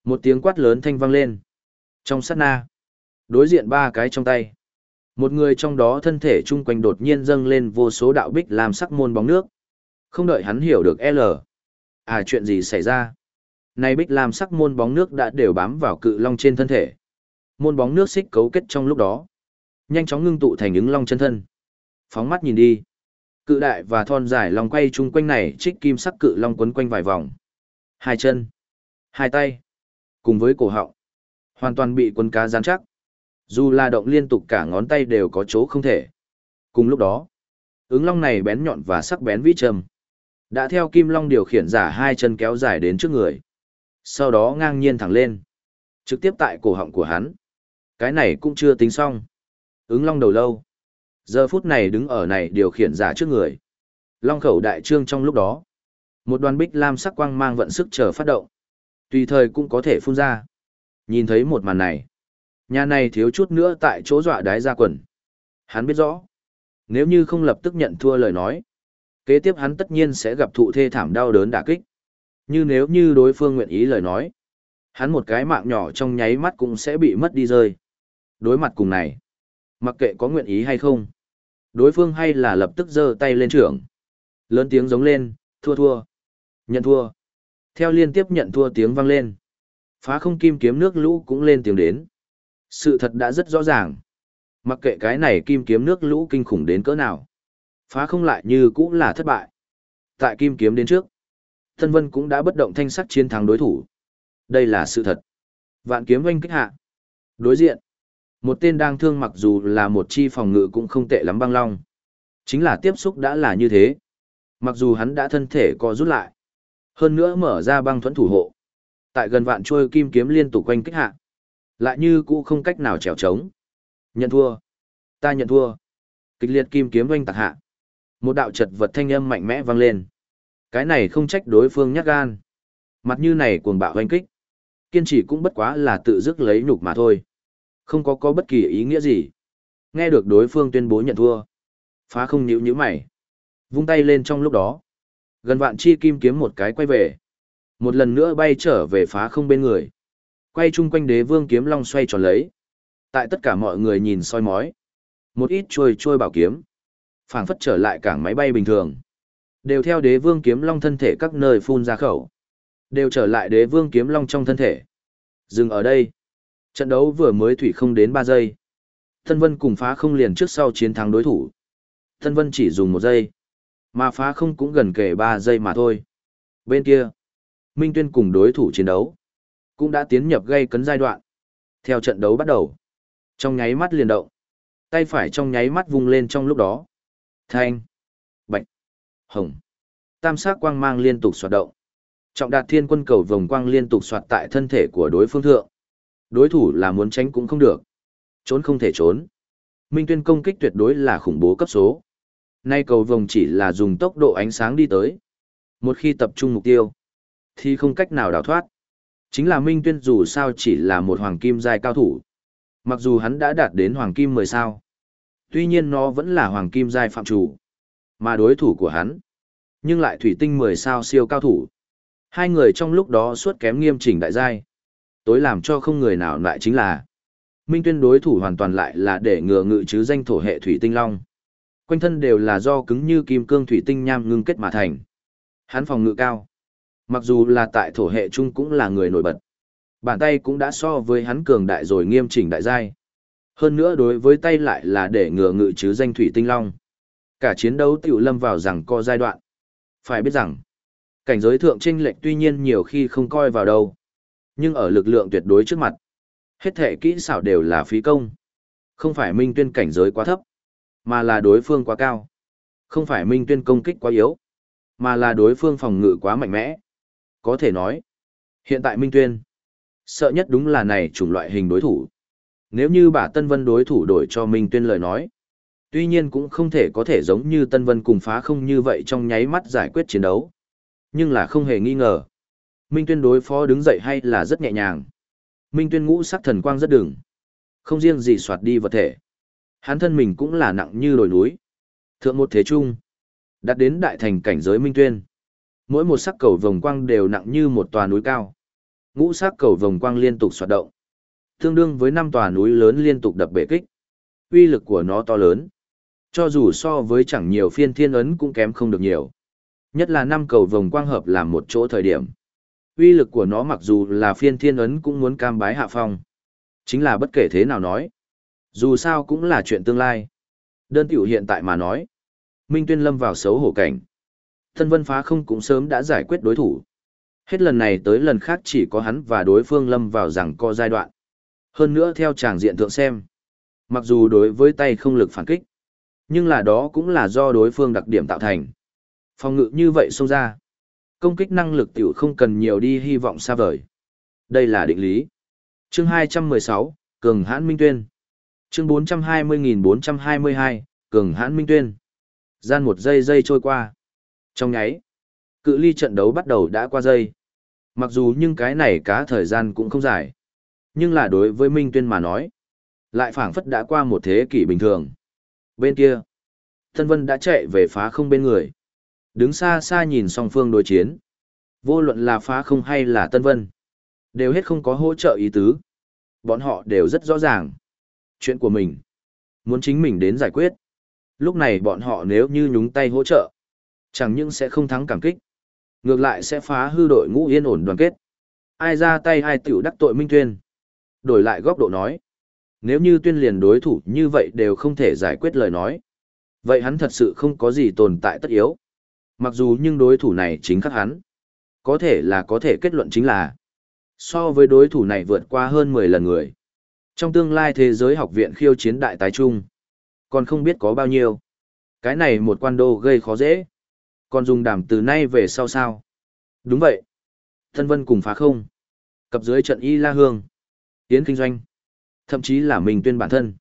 Một tiếng quát lớn thanh vang lên. Trong sát na. Đối diện ba cái trong tay. Một người trong đó thân thể chung quanh đột nhiên dâng lên vô số đạo bích làm sắc môn bóng nước. Không đợi hắn hiểu được L. À chuyện gì xảy ra? Này bích làm sắc môn bóng nước đã đều bám vào cự long trên thân thể. Môn bóng nước xích cấu kết trong lúc đó. Nhanh chóng ngưng tụ thành ứng long chân thân. Phóng mắt nhìn đi. Cự đại và thon dài long quay chung quanh này trích kim sắc cự long quấn quanh vài vòng. Hai chân. Hai tay. Cùng với cổ họng. Hoàn toàn bị quấn cá gián chắc. Dù là động liên tục cả ngón tay đều có chỗ không thể. Cùng lúc đó, ứng long này bén nhọn và sắc bén vĩ trầm. Đã theo kim long điều khiển giả hai chân kéo dài đến trước người. Sau đó ngang nhiên thẳng lên. Trực tiếp tại cổ họng của hắn. Cái này cũng chưa tính xong. Ứng long đầu lâu. Giờ phút này đứng ở này điều khiển giả trước người. Long khẩu đại trương trong lúc đó. Một đoàn bích lam sắc quang mang vận sức chờ phát động. Tùy thời cũng có thể phun ra. Nhìn thấy một màn này. Nhà này thiếu chút nữa tại chỗ dọa đái ra quần. Hắn biết rõ. Nếu như không lập tức nhận thua lời nói. Kế tiếp hắn tất nhiên sẽ gặp thụ thê thảm đau đớn đả kích. Như nếu như đối phương nguyện ý lời nói. Hắn một cái mạng nhỏ trong nháy mắt cũng sẽ bị mất đi rơi. Đối mặt cùng này. Mặc kệ có nguyện ý hay không. Đối phương hay là lập tức giơ tay lên trưởng. Lớn tiếng giống lên, thua thua. Nhận thua. Theo liên tiếp nhận thua tiếng vang lên. Phá không kim kiếm nước lũ cũng lên tiếng đến. Sự thật đã rất rõ ràng. Mặc kệ cái này kim kiếm nước lũ kinh khủng đến cỡ nào. Phá không lại như cũng là thất bại. Tại kim kiếm đến trước. Tân Vân cũng đã bất động thanh sắc chiến thắng đối thủ. Đây là sự thật. Vạn kiếm oanh kích hạ. Đối diện. Một tên đang thương mặc dù là một chi phòng ngự cũng không tệ lắm băng long. Chính là tiếp xúc đã là như thế. Mặc dù hắn đã thân thể co rút lại. Hơn nữa mở ra băng thuẫn thủ hộ. Tại gần vạn trôi kim kiếm liên tục quanh kích hạ. Lại như cũ không cách nào trèo trống. Nhận thua. Ta nhận thua. Kịch liệt kim kiếm oanh tạc hạ. Một đạo chật vật thanh âm mạnh mẽ vang lên. Cái này không trách đối phương nhát gan. Mặt như này cuồng bạo oanh kích. Kiên trì cũng bất quá là tự dứt lấy nhục mà thôi. Không có có bất kỳ ý nghĩa gì. Nghe được đối phương tuyên bố nhận thua. Phá không nhíu nhíu mày. Vung tay lên trong lúc đó. Gần vạn chi kim kiếm một cái quay về. Một lần nữa bay trở về phá không bên người. Quay chung quanh đế vương kiếm long xoay tròn lấy. Tại tất cả mọi người nhìn soi mói. Một ít trôi trôi bảo kiếm. phảng phất trở lại cảng máy bay bình thường. Đều theo đế vương kiếm long thân thể các nơi phun ra khẩu. Đều trở lại đế vương kiếm long trong thân thể. Dừng ở đây. Trận đấu vừa mới thủy không đến 3 giây. Thân Vân cùng phá không liền trước sau chiến thắng đối thủ. Thân Vân chỉ dùng một giây. Mà phá không cũng gần kể 3 giây mà thôi. Bên kia, Minh Tuyên cùng đối thủ chiến đấu. Cũng đã tiến nhập gây cấn giai đoạn. Theo trận đấu bắt đầu. Trong nháy mắt liền động. Tay phải trong nháy mắt vung lên trong lúc đó. Thanh. Bạch. Hồng. Tam sát quang mang liên tục xoạt động. Trọng đạt thiên quân cầu vòng quang liên tục xoạt tại thân thể của đối phương thượng. Đối thủ là muốn tránh cũng không được. Trốn không thể trốn. Minh tuyên công kích tuyệt đối là khủng bố cấp số. Nay cầu vòng chỉ là dùng tốc độ ánh sáng đi tới. Một khi tập trung mục tiêu, thì không cách nào đào thoát. Chính là Minh Tuyên dù sao chỉ là một hoàng kim giai cao thủ. Mặc dù hắn đã đạt đến hoàng kim 10 sao. Tuy nhiên nó vẫn là hoàng kim giai phạm chủ. Mà đối thủ của hắn, nhưng lại thủy tinh 10 sao siêu cao thủ. Hai người trong lúc đó suốt kém nghiêm chỉnh đại giai. Tối làm cho không người nào lại chính là Minh Tuyên đối thủ hoàn toàn lại là để ngừa ngự chứ danh thổ hệ thủy tinh long. Quanh thân đều là do cứng như kim cương thủy tinh nham ngưng kết mà thành. Hắn phòng ngự cao. Mặc dù là tại thổ hệ chung cũng là người nổi bật. Bàn tay cũng đã so với hắn cường đại rồi nghiêm chỉnh đại giai. Hơn nữa đối với tay lại là để ngừa ngự chứ danh thủy tinh long. Cả chiến đấu tiểu lâm vào rằng co giai đoạn. Phải biết rằng, cảnh giới thượng tranh lệch tuy nhiên nhiều khi không coi vào đâu. Nhưng ở lực lượng tuyệt đối trước mặt, hết thể kỹ xảo đều là phí công. Không phải minh tuyên cảnh giới quá thấp, mà là đối phương quá cao. Không phải minh tuyên công kích quá yếu, mà là đối phương phòng ngự quá mạnh mẽ. Có thể nói, hiện tại minh tuyên, sợ nhất đúng là này chủng loại hình đối thủ. Nếu như bà Tân Vân đối thủ đổi cho minh tuyên lời nói, tuy nhiên cũng không thể có thể giống như Tân Vân cùng phá không như vậy trong nháy mắt giải quyết chiến đấu. Nhưng là không hề nghi ngờ. Minh Tuyên đối phó đứng dậy hay là rất nhẹ nhàng. Minh Tuyên ngũ sắc thần quang rất đường. Không riêng gì soạt đi vật thể. Hắn thân mình cũng là nặng như đồi núi. Thượng một thế trung. Đặt đến đại thành cảnh giới Minh Tuyên. Mỗi một sắc cầu vòng quang đều nặng như một tòa núi cao. Ngũ sắc cầu vòng quang liên tục soạt động. Tương đương với năm tòa núi lớn liên tục đập bể kích. Uy lực của nó to lớn. Cho dù so với chẳng nhiều phiên thiên ấn cũng kém không được nhiều. Nhất là năm cầu vòng quang hợp làm một chỗ thời điểm. Uy lực của nó mặc dù là phiên thiên ấn cũng muốn cam bái hạ phong. Chính là bất kể thế nào nói. Dù sao cũng là chuyện tương lai. Đơn tiểu hiện tại mà nói. Minh Tuyên lâm vào xấu hổ cảnh. Thân vân phá không cũng sớm đã giải quyết đối thủ. Hết lần này tới lần khác chỉ có hắn và đối phương lâm vào rằng co giai đoạn. Hơn nữa theo tràng diện thượng xem. Mặc dù đối với tay không lực phản kích. Nhưng là đó cũng là do đối phương đặc điểm tạo thành. Phòng ngự như vậy xông ra. Công kích năng lực tiểu không cần nhiều đi hy vọng xa vời. Đây là định lý. Chương 216, Cường Hãn Minh Tuyên. Chương 420.422, Cường Hãn Minh Tuyên. Gian một giây giây trôi qua. Trong nháy, cự ly trận đấu bắt đầu đã qua giây. Mặc dù nhưng cái này cá thời gian cũng không dài. Nhưng là đối với Minh Tuyên mà nói, lại phảng phất đã qua một thế kỷ bình thường. Bên kia, thân Vân đã chạy về phá không bên người. Đứng xa xa nhìn song phương đối chiến. Vô luận là phá không hay là Tân Vân. Đều hết không có hỗ trợ ý tứ. Bọn họ đều rất rõ ràng. Chuyện của mình. Muốn chính mình đến giải quyết. Lúc này bọn họ nếu như nhúng tay hỗ trợ. Chẳng những sẽ không thắng cảm kích. Ngược lại sẽ phá hư đội ngũ yên ổn đoàn kết. Ai ra tay ai tiểu đắc tội Minh Tuyên. Đổi lại góc độ nói. Nếu như tuyên liền đối thủ như vậy đều không thể giải quyết lời nói. Vậy hắn thật sự không có gì tồn tại tất yếu. Mặc dù nhưng đối thủ này chính khắc hắn. Có thể là có thể kết luận chính là so với đối thủ này vượt qua hơn 10 lần người. Trong tương lai thế giới học viện khiêu chiến đại tái trung, còn không biết có bao nhiêu. Cái này một quan đô gây khó dễ. Còn dùng đảm từ nay về sau sao? Đúng vậy. Thân vân cùng phá không. Cập dưới trận Y La Hương. Tiến kinh doanh. Thậm chí là mình tuyên bản thân.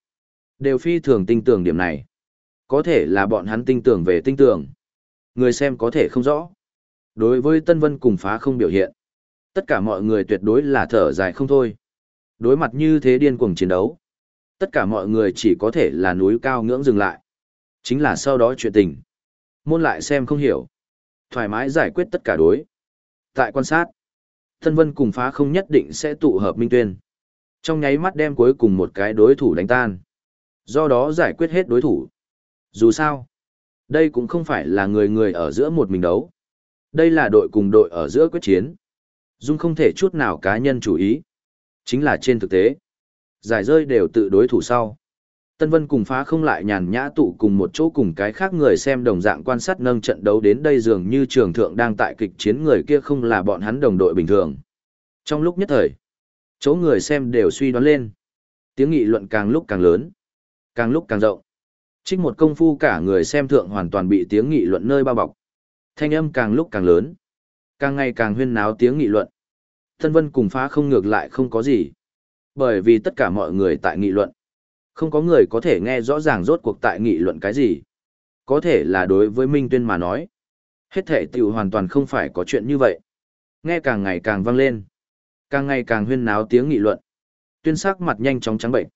Đều phi thường tinh tưởng điểm này. Có thể là bọn hắn tinh tưởng về tinh tưởng. Người xem có thể không rõ. Đối với Tân Vân cùng phá không biểu hiện. Tất cả mọi người tuyệt đối là thở dài không thôi. Đối mặt như thế điên cuồng chiến đấu. Tất cả mọi người chỉ có thể là núi cao ngưỡng dừng lại. Chính là sau đó chuyện tình. Môn lại xem không hiểu. Thoải mái giải quyết tất cả đối. Tại quan sát. Tân Vân cùng phá không nhất định sẽ tụ hợp minh tuyên. Trong nháy mắt đem cuối cùng một cái đối thủ đánh tan. Do đó giải quyết hết đối thủ. Dù sao, đây cũng không phải là người người ở giữa một mình đấu. Đây là đội cùng đội ở giữa quyết chiến. Dung không thể chút nào cá nhân chủ ý. Chính là trên thực tế. Giải rơi đều tự đối thủ sau. Tân Vân cùng phá không lại nhàn nhã tụ cùng một chỗ cùng cái khác người xem đồng dạng quan sát nâng trận đấu đến đây dường như trường thượng đang tại kịch chiến người kia không là bọn hắn đồng đội bình thường. Trong lúc nhất thời, chỗ người xem đều suy đoán lên. Tiếng nghị luận càng lúc càng lớn, càng lúc càng rộng. Trích một công phu cả người xem thượng hoàn toàn bị tiếng nghị luận nơi bao bọc. Thanh âm càng lúc càng lớn, càng ngày càng huyên náo tiếng nghị luận. Thân vân cùng phá không ngược lại không có gì. Bởi vì tất cả mọi người tại nghị luận. Không có người có thể nghe rõ ràng rốt cuộc tại nghị luận cái gì. Có thể là đối với Minh Tuyên mà nói. Hết thể tiểu hoàn toàn không phải có chuyện như vậy. Nghe càng ngày càng vang lên. Càng ngày càng huyên náo tiếng nghị luận. Tuyên sắc mặt nhanh chóng trắng bệnh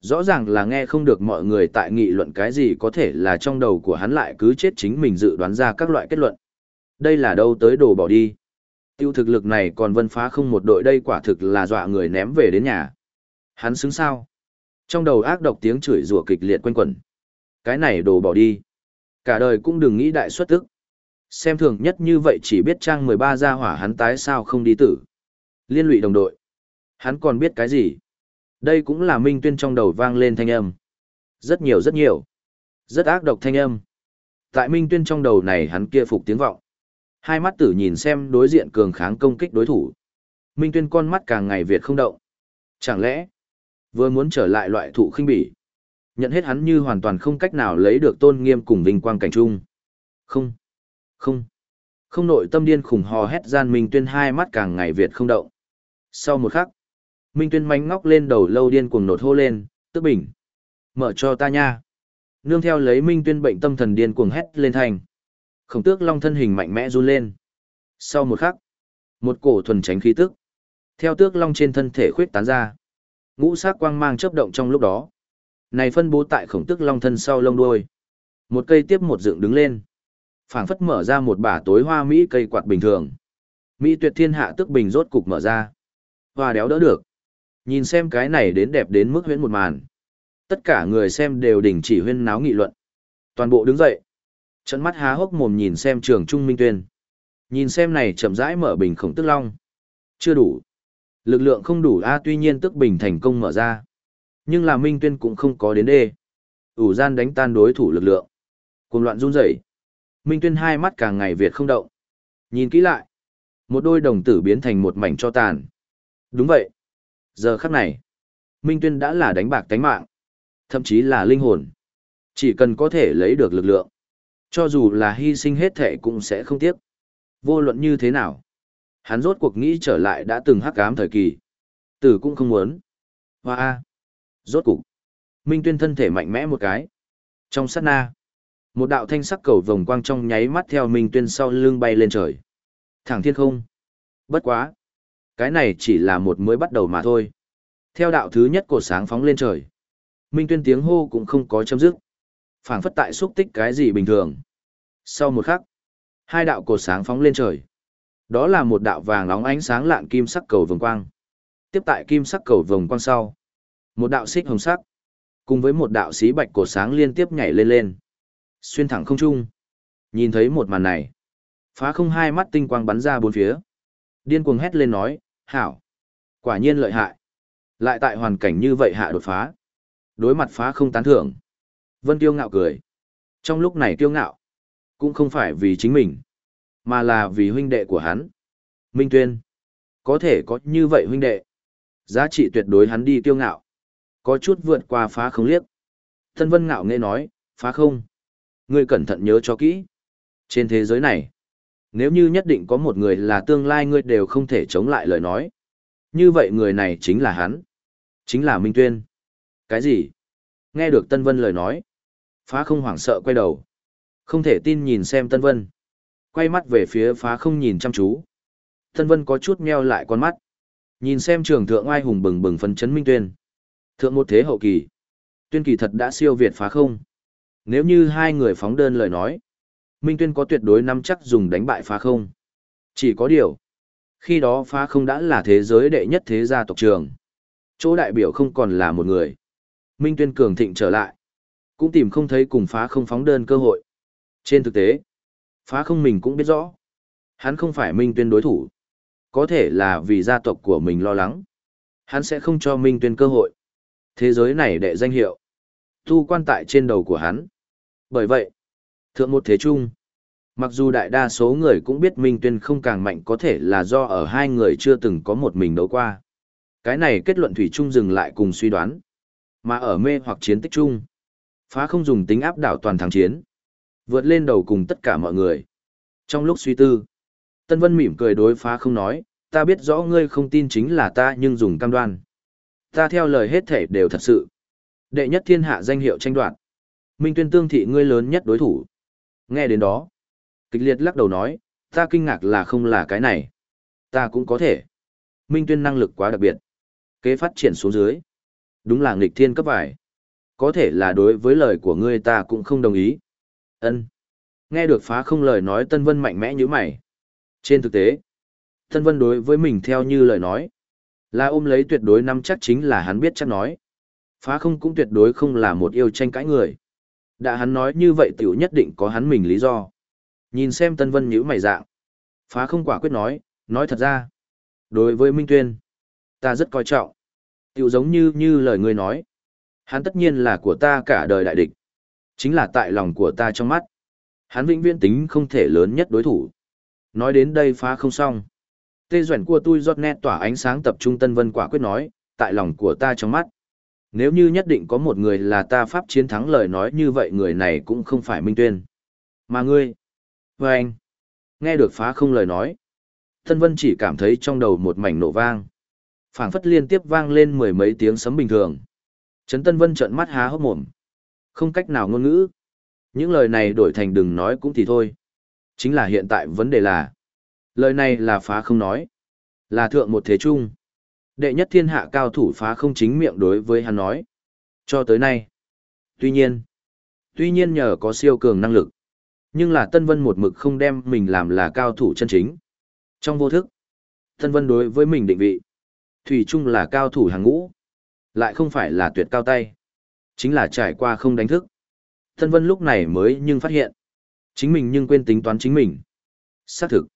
rõ ràng là nghe không được mọi người tại nghị luận cái gì có thể là trong đầu của hắn lại cứ chết chính mình dự đoán ra các loại kết luận. Đây là đâu tới đồ bỏ đi. Tiêu thực lực này còn vân phá không một đội đây quả thực là dọa người ném về đến nhà. Hắn xứng sao? Trong đầu ác độc tiếng chửi rủa kịch liệt quanh quẩn. Cái này đồ bỏ đi. Cả đời cũng đừng nghĩ đại xuất tức. Xem thường nhất như vậy chỉ biết trang 13 ra hỏa hắn tái sao không đi tử. Liên lụy đồng đội. Hắn còn biết cái gì? Đây cũng là Minh Tuyên trong đầu vang lên thanh âm. Rất nhiều rất nhiều. Rất ác độc thanh âm. Tại Minh Tuyên trong đầu này hắn kia phục tiếng vọng. Hai mắt tử nhìn xem đối diện cường kháng công kích đối thủ. Minh Tuyên con mắt càng ngày việt không động. Chẳng lẽ, vừa muốn trở lại loại thụ khinh bỉ. Nhận hết hắn như hoàn toàn không cách nào lấy được tôn nghiêm cùng vinh quang cảnh trung. Không, không, không nội tâm điên khủng hò hét gian Minh Tuyên hai mắt càng ngày việt không động. Sau một khắc, Minh Tuyên mánh ngóc lên đầu lâu điên cuồng nột hô lên, tức bình. Mở cho ta nha. Nương theo lấy Minh Tuyên bệnh tâm thần điên cuồng hét lên thành. Khổng tước long thân hình mạnh mẽ run lên. Sau một khắc, một cổ thuần tránh khí tức. Theo tước long trên thân thể khuyết tán ra. Ngũ sắc quang mang chớp động trong lúc đó. Này phân bố tại khổng tước long thân sau lông đuôi. Một cây tiếp một dựng đứng lên. phảng phất mở ra một bả tối hoa Mỹ cây quạt bình thường. Mỹ tuyệt thiên hạ tước bình rốt cục mở ra. Hoa đéo đỡ được. Nhìn xem cái này đến đẹp đến mức huyễn một màn. Tất cả người xem đều đình chỉ huyên náo nghị luận. Toàn bộ đứng dậy. Trận mắt há hốc mồm nhìn xem trường Trung Minh Tuyên. Nhìn xem này chậm rãi mở bình khổng tức long. Chưa đủ. Lực lượng không đủ, a, tuy nhiên tức bình thành công mở ra. Nhưng là Minh Tuyên cũng không có đến đê. ủ gian đánh tan đối thủ lực lượng. Cùng loạn run rẩy. Minh Tuyên hai mắt càng ngày việt không động. Nhìn kỹ lại. Một đôi đồng tử biến thành một mảnh cho tàn. Đúng vậy. Giờ khắc này. Minh Tuyên đã là đánh bạc tánh mạng. Thậm chí là linh hồn. Chỉ cần có thể lấy được lực lượng. Cho dù là hy sinh hết thệ cũng sẽ không tiếc. Vô luận như thế nào. Hắn rốt cuộc nghĩ trở lại đã từng hắc ám thời kỳ. Tử cũng không muốn. Hoa A. Rốt cục. Minh tuyên thân thể mạnh mẽ một cái. Trong sát na. Một đạo thanh sắc cầu vồng quang trong nháy mắt theo Minh tuyên sau lưng bay lên trời. Thẳng thiên không. Bất quá. Cái này chỉ là một mới bắt đầu mà thôi. Theo đạo thứ nhất của sáng phóng lên trời. Minh tuyên tiếng hô cũng không có chấm dứt phảng phất tại xúc tích cái gì bình thường. Sau một khắc, hai đạo cột sáng phóng lên trời. Đó là một đạo vàng nóng ánh sáng lạn kim sắc cầu vồng quang. Tiếp tại kim sắc cầu vồng quang sau, một đạo xích hồng sắc, cùng với một đạo xí bạch cột sáng liên tiếp nhảy lên lên. Xuyên thẳng không trung. Nhìn thấy một màn này, phá không hai mắt tinh quang bắn ra bốn phía. Điên cuồng hét lên nói, hảo. Quả nhiên lợi hại. Lại tại hoàn cảnh như vậy hạ đột phá. Đối mặt phá không tán thưởng. Vân Tiêu ngạo cười. Trong lúc này tiêu ngạo, cũng không phải vì chính mình, mà là vì huynh đệ của hắn. Minh Tuyên, có thể có như vậy huynh đệ. Giá trị tuyệt đối hắn đi tiêu ngạo. Có chút vượt qua phá không liếc. Thân Vân ngạo nghe nói, phá không. Ngươi cẩn thận nhớ cho kỹ. Trên thế giới này, nếu như nhất định có một người là tương lai ngươi đều không thể chống lại lời nói. Như vậy người này chính là hắn. Chính là Minh Tuyên. Cái gì? Nghe được Tân Vân lời nói. Phá không hoảng sợ quay đầu. Không thể tin nhìn xem Tân Vân. Quay mắt về phía phá không nhìn chăm chú. Tân Vân có chút meo lại con mắt. Nhìn xem trường thượng oai hùng bừng bừng phấn chấn Minh Tuyên. Thượng một thế hậu kỳ. Tuyên kỳ thật đã siêu việt phá không. Nếu như hai người phóng đơn lời nói. Minh Tuyên có tuyệt đối nắm chắc dùng đánh bại phá không. Chỉ có điều. Khi đó phá không đã là thế giới đệ nhất thế gia tộc trường. Chỗ đại biểu không còn là một người. Minh Tuyên cường thịnh trở lại. Cũng tìm không thấy cùng phá không phóng đơn cơ hội. Trên thực tế, phá không mình cũng biết rõ. Hắn không phải Minh Tuyên đối thủ. Có thể là vì gia tộc của mình lo lắng. Hắn sẽ không cho Minh Tuyên cơ hội. Thế giới này đệ danh hiệu. thu quan tại trên đầu của hắn. Bởi vậy, thượng một thế trung. Mặc dù đại đa số người cũng biết Minh Tuyên không càng mạnh có thể là do ở hai người chưa từng có một mình đấu qua. Cái này kết luận Thủy Trung dừng lại cùng suy đoán. Mà ở mê hoặc chiến tích chung, phá không dùng tính áp đảo toàn thắng chiến. Vượt lên đầu cùng tất cả mọi người. Trong lúc suy tư, Tân Vân mỉm cười đối phá không nói, ta biết rõ ngươi không tin chính là ta nhưng dùng cam đoan. Ta theo lời hết thể đều thật sự. Đệ nhất thiên hạ danh hiệu tranh đoạt. Minh tuyên tương thị ngươi lớn nhất đối thủ. Nghe đến đó, kịch liệt lắc đầu nói, ta kinh ngạc là không là cái này. Ta cũng có thể. Minh tuyên năng lực quá đặc biệt. Kế phát triển xuống dưới. Đúng là nghịch thiên cấp vải. Có thể là đối với lời của ngươi ta cũng không đồng ý. ân Nghe được phá không lời nói Tân Vân mạnh mẽ như mày. Trên thực tế, Tân Vân đối với mình theo như lời nói. Là ôm lấy tuyệt đối năm chắc chính là hắn biết chắc nói. Phá không cũng tuyệt đối không là một yêu tranh cãi người. Đã hắn nói như vậy tiểu nhất định có hắn mình lý do. Nhìn xem Tân Vân nhữ mày dạng. Phá không quả quyết nói, nói thật ra. Đối với Minh Tuyên, ta rất coi trọng. Tiểu giống như như lời ngươi nói. Hắn tất nhiên là của ta cả đời đại địch. Chính là tại lòng của ta trong mắt. Hắn vĩnh viễn tính không thể lớn nhất đối thủ. Nói đến đây phá không xong. Tê Duẩn của tôi giọt nét tỏa ánh sáng tập trung Tân Vân quả quyết nói, tại lòng của ta trong mắt. Nếu như nhất định có một người là ta pháp chiến thắng lời nói như vậy người này cũng không phải Minh Tuyên. Mà ngươi, và anh, nghe được phá không lời nói. Tân Vân chỉ cảm thấy trong đầu một mảnh nổ vang. phảng phất liên tiếp vang lên mười mấy tiếng sấm bình thường. Trấn Tân Vân trợn mắt há hốc mồm. Không cách nào ngôn ngữ. Những lời này đổi thành đừng nói cũng thì thôi. Chính là hiện tại vấn đề là. Lời này là phá không nói. Là thượng một thế trung. Đệ nhất thiên hạ cao thủ phá không chính miệng đối với hắn nói. Cho tới nay. Tuy nhiên. Tuy nhiên nhờ có siêu cường năng lực. Nhưng là Tân Vân một mực không đem mình làm là cao thủ chân chính. Trong vô thức. Tân Vân đối với mình định vị. Thủy Trung là cao thủ hàng ngũ. Lại không phải là tuyệt cao tay. Chính là trải qua không đánh thức. Tân Vân lúc này mới nhưng phát hiện. Chính mình nhưng quên tính toán chính mình. Xác thực.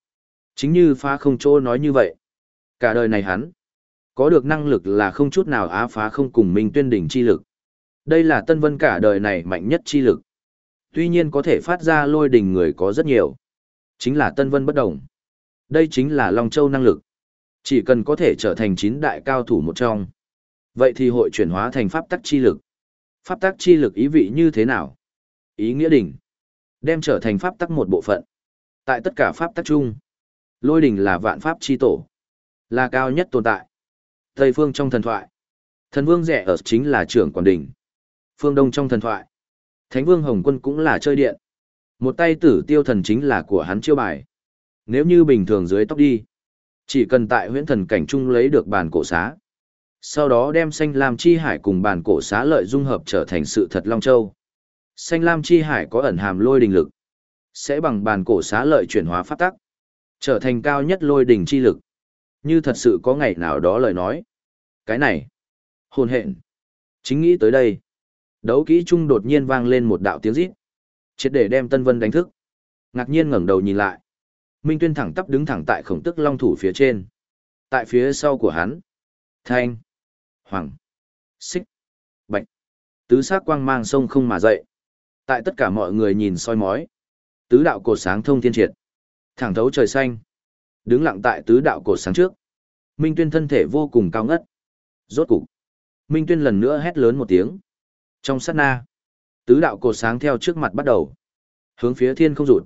Chính như phá không chỗ nói như vậy. Cả đời này hắn. Có được năng lực là không chút nào á phá không cùng mình tuyên đỉnh chi lực. Đây là Tân Vân cả đời này mạnh nhất chi lực. Tuy nhiên có thể phát ra lôi đỉnh người có rất nhiều. Chính là Tân Vân bất đồng. Đây chính là Long Châu năng lực. Chỉ cần có thể trở thành chín đại cao thủ một trong. Vậy thì hội chuyển hóa thành pháp tắc chi lực. Pháp tắc chi lực ý vị như thế nào? Ý nghĩa đỉnh. Đem trở thành pháp tắc một bộ phận. Tại tất cả pháp tắc chung, lôi đỉnh là vạn pháp chi tổ. Là cao nhất tồn tại. Tây phương trong thần thoại. Thần vương rẻ ở chính là trưởng quản đỉnh. Phương đông trong thần thoại. Thánh vương Hồng Quân cũng là chơi điện. Một tay tử tiêu thần chính là của hắn chiêu bài. Nếu như bình thường dưới tóc đi, chỉ cần tại huyễn thần cảnh trung lấy được bàn cổ xá. Sau đó đem xanh lam chi hải cùng bàn cổ xá lợi dung hợp trở thành sự thật Long Châu. Xanh lam chi hải có ẩn hàm lôi đình lực. Sẽ bằng bàn cổ xá lợi chuyển hóa phát tắc. Trở thành cao nhất lôi đình chi lực. Như thật sự có ngày nào đó lời nói. Cái này. Hồn hện. Chính nghĩ tới đây. Đấu kỹ trung đột nhiên vang lên một đạo tiếng rít. Triệt để đem Tân Vân đánh thức. Ngạc nhiên ngẩng đầu nhìn lại. Minh Tuyên thẳng tắp đứng thẳng tại khổng tức long thủ phía trên. Tại phía sau của hắn. Thanh. Hoàng. Xích. Bạch. Tứ sắc quang mang sông không mà dậy. Tại tất cả mọi người nhìn soi mói. Tứ đạo cột sáng thông thiên triệt. Thẳng thấu trời xanh. Đứng lặng tại tứ đạo cột sáng trước. Minh Tuyên thân thể vô cùng cao ngất. Rốt cục. Minh Tuyên lần nữa hét lớn một tiếng. Trong sát na, tứ đạo cột sáng theo trước mặt bắt đầu. Hướng phía thiên không rụt.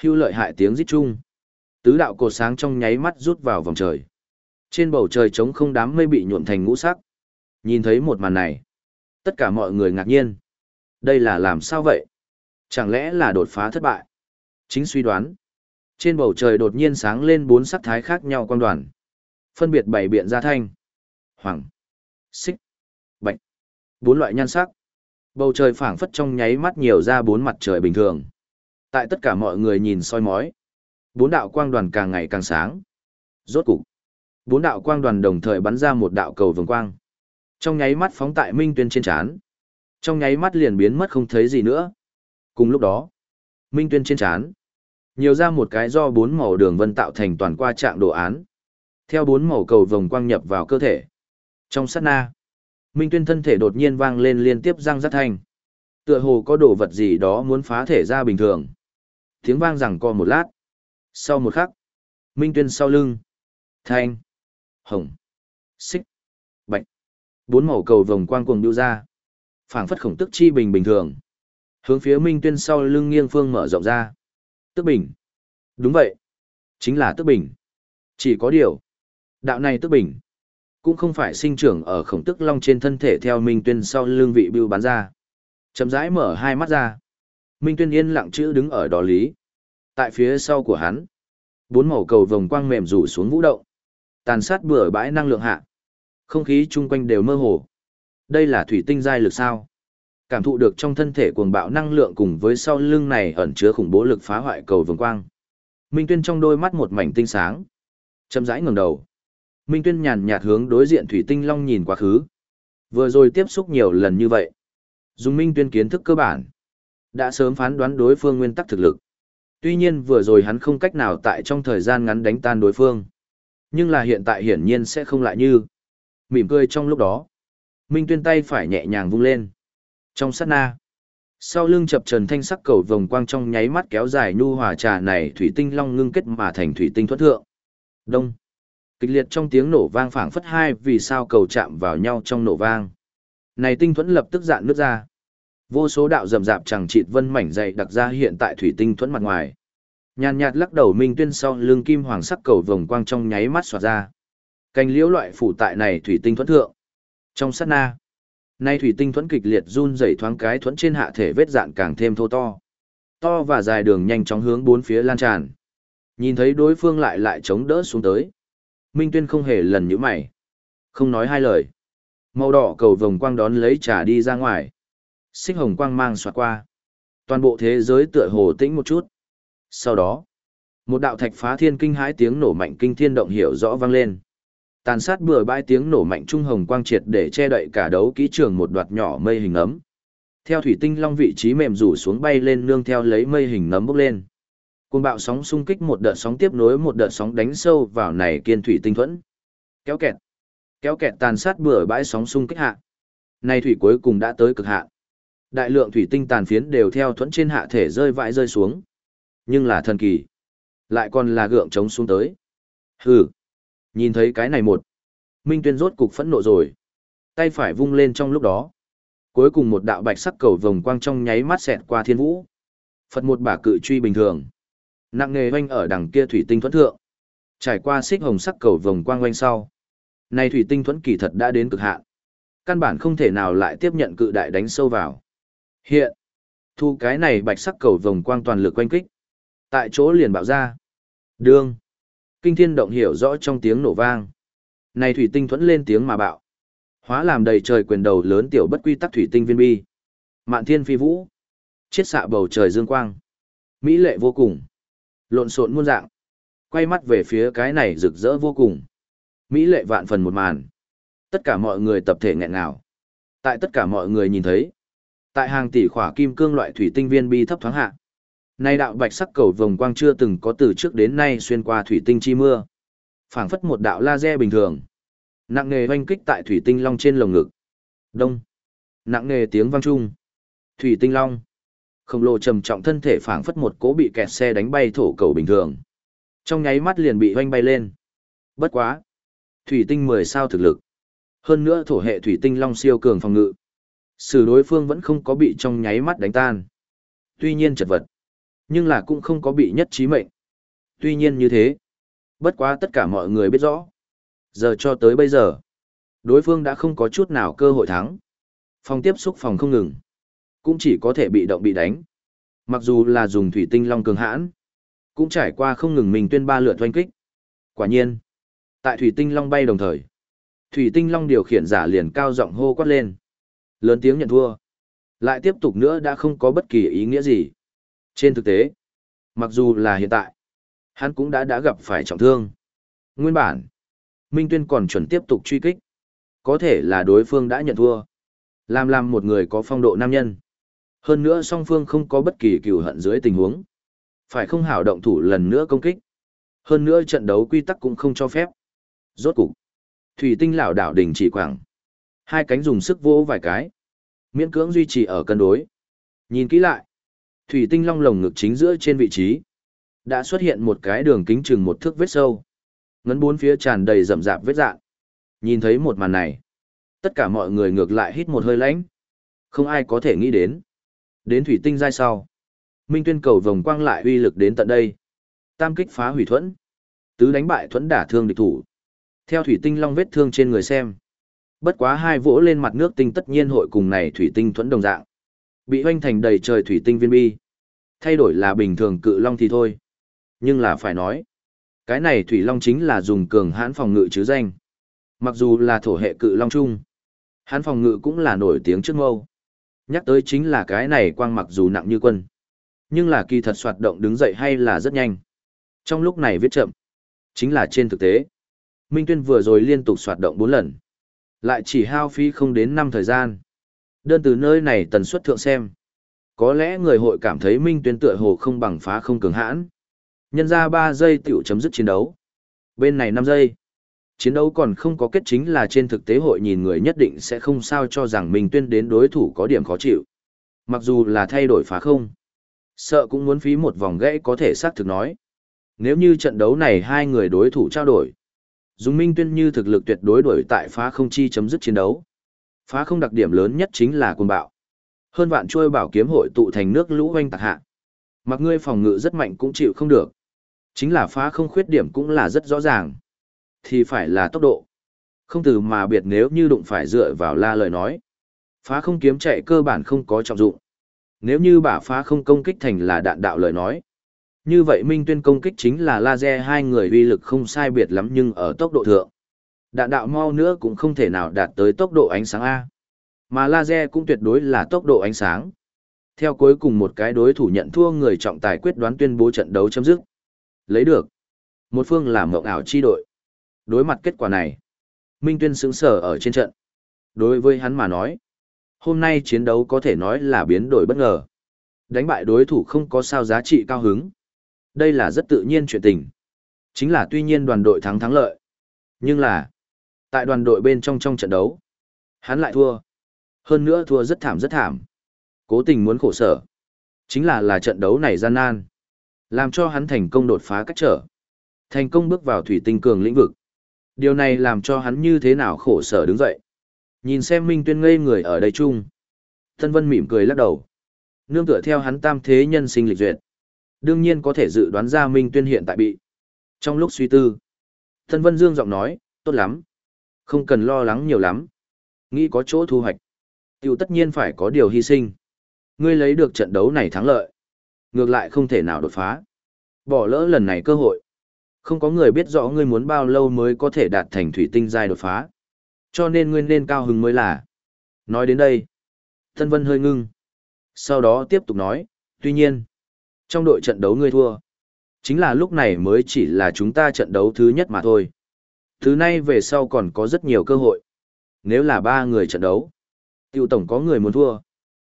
Hưu lợi hại tiếng rít chung. Tứ đạo cột sáng trong nháy mắt rút vào vòng trời. Trên bầu trời trống không đám mây bị nhuộm thành ngũ sắc. Nhìn thấy một màn này, tất cả mọi người ngạc nhiên. Đây là làm sao vậy? Chẳng lẽ là đột phá thất bại? Chính suy đoán. Trên bầu trời đột nhiên sáng lên bốn sắc thái khác nhau quang đoàn. Phân biệt bảy biện ra thanh. Hoàng. Xích. Bạch. Bốn loại nhan sắc. Bầu trời phảng phất trong nháy mắt nhiều ra bốn mặt trời bình thường. Tại tất cả mọi người nhìn soi mói. Bốn đạo quang đoàn càng ngày càng sáng. Rốt cục. Bốn đạo quang đoàn đồng thời bắn ra một đạo cầu vồng quang. Trong nháy mắt phóng tại Minh Tuyên trên trán, Trong nháy mắt liền biến mất không thấy gì nữa. Cùng lúc đó, Minh Tuyên trên trán. Nhiều ra một cái do bốn màu đường vân tạo thành toàn qua trạng đồ án. Theo bốn màu cầu vồng quang nhập vào cơ thể. Trong sát na, Minh Tuyên thân thể đột nhiên vang lên liên tiếp răng rắc thanh. Tựa hồ có đồ vật gì đó muốn phá thể ra bình thường. Tiếng vang rằng co một lát. Sau một khắc, Minh Tuyên sau lưng. Thanh, hồng, xích, bạch. Bốn màu cầu vồng quang cuồng điêu ra. phảng phất khổng tức chi bình bình thường. Hướng phía Minh Tuyên sau lưng nghiêng phương mở rộng ra. Tức bình. Đúng vậy. Chính là tức bình. Chỉ có điều. Đạo này tức bình cũng không phải sinh trưởng ở khổng tức long trên thân thể theo Minh Tuyên sau lương vị bưu bán ra. Chậm rãi mở hai mắt ra. Minh Tuyên yên lặng chữ đứng ở đó lý. Tại phía sau của hắn, bốn màu cầu vòng quang mềm rủ xuống vũ động. Tàn sát bừa bãi năng lượng hạ. Không khí chung quanh đều mơ hồ. Đây là thủy tinh giai lực sao? Cảm thụ được trong thân thể cuồng bạo năng lượng cùng với sau lưng này ẩn chứa khủng bố lực phá hoại cầu vồng quang. Minh Tuyên trong đôi mắt một mảnh tinh sáng. Chậm rãi ngẩng đầu Minh Tuyên nhàn nhạt hướng đối diện Thủy Tinh Long nhìn quá khứ. Vừa rồi tiếp xúc nhiều lần như vậy. Dùng Minh Tuyên kiến thức cơ bản. Đã sớm phán đoán đối phương nguyên tắc thực lực. Tuy nhiên vừa rồi hắn không cách nào tại trong thời gian ngắn đánh tan đối phương. Nhưng là hiện tại hiển nhiên sẽ không lại như. Mỉm cười trong lúc đó. Minh Tuyên tay phải nhẹ nhàng vung lên. Trong sát na. Sau lưng chập trần thanh sắc cầu vòng quang trong nháy mắt kéo dài nhu hòa trà này thủy tinh long ngưng kết mà thành thủy tinh thuất thượng. Đông. Kịch liệt trong tiếng nổ vang phảng phất hai vì sao cầu chạm vào nhau trong nổ vang. Này tinh thuẫn lập tức dạn nước ra. Vô số đạo rầm rạp chẳng chịt vân mảnh dày đặc ra hiện tại thủy tinh thuẫn mặt ngoài. Nhàn nhạt lắc đầu Minh Tuyên sau lưng kim hoàng sắc cầu vòng quang trong nháy mắt xoạt ra. Cành liễu loại phủ tại này thủy tinh thuẫn thượng. Trong sát na, nay thủy tinh thuẫn kịch liệt run rẩy thoáng cái thuẫn trên hạ thể vết dạn càng thêm thô to. To và dài đường nhanh chóng hướng bốn phía lan tràn. Nhìn thấy đối phương lại lại chống đỡ xuống tới. Minh Tuyên không hề lần nhíu mày. Không nói hai lời. Màu đỏ cầu vòng quang đón lấy trà đi ra ngoài. Xích hồng quang mang xoạt qua. Toàn bộ thế giới tựa hồ tĩnh một chút. Sau đó, một đạo thạch phá thiên kinh hãi tiếng nổ mạnh kinh thiên động hiểu rõ vang lên. Tàn sát bừa bãi tiếng nổ mạnh trung hồng quang triệt để che đậy cả đấu kỹ trường một đoạt nhỏ mây hình ấm. Theo thủy tinh long vị trí mềm rủ xuống bay lên nương theo lấy mây hình nấm bốc lên. Cuồng bạo sóng xung kích một đợt sóng tiếp nối một đợt sóng đánh sâu vào này kiên thủy tinh thuẫn. Kéo kẹt. Kéo kẹt tàn sát bừa bãi sóng xung kích hạ. Này thủy cuối cùng đã tới cực hạn. Đại lượng thủy tinh tàn phiến đều theo thuẫn trên hạ thể rơi vãi rơi xuống. Nhưng là thần kỳ. Lại còn là gượng chống xuống tới. Hừ. Nhìn thấy cái này một. Minh tuyên rốt cục phẫn nộ rồi. Tay phải vung lên trong lúc đó. Cuối cùng một đạo bạch sắc cầu vồng quang trong nháy mắt xẹt qua thiên vũ. Phật một bả cự truy bình thường. Nặng nghề oanh ở đằng kia thủy tinh thuẫn thượng. Trải qua xích hồng sắc cầu vồng quang oanh sau. Này thủy tinh thuẫn kỳ thật đã đến cực hạn. Căn bản không thể nào lại tiếp nhận cự đại đánh sâu vào. Hiện. Thu cái này bạch sắc cầu vồng quang toàn lực quanh kích. Tại chỗ liền bạo ra. Đương. Kinh thiên động hiểu rõ trong tiếng nổ vang. Này thủy tinh thuẫn lên tiếng mà bạo. Hóa làm đầy trời quyền đầu lớn tiểu bất quy tắc thủy tinh viên bi. Mạn thiên phi vũ. Chiết xạ bầu trời dương quang. Mỹ lệ vô cùng. Lộn xộn muôn dạng. Quay mắt về phía cái này rực rỡ vô cùng. Mỹ lệ vạn phần một màn. Tất cả mọi người tập thể nghẹn ngào. Tại tất cả mọi người nhìn thấy. Tại hàng tỷ khỏa kim cương loại thủy tinh viên bi thấp thoáng hạ. Nay đạo bạch sắc cầu vồng quang chưa từng có từ trước đến nay xuyên qua thủy tinh chi mưa. phảng phất một đạo laser bình thường. Nặng nề hoanh kích tại thủy tinh long trên lồng ngực. Đông. Nặng nề tiếng vang trung. Thủy tinh long. Khổng lồ trầm trọng thân thể phảng phất một cố bị kẹt xe đánh bay thổ cầu bình thường. Trong nháy mắt liền bị hoanh bay lên. Bất quá. Thủy tinh mười sao thực lực. Hơn nữa thổ hệ thủy tinh long siêu cường phòng ngự. Sử đối phương vẫn không có bị trong nháy mắt đánh tan. Tuy nhiên chật vật nhưng là cũng không có bị nhất trí mệnh. Tuy nhiên như thế, bất quá tất cả mọi người biết rõ. Giờ cho tới bây giờ, đối phương đã không có chút nào cơ hội thắng. Phòng tiếp xúc phòng không ngừng, cũng chỉ có thể bị động bị đánh. Mặc dù là dùng thủy tinh long cường hãn, cũng trải qua không ngừng mình tuyên ba lượt oanh kích. Quả nhiên, tại thủy tinh long bay đồng thời, thủy tinh long điều khiển giả liền cao giọng hô quát lên. Lớn tiếng nhận thua. Lại tiếp tục nữa đã không có bất kỳ ý nghĩa gì. Trên thực tế, mặc dù là hiện tại, hắn cũng đã đã gặp phải trọng thương. Nguyên bản, Minh Tuyên còn chuẩn tiếp tục truy kích. Có thể là đối phương đã nhận thua. Làm làm một người có phong độ nam nhân. Hơn nữa song phương không có bất kỳ cừu hận dưới tình huống. Phải không hảo động thủ lần nữa công kích. Hơn nữa trận đấu quy tắc cũng không cho phép. Rốt cục, Thủy Tinh lão đảo đình chỉ quảng. Hai cánh dùng sức vỗ vài cái. Miễn cưỡng duy trì ở cân đối. Nhìn kỹ lại, Thủy tinh long lồng ngực chính giữa trên vị trí. Đã xuất hiện một cái đường kính chừng một thước vết sâu. Ngấn bốn phía tràn đầy rậm rạp vết dạng. Nhìn thấy một màn này. Tất cả mọi người ngược lại hít một hơi lãnh. Không ai có thể nghĩ đến. Đến thủy tinh giai sau. Minh tuyên cầu vòng quang lại uy lực đến tận đây. Tam kích phá hủy thuẫn. Tứ đánh bại thuẫn đả thương địch thủ. Theo thủy tinh long vết thương trên người xem. Bất quá hai vỗ lên mặt nước tinh tất nhiên hội cùng này thủy tinh thuẫn đồng dạng. Bị hoanh thành đầy trời thủy tinh viên bi. Thay đổi là bình thường cự long thì thôi. Nhưng là phải nói. Cái này thủy long chính là dùng cường hãn phòng ngự chứ danh. Mặc dù là thổ hệ cự long chung. Hãn phòng ngự cũng là nổi tiếng trước mâu. Nhắc tới chính là cái này quang mặc dù nặng như quân. Nhưng là kỳ thật soạt động đứng dậy hay là rất nhanh. Trong lúc này viết chậm. Chính là trên thực tế. Minh Tuyên vừa rồi liên tục soạt động 4 lần. Lại chỉ hao phí không đến 5 thời gian. Đơn từ nơi này tần suất thượng xem. Có lẽ người hội cảm thấy Minh Tuyên tựa hồ không bằng phá không cường hãn. Nhân ra 3 giây tiểu chấm dứt chiến đấu. Bên này 5 giây. Chiến đấu còn không có kết chính là trên thực tế hội nhìn người nhất định sẽ không sao cho rằng Minh Tuyên đến đối thủ có điểm khó chịu. Mặc dù là thay đổi phá không, sợ cũng muốn phí một vòng gãy có thể xác thực nói. Nếu như trận đấu này hai người đối thủ trao đổi, dùng Minh Tuyên như thực lực tuyệt đối đổi tại phá không chi chấm dứt chiến đấu. Phá không đặc điểm lớn nhất chính là cuồng bạo. Hơn vạn chuôi bảo kiếm hội tụ thành nước lũ oanh tạc hạ. Mặc ngươi phòng ngự rất mạnh cũng chịu không được. Chính là phá không khuyết điểm cũng là rất rõ ràng. Thì phải là tốc độ. Không từ mà biệt nếu như đụng phải dựa vào la lời nói. Phá không kiếm chạy cơ bản không có trọng dụng. Nếu như bả phá không công kích thành là đạn đạo lời nói. Như vậy Minh Tuyên công kích chính là laser hai người uy lực không sai biệt lắm nhưng ở tốc độ thượng. Đạn đạo mau nữa cũng không thể nào đạt tới tốc độ ánh sáng A. Mà laser cũng tuyệt đối là tốc độ ánh sáng. Theo cuối cùng một cái đối thủ nhận thua người trọng tài quyết đoán tuyên bố trận đấu chấm dứt. Lấy được. Một phương làm mộng ảo chi đội. Đối mặt kết quả này. Minh Tuyên sững sở ở trên trận. Đối với hắn mà nói. Hôm nay chiến đấu có thể nói là biến đổi bất ngờ. Đánh bại đối thủ không có sao giá trị cao hứng. Đây là rất tự nhiên chuyện tình. Chính là tuy nhiên đoàn đội thắng thắng lợi. Nhưng là, tại đoàn đội bên trong trong trận đấu, hắn lại thua. Hơn nữa thua rất thảm rất thảm. Cố tình muốn khổ sở. Chính là là trận đấu này gian nan. Làm cho hắn thành công đột phá cách trở. Thành công bước vào thủy tinh cường lĩnh vực. Điều này làm cho hắn như thế nào khổ sở đứng dậy. Nhìn xem Minh Tuyên ngây người ở đây chung. Tân Vân mỉm cười lắc đầu. Nương tựa theo hắn tam thế nhân sinh lịch duyệt. Đương nhiên có thể dự đoán ra Minh Tuyên hiện tại bị. Trong lúc suy tư, Tân Vân Dương giọng nói, tốt lắm. Không cần lo lắng nhiều lắm. Nghĩ có chỗ thu hoạch. Tiểu tất nhiên phải có điều hy sinh. Ngươi lấy được trận đấu này thắng lợi. Ngược lại không thể nào đột phá. Bỏ lỡ lần này cơ hội. Không có người biết rõ ngươi muốn bao lâu mới có thể đạt thành thủy tinh giai đột phá. Cho nên ngươi nên cao hứng mới là. Nói đến đây. thân Vân hơi ngưng. Sau đó tiếp tục nói, tuy nhiên, trong đội trận đấu ngươi thua. Chính là lúc này mới chỉ là chúng ta trận đấu thứ nhất mà thôi. Thứ nay về sau còn có rất nhiều cơ hội. Nếu là ba người trận đấu, tiêu tổng có người muốn thua.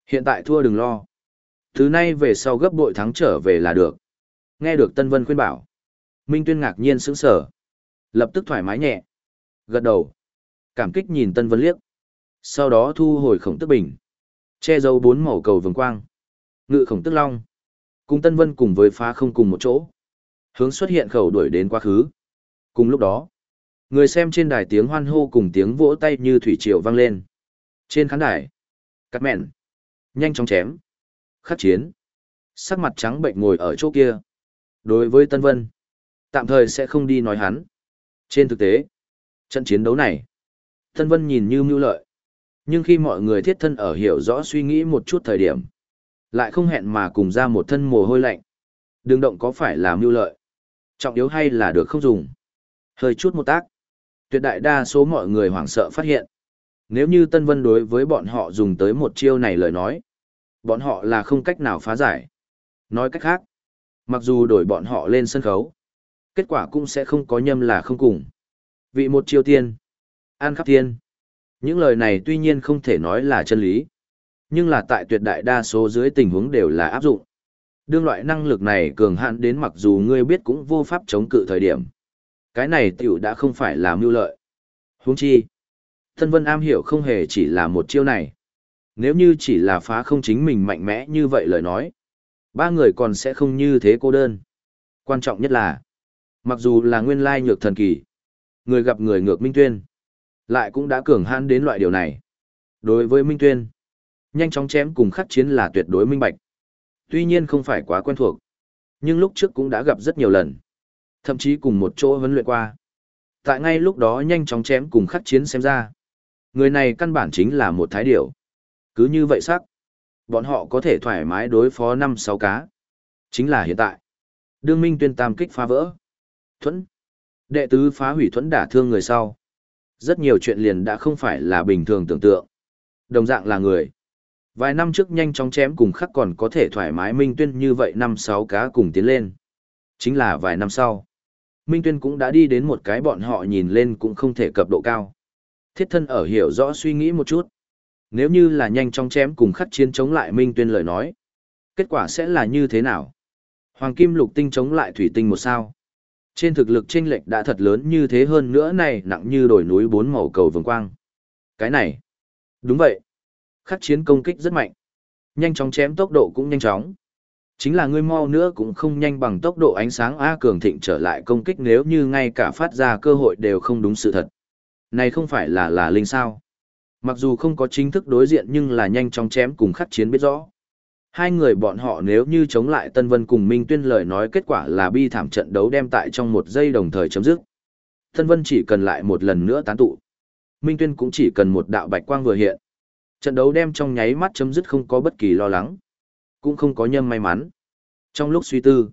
Hiện tại thua đừng lo. Thứ nay về sau gấp bội thắng trở về là được. Nghe được Tân Vân khuyên bảo. Minh Tuyên ngạc nhiên sững sờ, Lập tức thoải mái nhẹ. Gật đầu. Cảm kích nhìn Tân Vân liếc. Sau đó thu hồi khổng tức bình. Che giấu bốn màu cầu vồng quang. Ngự khổng tức long. Cùng Tân Vân cùng với phá không cùng một chỗ. Hướng xuất hiện khẩu đuổi đến quá khứ. Cùng lúc đó, người xem trên đài tiếng hoan hô cùng tiếng vỗ tay như thủy triều vang lên. Trên khán đài, cắt mẹn, nhanh chóng chém, khắc chiến. Sắc mặt trắng bệnh ngồi ở chỗ kia. Đối với Tân Vân, tạm thời sẽ không đi nói hắn. Trên thực tế, trận chiến đấu này, Tân Vân nhìn như mưu lợi. Nhưng khi mọi người thiết thân ở hiểu rõ suy nghĩ một chút thời điểm, lại không hẹn mà cùng ra một thân mồ hôi lạnh. Đường động có phải là mưu lợi? Trọng yếu hay là được không dùng? Hơi chút một tác. Tuyệt đại đa số mọi người hoảng sợ phát hiện. Nếu như Tân Vân đối với bọn họ dùng tới một chiêu này lời nói, bọn họ là không cách nào phá giải. Nói cách khác, mặc dù đổi bọn họ lên sân khấu, kết quả cũng sẽ không có nhâm là không cùng. Vị một chiêu tiên, an khắp tiên. Những lời này tuy nhiên không thể nói là chân lý, nhưng là tại tuyệt đại đa số dưới tình huống đều là áp dụng. Đương loại năng lực này cường hạn đến mặc dù ngươi biết cũng vô pháp chống cự thời điểm. Cái này tiểu đã không phải là mưu lợi. Huống chi. Thân vân am hiểu không hề chỉ là một chiêu này. Nếu như chỉ là phá không chính mình mạnh mẽ như vậy lời nói. Ba người còn sẽ không như thế cô đơn. Quan trọng nhất là. Mặc dù là nguyên lai nhược thần kỳ. Người gặp người ngược Minh Tuyên. Lại cũng đã cường hãn đến loại điều này. Đối với Minh Tuyên. Nhanh chóng chém cùng khắc chiến là tuyệt đối minh bạch. Tuy nhiên không phải quá quen thuộc. Nhưng lúc trước cũng đã gặp rất nhiều lần. Thậm chí cùng một chỗ huấn luyện qua. Tại ngay lúc đó nhanh chóng chém cùng khắc chiến xem ra. Người này căn bản chính là một thái điểu. Cứ như vậy sắc. Bọn họ có thể thoải mái đối phó năm sáu cá. Chính là hiện tại. Đương Minh tuyên tam kích phá vỡ. Thuẫn. Đệ tứ phá hủy thuẫn đả thương người sau. Rất nhiều chuyện liền đã không phải là bình thường tưởng tượng. Đồng dạng là người. Vài năm trước nhanh chóng chém cùng khắc còn có thể thoải mái Minh Tuyên như vậy năm sáu cá cùng tiến lên. Chính là vài năm sau. Minh Tuyên cũng đã đi đến một cái bọn họ nhìn lên cũng không thể cập độ cao. Thiết thân ở hiểu rõ suy nghĩ một chút. Nếu như là nhanh chóng chém cùng khắc chiến chống lại Minh Tuyên lời nói. Kết quả sẽ là như thế nào? Hoàng Kim Lục Tinh chống lại Thủy Tinh một sao. Trên thực lực chênh lệch đã thật lớn như thế hơn nữa này, nặng như đổi núi bốn màu cầu vồng quang. Cái này. Đúng vậy. Khắc chiến công kích rất mạnh. Nhanh chóng chém tốc độ cũng nhanh chóng. Chính là ngươi mau nữa cũng không nhanh bằng tốc độ ánh sáng A cường thịnh trở lại công kích nếu như ngay cả phát ra cơ hội đều không đúng sự thật. Này không phải là là linh sao. Mặc dù không có chính thức đối diện nhưng là nhanh chóng chém cùng khắc chiến biết rõ. Hai người bọn họ nếu như chống lại Tân Vân cùng Minh Tuyên lời nói kết quả là bi thảm trận đấu đem tại trong một giây đồng thời chấm dứt. Tân Vân chỉ cần lại một lần nữa tán tụ. Minh Tuyên cũng chỉ cần một đạo bạch quang vừa hiện. Trận đấu đem trong nháy mắt chấm dứt không có bất kỳ lo lắng. Cũng không có nhâm may mắn. Trong lúc suy tư,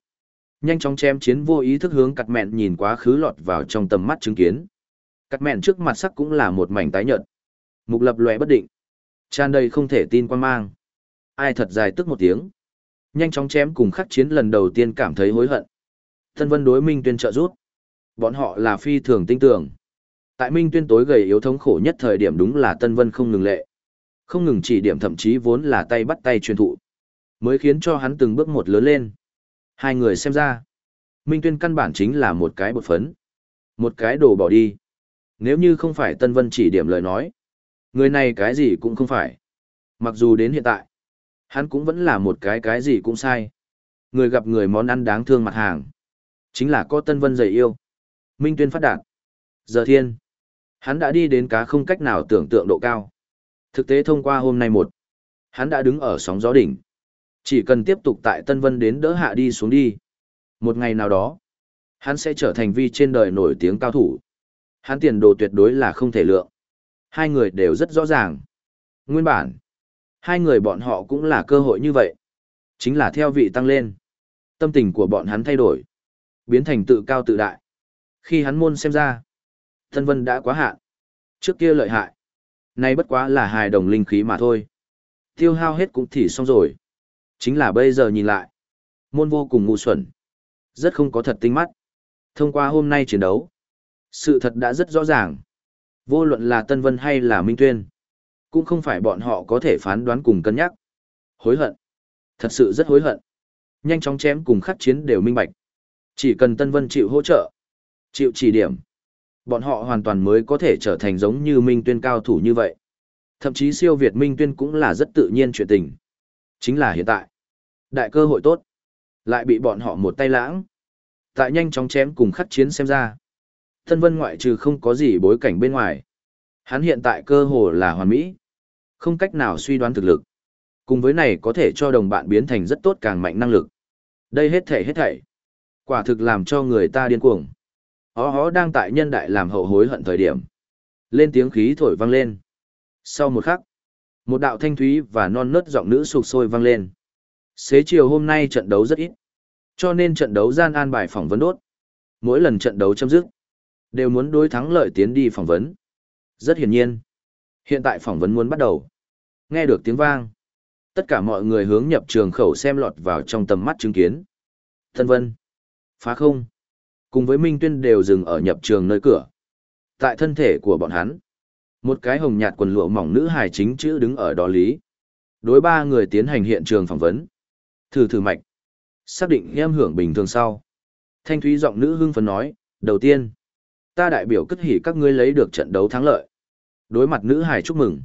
nhanh chóng chém chiến vô ý thức hướng cặt mẹn nhìn quá khứ lọt vào trong tầm mắt chứng kiến. Cặt mẹn trước mặt sắc cũng là một mảnh tái nhợt. Mục lập lòe bất định. Tràn đầy không thể tin quan mang. Ai thật dài tức một tiếng. Nhanh chóng chém cùng khắc chiến lần đầu tiên cảm thấy hối hận. Thân vân đối Minh Tuyên trợ rút. Bọn họ là phi thường tinh tưởng. Tại Minh Tuyên tối gầy yếu thống khổ nhất thời điểm đúng là Tân Vân không ngừng lệ. Không ngừng chỉ điểm thậm chí vốn là tay bắt tay truyền thụ. Mới khiến cho hắn từng bước một lớn lên. Hai người xem ra. Minh Tuyên căn bản chính là một cái bột phấn. Một cái đồ bỏ đi. Nếu như không phải Tân Vân chỉ điểm lời nói. Người này cái gì cũng không phải. Mặc dù đến hiện tại, hắn cũng vẫn là một cái cái gì cũng sai. Người gặp người món ăn đáng thương mặt hàng. Chính là có Tân Vân dày yêu. Minh Tuyên phát đạt. Giờ thiên. Hắn đã đi đến cá không cách nào tưởng tượng độ cao. Thực tế thông qua hôm nay một. Hắn đã đứng ở sóng gió đỉnh. Chỉ cần tiếp tục tại Tân Vân đến đỡ hạ đi xuống đi. Một ngày nào đó, hắn sẽ trở thành vi trên đời nổi tiếng cao thủ. Hắn tiền đồ tuyệt đối là không thể lượng. Hai người đều rất rõ ràng. Nguyên bản, hai người bọn họ cũng là cơ hội như vậy. Chính là theo vị tăng lên. Tâm tình của bọn hắn thay đổi. Biến thành tự cao tự đại. Khi hắn môn xem ra, Tân Vân đã quá hạn. Trước kia lợi hại. Nay bất quá là hài đồng linh khí mà thôi. Tiêu hao hết cũng thì xong rồi. Chính là bây giờ nhìn lại. Môn vô cùng ngu xuẩn. Rất không có thật tinh mắt. Thông qua hôm nay chiến đấu. Sự thật đã rất rõ ràng. Vô luận là Tân Vân hay là Minh Tuyên. Cũng không phải bọn họ có thể phán đoán cùng cân nhắc. Hối hận. Thật sự rất hối hận. Nhanh chóng chém cùng khắc chiến đều minh bạch. Chỉ cần Tân Vân chịu hỗ trợ. Chịu chỉ điểm. Bọn họ hoàn toàn mới có thể trở thành giống như Minh Tuyên cao thủ như vậy. Thậm chí siêu Việt Minh Tuyên cũng là rất tự nhiên chuyện tình. Chính là hiện tại. Đại cơ hội tốt. Lại bị bọn họ một tay lãng. Tại nhanh chóng chém cùng khắc chiến xem ra. Tân Vân ngoại trừ không có gì bối cảnh bên ngoài. Hắn hiện tại cơ hồ là hoàn mỹ. Không cách nào suy đoán thực lực. Cùng với này có thể cho đồng bạn biến thành rất tốt càng mạnh năng lực. Đây hết thể hết thảy. Quả thực làm cho người ta điên cuồng. Hó hó đang tại nhân đại làm hậu hối hận thời điểm. Lên tiếng khí thổi vang lên. Sau một khắc, một đạo thanh thúy và non nớt giọng nữ sục sôi vang lên. Xế chiều hôm nay trận đấu rất ít. Cho nên trận đấu gian an bài phỏng vấn đốt. Mỗi lần trận đấu chấm dứt, đều muốn đối thắng lợi tiến đi phỏng vấn. Rất hiển nhiên. Hiện tại phỏng vấn muốn bắt đầu. Nghe được tiếng vang. Tất cả mọi người hướng nhập trường khẩu xem lọt vào trong tầm mắt chứng kiến. Thân vân. Phá không. Cùng với Minh Tuyên đều dừng ở nhập trường nơi cửa. Tại thân thể của bọn hắn. Một cái hồng nhạt quần lụa mỏng nữ hài chính chữ đứng ở đó lý. Đối ba người tiến hành hiện trường phỏng vấn. Thử thử mạch. Xác định em hưởng bình thường sau. Thanh thúy giọng nữ hưng phấn nói, đầu tiên, ta đại biểu cất hỉ các ngươi lấy được trận đấu thắng lợi. Đối mặt nữ hải chúc mừng.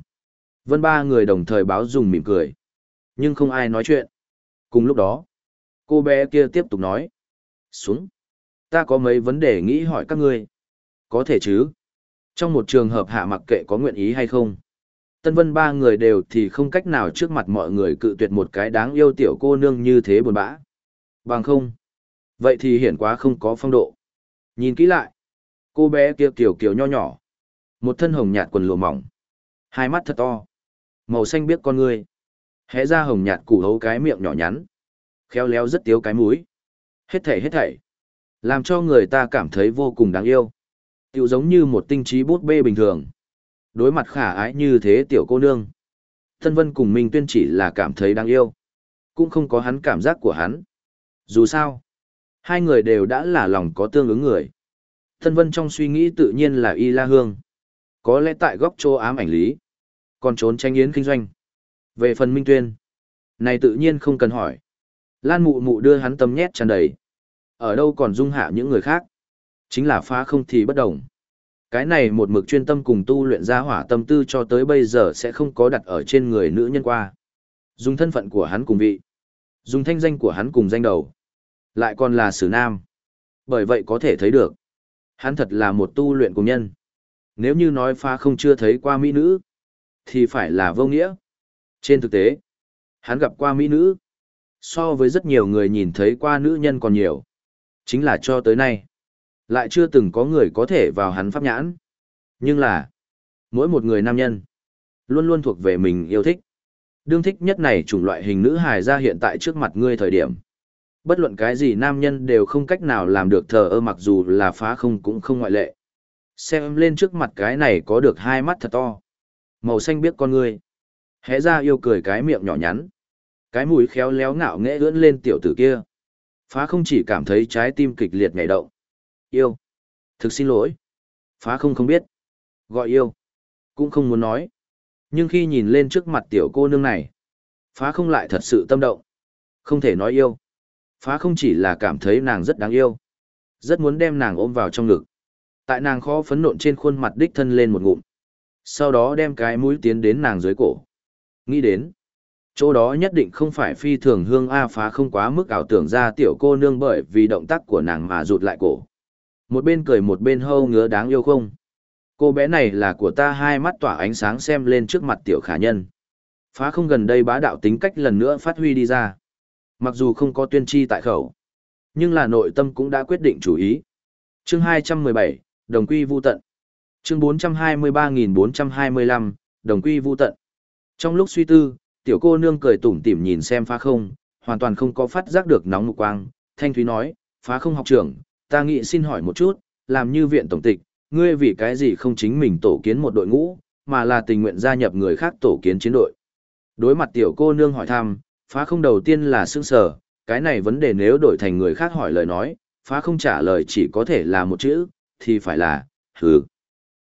Vân ba người đồng thời báo dùng mỉm cười. Nhưng không ai nói chuyện. Cùng lúc đó, cô bé kia tiếp tục nói. Xuống. Ta có mấy vấn đề nghĩ hỏi các ngươi. Có thể chứ. Trong một trường hợp hạ mặc kệ có nguyện ý hay không. Tân Vân ba người đều thì không cách nào trước mặt mọi người cự tuyệt một cái đáng yêu tiểu cô nương như thế buồn bã. Bằng không. Vậy thì hiển quá không có phong độ. Nhìn kỹ lại. Cô bé kia kiểu kiểu nho nhỏ. Một thân hồng nhạt quần lụa mỏng. Hai mắt thật to. Màu xanh biết con người. Hé ra hồng nhạt củ hấu cái miệng nhỏ nhắn. Khéo léo rất tiếu cái mũi. Hết thảy hết thảy. Làm cho người ta cảm thấy vô cùng đáng yêu. Tiểu giống như một tinh trí bút bê bình thường. Đối mặt khả ái như thế tiểu cô nương. Thân Vân cùng Minh Tuyên chỉ là cảm thấy đáng yêu. Cũng không có hắn cảm giác của hắn. Dù sao, hai người đều đã là lòng có tương ứng người. Thân Vân trong suy nghĩ tự nhiên là Y La Hương. Có lẽ tại góc chỗ ám ảnh lý. Còn trốn tranh yến kinh doanh. Về phần Minh Tuyên. Này tự nhiên không cần hỏi. Lan mụ mụ đưa hắn tâm nhét tràn đầy. Ở đâu còn dung hạ những người khác. Chính là phá không thì bất đồng. Cái này một mực chuyên tâm cùng tu luyện ra hỏa tâm tư cho tới bây giờ sẽ không có đặt ở trên người nữ nhân qua. Dùng thân phận của hắn cùng vị. Dùng thanh danh của hắn cùng danh đầu. Lại còn là sử nam. Bởi vậy có thể thấy được. Hắn thật là một tu luyện cùng nhân. Nếu như nói pha không chưa thấy qua mỹ nữ, thì phải là vô nghĩa. Trên thực tế, hắn gặp qua mỹ nữ. So với rất nhiều người nhìn thấy qua nữ nhân còn nhiều. Chính là cho tới nay. Lại chưa từng có người có thể vào hắn pháp nhãn. Nhưng là, mỗi một người nam nhân, luôn luôn thuộc về mình yêu thích. Đương thích nhất này chủng loại hình nữ hài ra hiện tại trước mặt ngươi thời điểm. Bất luận cái gì nam nhân đều không cách nào làm được thờ ơ mặc dù là phá không cũng không ngoại lệ. Xem lên trước mặt cái này có được hai mắt thật to. Màu xanh biết con ngươi. Hé ra yêu cười cái miệng nhỏ nhắn. Cái mũi khéo léo ngạo nghễ ưỡn lên tiểu tử kia. Phá không chỉ cảm thấy trái tim kịch liệt nhảy động. Yêu. Thực xin lỗi. Phá không không biết. Gọi yêu. Cũng không muốn nói. Nhưng khi nhìn lên trước mặt tiểu cô nương này, phá không lại thật sự tâm động. Không thể nói yêu. Phá không chỉ là cảm thấy nàng rất đáng yêu. Rất muốn đem nàng ôm vào trong ngực. Tại nàng khó phấn nộn trên khuôn mặt đích thân lên một ngụm. Sau đó đem cái mũi tiến đến nàng dưới cổ. Nghĩ đến. Chỗ đó nhất định không phải phi thường hương A phá không quá mức ảo tưởng ra tiểu cô nương bởi vì động tác của nàng mà rụt lại cổ. Một bên cười một bên hâu ngứa đáng yêu không. Cô bé này là của ta hai mắt tỏa ánh sáng xem lên trước mặt tiểu khả nhân. Phá không gần đây bá đạo tính cách lần nữa phát huy đi ra. Mặc dù không có tuyên chi tại khẩu, nhưng là nội tâm cũng đã quyết định chủ ý. Chương 217, Đồng quy vu tận. Chương 423425, Đồng quy vu tận. Trong lúc suy tư, tiểu cô nương cười tủm tỉm nhìn xem phá không, hoàn toàn không có phát giác được nóng mục quang. Thanh Thúy nói, phá không học trưởng, ta nghĩ xin hỏi một chút, làm như viện tổng tịch, ngươi vì cái gì không chính mình tổ kiến một đội ngũ, mà là tình nguyện gia nhập người khác tổ kiến chiến đội. Đối mặt tiểu cô nương hỏi thăm, phá không đầu tiên là sững sở, cái này vấn đề nếu đổi thành người khác hỏi lời nói, phá không trả lời chỉ có thể là một chữ, thì phải là, hừ.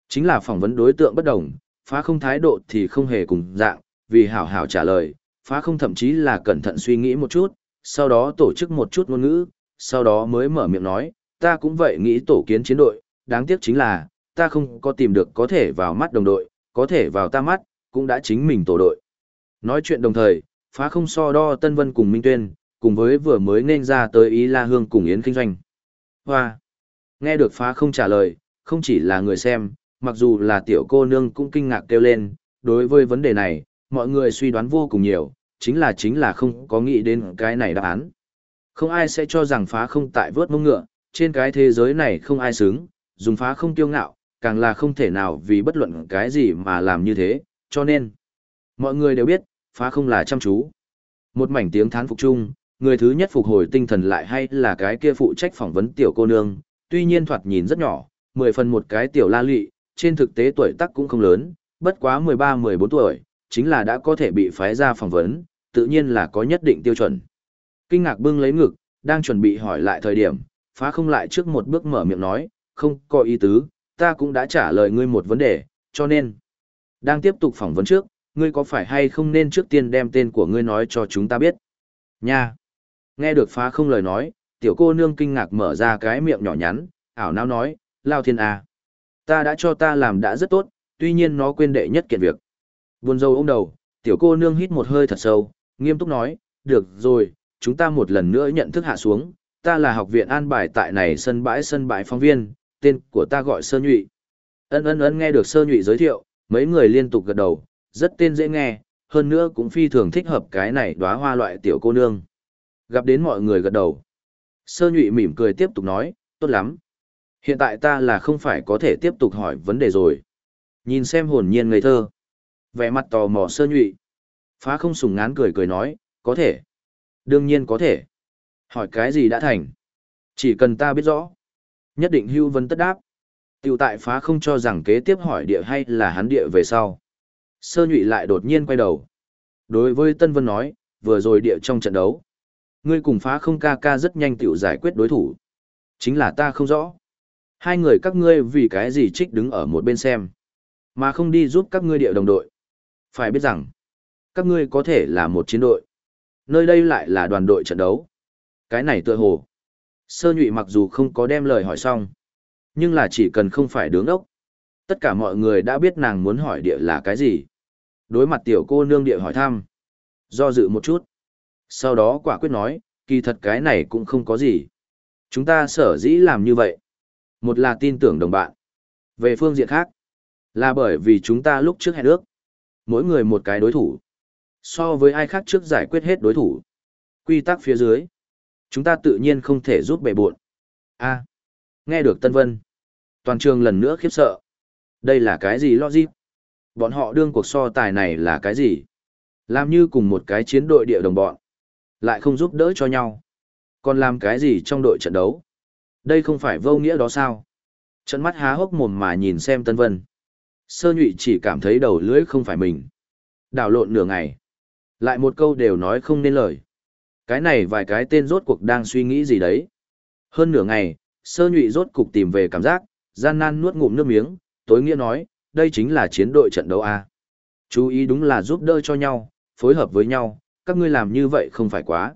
Chính là phỏng vấn đối tượng bất đồng, phá không thái độ thì không hề cùng dạng, vì hảo hảo trả lời, phá không thậm chí là cẩn thận suy nghĩ một chút, sau đó tổ chức một chút ngôn ngữ, sau đó mới mở miệng nói, ta cũng vậy nghĩ tổ kiến chiến đội, đáng tiếc chính là, ta không có tìm được có thể vào mắt đồng đội, có thể vào ta mắt, cũng đã chính mình tổ đội. Nói chuyện đồng thời, phá không so đo Tân Vân cùng Minh Tuyên, cùng với vừa mới nên ra tới Ý La Hương cùng Yến Kinh Doanh. Hoa! Nghe được phá không trả lời, không chỉ là người xem, mặc dù là tiểu cô nương cũng kinh ngạc kêu lên, đối với vấn đề này, mọi người suy đoán vô cùng nhiều, chính là chính là không có nghĩ đến cái này đáp án. Không ai sẽ cho rằng phá không tại vớt mông ngựa, trên cái thế giới này không ai xứng, dùng phá không kiêu ngạo, càng là không thể nào vì bất luận cái gì mà làm như thế, cho nên, mọi người đều biết, phá không là chăm chú. Một mảnh tiếng thán phục chung, người thứ nhất phục hồi tinh thần lại hay là cái kia phụ trách phỏng vấn tiểu cô nương, tuy nhiên thoạt nhìn rất nhỏ, mười phần một cái tiểu la lị, trên thực tế tuổi tác cũng không lớn, bất quá 13-14 tuổi, chính là đã có thể bị phái ra phỏng vấn, tự nhiên là có nhất định tiêu chuẩn. Kinh ngạc bưng lấy ngực, đang chuẩn bị hỏi lại thời điểm, phá không lại trước một bước mở miệng nói, không có ý tứ, ta cũng đã trả lời ngươi một vấn đề, cho nên, đang tiếp tục phỏng vấn trước, ngươi có phải hay không nên trước tiên đem tên của ngươi nói cho chúng ta biết. Nha! Nghe được phá không lời nói, tiểu cô nương kinh ngạc mở ra cái miệng nhỏ nhắn, ảo não nói, lao thiên à. Ta đã cho ta làm đã rất tốt, tuy nhiên nó quên đệ nhất kiện việc. Buồn dâu ôm đầu, tiểu cô nương hít một hơi thật sâu, nghiêm túc nói, được rồi, chúng ta một lần nữa nhận thức hạ xuống, ta là học viện an bài tại này sân bãi sân bãi phóng viên, tên của ta gọi Sơ Nhụy. Ân ân ân nghe được Sơ Nhụy giới thiệu, mấy người liên tục gật đầu, rất tên dễ nghe, hơn nữa cũng phi thường thích hợp cái này đóa hoa loại tiểu cô nương. Gặp đến mọi người gật đầu. Sơ Nhụy mỉm cười tiếp tục nói, tốt lắm. Hiện tại ta là không phải có thể tiếp tục hỏi vấn đề rồi. Nhìn xem hồn nhiên ngây thơ. Vẻ mặt tò mò Sơ Nhụy. Phá không sùng ngán cười cười nói, có thể. Đương nhiên có thể. Hỏi cái gì đã thành. Chỉ cần ta biết rõ. Nhất định hưu vấn tất đáp. Tiểu tại phá không cho rằng kế tiếp hỏi địa hay là hắn địa về sau. Sơ nhụy lại đột nhiên quay đầu. Đối với Tân Vân nói, vừa rồi địa trong trận đấu. Ngươi cùng phá không ca ca rất nhanh tiểu giải quyết đối thủ. Chính là ta không rõ. Hai người các ngươi vì cái gì trích đứng ở một bên xem. Mà không đi giúp các ngươi địa đồng đội. Phải biết rằng, các ngươi có thể là một chiến đội. Nơi đây lại là đoàn đội trận đấu. Cái này tựa hồ. Sơ nhụy mặc dù không có đem lời hỏi xong, nhưng là chỉ cần không phải đứng ốc. Tất cả mọi người đã biết nàng muốn hỏi địa là cái gì. Đối mặt tiểu cô nương địa hỏi thăm. Do dự một chút. Sau đó quả quyết nói, kỳ thật cái này cũng không có gì. Chúng ta sở dĩ làm như vậy. Một là tin tưởng đồng bạn. Về phương diện khác, là bởi vì chúng ta lúc trước hẹn ước. Mỗi người một cái đối thủ. So với ai khác trước giải quyết hết đối thủ. Quy tắc phía dưới. Chúng ta tự nhiên không thể giúp bệ buộn. a, nghe được Tân Vân. Toàn trường lần nữa khiếp sợ. Đây là cái gì logic? Bọn họ đương cuộc so tài này là cái gì? Làm như cùng một cái chiến đội địa đồng bọn. Lại không giúp đỡ cho nhau. Còn làm cái gì trong đội trận đấu? Đây không phải vô nghĩa đó sao? Trận mắt há hốc mồm mà nhìn xem Tân Vân. Sơ nhụy chỉ cảm thấy đầu lưỡi không phải mình. Đảo lộn nửa ngày. Lại một câu đều nói không nên lời. Cái này vài cái tên rốt cuộc đang suy nghĩ gì đấy. Hơn nửa ngày, sơ nhụy rốt cục tìm về cảm giác, gian nan nuốt ngụm nước miếng, tối nghĩa nói, đây chính là chiến đội trận đấu A. Chú ý đúng là giúp đỡ cho nhau, phối hợp với nhau, các ngươi làm như vậy không phải quá.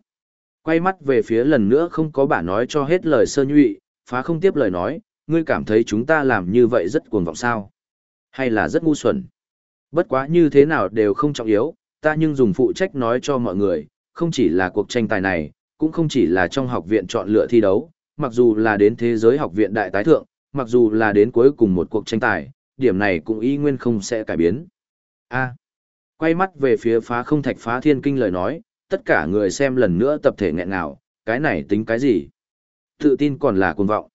Quay mắt về phía lần nữa không có bà nói cho hết lời sơ nhụy, phá không tiếp lời nói, ngươi cảm thấy chúng ta làm như vậy rất cuồng vọng sao? Hay là rất ngu xuẩn? Bất quá như thế nào đều không trọng yếu, ta nhưng dùng phụ trách nói cho mọi người, không chỉ là cuộc tranh tài này, cũng không chỉ là trong học viện chọn lựa thi đấu, mặc dù là đến thế giới học viện đại tái thượng, mặc dù là đến cuối cùng một cuộc tranh tài, điểm này cũng y nguyên không sẽ cải biến. A. quay mắt về phía phá không thạch phá thiên kinh lời nói, tất cả người xem lần nữa tập thể nghẹn ngào, cái này tính cái gì? Tự tin còn là cuồng vọng.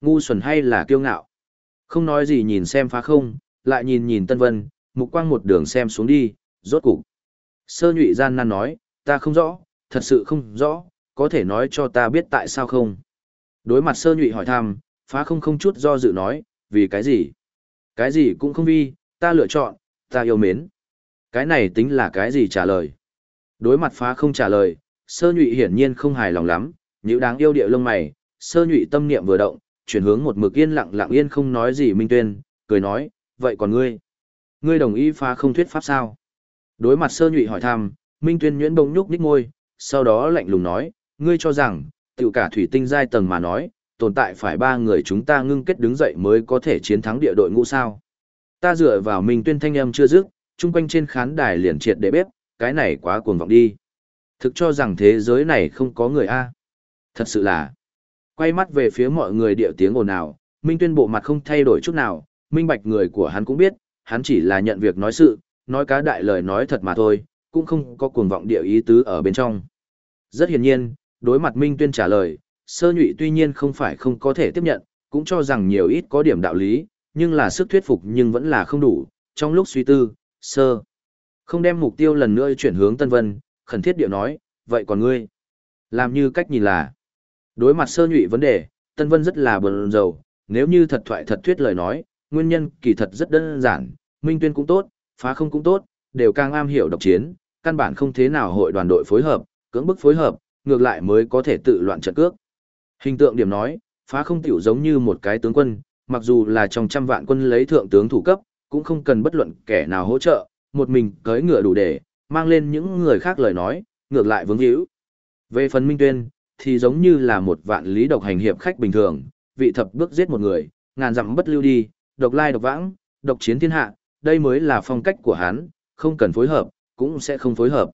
Ngu xuẩn hay là kiêu ngạo? Không nói gì nhìn xem phá không, lại nhìn nhìn Tân Vân, mục quang một đường xem xuống đi, rốt cục. Sơ nhụy gian nan nói, ta không rõ, thật sự không rõ, có thể nói cho ta biết tại sao không? Đối mặt sơ nhụy hỏi thăm, phá không không chút do dự nói, vì cái gì? Cái gì cũng không vi, ta lựa chọn, ta yêu mến. Cái này tính là cái gì trả lời? Đối mặt phá không trả lời, sơ nhụy hiển nhiên không hài lòng lắm, nếu đáng yêu địa lông mày, sơ nhụy tâm niệm vừa động, chuyển hướng một mực yên lặng lặng yên không nói gì Minh Tuyên, cười nói, vậy còn ngươi? Ngươi đồng ý phá không thuyết pháp sao? Đối mặt sơ nhụy hỏi thăm, Minh Tuyên nhuyễn bông nhúc nhích môi, sau đó lạnh lùng nói, ngươi cho rằng, tiểu cả thủy tinh giai tầng mà nói, tồn tại phải ba người chúng ta ngưng kết đứng dậy mới có thể chiến thắng địa đội ngũ sao. Ta dựa vào Minh Tuyên thanh âm chưa dứt, chung quanh trên khán đài liền triệt để bếp, cái này quá cuồng vọng đi. Thực cho rằng thế giới này không có người A. Thật sự là, quay mắt về phía mọi người địa tiếng ồn ào, Minh Tuyên bộ mặt không thay đổi chút nào, minh bạch người của hắn cũng biết, hắn chỉ là nhận việc nói sự, nói cá đại lời nói thật mà thôi, cũng không có cuồng vọng địa ý tứ ở bên trong. Rất hiển nhiên, đối mặt Minh Tuyên trả lời, sơ nhụy tuy nhiên không phải không có thể tiếp nhận, cũng cho rằng nhiều ít có điểm đạo lý, nhưng là sức thuyết phục nhưng vẫn là không đủ, trong lúc suy tư, sơ. Không đem mục tiêu lần nữa chuyển hướng Tân Vân, khẩn thiết điệu nói, vậy còn ngươi? Làm như cách nhìn là, đối mặt sơ nhụy vấn đề, Tân Vân rất là bần dầu, nếu như thật thoại thật thuyết lời nói, nguyên nhân kỳ thật rất đơn giản, Minh Tuyên cũng tốt, phá không cũng tốt, đều càng am hiểu độc chiến, căn bản không thế nào hội đoàn đội phối hợp, cưỡng bức phối hợp, ngược lại mới có thể tự loạn trận cước. Hình tượng điểm nói, phá không tiểu giống như một cái tướng quân, mặc dù là trong trăm vạn quân lấy thượng tướng thủ cấp, cũng không cần bất luận kẻ nào hỗ trợ, một mình cưỡi ngựa đủ để, mang lên những người khác lời nói, ngược lại vướng hữu. Về phần Minh Tuyên, thì giống như là một vạn lý độc hành hiệp khách bình thường, vị thập bước giết một người, ngàn dặm bất lưu đi, độc lai độc vãng, độc chiến thiên hạ, đây mới là phong cách của hắn, không cần phối hợp, cũng sẽ không phối hợp.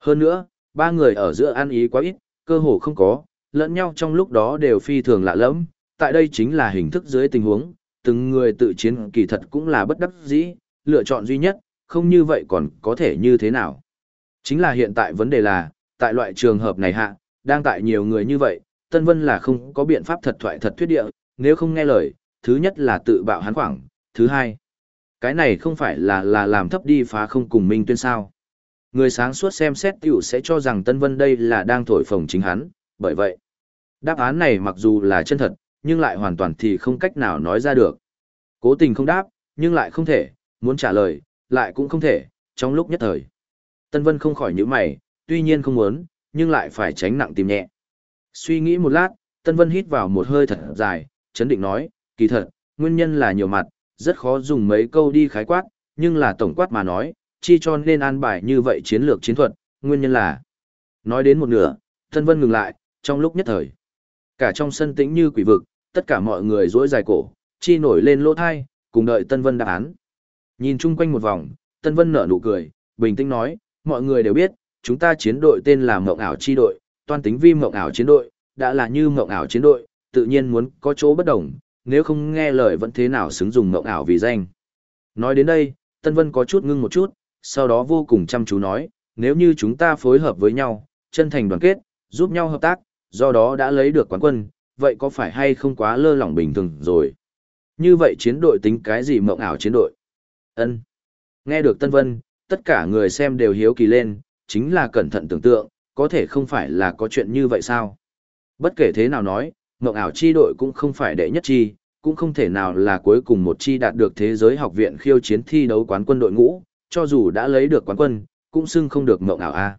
Hơn nữa, ba người ở giữa ăn ý quá ít, cơ hồ không có, lẫn nhau trong lúc đó đều phi thường lạ lẫm, tại đây chính là hình thức dưới tình huống, từng người tự chiến kỳ thật cũng là bất đắc dĩ, lựa chọn duy nhất, không như vậy còn có thể như thế nào. Chính là hiện tại vấn đề là, tại loại trường hợp này hạ, đang tại nhiều người như vậy, Tân Vân là không có biện pháp thật thoại thật thuyết địa, nếu không nghe lời, thứ nhất là tự bạo hắn khoảng, thứ hai, cái này không phải là là làm thấp đi phá không cùng Minh Tuyên sao. Người sáng suốt xem xét tiểu sẽ cho rằng Tân Vân đây là đang thổi phồng chính hắn, bởi vậy, đáp án này mặc dù là chân thật, nhưng lại hoàn toàn thì không cách nào nói ra được. Cố tình không đáp, nhưng lại không thể, muốn trả lời, lại cũng không thể, trong lúc nhất thời. Tân Vân không khỏi nhíu mày, tuy nhiên không muốn, nhưng lại phải tránh nặng tìm nhẹ. Suy nghĩ một lát, Tân Vân hít vào một hơi thật dài, chấn định nói, kỳ thật, nguyên nhân là nhiều mặt, rất khó dùng mấy câu đi khái quát, nhưng là tổng quát mà nói, chi cho nên an bài như vậy chiến lược chiến thuật, nguyên nhân là. Nói đến một nửa, Tân Vân ngừng lại, trong lúc nhất thời. Cả trong sân tĩnh như quỷ vực, tất cả mọi người duỗi dài cổ, chi nổi lên lỗ thai, cùng đợi Tân Vân đáp án. Nhìn chung quanh một vòng, Tân Vân nở nụ cười, bình tĩnh nói, mọi người đều biết, chúng ta chiến đội tên là Mộng ảo chi đội, toan tính vi Mộng ảo chiến đội, đã là như Mộng ảo chiến đội, tự nhiên muốn có chỗ bất đồng, nếu không nghe lời vẫn thế nào xứng dùng Mộng ảo vì danh. Nói đến đây, Tân Vân có chút ngưng một chút, sau đó vô cùng chăm chú nói, nếu như chúng ta phối hợp với nhau, chân thành đoàn kết, giúp nhau hợp tác, do đó đã lấy được quán quân, vậy có phải hay không quá lơ lỏng bình thường rồi? Như vậy chiến đội tính cái gì mộng ảo chiến đội? Ân. Nghe được Tân Vân, tất cả người xem đều hiếu kỳ lên, chính là cẩn thận tưởng tượng, có thể không phải là có chuyện như vậy sao? Bất kể thế nào nói, mộng ảo chi đội cũng không phải đệ nhất chi, cũng không thể nào là cuối cùng một chi đạt được thế giới học viện khiêu chiến thi đấu quán quân đội ngũ, cho dù đã lấy được quán quân, cũng xưng không được mộng ảo a.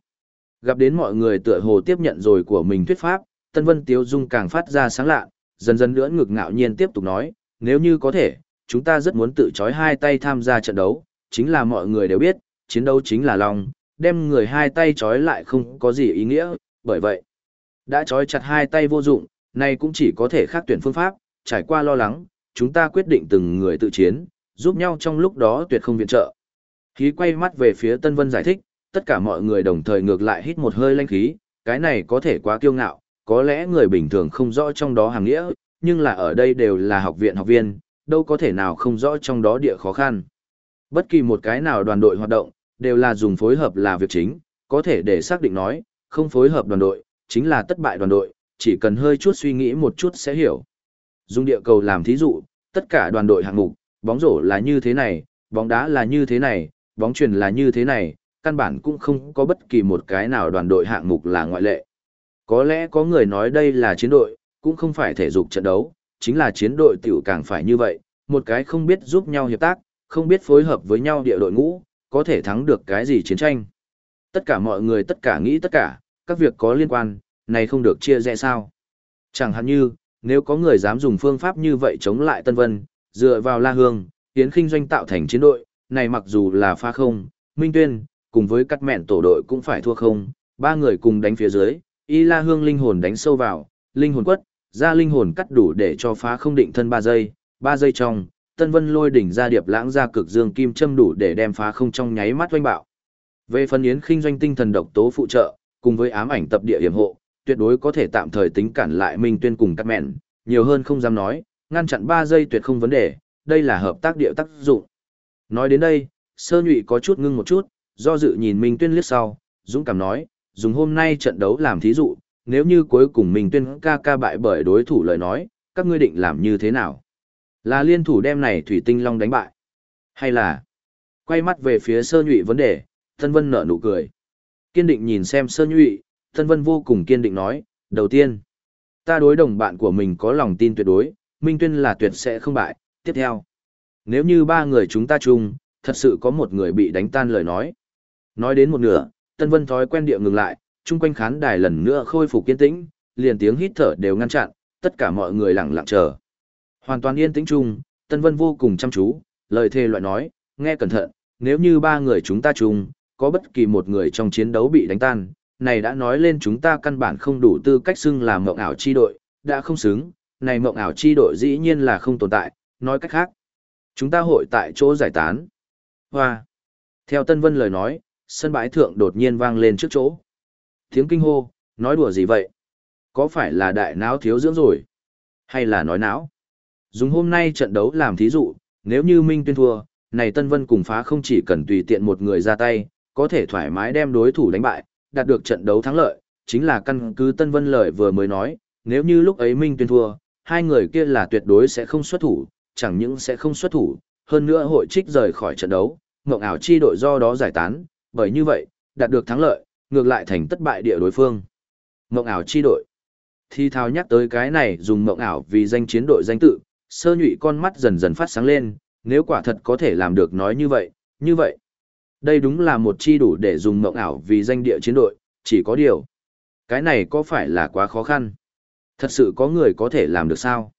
Gặp đến mọi người tựa hồ tiếp nhận rồi của mình thuyết pháp, Tân Vân Tiếu Dung càng phát ra sáng lạ, dần dần nữa ngực ngạo nhiên tiếp tục nói, nếu như có thể, chúng ta rất muốn tự chói hai tay tham gia trận đấu, chính là mọi người đều biết, chiến đấu chính là lòng, đem người hai tay chói lại không có gì ý nghĩa, bởi vậy, đã chói chặt hai tay vô dụng, này cũng chỉ có thể khác tuyển phương pháp, trải qua lo lắng, chúng ta quyết định từng người tự chiến, giúp nhau trong lúc đó tuyệt không viện trợ. Khí quay mắt về phía Tân Vân giải thích, tất cả mọi người đồng thời ngược lại hít một hơi lanh khí, cái này có thể quá kiêu ngạo, có lẽ người bình thường không rõ trong đó hàng nghĩa, nhưng là ở đây đều là học viện học viên, đâu có thể nào không rõ trong đó địa khó khăn. Bất kỳ một cái nào đoàn đội hoạt động, đều là dùng phối hợp là việc chính, có thể để xác định nói, không phối hợp đoàn đội, chính là thất bại đoàn đội, chỉ cần hơi chút suy nghĩ một chút sẽ hiểu. Dùng địa cầu làm thí dụ, tất cả đoàn đội hạng mục, bóng rổ là như thế này, bóng đá là như thế này, bóng truyền là như thế này, căn bản cũng không có bất kỳ một cái nào đoàn đội hạng mục là ngoại lệ. Có lẽ có người nói đây là chiến đội, cũng không phải thể dục trận đấu, chính là chiến đội tiểu càng phải như vậy, một cái không biết giúp nhau hiệp tác, không biết phối hợp với nhau địa đội ngũ, có thể thắng được cái gì chiến tranh. Tất cả mọi người tất cả nghĩ tất cả, các việc có liên quan, này không được chia rẽ sao. Chẳng hạn như, nếu có người dám dùng phương pháp như vậy chống lại Tân Vân, dựa vào La Hương, Yến Kinh Doanh tạo thành chiến đội, này mặc dù là pha không, Minh Tuyên, cùng với cắt mẹn tổ đội cũng phải thua không, ba người cùng đánh phía dưới, Y La Hương linh hồn đánh sâu vào, linh hồn quất, ra linh hồn cắt đủ để cho phá không định thân 3 giây, 3 giây trong, Tân Vân lôi đỉnh ra điệp lãng ra cực dương kim châm đủ để đem phá không trong nháy mắt oanh bạo. Về phần yến khinh doanh tinh thần độc tố phụ trợ, cùng với ám ảnh tập địa hiểm hộ, tuyệt đối có thể tạm thời tính cản lại Minh Tuyên cùng cắt mẹn, nhiều hơn không dám nói, ngăn chặn 3 giây tuyệt không vấn đề, đây là hợp tác địa tác dụng. Nói đến đây, sơ nhụy có chút ngưng một chút, do dự nhìn Minh Tuyên liếc sau, dũng cảm nói, dùng hôm nay trận đấu làm thí dụ, nếu như cuối cùng Minh Tuyên ca ca bại bởi đối thủ lời nói, các ngươi định làm như thế nào? Là liên thủ đem này Thủy Tinh Long đánh bại? Hay là quay mắt về phía sơ nhụy vấn đề, thân Vân nở nụ cười. Kiên định nhìn xem sơ nhụy, Tân Vân vô cùng kiên định nói, đầu tiên, ta đối đồng bạn của mình có lòng tin tuyệt đối, Minh Tuyên là tuyệt sẽ không bại, tiếp theo. Nếu như ba người chúng ta chung, thật sự có một người bị đánh tan lời nói. Nói đến một nửa, Tân Vân thói quen địa ngừng lại, chung quanh khán đài lần nữa khôi phục kiên tĩnh, liền tiếng hít thở đều ngăn chặn, tất cả mọi người lặng lặng chờ. Hoàn toàn yên tĩnh chung, Tân Vân vô cùng chăm chú, lời thề loại nói, nghe cẩn thận, nếu như ba người chúng ta chung, có bất kỳ một người trong chiến đấu bị đánh tan, này đã nói lên chúng ta căn bản không đủ tư cách xưng làm mộng ảo chi đội, đã không xứng, này mộng ảo chi đội dĩ nhiên là không tồn tại, nói cách khác. Chúng ta hội tại chỗ giải tán. Hoa. Theo Tân Vân lời nói, sân bãi thượng đột nhiên vang lên trước chỗ. Tiếng kinh hô, nói đùa gì vậy? Có phải là đại não thiếu dưỡng rồi? Hay là nói não? Dùng hôm nay trận đấu làm thí dụ, nếu như Minh tuyên thua, này Tân Vân cùng phá không chỉ cần tùy tiện một người ra tay, có thể thoải mái đem đối thủ đánh bại, đạt được trận đấu thắng lợi, chính là căn cứ Tân Vân lời vừa mới nói, nếu như lúc ấy Minh tuyên thua, hai người kia là tuyệt đối sẽ không xuất thủ, chẳng những sẽ không xuất thủ, hơn nữa hội trích rời khỏi trận đấu, mộng ảo chi đội do đó giải tán, bởi như vậy, đạt được thắng lợi, ngược lại thành thất bại địa đối phương. Mộng ảo chi đội. Thi thao nhắc tới cái này dùng mộng ảo vì danh chiến đội danh tự, sơ nhụy con mắt dần dần phát sáng lên, nếu quả thật có thể làm được nói như vậy, như vậy. Đây đúng là một chi đủ để dùng mộng ảo vì danh địa chiến đội, chỉ có điều. Cái này có phải là quá khó khăn? Thật sự có người có thể làm được sao?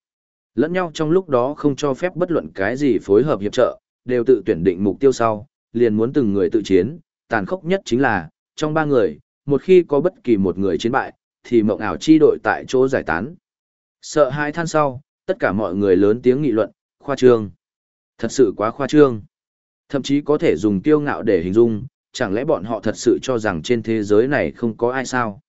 Lẫn nhau trong lúc đó không cho phép bất luận cái gì phối hợp hiệp trợ, đều tự tuyển định mục tiêu sau, liền muốn từng người tự chiến, tàn khốc nhất chính là, trong ba người, một khi có bất kỳ một người chiến bại, thì mộng ảo chi đội tại chỗ giải tán. Sợ hai than sau, tất cả mọi người lớn tiếng nghị luận, khoa trương. Thật sự quá khoa trương. Thậm chí có thể dùng kiêu ngạo để hình dung, chẳng lẽ bọn họ thật sự cho rằng trên thế giới này không có ai sao?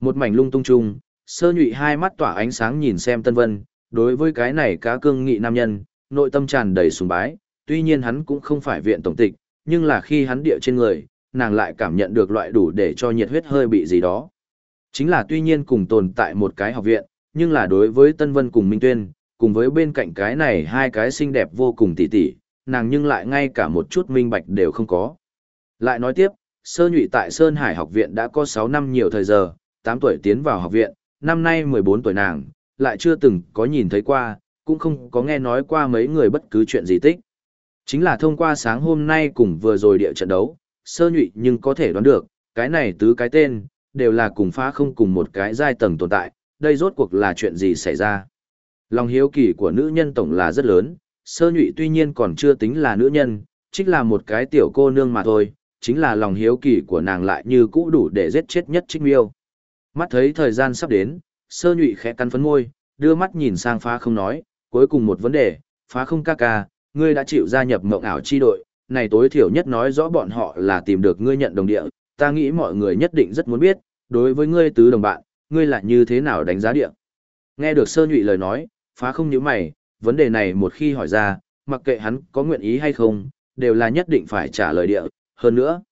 Một mảnh lung tung chung, sơ nhụy hai mắt tỏa ánh sáng nhìn xem Tân Vân, đối với cái này cá cương nghị nam nhân, nội tâm tràn đầy sùng bái, tuy nhiên hắn cũng không phải viện tổng tịch, nhưng là khi hắn địa trên người, nàng lại cảm nhận được loại đủ để cho nhiệt huyết hơi bị gì đó. Chính là tuy nhiên cùng tồn tại một cái học viện, nhưng là đối với Tân Vân cùng Minh Tuyên, cùng với bên cạnh cái này hai cái xinh đẹp vô cùng tỉ tỉ, nàng nhưng lại ngay cả một chút minh bạch đều không có. Lại nói tiếp, sơ nhụy tại Sơn Hải học viện đã có 6 năm nhiều thời giờ, 8 tuổi tiến vào học viện, năm nay 14 tuổi nàng, lại chưa từng có nhìn thấy qua, cũng không có nghe nói qua mấy người bất cứ chuyện gì tích. Chính là thông qua sáng hôm nay cùng vừa rồi địa trận đấu, sơ nhụy nhưng có thể đoán được, cái này tứ cái tên, đều là cùng phá không cùng một cái giai tầng tồn tại, đây rốt cuộc là chuyện gì xảy ra. Lòng hiếu kỳ của nữ nhân tổng là rất lớn, sơ nhụy tuy nhiên còn chưa tính là nữ nhân, chính là một cái tiểu cô nương mà thôi, chính là lòng hiếu kỳ của nàng lại như cũ đủ để giết chết nhất trích miêu. Mắt thấy thời gian sắp đến, sơ nhụy khẽ cắn phấn môi, đưa mắt nhìn sang phá không nói, cuối cùng một vấn đề, phá không ca ca, ngươi đã chịu gia nhập mộng ảo chi đội, này tối thiểu nhất nói rõ bọn họ là tìm được ngươi nhận đồng địa, ta nghĩ mọi người nhất định rất muốn biết, đối với ngươi tứ đồng bạn, ngươi là như thế nào đánh giá địa. Nghe được sơ nhụy lời nói, phá không nhíu mày, vấn đề này một khi hỏi ra, mặc kệ hắn có nguyện ý hay không, đều là nhất định phải trả lời địa, hơn nữa.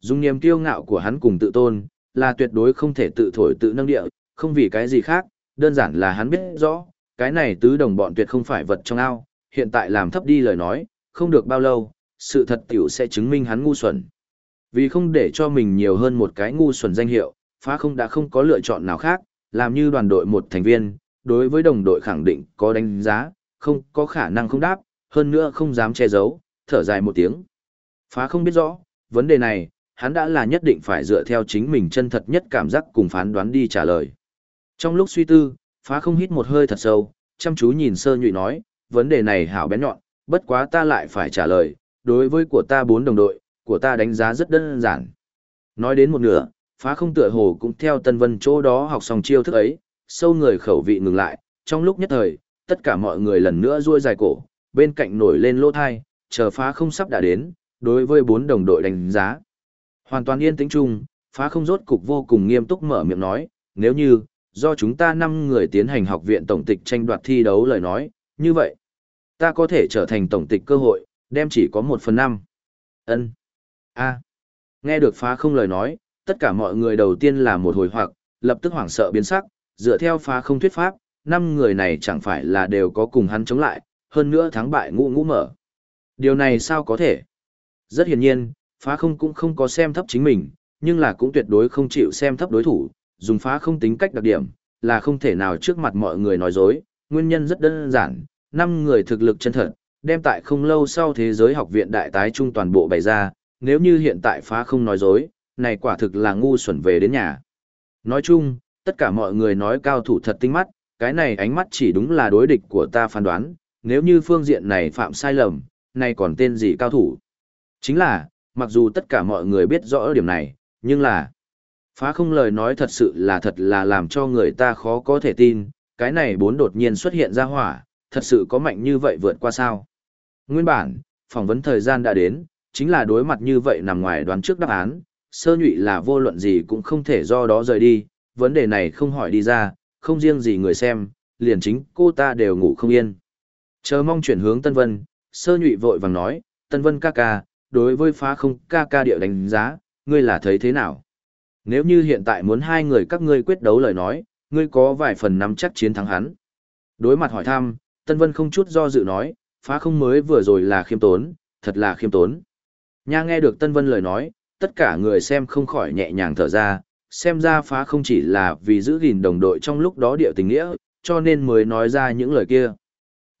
Dùng niềm kiêu ngạo của hắn cùng tự tôn, là tuyệt đối không thể tự thổi tự nâng địa, không vì cái gì khác, đơn giản là hắn biết rõ, cái này tứ đồng bọn tuyệt không phải vật trong ao, hiện tại làm thấp đi lời nói, không được bao lâu, sự thật tiểu sẽ chứng minh hắn ngu xuẩn. Vì không để cho mình nhiều hơn một cái ngu xuẩn danh hiệu, phá không đã không có lựa chọn nào khác, làm như đoàn đội một thành viên, đối với đồng đội khẳng định có đánh giá, không có khả năng không đáp, hơn nữa không dám che giấu, thở dài một tiếng. Phá không biết rõ, vấn đề này, hắn đã là nhất định phải dựa theo chính mình chân thật nhất cảm giác cùng phán đoán đi trả lời. Trong lúc suy tư, phá không hít một hơi thật sâu, chăm chú nhìn sơ nhụy nói, vấn đề này hảo bén nhọn, bất quá ta lại phải trả lời, đối với của ta bốn đồng đội, của ta đánh giá rất đơn giản. Nói đến một nửa, phá không tựa hồ cũng theo tân vân chỗ đó học xong chiêu thức ấy, sâu người khẩu vị ngừng lại, trong lúc nhất thời, tất cả mọi người lần nữa ruôi dài cổ, bên cạnh nổi lên lỗ thai, chờ phá không sắp đã đến, đối với bốn đồng đội đánh giá. Hoàn toàn yên tĩnh chung, phá không rốt cục vô cùng nghiêm túc mở miệng nói, nếu như, do chúng ta năm người tiến hành học viện tổng tịch tranh đoạt thi đấu lời nói, như vậy, ta có thể trở thành tổng tịch cơ hội, đem chỉ có một phần năm. ân a Nghe được phá không lời nói, tất cả mọi người đầu tiên là một hồi hoặc, lập tức hoảng sợ biến sắc, dựa theo phá không thuyết pháp, năm người này chẳng phải là đều có cùng hắn chống lại, hơn nữa thắng bại ngũ ngũ mở. Điều này sao có thể? Rất hiển nhiên, phá không cũng không có xem thấp chính mình, nhưng là cũng tuyệt đối không chịu xem thấp đối thủ, dùng phá không tính cách đặc điểm, là không thể nào trước mặt mọi người nói dối, nguyên nhân rất đơn giản, năm người thực lực chân thật, đem tại không lâu sau thế giới học viện đại tái trung toàn bộ bày ra, nếu như hiện tại phá không nói dối, này quả thực là ngu xuẩn về đến nhà. Nói chung, tất cả mọi người nói cao thủ thật tinh mắt, cái này ánh mắt chỉ đúng là đối địch của ta phán đoán, nếu như phương diện này phạm sai lầm, nay còn tên gì cao thủ. Chính là, mặc dù tất cả mọi người biết rõ điểm này, nhưng là, phá không lời nói thật sự là thật là làm cho người ta khó có thể tin, cái này bốn đột nhiên xuất hiện ra hỏa, thật sự có mạnh như vậy vượt qua sao. Nguyên bản, phỏng vấn thời gian đã đến, chính là đối mặt như vậy nằm ngoài đoán trước đáp án, sơ nhụy là vô luận gì cũng không thể do đó rời đi, vấn đề này không hỏi đi ra, không riêng gì người xem, liền chính cô ta đều ngủ không yên. Chờ mong chuyển hướng Tân Vân, sơ nhụy vội vàng nói, Tân Vân ca ca, đối với phá không ca ca địa đánh giá, ngươi là thấy thế nào? Nếu như hiện tại muốn hai người các ngươi quyết đấu lời nói, ngươi có vài phần nắm chắc chiến thắng hắn. Đối mặt hỏi thăm, Tân Vân không chút do dự nói, phá không mới vừa rồi là khiêm tốn, thật là khiêm tốn. Nha nghe được Tân Vân lời nói, tất cả người xem không khỏi nhẹ nhàng thở ra, xem ra phá không chỉ là vì giữ gìn đồng đội trong lúc đó địa tình nghĩa, cho nên mới nói ra những lời kia.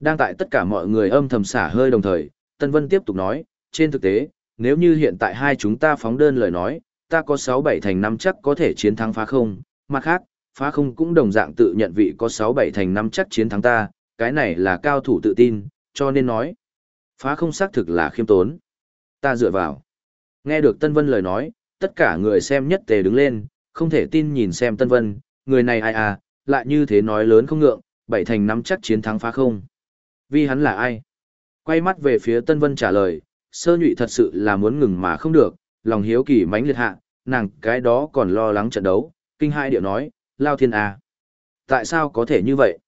Đang tại tất cả mọi người âm thầm xả hơi đồng thời, Tân Vân tiếp tục nói, trên thực tế, nếu như hiện tại hai chúng ta phóng đơn lời nói, ta có 6-7 thành năm chắc có thể chiến thắng phá không, mặt khác, phá không cũng đồng dạng tự nhận vị có 6-7 thành năm chắc chiến thắng ta, cái này là cao thủ tự tin, cho nên nói, phá không xác thực là khiêm tốn. Ta dựa vào. Nghe được Tân Vân lời nói, tất cả người xem nhất tề đứng lên, không thể tin nhìn xem Tân Vân, người này ai à, lại như thế nói lớn không ngượng, bảy thành nắm chắc chiến thắng phá không. Vì hắn là ai? Quay mắt về phía Tân Vân trả lời, sơ nhụy thật sự là muốn ngừng mà không được, lòng hiếu kỳ mãnh liệt hạ, nàng cái đó còn lo lắng trận đấu, kinh hai điệu nói, lao thiên à. Tại sao có thể như vậy?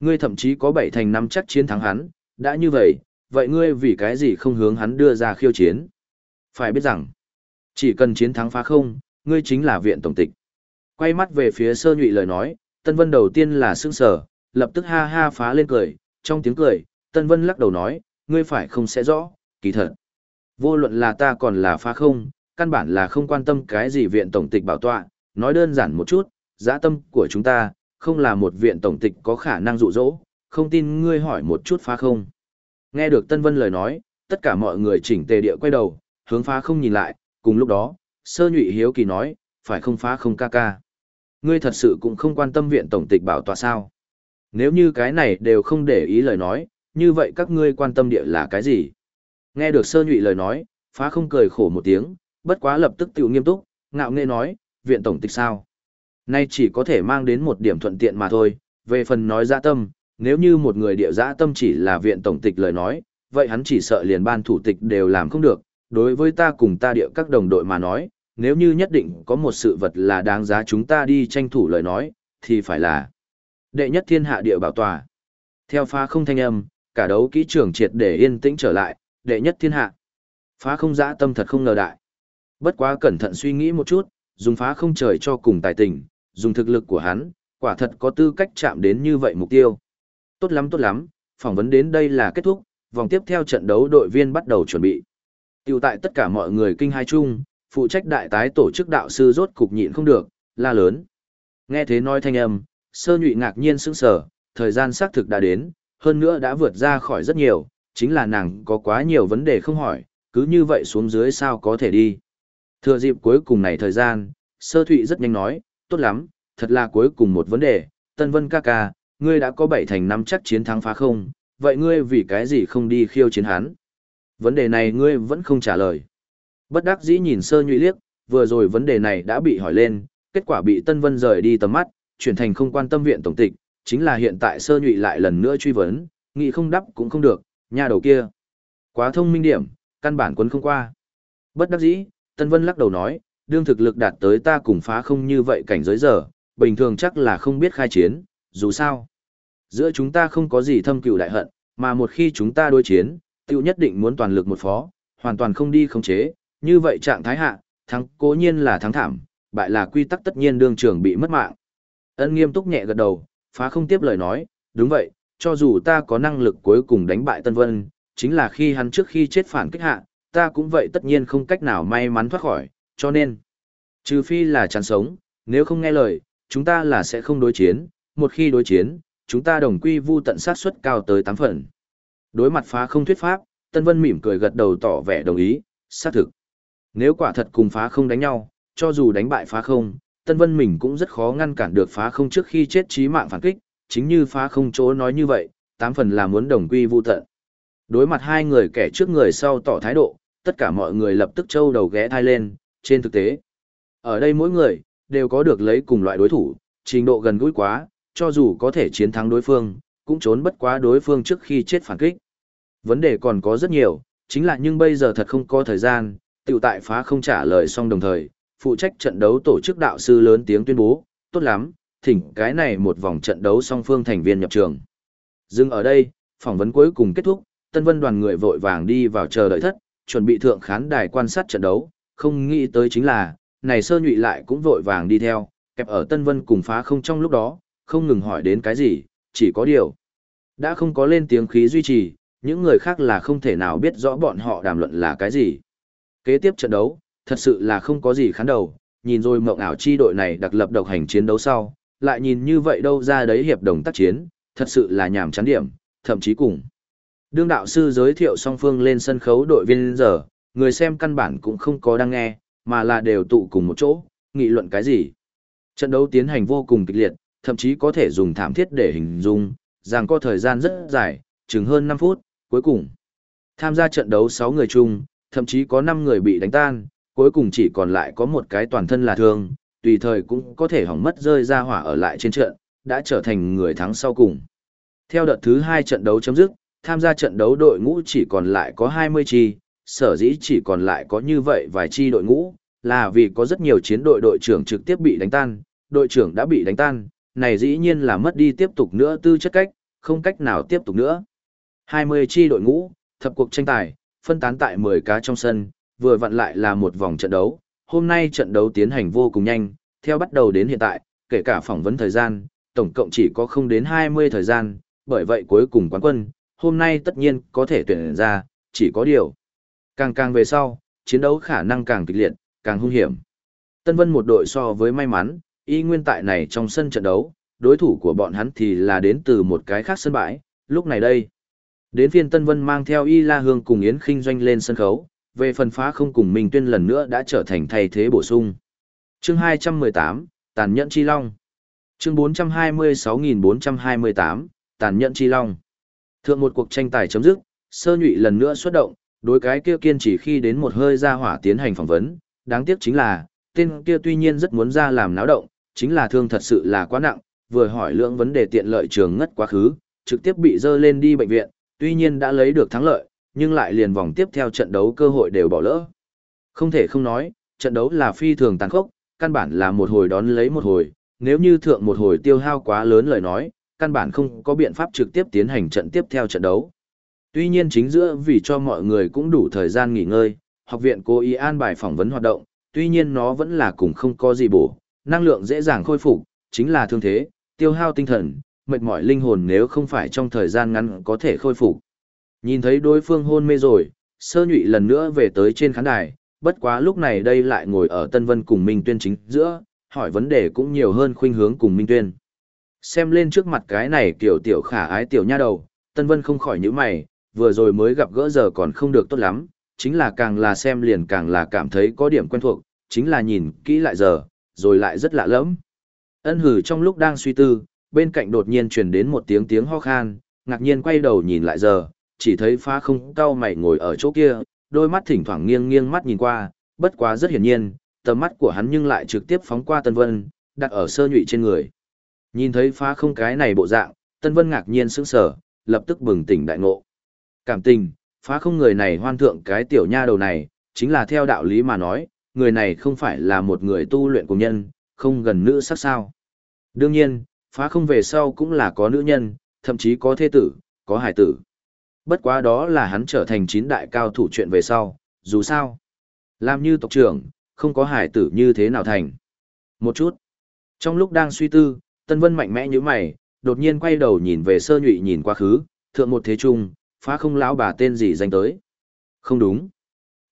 Ngươi thậm chí có bảy thành năm chắc chiến thắng hắn, đã như vậy, vậy ngươi vì cái gì không hướng hắn đưa ra khiêu chiến? Phải biết rằng, chỉ cần chiến thắng phá không, ngươi chính là viện tổng tịch. Quay mắt về phía sơ nhụy lời nói, Tân Vân đầu tiên là sững sờ, lập tức ha ha phá lên cười, trong tiếng cười, Tân Vân lắc đầu nói, ngươi phải không sẽ rõ, kỳ thật. Vô luận là ta còn là phá không, căn bản là không quan tâm cái gì viện tổng tịch bảo tọa, nói đơn giản một chút, giã tâm của chúng ta, không là một viện tổng tịch có khả năng dụ dỗ, không tin ngươi hỏi một chút phá không. Nghe được Tân Vân lời nói, tất cả mọi người chỉnh tề địa quay đầu, hướng phá không nhìn lại, cùng lúc đó, sơ nhụy hiếu kỳ nói, phải không phá không ca ca. Ngươi thật sự cũng không quan tâm viện tổng tịch bảo tọa sao. Nếu như cái này đều không để ý lời nói, như vậy các ngươi quan tâm địa là cái gì? Nghe được sơ nhụy lời nói, phá không cười khổ một tiếng, bất quá lập tức tiểu nghiêm túc, ngạo nghễ nói, viện tổng tịch sao? Nay chỉ có thể mang đến một điểm thuận tiện mà thôi, về phần nói dã tâm, nếu như một người địa dã tâm chỉ là viện tổng tịch lời nói, vậy hắn chỉ sợ liền ban thủ tịch đều làm không được, đối với ta cùng ta địa các đồng đội mà nói, nếu như nhất định có một sự vật là đáng giá chúng ta đi tranh thủ lời nói, thì phải là đệ nhất thiên hạ địa bảo tòa. Theo phá không thanh âm, cả đấu kỹ trưởng triệt để yên tĩnh trở lại, đệ nhất thiên hạ. Phá không dã tâm thật không ngờ đại. Bất quá cẩn thận suy nghĩ một chút, dùng phá không trời cho cùng tài tình, dùng thực lực của hắn, quả thật có tư cách chạm đến như vậy mục tiêu. Tốt lắm tốt lắm, phỏng vấn đến đây là kết thúc, vòng tiếp theo trận đấu đội viên bắt đầu chuẩn bị. Tiểu tại tất cả mọi người kinh hai chung, phụ trách đại tái tổ chức đạo sư rốt cục nhịn không được, la lớn. Nghe thế nói thanh âm, sơ nhụy ngạc nhiên sững sờ, thời gian xác thực đã đến, hơn nữa đã vượt ra khỏi rất nhiều, chính là nàng có quá nhiều vấn đề không hỏi, cứ như vậy xuống dưới sao có thể đi. Thừa dịp cuối cùng này thời gian, sơ thụy rất nhanh nói, tốt lắm, thật là cuối cùng một vấn đề, Tân Vân ca ca, ngươi đã có bảy thành năm chắc chiến thắng phá không, vậy ngươi vì cái gì không đi khiêu chiến hắn? Vấn đề này ngươi vẫn không trả lời. Bất đắc dĩ nhìn sơ nhụy liếc, vừa rồi vấn đề này đã bị hỏi lên, kết quả bị Tân Vân rời đi tầm mắt, chuyển thành không quan tâm viện tổng tịch, chính là hiện tại sơ nhụy lại lần nữa truy vấn, nghĩ không đắp cũng không được, nhà đầu kia. Quá thông minh điểm, căn bản quấn không qua. Bất đắc dĩ, Tân Vân lắc đầu nói, đương thực lực đạt tới ta cùng phá không như vậy cảnh giới giờ, bình thường chắc là không biết khai chiến, dù sao. Giữa chúng ta không có gì thâm cựu đại hận, mà một khi chúng ta đối chiến, tiêu nhất định muốn toàn lực một phó, hoàn toàn không đi khống chế, như vậy trạng thái hạ, thắng cố nhiên là thắng thảm, bại là quy tắc tất nhiên đương trường bị mất mạng. Ân nghiêm túc nhẹ gật đầu, phá không tiếp lời nói, đúng vậy, cho dù ta có năng lực cuối cùng đánh bại Tân Vân, chính là khi hắn trước khi chết phản kích hạ, ta cũng vậy tất nhiên không cách nào may mắn thoát khỏi, cho nên, trừ phi là chán sống, nếu không nghe lời, chúng ta là sẽ không đối chiến, một khi đối chiến, chúng ta đồng quy vu tận sát suất cao tới 8 phần. Đối mặt phá không thuyết pháp, Tân Vân mỉm cười gật đầu tỏ vẻ đồng ý, xác thực. Nếu quả thật cùng phá không đánh nhau, cho dù đánh bại phá không, Tân Vân mình cũng rất khó ngăn cản được phá không trước khi chết chí mạng phản kích, chính như phá không chỗ nói như vậy, tám phần là muốn đồng quy vu tận. Đối mặt hai người kẻ trước người sau tỏ thái độ, tất cả mọi người lập tức trâu đầu ghé thai lên, trên thực tế. Ở đây mỗi người, đều có được lấy cùng loại đối thủ, trình độ gần gũi quá, cho dù có thể chiến thắng đối phương, cũng trốn bất quá đối phương trước khi chết phản kích. Vấn đề còn có rất nhiều, chính là nhưng bây giờ thật không có thời gian, tiểu tại phá không trả lời xong đồng thời, phụ trách trận đấu tổ chức đạo sư lớn tiếng tuyên bố, tốt lắm, thỉnh cái này một vòng trận đấu song phương thành viên nhập trường. Dừng ở đây, phỏng vấn cuối cùng kết thúc, Tân Vân đoàn người vội vàng đi vào chờ đợi thất, chuẩn bị thượng khán đài quan sát trận đấu, không nghĩ tới chính là, này sơ nhụy lại cũng vội vàng đi theo, kẹp ở Tân Vân cùng phá không trong lúc đó, không ngừng hỏi đến cái gì, chỉ có điều. Đã không có lên tiếng khí duy trì, những người khác là không thể nào biết rõ bọn họ đàm luận là cái gì. Kế tiếp trận đấu, thật sự là không có gì khán đầu, nhìn rồi mộng ảo chi đội này đặc lập độc hành chiến đấu sau, lại nhìn như vậy đâu ra đấy hiệp đồng tác chiến, thật sự là nhàm chán điểm, thậm chí cùng. Đương đạo sư giới thiệu song phương lên sân khấu đội viên giờ, người xem căn bản cũng không có đang nghe, mà là đều tụ cùng một chỗ, nghị luận cái gì. Trận đấu tiến hành vô cùng kịch liệt, thậm chí có thể dùng thảm thiết để hình dung, rằng có thời gian rất dài, chừng hơn 5 phút, cuối cùng. Tham gia trận đấu 6 người chung, thậm chí có 5 người bị đánh tan, cuối cùng chỉ còn lại có một cái toàn thân là thương, tùy thời cũng có thể hỏng mất rơi ra hỏa ở lại trên trận, đã trở thành người thắng sau cùng. Theo đợt thứ 2 trận đấu chấm dứt, tham gia trận đấu đội ngũ chỉ còn lại có 20 chi, sở dĩ chỉ còn lại có như vậy vài chi đội ngũ, là vì có rất nhiều chiến đội đội trưởng trực tiếp bị đánh tan, đội trưởng đã bị đánh tan, này dĩ nhiên là mất đi tiếp tục nữa tư chất cách, không cách nào tiếp tục nữa. 20 chi đội ngũ, thập cuộc tranh tài, phân tán tại 10 cá trong sân, vừa vặn lại là một vòng trận đấu. Hôm nay trận đấu tiến hành vô cùng nhanh, theo bắt đầu đến hiện tại, kể cả phỏng vấn thời gian, tổng cộng chỉ có không đến 20 thời gian, bởi vậy cuối cùng quán quân, hôm nay tất nhiên có thể tuyển ra, chỉ có điều. Càng càng về sau, chiến đấu khả năng càng kịch liệt, càng hung hiểm. Tân Vân một đội so với may mắn, y nguyên tại này trong sân trận đấu, đối thủ của bọn hắn thì là đến từ một cái khác sân bãi, lúc này đây. Đến phiên Tân Vân mang theo Y La Hương cùng Yến Kinh doanh lên sân khấu, về phần phá không cùng Minh Tuyên lần nữa đã trở thành thay thế bổ sung. Chương 218, Tàn nhẫn chi long. Chương 426428, Tàn nhẫn chi long. Thượng một cuộc tranh tài chấm dứt, sơ nhụy lần nữa xuất động, đối cái kia kiên chỉ khi đến một hơi ra hỏa tiến hành phỏng vấn, đáng tiếc chính là, tên kia tuy nhiên rất muốn ra làm náo động, chính là thương thật sự là quá nặng, vừa hỏi lượng vấn đề tiện lợi trường ngất quá khứ, trực tiếp bị dơ lên đi bệnh viện, tuy nhiên đã lấy được thắng lợi, nhưng lại liền vòng tiếp theo trận đấu cơ hội đều bỏ lỡ. Không thể không nói, trận đấu là phi thường tàn khốc, căn bản là một hồi đón lấy một hồi, nếu như thượng một hồi tiêu hao quá lớn lời nói, căn bản không có biện pháp trực tiếp tiến hành trận tiếp theo trận đấu. Tuy nhiên chính giữa vì cho mọi người cũng đủ thời gian nghỉ ngơi, học viện cố ý an bài phỏng vấn hoạt động, tuy nhiên nó vẫn là cùng không có gì bổ, năng lượng dễ dàng khôi phục, chính là thương thế, tiêu hao tinh thần, mệt mỏi linh hồn nếu không phải trong thời gian ngắn có thể khôi phục. Nhìn thấy đối phương hôn mê rồi, sơ nhụy lần nữa về tới trên khán đài, bất quá lúc này đây lại ngồi ở Tân Vân cùng Minh Tuyên chính giữa, hỏi vấn đề cũng nhiều hơn khuynh hướng cùng Minh Tuyên. Xem lên trước mặt cái này kiểu tiểu khả ái tiểu nha đầu, Tân Vân không khỏi nhíu mày, vừa rồi mới gặp gỡ giờ còn không được tốt lắm, chính là càng là xem liền càng là cảm thấy có điểm quen thuộc, chính là nhìn kỹ lại giờ, rồi lại rất lạ lẫm. Ân hử trong lúc đang suy tư, bên cạnh đột nhiên truyền đến một tiếng tiếng ho khan, ngạc nhiên quay đầu nhìn lại giờ, chỉ thấy phá không cao mày ngồi ở chỗ kia, đôi mắt thỉnh thoảng nghiêng nghiêng mắt nhìn qua, bất quá rất hiển nhiên, tầm mắt của hắn nhưng lại trực tiếp phóng qua Tân Vân, đặt ở sơ nhụy trên người. Nhìn thấy phá không cái này bộ dạng, Tân Vân ngạc nhiên sững sờ, lập tức bừng tỉnh đại ngộ. Cảm tình, phá không người này hoan thượng cái tiểu nha đầu này, chính là theo đạo lý mà nói, người này không phải là một người tu luyện cùng nhân, không gần nữ sắc sao. Đương nhiên, phá không về sau cũng là có nữ nhân, thậm chí có thế tử, có hải tử. Bất quá đó là hắn trở thành chín đại cao thủ chuyện về sau, dù sao. Làm như tộc trưởng, không có hải tử như thế nào thành. Một chút. Trong lúc đang suy tư, Tân Vân mạnh mẽ như mày, đột nhiên quay đầu nhìn về sơ nhụy nhìn quá khứ, thượng một thế trung, phá không lão bà tên gì danh tới. Không đúng.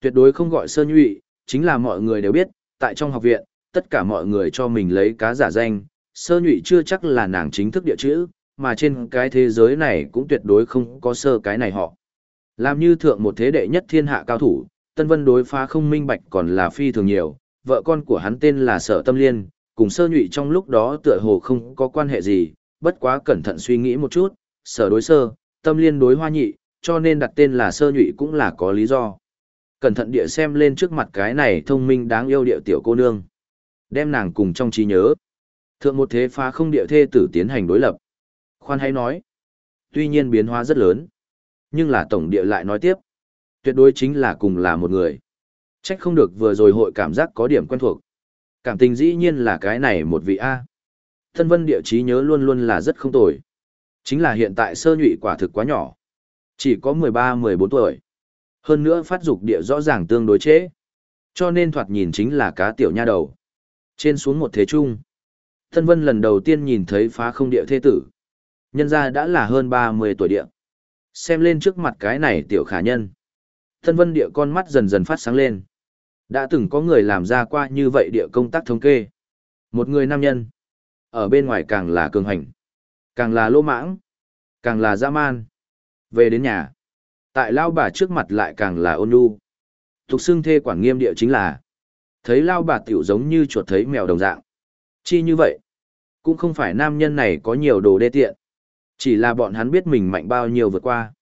Tuyệt đối không gọi sơ nhụy, chính là mọi người đều biết, tại trong học viện, tất cả mọi người cho mình lấy cá giả danh, sơ nhụy chưa chắc là nàng chính thức địa chữ, mà trên cái thế giới này cũng tuyệt đối không có sơ cái này họ. Làm như thượng một thế đệ nhất thiên hạ cao thủ, Tân Vân đối phá không minh bạch còn là phi thường nhiều, vợ con của hắn tên là Sở Tâm Liên, cùng sơ nhụy trong lúc đó tựa hồ không có quan hệ gì, bất quá cẩn thận suy nghĩ một chút, sở đối sơ, tâm liên đối hoa nhị, cho nên đặt tên là sơ nhụy cũng là có lý do. Cẩn thận địa xem lên trước mặt cái này thông minh đáng yêu địa tiểu cô nương. Đem nàng cùng trong trí nhớ. Thượng một thế phá không địa thê tử tiến hành đối lập. Khoan hay nói. Tuy nhiên biến hóa rất lớn. Nhưng là tổng địa lại nói tiếp. Tuyệt đối chính là cùng là một người. Trách không được vừa rồi hội cảm giác có điểm quen thuộc. Cảm tình dĩ nhiên là cái này một vị A. Thân vân địa trí nhớ luôn luôn là rất không tồi. Chính là hiện tại sơ nhụy quả thực quá nhỏ. Chỉ có 13-14 tuổi. Hơn nữa phát dục địa rõ ràng tương đối chế. Cho nên thoạt nhìn chính là cá tiểu nha đầu. Trên xuống một thế trung. Thân vân lần đầu tiên nhìn thấy phá không địa thế tử. Nhân ra đã là hơn 30 tuổi địa. Xem lên trước mặt cái này tiểu khả nhân. Thân vân địa con mắt dần dần phát sáng lên. Đã từng có người làm ra qua như vậy địa công tác thống kê. Một người nam nhân. Ở bên ngoài càng là cường hành. Càng là lô mãng. Càng là dã man. Về đến nhà. Tại lao bà trước mặt lại càng là ôn nhu. Thục xưng thê quản nghiêm địa chính là. Thấy lao bà tiểu giống như chuột thấy mèo đồng dạng. Chi như vậy. Cũng không phải nam nhân này có nhiều đồ đê tiện. Chỉ là bọn hắn biết mình mạnh bao nhiêu vượt qua.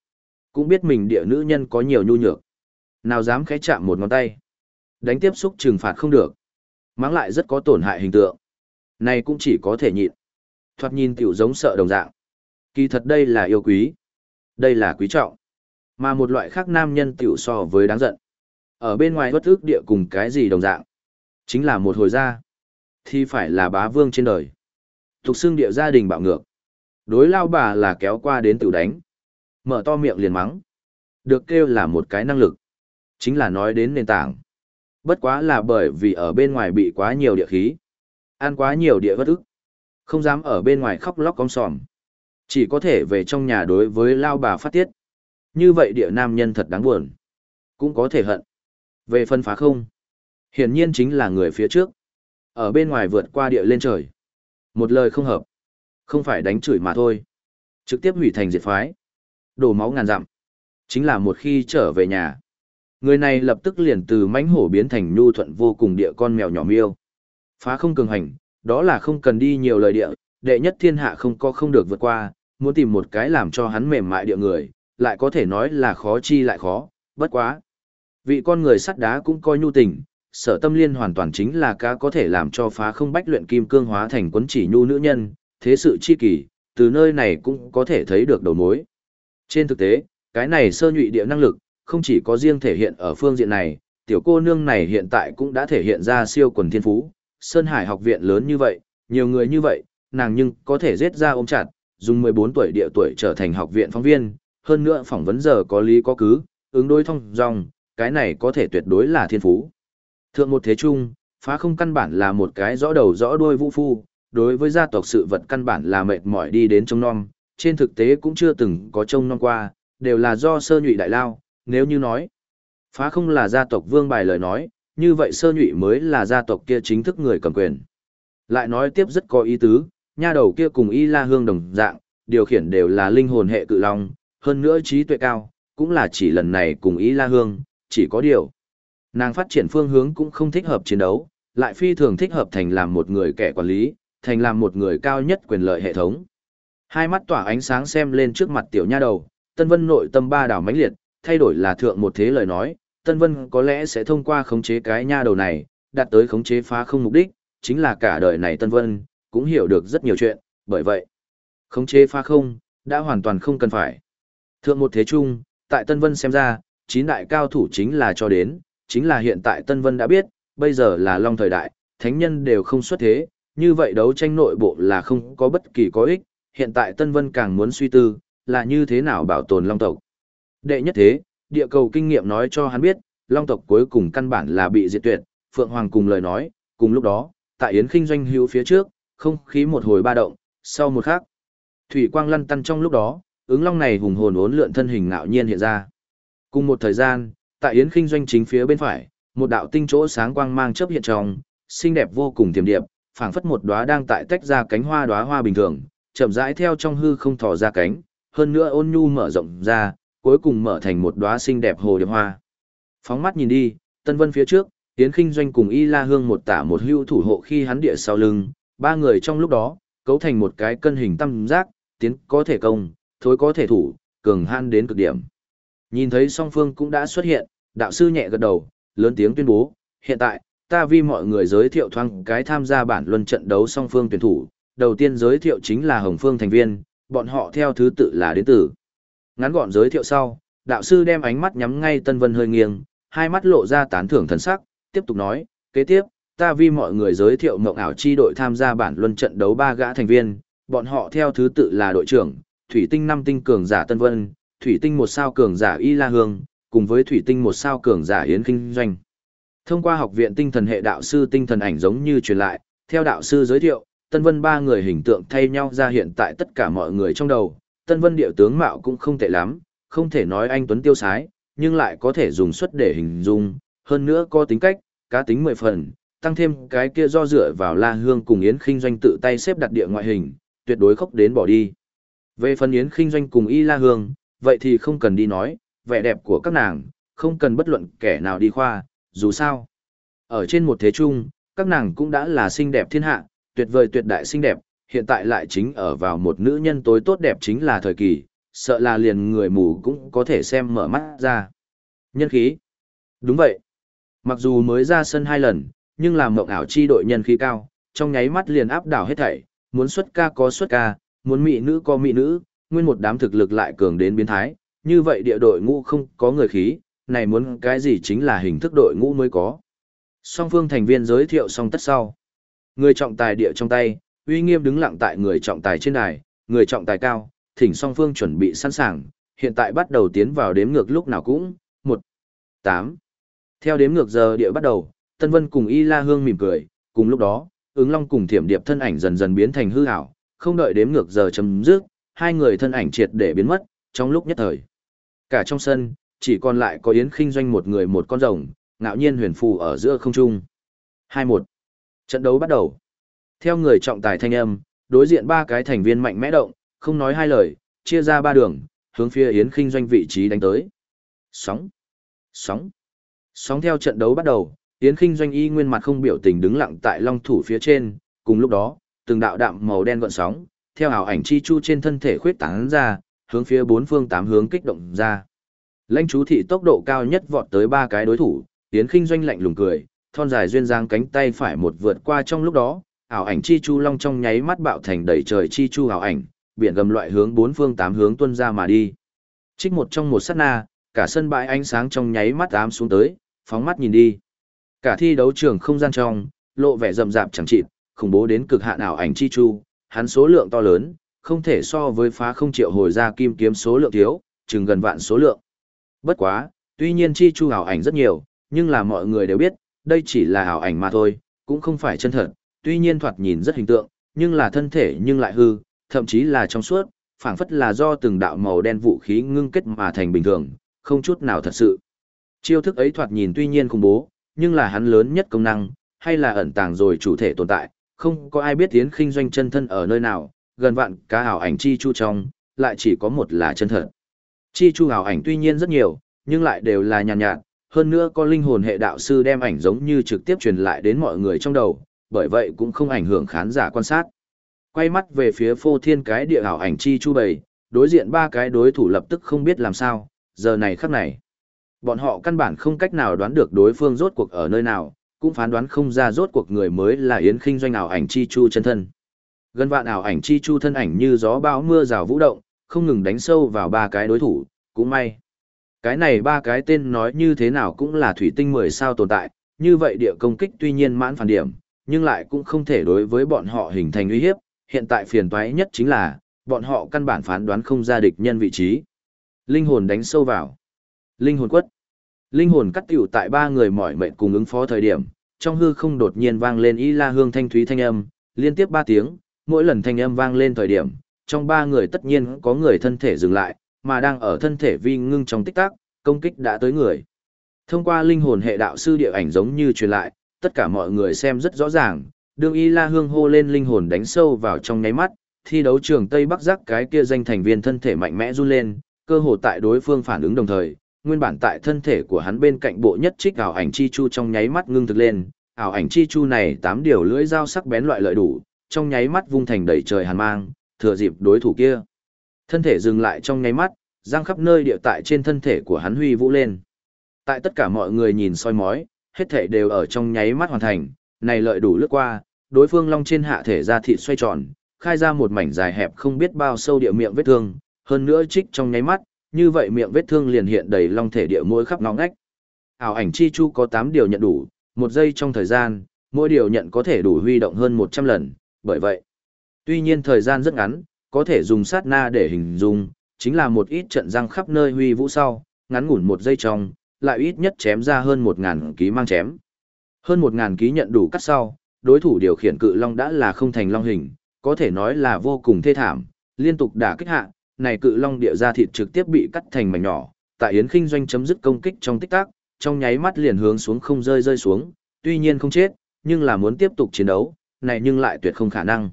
Cũng biết mình địa nữ nhân có nhiều nhu nhược. Nào dám khẽ chạm một ngón tay. Đánh tiếp xúc trừng phạt không được. Máng lại rất có tổn hại hình tượng. Này cũng chỉ có thể nhịn. Thoạt nhìn tiểu giống sợ đồng dạng. Kỳ thật đây là yêu quý. Đây là quý trọng. Mà một loại khác nam nhân tiểu so với đáng giận. Ở bên ngoài bất ước địa cùng cái gì đồng dạng. Chính là một hồi ra. Thì phải là bá vương trên đời. Thục xương địa gia đình bạo ngược. Đối lao bà là kéo qua đến tự đánh. Mở to miệng liền mắng. Được kêu là một cái năng lực. Chính là nói đến nền tảng. Bất quá là bởi vì ở bên ngoài bị quá nhiều địa khí. Ăn quá nhiều địa vất ức. Không dám ở bên ngoài khóc lóc con sòm. Chỉ có thể về trong nhà đối với lao bà phát tiết. Như vậy địa nam nhân thật đáng buồn. Cũng có thể hận. Về phân phá không. Hiển nhiên chính là người phía trước. Ở bên ngoài vượt qua địa lên trời. Một lời không hợp. Không phải đánh chửi mà thôi. Trực tiếp hủy thành diệt phái. Đổ máu ngàn dặm. Chính là một khi trở về nhà. Người này lập tức liền từ mãnh hổ biến thành nhu thuận vô cùng địa con mèo nhỏ miêu. Phá không cường hành, đó là không cần đi nhiều lời địa, đệ nhất thiên hạ không có không được vượt qua, muốn tìm một cái làm cho hắn mềm mại địa người, lại có thể nói là khó chi lại khó, bất quá. Vị con người sắt đá cũng coi nhu tình, sở tâm liên hoàn toàn chính là cá có thể làm cho phá không bách luyện kim cương hóa thành quấn chỉ nhu nữ nhân, thế sự chi kỳ, từ nơi này cũng có thể thấy được đầu mối. Trên thực tế, cái này sơ nhụy địa năng lực, không chỉ có riêng thể hiện ở phương diện này, tiểu cô nương này hiện tại cũng đã thể hiện ra siêu quần thiên phú, Sơn Hải học viện lớn như vậy, nhiều người như vậy, nàng nhưng có thể giết ra ôm chặt, dùng 14 tuổi địa tuổi trở thành học viện phóng viên, hơn nữa phỏng vấn giờ có lý có cứ, ứng đối thông dòng, cái này có thể tuyệt đối là thiên phú. Thượng một thế trung, phá không căn bản là một cái rõ đầu rõ đuôi vũ phu, đối với gia tộc sự vật căn bản là mệt mỏi đi đến trông non, trên thực tế cũng chưa từng có trông non qua, đều là do sơ nhụy đại lao, nếu như nói, phá không là gia tộc vương bài lời nói, như vậy sơ nhụy mới là gia tộc kia chính thức người cầm quyền. Lại nói tiếp rất có ý tứ, nha đầu kia cùng y la hương đồng dạng, điều khiển đều là linh hồn hệ cự long, hơn nữa trí tuệ cao, cũng là chỉ lần này cùng y la hương, chỉ có điều. Nàng phát triển phương hướng cũng không thích hợp chiến đấu, lại phi thường thích hợp thành làm một người kẻ quản lý, thành làm một người cao nhất quyền lợi hệ thống. Hai mắt tỏa ánh sáng xem lên trước mặt tiểu nha đầu, Tân Vân nội tâm ba đảo mãnh liệt, thay đổi là thượng một thế lời nói, Tân Vân có lẽ sẽ thông qua khống chế cái nha đầu này, đạt tới khống chế phá không mục đích, chính là cả đời này Tân Vân, cũng hiểu được rất nhiều chuyện, bởi vậy, khống chế phá không, đã hoàn toàn không cần phải. Thượng một thế chung, tại Tân Vân xem ra, chín đại cao thủ chính là cho đến, chính là hiện tại Tân Vân đã biết, bây giờ là long thời đại, thánh nhân đều không xuất thế, như vậy đấu tranh nội bộ là không có bất kỳ có ích, hiện tại Tân Vân càng muốn suy tư, là như thế nào bảo tồn long tộc. Đệ nhất thế, địa cầu kinh nghiệm nói cho hắn biết, long tộc cuối cùng căn bản là bị diệt tuyệt, Phượng Hoàng cùng lời nói, cùng lúc đó, tại Yến Kinh doanh hữu phía trước, không khí một hồi ba động, sau một khắc, thủy quang lăn tăn trong lúc đó, ứng long này hùng hồn uốn lượn thân hình ngạo nhiên hiện ra. Cùng một thời gian, tại Yến Kinh doanh chính phía bên phải, một đạo tinh chỗ sáng quang mang chớp hiện trong, xinh đẹp vô cùng tiềm điệp, phảng phất một đóa đang tại tách ra cánh hoa đóa hoa bình thường, chậm rãi theo trong hư không thò ra cánh, hơn nữa ôn nhu mở rộng ra, cuối cùng mở thành một đóa xinh đẹp hồ điệp hoa. Phóng mắt nhìn đi, Tân Vân phía trước, Yến Kinh doanh cùng Y La Hương một tả một hưu thủ hộ khi hắn địa sau lưng, ba người trong lúc đó, cấu thành một cái cân hình tam giác, tiến có thể công, thối có thể thủ, cường han đến cực điểm. Nhìn thấy song phương cũng đã xuất hiện, đạo sư nhẹ gật đầu, lớn tiếng tuyên bố, hiện tại, ta vi mọi người giới thiệu thoáng cái tham gia bản luân trận đấu song phương tuyển thủ, đầu tiên giới thiệu chính là Hồng Phương thành viên, bọn họ theo thứ tự là đến từ. Ngắn gọn giới thiệu sau, đạo sư đem ánh mắt nhắm ngay Tân Vân hơi nghiêng, hai mắt lộ ra tán thưởng thần sắc, tiếp tục nói, kế tiếp, ta vi mọi người giới thiệu mộng ảo chi đội tham gia bản luân trận đấu ba gã thành viên, bọn họ theo thứ tự là đội trưởng, Thủy Tinh năm tinh cường giả Tân Vân, Thủy Tinh một sao cường giả Y La Hương, cùng với Thủy Tinh một sao cường giả Yến Kinh Doanh. Thông qua học viện tinh thần hệ đạo sư tinh thần ảnh giống như truyền lại, theo đạo sư giới thiệu, Tân Vân ba người hình tượng thay nhau ra hiện tại tất cả mọi người trong đầu. Tân Vân điệu tướng mạo cũng không tệ lắm, không thể nói anh Tuấn tiêu sái, nhưng lại có thể dùng xuất để hình dung, hơn nữa có tính cách, cá tính mười phần, tăng thêm cái kia do dựa vào La Hương cùng Yến Kinh Doanh tự tay xếp đặt địa ngoại hình, tuyệt đối khóc đến bỏ đi. Về phần Yến Kinh Doanh cùng Y La Hương, vậy thì không cần đi nói, vẻ đẹp của các nàng, không cần bất luận kẻ nào đi khoa, dù sao. Ở trên một thế trung, các nàng cũng đã là xinh đẹp thiên hạ, tuyệt vời tuyệt đại xinh đẹp, hiện tại lại chính ở vào một nữ nhân tối tốt đẹp chính là thời kỳ, sợ là liền người mù cũng có thể xem mở mắt ra. Nhân khí. Đúng vậy. Mặc dù mới ra sân hai lần, nhưng làm mộng ảo chi đội nhân khí cao, trong nháy mắt liền áp đảo hết thảy, muốn xuất ca có xuất ca, muốn mỹ nữ có mỹ nữ, nguyên một đám thực lực lại cường đến biến thái, như vậy địa đội ngũ không có người khí, này muốn cái gì chính là hình thức đội ngũ mới có. Song phương thành viên giới thiệu xong tất sau. Người trọng tài địa trong tay, uy nghiêm đứng lặng tại người trọng tài trên đài, người trọng tài cao, thỉnh song phương chuẩn bị sẵn sàng, hiện tại bắt đầu tiến vào đếm ngược lúc nào cũng, 1, 8. Theo đếm ngược giờ địa bắt đầu, Tân Vân cùng Y La Hương mỉm cười, cùng lúc đó, ứng long cùng thiểm điệp thân ảnh dần dần biến thành hư ảo, không đợi đếm ngược giờ chấm dứt, hai người thân ảnh triệt để biến mất, trong lúc nhất thời. Cả trong sân, chỉ còn lại có Yến Kinh Doanh một người một con rồng, ngạo nhiên huyền phù ở giữa không trung. 2-1. Trận đấu bắt đầu. Theo người trọng tài thanh âm, đối diện ba cái thành viên mạnh mẽ động, không nói hai lời, chia ra ba đường, hướng phía Yến Kinh Doanh vị trí đánh tới. Sóng. Sóng. Sóng theo trận đấu bắt đầu, Yến Kinh Doanh y nguyên mặt không biểu tình đứng lặng tại long thủ phía trên, cùng lúc đó, từng đạo đạm màu đen gợn sóng, theo ảo ảnh chi chu trên thân thể khuyết tán ra, hướng phía bốn phương tám hướng kích động ra. Lãnh chú thị tốc độ cao nhất vọt tới ba cái đối thủ, Yến Kinh Doanh lạnh lùng cười, thon dài duyên dáng cánh tay phải một vượt qua trong lúc đó, ảo ảnh chi chu long trong nháy mắt bạo thành đầy trời chi chu ảo ảnh, biển gầm loại hướng bốn phương tám hướng tuân ra mà đi. Trích một trong một sát na, cả sân bãi ánh sáng trong nháy mắt ám xuống tới, phóng mắt nhìn đi. Cả thi đấu trường không gian trong, lộ vẻ rậm rạp chẳng chịt, khủng bố đến cực hạn ảo ảnh chi chu, hắn số lượng to lớn, không thể so với phá không triệu hồi ra kim kiếm số lượng thiếu, chừng gần vạn số lượng. Bất quá, tuy nhiên chi chu ảo ảnh rất nhiều, nhưng là mọi người đều biết, đây chỉ là ảo ảnh mà thôi, cũng không phải chân thật, tuy nhiên thoạt nhìn rất hình tượng, nhưng là thân thể nhưng lại hư, thậm chí là trong suốt, phảng phất là do từng đạo màu đen vũ khí ngưng kết mà thành bình thường, không chút nào thật sự. Chiêu thức ấy thoạt nhìn tuy nhiên khủng bố, nhưng là hắn lớn nhất công năng, hay là ẩn tàng rồi chủ thể tồn tại, không có ai biết tiến khinh doanh chân thân ở nơi nào, gần vạn cá ảo ảnh chi chu trong, lại chỉ có một là chân thật. Chi chu ảo ảnh tuy nhiên rất nhiều, nhưng lại đều là nhàn nhạt, nhạt, hơn nữa có linh hồn hệ đạo sư đem ảnh giống như trực tiếp truyền lại đến mọi người trong đầu, bởi vậy cũng không ảnh hưởng khán giả quan sát. Quay mắt về phía phô thiên cái địa ảo ảnh chi chu bầy, đối diện ba cái đối thủ lập tức không biết làm sao, giờ này khắc này. Bọn họ căn bản không cách nào đoán được đối phương rốt cuộc ở nơi nào, cũng phán đoán không ra rốt cuộc người mới là Yến Kinh doanh ảo ảnh chi chu chân thân. Gần vạn ảo ảnh chi chu thân ảnh như gió bão mưa rào vũ động, không ngừng đánh sâu vào ba cái đối thủ, cũng may. Cái này ba cái tên nói như thế nào cũng là thủy tinh 10 sao tồn tại, như vậy địa công kích tuy nhiên mãn phản điểm, nhưng lại cũng không thể đối với bọn họ hình thành uy hiếp, hiện tại phiền toái nhất chính là, bọn họ căn bản phán đoán không ra địch nhân vị trí. Linh hồn đánh sâu vào. Linh hồn quất. Linh hồn cắt tiểu tại ba người mỏi mệt cùng ứng phó thời điểm, trong hư không đột nhiên vang lên y la hương thanh thúy thanh âm, liên tiếp ba tiếng, mỗi lần thanh âm vang lên thời điểm, trong ba người tất nhiên có người thân thể dừng lại, mà đang ở thân thể vi ngưng trong tích tắc, công kích đã tới người. Thông qua linh hồn hệ đạo sư địa ảnh giống như truyền lại, tất cả mọi người xem rất rõ ràng, đương y la hương hô lên linh hồn đánh sâu vào trong nháy mắt, thi đấu trường Tây Bắc giác cái kia danh thành viên thân thể mạnh mẽ run lên, cơ hồ tại đối phương phản ứng đồng thời, nguyên bản tại thân thể của hắn bên cạnh bộ nhất trích ảo ảnh chi chu trong nháy mắt ngưng thực lên, ảo ảnh chi chu này tám điều lưỡi dao sắc bén loại lợi đủ, trong nháy mắt vung thành đầy trời hàn mang, thừa dịp đối thủ kia. Thân thể dừng lại trong nháy mắt, giang khắp nơi địa tại trên thân thể của hắn huy vũ lên. Tại tất cả mọi người nhìn soi mói, hết thể đều ở trong nháy mắt hoàn thành, này lợi đủ lướt qua, đối phương long trên hạ thể ra thịt xoay tròn, khai ra một mảnh dài hẹp không biết bao sâu địa miệng vết thương, hơn nữa trích trong nháy mắt, như vậy miệng vết thương liền hiện đầy long thể địa mỗi khắp ngóng ngách. Ảo ảnh chi chu có 8 điều nhận đủ, một giây trong thời gian, mỗi điều nhận có thể đủ huy động hơn 100 lần, bởi vậy, tuy nhiên thời gian rất ngắn, có thể dùng sát na để hình dung, chính là một ít trận răng khắp nơi huy vũ sau, ngắn ngủn một giây trong, lại ít nhất chém ra hơn 1.000 ký mang chém. Hơn 1.000 ký nhận đủ cắt sau, đối thủ điều khiển cự long đã là không thành long hình, có thể nói là vô cùng thê thảm, liên tục đả kích hạ, này cự long địa ra thịt trực tiếp bị cắt thành mảnh nhỏ, tại Yến Kinh doanh chấm dứt công kích trong tích tắc, trong nháy mắt liền hướng xuống không rơi rơi xuống, tuy nhiên không chết, nhưng là muốn tiếp tục chiến đấu, này nhưng lại tuyệt không khả năng.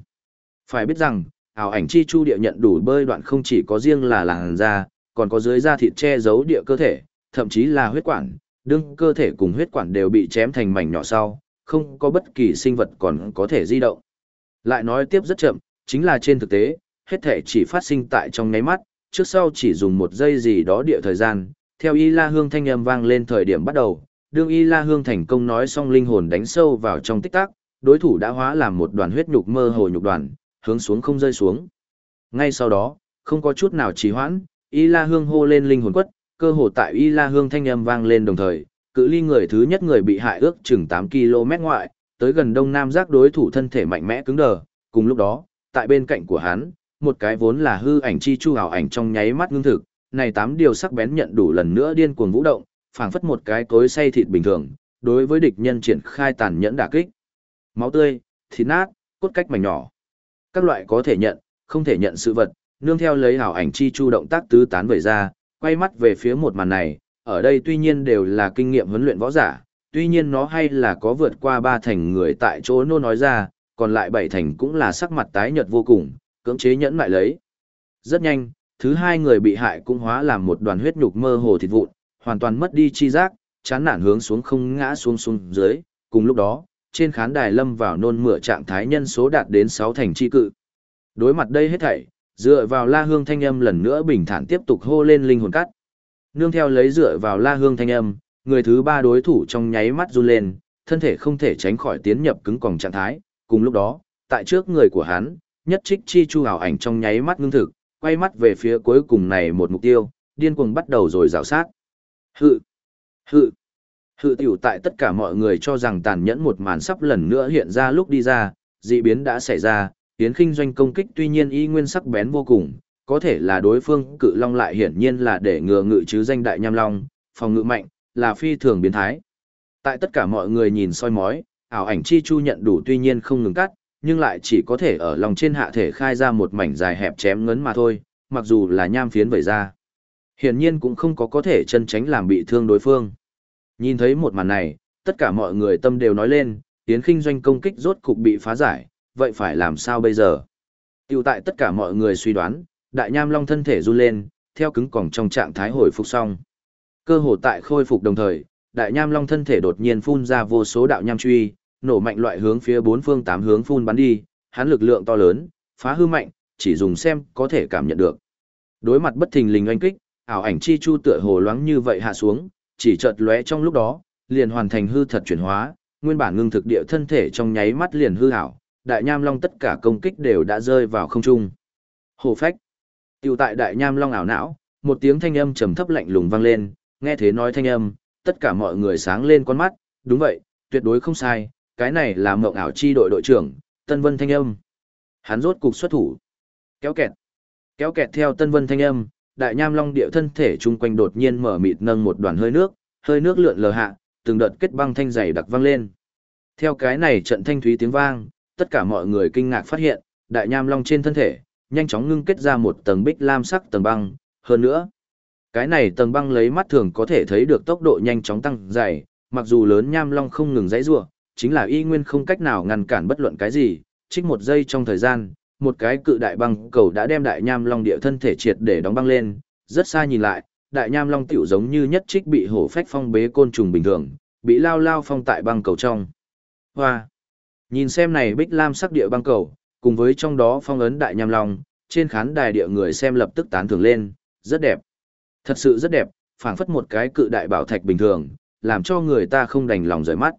Phải biết rằng, ảo ảnh chi chu địa nhận đủ bơi đoạn không chỉ có riêng là làn da, còn có dưới da thịt che giấu địa cơ thể, thậm chí là huyết quản, đương cơ thể cùng huyết quản đều bị chém thành mảnh nhỏ sau, không có bất kỳ sinh vật còn có thể di động. Lại nói tiếp rất chậm, chính là trên thực tế, hết thể chỉ phát sinh tại trong nháy mắt, trước sau chỉ dùng một giây gì đó địa thời gian, theo Y La Hương thanh âm vang lên thời điểm bắt đầu, đương Y La Hương thành công nói xong linh hồn đánh sâu vào trong tích tắc, đối thủ đã hóa làm một đoàn huyết nhục mơ hồ nhục đoàn, hướng xuống không rơi xuống. Ngay sau đó, không có chút nào trì hoãn, Y La Hương hô lên linh hồn quất, Cơ hồ tại Y La Hương thanh âm vang lên đồng thời, cự ly người thứ nhất người bị hại ước chừng 8 km ngoại, tới gần đông nam giác đối thủ thân thể mạnh mẽ cứng đờ, cùng lúc đó, tại bên cạnh của hắn, một cái vốn là hư ảnh chi chu ảo ảnh trong nháy mắt ngưng thực, này tám điều sắc bén nhận đủ lần nữa điên cuồng vũ động, phảng phất một cái cối xay thịt bình thường, đối với địch nhân triển khai tàn nhẫn đả kích. Máu tươi, thịt nát, cốt cách mảnh nhỏ. Các loại có thể nhận, không thể nhận sự vật, nương theo lấy hảo ảnh chi chu động tác tứ tán về ra, quay mắt về phía một màn này, ở đây tuy nhiên đều là kinh nghiệm huấn luyện võ giả, tuy nhiên nó hay là có vượt qua ba thành người tại chỗ nô nói ra, còn lại bảy thành cũng là sắc mặt tái nhợt vô cùng, cưỡng chế nhẫn lại lấy. Rất nhanh, thứ hai người bị hại cũng hóa làm một đoàn huyết nhục mơ hồ thịt vụn, hoàn toàn mất đi chi giác, chán nản hướng xuống không ngã xuống xuống dưới, cùng lúc đó, trên khán đài lâm vào nôn mửa trạng thái nhân số đạt đến 6 thành chi cự. Đối mặt đây hết thảy, dựa vào la hương thanh âm lần nữa bình thản tiếp tục hô lên linh hồn cắt. Nương theo lấy dựa vào la hương thanh âm, người thứ ba đối thủ trong nháy mắt run lên, thân thể không thể tránh khỏi tiến nhập cứng còng trạng thái, cùng lúc đó, tại trước người của hắn, nhất trích chi chu ảo ảnh trong nháy mắt ngưng thực, quay mắt về phía cuối cùng này một mục tiêu, điên cuồng bắt đầu rồi rào sát. Hự! Hự! Hự tiểu tại tất cả mọi người cho rằng tàn nhẫn một màn sắp lần nữa hiện ra lúc đi ra, dị biến đã xảy ra, Yến Kinh doanh công kích tuy nhiên y nguyên sắc bén vô cùng, có thể là đối phương cự long lại hiển nhiên là để ngừa ngự chứ danh đại nham long, phòng ngự mạnh, là phi thường biến thái. Tại tất cả mọi người nhìn soi mói, ảo ảnh chi chu nhận đủ tuy nhiên không ngừng cắt, nhưng lại chỉ có thể ở lòng trên hạ thể khai ra một mảnh dài hẹp chém ngấn mà thôi, mặc dù là nham phiến vẩy ra. Hiển nhiên cũng không có có thể chân tránh làm bị thương đối phương. Nhìn thấy một màn này, tất cả mọi người tâm đều nói lên, tiến khinh doanh công kích rốt cục bị phá giải, vậy phải làm sao bây giờ? Tiểu tại tất cả mọi người suy đoán, đại nham long thân thể run lên, theo cứng còng trong trạng thái hồi phục xong. Cơ hồ tại khôi phục đồng thời, đại nham long thân thể đột nhiên phun ra vô số đạo nham truy, nổ mạnh loại hướng phía bốn phương tám hướng phun bắn đi, hắn lực lượng to lớn, phá hư mạnh, chỉ dùng xem có thể cảm nhận được. Đối mặt bất thình lình oanh kích, ảo ảnh chi chu tựa hồ loáng như vậy hạ xuống, chỉ chợt lóe trong lúc đó, liền hoàn thành hư thật chuyển hóa, nguyên bản ngưng thực địa thân thể trong nháy mắt liền hư ảo, đại nham long tất cả công kích đều đã rơi vào không trung. Hồ phách. Tiểu tại đại nham long ảo não, một tiếng thanh âm trầm thấp lạnh lùng vang lên, nghe thế nói thanh âm, tất cả mọi người sáng lên con mắt, đúng vậy, tuyệt đối không sai, cái này là mộng ảo chi đội đội trưởng, Tân Vân thanh âm. Hắn rốt cục xuất thủ. Kéo kẹt. Kéo kẹt theo Tân Vân thanh âm, đại nham long địa thân thể chung quanh đột nhiên mở mịt nâng một đoàn hơi nước, hơi nước lượn lờ hạ, từng đợt kết băng thanh dày đặc vang lên. Theo cái này trận thanh thúy tiếng vang, tất cả mọi người kinh ngạc phát hiện, đại nham long trên thân thể, nhanh chóng ngưng kết ra một tầng bích lam sắc tầng băng, hơn nữa, cái này tầng băng lấy mắt thường có thể thấy được tốc độ nhanh chóng tăng dày, mặc dù lớn nham long không ngừng dãy rủa, chính là y nguyên không cách nào ngăn cản bất luận cái gì, trích một giây trong thời gian, một cái cự đại băng cầu đã đem đại nham long địa thân thể triệt để đóng băng lên, rất xa nhìn lại, đại nham long tiểu giống như nhất trích bị hổ phách phong bế côn trùng bình thường, bị lao lao phong tại băng cầu trong. Hoa! Nhìn xem này bích lam sắc địa băng cầu, cùng với trong đó phong ấn đại nham long, trên khán đài địa người xem lập tức tán thưởng lên, rất đẹp. Thật sự rất đẹp, phảng phất một cái cự đại bảo thạch bình thường, làm cho người ta không đành lòng rời mắt.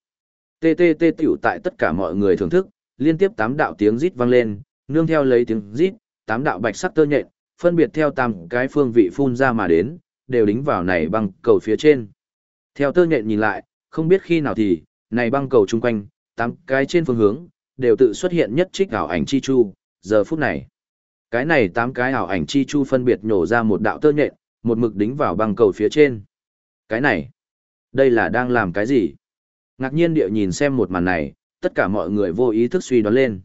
Tê tê tiểu tại tất cả mọi người thưởng thức, liên tiếp tám đạo tiếng rít vang lên, nương theo lấy tiếng rít, tám đạo bạch sắc tơ nhện, phân biệt theo tám cái phương vị phun ra mà đến, đều đính vào này băng cầu phía trên. Theo tơ nhện nhìn lại, không biết khi nào thì, này băng cầu chung quanh, tám cái trên phương hướng, đều tự xuất hiện nhất trích ảo ảnh chi chu, giờ phút này. Cái này tám cái ảo ảnh chi chu phân biệt nhổ ra một đạo tơ nhện, một mực đính vào băng cầu phía trên. Cái này, đây là đang làm cái gì? Ngạc nhiên địa nhìn xem một màn này, tất cả mọi người vô ý thức suy đoán lên.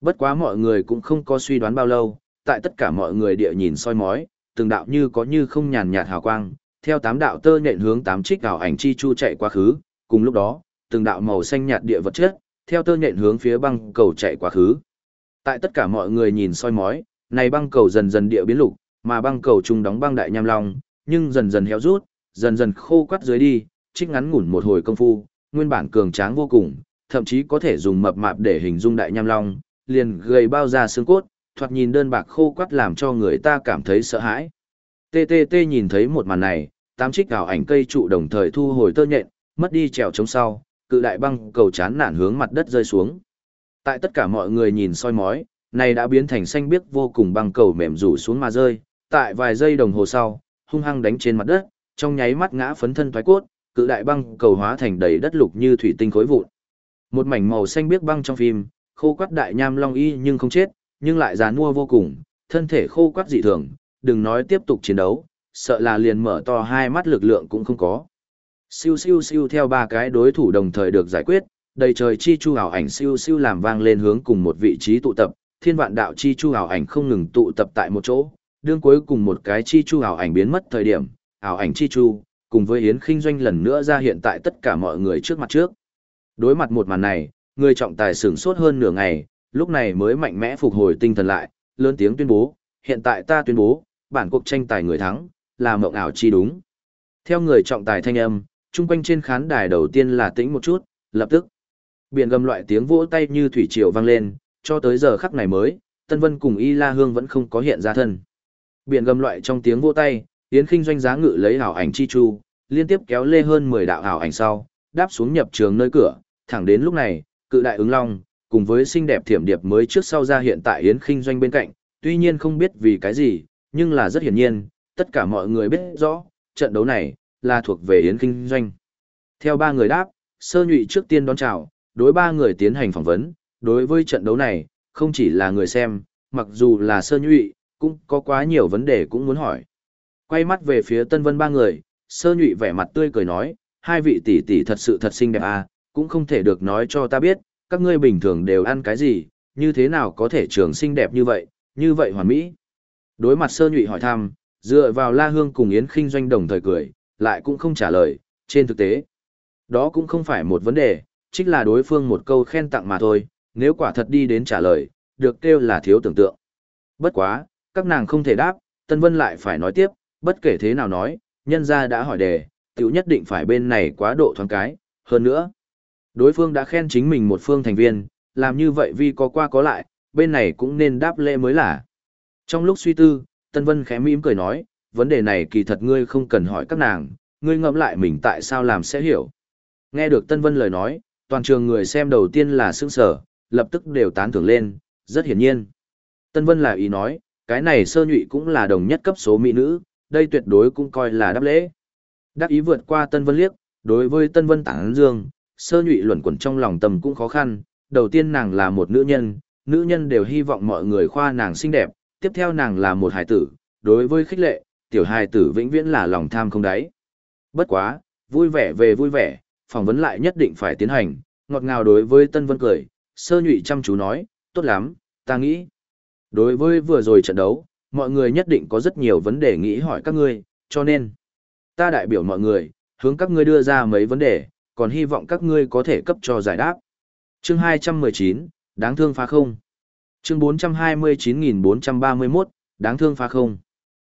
Bất quá mọi người cũng không có suy đoán bao lâu, tại tất cả mọi người địa nhìn soi mói, từng đạo như có như không nhàn nhạt hào quang, theo tám đạo tơ nện hướng tám trích ảo ảnh chi chu chạy quá khứ, cùng lúc đó, từng đạo màu xanh nhạt địa vật chất, theo tơ nện hướng phía băng cầu chạy quá khứ. Tại tất cả mọi người nhìn soi mói, này băng cầu dần dần địa biến lục, mà băng cầu trung đóng băng đại nham long, nhưng dần dần héo rút, dần dần khô quắt dưới đi, trích ngắn ngủn một hồi công phu, nguyên bản cường tráng vô cùng, thậm chí có thể dùng mập mạp để hình dung đại nham long, liền gầy bao da xương cốt, thoạt nhìn đơn bạc khô quắt làm cho người ta cảm thấy sợ hãi. TTT nhìn thấy một màn này, tám trích ảo ảnh cây trụ đồng thời thu hồi tơ nhện, mất đi trèo chống sau, cự đại băng cầu chán nản hướng mặt đất rơi xuống. Tại tất cả mọi người nhìn soi mói, này đã biến thành xanh biếc vô cùng băng cầu mềm rủ xuống mà rơi, tại vài giây đồng hồ sau, hung hăng đánh trên mặt đất, trong nháy mắt ngã phấn thân thoái cốt, cự đại băng cầu hóa thành đầy đất lục như thủy tinh khối vụn. Một mảnh màu xanh biếc băng trong phim, khô quắt đại nham long y nhưng không chết, nhưng lại giàn mua vô cùng, thân thể khô quắt dị thường, đừng nói tiếp tục chiến đấu, sợ là liền mở to hai mắt lực lượng cũng không có. Siêu siêu siêu theo ba cái đối thủ đồng thời được giải quyết, đầy trời chi chu ảo ảnh siêu siêu làm vang lên hướng cùng một vị trí tụ tập, thiên vạn đạo chi chu ảo ảnh không ngừng tụ tập tại một chỗ, đương cuối cùng một cái chi chu ảo ảnh biến mất thời điểm, ảo ảnh chi chu cùng với Yến Khinh Doanh lần nữa ra hiện tại tất cả mọi người trước mặt trước. Đối mặt một màn này, người trọng tài sửng sốt hơn nửa ngày, lúc này mới mạnh mẽ phục hồi tinh thần lại, lớn tiếng tuyên bố, hiện tại ta tuyên bố, bản cuộc tranh tài người thắng, là mộng ảo chi đúng. Theo người trọng tài thanh âm, chung quanh trên khán đài đầu tiên là tĩnh một chút, lập tức. Biển gầm loại tiếng vỗ tay như thủy triều vang lên, cho tới giờ khắc này mới, Tân Vân cùng Y La Hương vẫn không có hiện ra thân. Biển gầm loại trong tiếng vỗ tay, Yến Kinh doanh giá ngự lấy hảo ảnh chi chu, liên tiếp kéo lê hơn 10 đạo hảo ảnh sau, đáp xuống nhập trường nơi cửa, thẳng đến lúc này, cự đại ứng long, cùng với xinh đẹp thiểm điệp mới trước sau ra hiện tại Yến Kinh doanh bên cạnh, tuy nhiên không biết vì cái gì, nhưng là rất hiển nhiên, tất cả mọi người biết rõ, trận đấu này, là thuộc về Yến Kinh doanh. Theo ba người đáp, sơ nhụy trước tiên đón chào, đối ba người tiến hành phỏng vấn, đối với trận đấu này, không chỉ là người xem, mặc dù là sơ nhụy, cũng có quá nhiều vấn đề cũng muốn hỏi. Quay mắt về phía Tân Vân ba người, sơ nhụy vẻ mặt tươi cười nói, hai vị tỷ tỷ thật sự thật xinh đẹp à, cũng không thể được nói cho ta biết, các ngươi bình thường đều ăn cái gì, như thế nào có thể trường xinh đẹp như vậy, như vậy hoàn mỹ. Đối mặt sơ nhụy hỏi thăm, dựa vào La Hương cùng Yến Kinh doanh đồng thời cười, lại cũng không trả lời, trên thực tế. Đó cũng không phải một vấn đề, chính là đối phương một câu khen tặng mà thôi, nếu quả thật đi đến trả lời, được kêu là thiếu tưởng tượng. Bất quá, các nàng không thể đáp, Tân Vân lại phải nói tiếp, bất kể thế nào nói, nhân gia đã hỏi đề, tiểu nhất định phải bên này quá độ thoáng cái, hơn nữa. Đối phương đã khen chính mình một phương thành viên, làm như vậy vì có qua có lại, bên này cũng nên đáp lễ mới là. Trong lúc suy tư, Tân Vân khẽ mỉm cười nói, vấn đề này kỳ thật ngươi không cần hỏi các nàng, ngươi ngẫm lại mình tại sao làm sẽ hiểu. Nghe được Tân Vân lời nói, toàn trường người xem đầu tiên là sững sở, lập tức đều tán thưởng lên, rất hiển nhiên. Tân Vân là ý nói, cái này sơ nhụy cũng là đồng nhất cấp số mỹ nữ, đây tuyệt đối cũng coi là đáp lễ. Đáp ý vượt qua Tân Vân liếc, đối với Tân Vân tảng dương, sơ nhụy luẩn quẩn trong lòng tầm cũng khó khăn, đầu tiên nàng là một nữ nhân, nữ nhân đều hy vọng mọi người khoa nàng xinh đẹp, tiếp theo nàng là một hài tử, đối với khích lệ, tiểu hài tử vĩnh viễn là lòng tham không đáy. Bất quá, vui vẻ về vui vẻ, phỏng vấn lại nhất định phải tiến hành, ngọt ngào đối với Tân Vân cười, sơ nhụy chăm chú nói, tốt lắm, ta nghĩ. Đối với vừa rồi trận đấu, mọi người nhất định có rất nhiều vấn đề nghĩ hỏi các ngươi, cho nên, ta đại biểu mọi người, hướng các ngươi đưa ra mấy vấn đề, còn hy vọng các ngươi có thể cấp cho giải đáp. Chương 219, đáng thương phá không. Chương 429431, đáng thương phá không.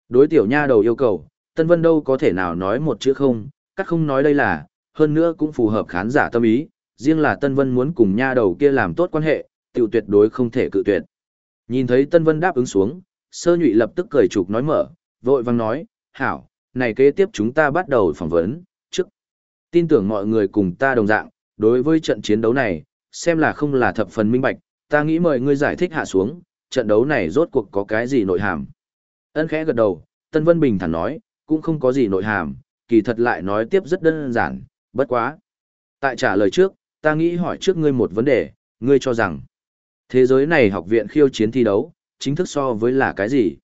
Đối tiểu nha đầu yêu cầu, Tân Vân đâu có thể nào nói một chữ không, các không nói đây là, hơn nữa cũng phù hợp khán giả tâm ý, riêng là Tân Vân muốn cùng nha đầu kia làm tốt quan hệ, tiểu tuyệt đối không thể cự tuyệt. Nhìn thấy Tân Vân đáp ứng xuống, sơ nhụy lập tức cười chụp nói mở, vội vang nói, hảo, này kế tiếp chúng ta bắt đầu phỏng vấn. Tin tưởng mọi người cùng ta đồng dạng, đối với trận chiến đấu này, xem là không là thập phần minh bạch, ta nghĩ mời ngươi giải thích hạ xuống, trận đấu này rốt cuộc có cái gì nội hàm. Ân khẽ gật đầu, Tân Vân Bình thản nói, cũng không có gì nội hàm, kỳ thật lại nói tiếp rất đơn giản, bất quá. Tại trả lời trước, ta nghĩ hỏi trước ngươi một vấn đề, ngươi cho rằng, thế giới này học viện khiêu chiến thi đấu, chính thức so với là cái gì?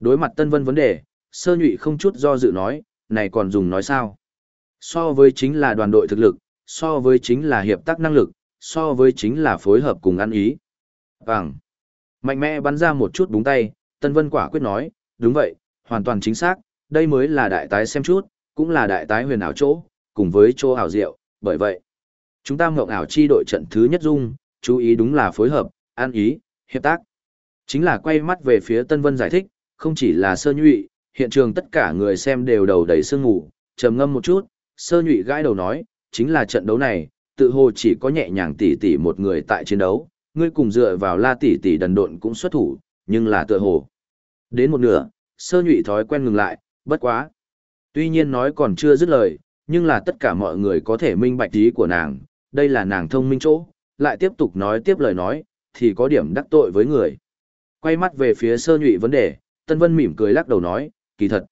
Đối mặt Tân Vân vấn đề, sơ nhụy không chút do dự nói, này còn dùng nói sao? So với chính là đoàn đội thực lực, so với chính là hiệp tác năng lực, so với chính là phối hợp cùng ăn ý. Vâng. Mạnh mẽ bắn ra một chút búng tay, Tân Vân quả quyết nói, đúng vậy, hoàn toàn chính xác, đây mới là đại tái xem chút, cũng là đại tái huyền ảo chỗ, cùng với chỗ ảo diệu, bởi vậy. Chúng ta mộng ảo chi đội trận thứ nhất dung, chú ý đúng là phối hợp, ăn ý, hiệp tác. Chính là quay mắt về phía Tân Vân giải thích, không chỉ là sơ nhụy, hiện trường tất cả người xem đều đầu đầy sương ngủ, trầm ngâm một chút, sơ nhụy gãi đầu nói, chính là trận đấu này, tự hồ chỉ có nhẹ nhàng tỷ tỷ một người tại chiến đấu, ngươi cùng dựa vào la tỷ tỷ đần độn cũng xuất thủ, nhưng là tựa hồ. Đến một nửa, sơ nhụy thói quen ngừng lại, bất quá. Tuy nhiên nói còn chưa dứt lời, nhưng là tất cả mọi người có thể minh bạch ý của nàng, đây là nàng thông minh chỗ, lại tiếp tục nói tiếp lời nói, thì có điểm đắc tội với người. Quay mắt về phía sơ nhụy vấn đề, Tân Vân mỉm cười lắc đầu nói, kỳ thật.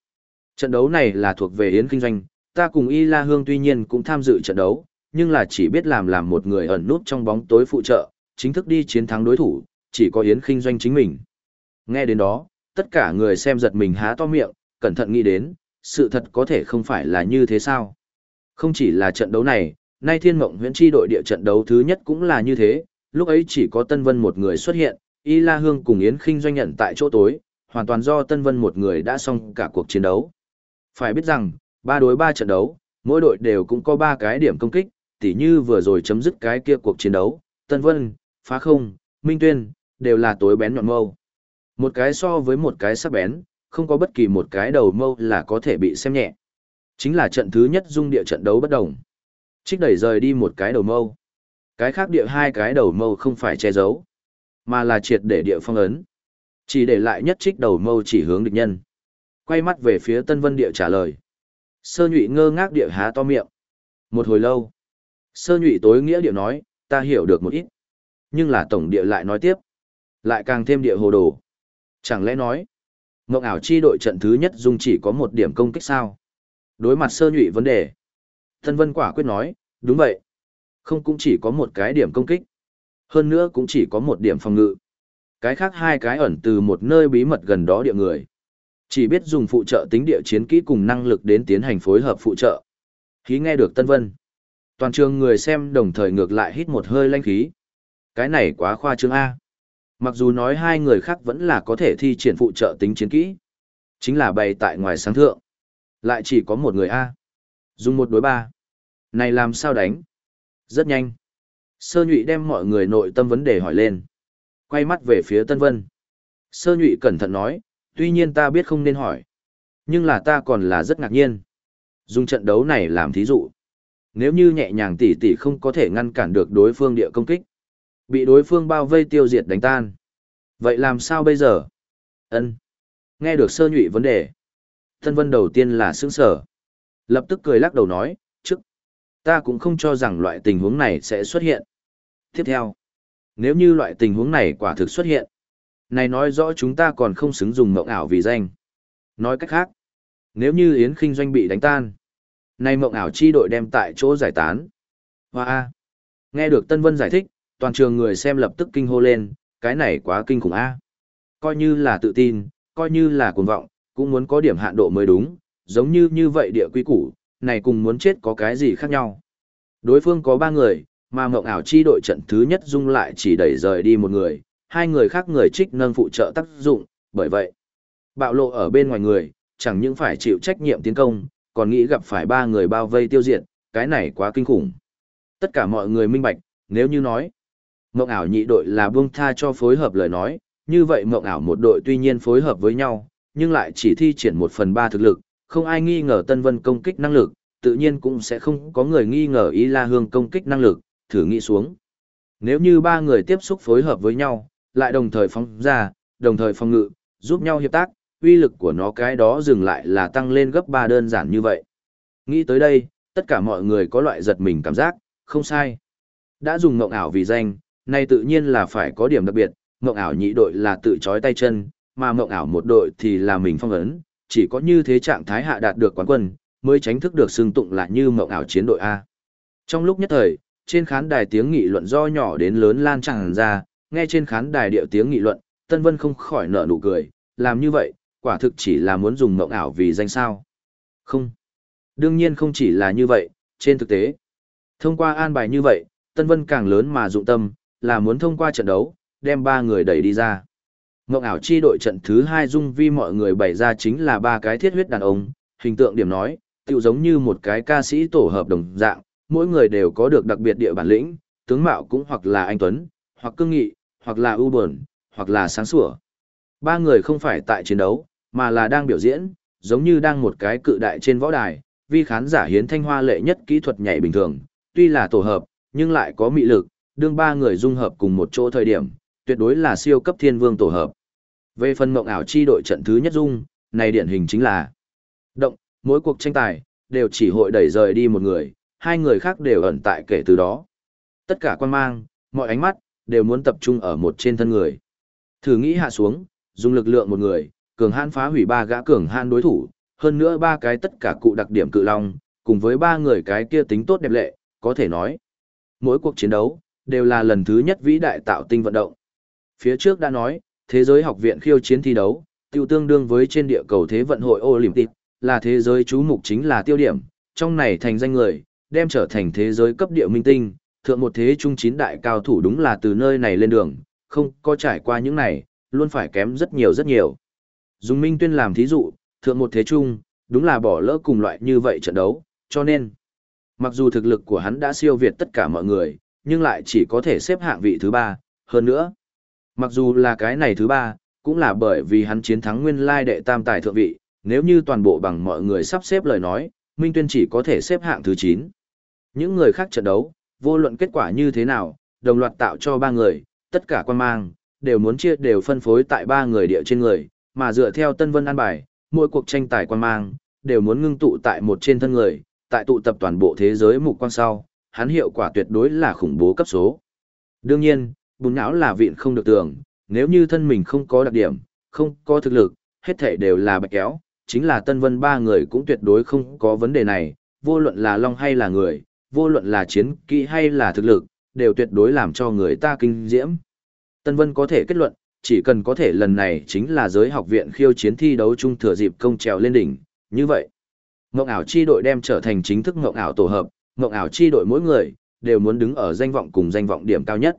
Trận đấu này là thuộc về Yến Kinh Doanh, ta cùng Y La Hương tuy nhiên cũng tham dự trận đấu, nhưng là chỉ biết làm làm một người ẩn nút trong bóng tối phụ trợ, chính thức đi chiến thắng đối thủ, chỉ có Yến Kinh Doanh chính mình. Nghe đến đó, tất cả người xem giật mình há to miệng, cẩn thận nghĩ đến, sự thật có thể không phải là như thế sao. Không chỉ là trận đấu này, nay thiên mộng Huyễn chi đội địa trận đấu thứ nhất cũng là như thế, lúc ấy chỉ có Tân Vân một người xuất hiện, Y La Hương cùng Yến Kinh doanh nhận tại chỗ tối, hoàn toàn do Tân Vân một người đã xong cả cuộc chiến đấu. Phải biết rằng, ba đối ba trận đấu, mỗi đội đều cũng có ba cái điểm công kích, tỉ như vừa rồi chấm dứt cái kia cuộc chiến đấu, Tân Vân, Phá Không, Minh Tuyên, đều là tối bén nhọn mâu. Một cái so với một cái sắc bén, không có bất kỳ một cái đầu mâu là có thể bị xem nhẹ. Chính là trận thứ nhất dung địa trận đấu bất đồng. Trích đẩy rời đi một cái đầu mâu. Cái khác địa hai cái đầu mâu không phải che giấu, mà là triệt để địa phong ấn. Chỉ để lại nhất trích đầu mâu chỉ hướng địch nhân. Quay mắt về phía Tân Vân địa trả lời. Sơ nhụy ngơ ngác địa há to miệng. Một hồi lâu. Sơ nhụy tối nghĩa địa nói, ta hiểu được một ít. Nhưng là tổng địa lại nói tiếp. Lại càng thêm địa hồ đồ. Chẳng lẽ nói, mộng ảo chi đội trận thứ nhất dung chỉ có một điểm công kích sao? Đối mặt sơ nhụy vấn đề. Thân Vân quả quyết nói, đúng vậy. Không cũng chỉ có một cái điểm công kích. Hơn nữa cũng chỉ có một điểm phòng ngự. Cái khác hai cái ẩn từ một nơi bí mật gần đó địa người. Chỉ biết dùng phụ trợ tính địa chiến kỹ cùng năng lực đến tiến hành phối hợp phụ trợ. Khí nghe được Tân Vân. Toàn trường người xem đồng thời ngược lại hít một hơi lanh khí. Cái này quá khoa trương A. Mặc dù nói hai người khác vẫn là có thể thi triển phụ trợ tính chiến kỹ. Chính là bày tại ngoài sáng thượng. Lại chỉ có một người A. Dùng một đối ba. Này làm sao đánh? Rất nhanh. Sơ nhụy đem mọi người nội tâm vấn đề hỏi lên. Quay mắt về phía Tân Vân. Sơ nhụy cẩn thận nói, tuy nhiên ta biết không nên hỏi. Nhưng là ta còn là rất ngạc nhiên. Dùng trận đấu này làm thí dụ. Nếu như nhẹ nhàng tỉ tỉ không có thể ngăn cản được đối phương địa công kích. Bị đối phương bao vây tiêu diệt đánh tan. Vậy làm sao bây giờ? ân Nghe được sơ nhụy vấn đề. thân Vân đầu tiên là sững sở. Lập tức cười lắc đầu nói, trước. Ta cũng không cho rằng loại tình huống này sẽ xuất hiện. Tiếp theo. Nếu như loại tình huống này quả thực xuất hiện. Này nói rõ chúng ta còn không xứng dùng mộng ảo vì danh. Nói cách khác. Nếu như Yến Kinh doanh bị đánh tan. Này mộng ảo chi đội đem tại chỗ giải tán. Hoa A. Nghe được Tân Vân giải thích, toàn trường người xem lập tức kinh hô lên, cái này quá kinh khủng a. Coi như là tự tin, coi như là cuồng vọng, cũng muốn có điểm hạn độ mới đúng, giống như như vậy địa quy củ, này cùng muốn chết có cái gì khác nhau. Đối phương có ba người, mà mộng ảo chi đội trận thứ nhất dung lại chỉ đẩy rời đi một người, hai người khác người trích nâng phụ trợ tác dụng, bởi vậy, bạo lộ ở bên ngoài người, chẳng những phải chịu trách nhiệm tiến công, còn nghĩ gặp phải ba người bao vây tiêu diệt, cái này quá kinh khủng. Tất cả mọi người minh bạch, nếu như nói, mộng ảo nhị đội là buông tha cho phối hợp lời nói, như vậy mộng ảo một đội tuy nhiên phối hợp với nhau, nhưng lại chỉ thi triển một phần ba thực lực, không ai nghi ngờ Tân Vân công kích năng lực, tự nhiên cũng sẽ không có người nghi ngờ Ý La Hương công kích năng lực, thử nghĩ xuống. Nếu như ba người tiếp xúc phối hợp với nhau, lại đồng thời phóng ra, đồng thời phòng ngự, giúp nhau hiệp tác, uy lực của nó cái đó dừng lại là tăng lên gấp ba đơn giản như vậy. Nghĩ tới đây, tất cả mọi người có loại giật mình cảm giác, không sai. Đã dùng mộng ảo vì danh, này tự nhiên là phải có điểm đặc biệt, mộng ảo nhị đội là tự chói tay chân, mà mộng ảo một đội thì là mình phong ấn, chỉ có như thế trạng thái hạ đạt được quán quân, mới tránh thức được xưng tụng là như mộng ảo chiến đội A. Trong lúc nhất thời, trên khán đài tiếng nghị luận do nhỏ đến lớn lan tràn ra, nghe trên khán đài điệu tiếng nghị luận, Tân Vân không khỏi nở nụ cười, làm như vậy, quả thực chỉ là muốn dùng mộng ảo vì danh sao. Không. Đương nhiên không chỉ là như vậy, trên thực tế. Thông qua an bài như vậy, Tân Vân càng lớn mà dụng tâm, là muốn thông qua trận đấu, đem ba người đẩy đi ra. Mộng ảo chi đội trận thứ hai dung vi mọi người bày ra chính là ba cái thiết huyết đàn ông, hình tượng điểm nói, tựu giống như một cái ca sĩ tổ hợp đồng dạng, mỗi người đều có được đặc biệt địa bản lĩnh, tướng mạo cũng hoặc là anh Tuấn, hoặc cương nghị, hoặc là ưu buồn, hoặc là sáng sủa. Ba người không phải tại chiến đấu, mà là đang biểu diễn, giống như đang một cái cự đại trên võ đài, vì khán giả hiến thanh hoa lệ nhất kỹ thuật nhảy bình thường, tuy là tổ hợp, nhưng lại có mị lực, đương ba người dung hợp cùng một chỗ thời điểm, tuyệt đối là siêu cấp thiên vương tổ hợp. Về phần mộng ảo chi đội trận thứ nhất dung, này điển hình chính là động, mỗi cuộc tranh tài, đều chỉ hội đẩy rời đi một người, hai người khác đều ẩn tại kể từ đó. Tất cả quan mang, mọi ánh mắt, đều muốn tập trung ở một trên thân người. Thử nghĩ hạ xuống, dùng lực lượng một người, cường hãn phá hủy ba gã cường hãn đối thủ, hơn nữa ba cái tất cả cụ đặc điểm cự long, cùng với ba người cái kia tính tốt đẹp lệ, có thể nói. Mỗi cuộc chiến đấu, đều là lần thứ nhất vĩ đại tạo tinh vận động. Phía trước đã nói, thế giới học viện khiêu chiến thi đấu, tiêu tương đương với trên địa cầu thế vận hội Olympic, là thế giới chú mục chính là tiêu điểm, trong này thành danh người, đem trở thành thế giới cấp địa minh tinh, thượng một thế trung chín đại cao thủ đúng là từ nơi này lên đường, không có trải qua những này, luôn phải kém rất nhiều rất nhiều. Dùng Minh Tuyên làm thí dụ, thượng một thế trung, đúng là bỏ lỡ cùng loại như vậy trận đấu, cho nên, mặc dù thực lực của hắn đã siêu việt tất cả mọi người, nhưng lại chỉ có thể xếp hạng vị thứ ba, hơn nữa. Mặc dù là cái này thứ ba, cũng là bởi vì hắn chiến thắng nguyên lai đệ tam tài thượng vị, nếu như toàn bộ bằng mọi người sắp xếp lời nói, Minh Tuyên chỉ có thể xếp hạng thứ 9. Những người khác trận đấu, vô luận kết quả như thế nào, đồng loạt tạo cho ba người, tất cả quan mang, đều muốn chia đều phân phối tại ba người địa trên người, mà dựa theo Tân Vân an bài, mỗi cuộc tranh tài quan mang, đều muốn ngưng tụ tại một trên thân người, tại tụ tập toàn bộ thế giới mục quan sau, hắn hiệu quả tuyệt đối là khủng bố cấp số. Đương nhiên, bùn não là vịn không được tưởng, nếu như thân mình không có đặc điểm, không có thực lực, hết thể đều là bạch kéo, chính là Tân Vân ba người cũng tuyệt đối không có vấn đề này, vô luận là long hay là người, vô luận là chiến kỹ hay là thực lực, đều tuyệt đối làm cho người ta kinh diễm. Tân Vân có thể kết luận, chỉ cần có thể lần này chính là giới học viện khiêu chiến thi đấu chung thừa dịp công trèo lên đỉnh, như vậy. Ngộng ảo chi đội đem trở thành chính thức ngộng ảo tổ hợp, ngộng ảo chi đội mỗi người, đều muốn đứng ở danh vọng cùng danh vọng điểm cao nhất.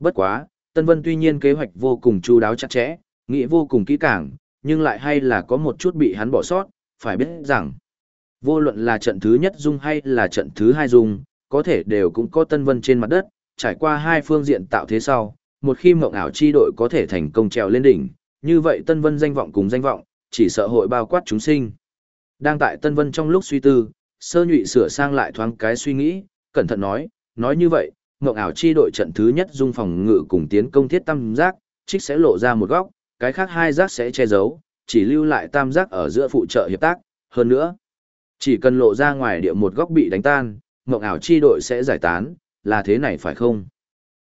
Bất quá, Tân Vân tuy nhiên kế hoạch vô cùng chu đáo chặt chẽ, nghĩ vô cùng kỹ càng, nhưng lại hay là có một chút bị hắn bỏ sót, phải biết rằng, vô luận là trận thứ nhất dung hay là trận thứ hai dung, có thể đều cũng có Tân Vân trên mặt đất, trải qua hai phương diện tạo thế sau, một khi mộng ảo chi đội có thể thành công trèo lên đỉnh, như vậy Tân Vân danh vọng cùng danh vọng, chỉ sợ hội bao quát chúng sinh. Đang tại Tân Vân trong lúc suy tư, sơ nhụy sửa sang lại thoáng cái suy nghĩ, cẩn thận nói, nói như vậy, mộng ảo chi đội trận thứ nhất dung phòng ngự cùng tiến công thiết tam giác, trích sẽ lộ ra một góc, cái khác hai giác sẽ che giấu, chỉ lưu lại tam giác ở giữa phụ trợ hiệp tác, hơn nữa. Chỉ cần lộ ra ngoài địa một góc bị đánh tan, mộng ảo chi đội sẽ giải tán, là thế này phải không?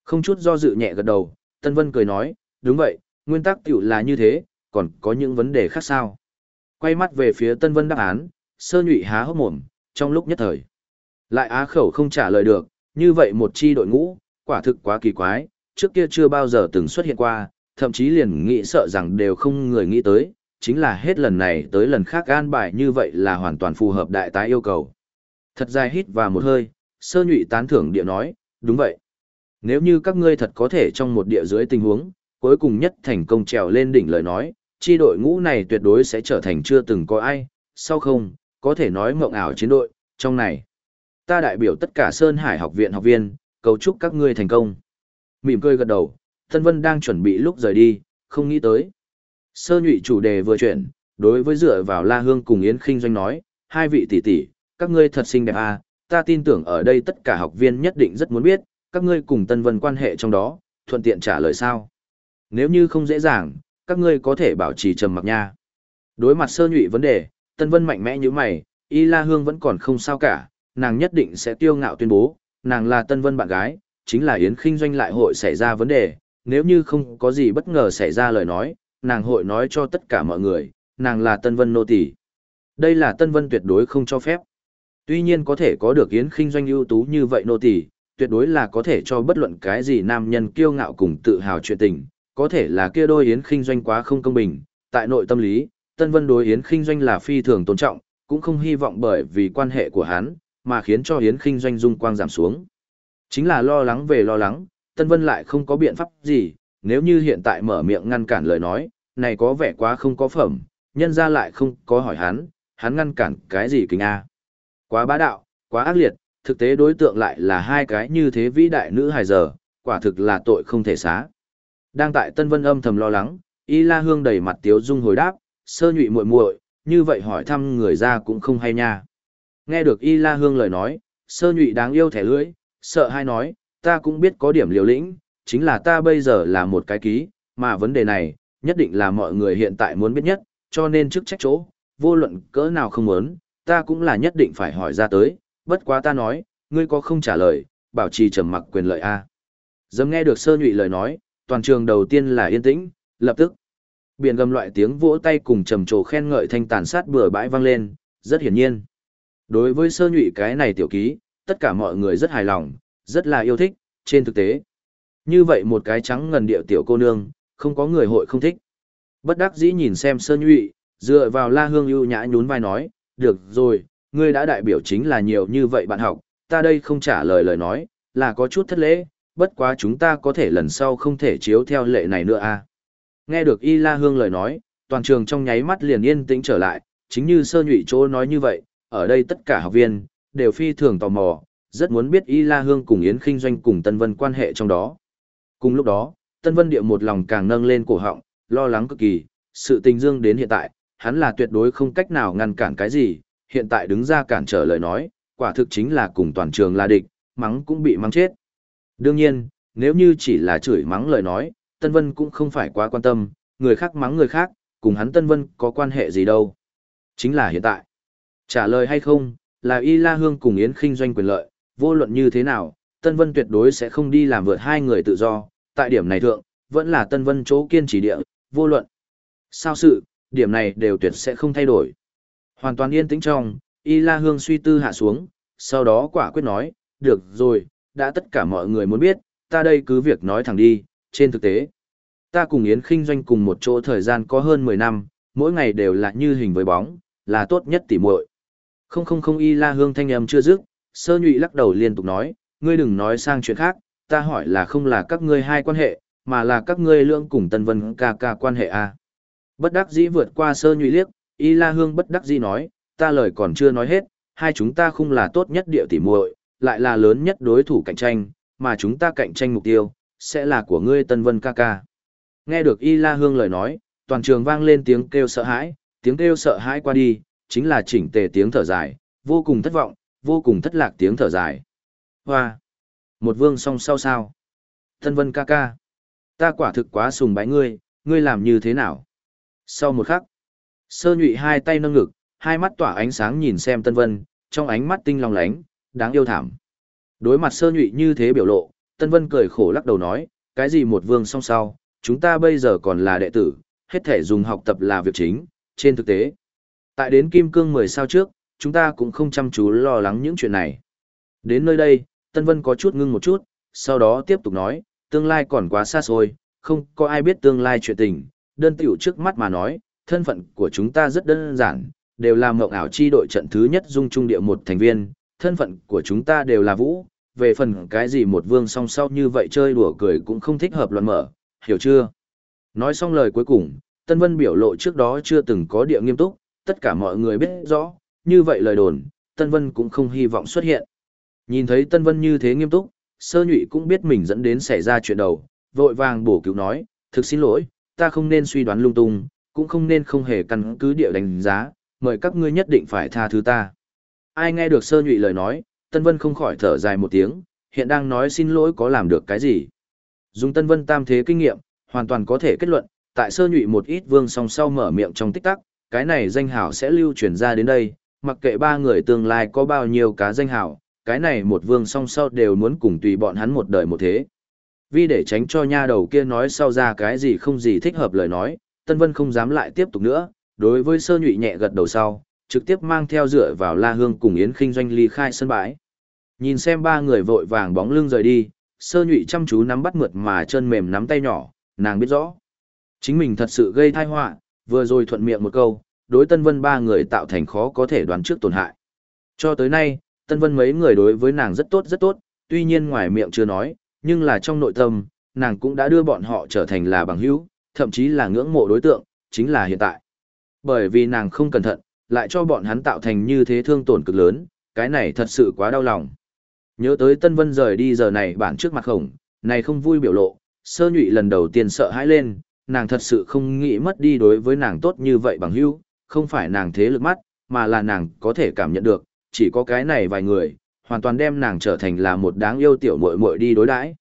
Không chút do dự nhẹ gật đầu, Tân Vân cười nói, đúng vậy, nguyên tắc tiểu là như thế, còn có những vấn đề khác sao? Quay mắt về phía Tân Vân đáp án, sơ nhụy há hốc mồm, trong lúc nhất thời. Lại á khẩu không trả lời được, như vậy một chi đội ngũ, quả thực quá kỳ quái, trước kia chưa bao giờ từng xuất hiện qua, thậm chí liền nghĩ sợ rằng đều không người nghĩ tới, chính là hết lần này tới lần khác an bài như vậy là hoàn toàn phù hợp đại tái yêu cầu. Thật dài hít và một hơi, sơ nhụy tán thưởng địa nói, đúng vậy. Nếu như các ngươi thật có thể trong một địa dưới tình huống, cuối cùng nhất thành công trèo lên đỉnh lời nói, chi đội ngũ này tuyệt đối sẽ trở thành chưa từng có ai, sau không, có thể nói mộng ảo chiến đội, trong này. Ta đại biểu tất cả Sơn Hải học viện học viên, cầu chúc các ngươi thành công. Mỉm cười gật đầu, Tân Vân đang chuẩn bị lúc rời đi, không nghĩ tới. Sơ nhụy chủ đề vừa chuyển, đối với dựa vào La Hương cùng Yến Kinh Doanh nói, hai vị tỷ tỷ, các ngươi thật xinh đẹp à, ta tin tưởng ở đây tất cả học viên nhất định rất muốn biết, các ngươi cùng Tân Vân quan hệ trong đó, thuận tiện trả lời sao. Nếu như không dễ dàng, các ngươi có thể bảo trì trầm mặc nha. Đối mặt sơ nhụy vấn đề, Tân Vân mạnh mẽ như mày, Y La Hương vẫn còn không sao cả, nàng nhất định sẽ tiêu ngạo tuyên bố, nàng là Tân Vân bạn gái, chính là Yến Kinh Doanh lại hội xảy ra vấn đề, nếu như không có gì bất ngờ xảy ra lời nói, nàng hội nói cho tất cả mọi người, nàng là Tân Vân nô tỳ. Đây là Tân Vân tuyệt đối không cho phép. Tuy nhiên có thể có được Yến Kinh Doanh ưu tú như vậy nô tỳ, tuyệt đối là có thể cho bất luận cái gì nam nhân kiêu ngạo cùng tự hào chuyện tình, có thể là kia đôi Yến Kinh Doanh quá không công bình, tại nội tâm lý, Tân Vân đối Yến Kinh Doanh là phi thường tôn trọng, cũng không hy vọng bởi vì quan hệ của hắn, mà khiến cho Yến Kinh Doanh dung quang giảm xuống. Chính là lo lắng về lo lắng, Tân Vân lại không có biện pháp gì, nếu như hiện tại mở miệng ngăn cản lời nói, này có vẻ quá không có phẩm, nhân ra lại không có hỏi hắn, hắn ngăn cản cái gì kính a Quá bá đạo, quá ác liệt, thực tế đối tượng lại là hai cái như thế vĩ đại nữ hài giờ, quả thực là tội không thể xá. Đang tại Tân Vân âm thầm lo lắng, Y La Hương đầy mặt tiếu dung hồi đáp, sơ nhụy muội muội, như vậy hỏi thăm người ra cũng không hay nha. Nghe được Y La Hương lời nói, sơ nhụy đáng yêu thẻ lưỡi, sợ hay nói, ta cũng biết có điểm liều lĩnh, chính là ta bây giờ là một cái ký, mà vấn đề này, nhất định là mọi người hiện tại muốn biết nhất, cho nên trước trách chỗ, vô luận cỡ nào không muốn, ta cũng là nhất định phải hỏi ra tới, bất quá ta nói, ngươi có không trả lời, bảo trì trầm mặc quyền lợi a. Dẫm nghe được sơ nhụy lời nói, toàn trường đầu tiên là yên tĩnh, lập tức. Biển gầm loại tiếng vỗ tay cùng trầm trồ khen ngợi thanh tàn sát bừa bãi vang lên, rất hiển nhiên. Đối với sơ nhụy cái này tiểu ký, tất cả mọi người rất hài lòng, rất là yêu thích, trên thực tế. Như vậy một cái trắng ngần điệu tiểu cô nương, không có người hội không thích. Bất đắc dĩ nhìn xem sơ nhụy, dựa vào la hương ưu nhã nhún vai nói, được rồi, ngươi đã đại biểu chính là nhiều như vậy bạn học, ta đây không trả lời lời nói, là có chút thất lễ, bất quá chúng ta có thể lần sau không thể chiếu theo lệ này nữa à. Nghe được Y La Hương lời nói, toàn trường trong nháy mắt liền yên tĩnh trở lại, chính như sơ nhụy chỗ nói như vậy, ở đây tất cả học viên, đều phi thường tò mò, rất muốn biết Y La Hương cùng Yến Kinh Doanh cùng Tân Vân quan hệ trong đó. Cùng lúc đó, Tân Vân Điệu một lòng càng nâng lên cổ họng, lo lắng cực kỳ, sự tình dương đến hiện tại, hắn là tuyệt đối không cách nào ngăn cản cái gì, hiện tại đứng ra cản trở lời nói, quả thực chính là cùng toàn trường là địch, mắng cũng bị mắng chết. Đương nhiên, nếu như chỉ là chửi mắng lời nói, Tân Vân cũng không phải quá quan tâm, người khác mắng người khác, cùng hắn Tân Vân có quan hệ gì đâu. Chính là hiện tại. Trả lời hay không, là Y La Hương cùng Yến Kinh doanh quyền lợi, vô luận như thế nào, Tân Vân tuyệt đối sẽ không đi làm vượt hai người tự do, tại điểm này thượng, vẫn là Tân Vân chỗ kiên trì địa, vô luận. Sao sự, điểm này đều tuyệt sẽ không thay đổi. Hoàn toàn yên tĩnh trong, Y La Hương suy tư hạ xuống, sau đó quả quyết nói, được rồi, đã tất cả mọi người muốn biết, ta đây cứ việc nói thẳng đi, trên thực tế. Ta cùng Yến Kinh doanh cùng một chỗ thời gian có hơn 10 năm, mỗi ngày đều là như hình với bóng, là tốt nhất tỉ muội. Không không không Y La Hương thanh âm chưa dứt, sơ nhụy lắc đầu liên tục nói, ngươi đừng nói sang chuyện khác, ta hỏi là không là các ngươi hai quan hệ, mà là các ngươi lưỡng cùng Tân Vân ca ca quan hệ. À. Bất đắc dĩ vượt qua sơ nhụy liếc, Y La Hương bất đắc dĩ nói, ta lời còn chưa nói hết, hai chúng ta không là tốt nhất địa tỉ muội, lại là lớn nhất đối thủ cạnh tranh, mà chúng ta cạnh tranh mục tiêu, sẽ là của ngươi Tân Vân ca ca. Nghe được Y La Hương lời nói, toàn trường vang lên tiếng kêu sợ hãi, tiếng kêu sợ hãi qua đi, chính là chỉnh tề tiếng thở dài, vô cùng thất vọng, vô cùng thất lạc tiếng thở dài. Hoa! Một vương song sao sao? Tân Vân ca ca! Ta quả thực quá sùng bái ngươi, ngươi làm như thế nào? Sau một khắc, sơ nhụy hai tay nâng ngực, hai mắt tỏa ánh sáng nhìn xem Tân Vân, trong ánh mắt tinh long lánh, đáng yêu thảm. Đối mặt sơ nhụy như thế biểu lộ, Tân Vân cười khổ lắc đầu nói, cái gì một vương song sao, chúng ta bây giờ còn là đệ tử, hết thể dùng học tập là việc chính, trên thực tế. Tại đến Kim Cương 10 sao trước, chúng ta cũng không chăm chú lo lắng những chuyện này. Đến nơi đây, Tân Vân có chút ngưng một chút, sau đó tiếp tục nói, tương lai còn quá xa xôi, không có ai biết tương lai chuyện tình, đơn tiểu trước mắt mà nói, thân phận của chúng ta rất đơn giản, đều là mộng ảo chi đội trận thứ nhất dung trung địa một thành viên, thân phận của chúng ta đều là vũ, về phần cái gì một vương song sau như vậy chơi đùa cười cũng không thích hợp luận mở, hiểu chưa? Nói xong lời cuối cùng, Tân Vân biểu lộ trước đó chưa từng có địa nghiêm túc, tất cả mọi người biết rõ, như vậy lời đồn, Tân Vân cũng không hy vọng xuất hiện. Nhìn thấy Tân Vân như thế nghiêm túc, sơ nhụy cũng biết mình dẫn đến xảy ra chuyện đầu, vội vàng bổ cứu nói, thực xin lỗi, ta không nên suy đoán lung tung, cũng không nên không hề căn cứ địa đánh giá, mời các ngươi nhất định phải tha thứ ta. Ai nghe được sơ nhụy lời nói, Tân Vân không khỏi thở dài một tiếng, hiện đang nói xin lỗi có làm được cái gì. Dùng Tân Vân tam thế kinh nghiệm, hoàn toàn có thể kết luận, tại sơ nhụy một ít vương song sau mở miệng trong tích tắc, cái này danh hảo sẽ lưu truyền ra đến đây, mặc kệ ba người tương lai có bao nhiêu cá danh hảo cái này một vương song sau đều muốn cùng tùy bọn hắn một đời một thế. Vì để tránh cho nha đầu kia nói sau ra cái gì không gì thích hợp lời nói, Tân Vân không dám lại tiếp tục nữa, đối với sơ nhụy nhẹ gật đầu sau, trực tiếp mang theo dựa vào La Hương cùng Yến Kinh doanh ly khai sân bãi. Nhìn xem ba người vội vàng bóng lưng rời đi, sơ nhụy chăm chú nắm bắt mượt mà chân mềm nắm tay nhỏ, nàng biết rõ. Chính mình thật sự gây tai họa, vừa rồi thuận miệng một câu, đối Tân Vân ba người tạo thành khó có thể đoán trước tổn hại. Cho tới nay, Tân Vân mấy người đối với nàng rất tốt rất tốt, tuy nhiên ngoài miệng chưa nói, nhưng là trong nội tâm, nàng cũng đã đưa bọn họ trở thành là bằng hữu, thậm chí là ngưỡng mộ đối tượng, chính là hiện tại. Bởi vì nàng không cẩn thận, lại cho bọn hắn tạo thành như thế thương tổn cực lớn, cái này thật sự quá đau lòng. Nhớ tới Tân Vân rời đi giờ này bản trước mặt khổng, này không vui biểu lộ, sơ nhụy lần đầu tiên sợ hãi lên, nàng thật sự không nghĩ mất đi đối với nàng tốt như vậy bằng hữu, không phải nàng thế lực mắt, mà là nàng có thể cảm nhận được, chỉ có cái này vài người, hoàn toàn đem nàng trở thành là một đáng yêu tiểu muội muội đi đối đãi.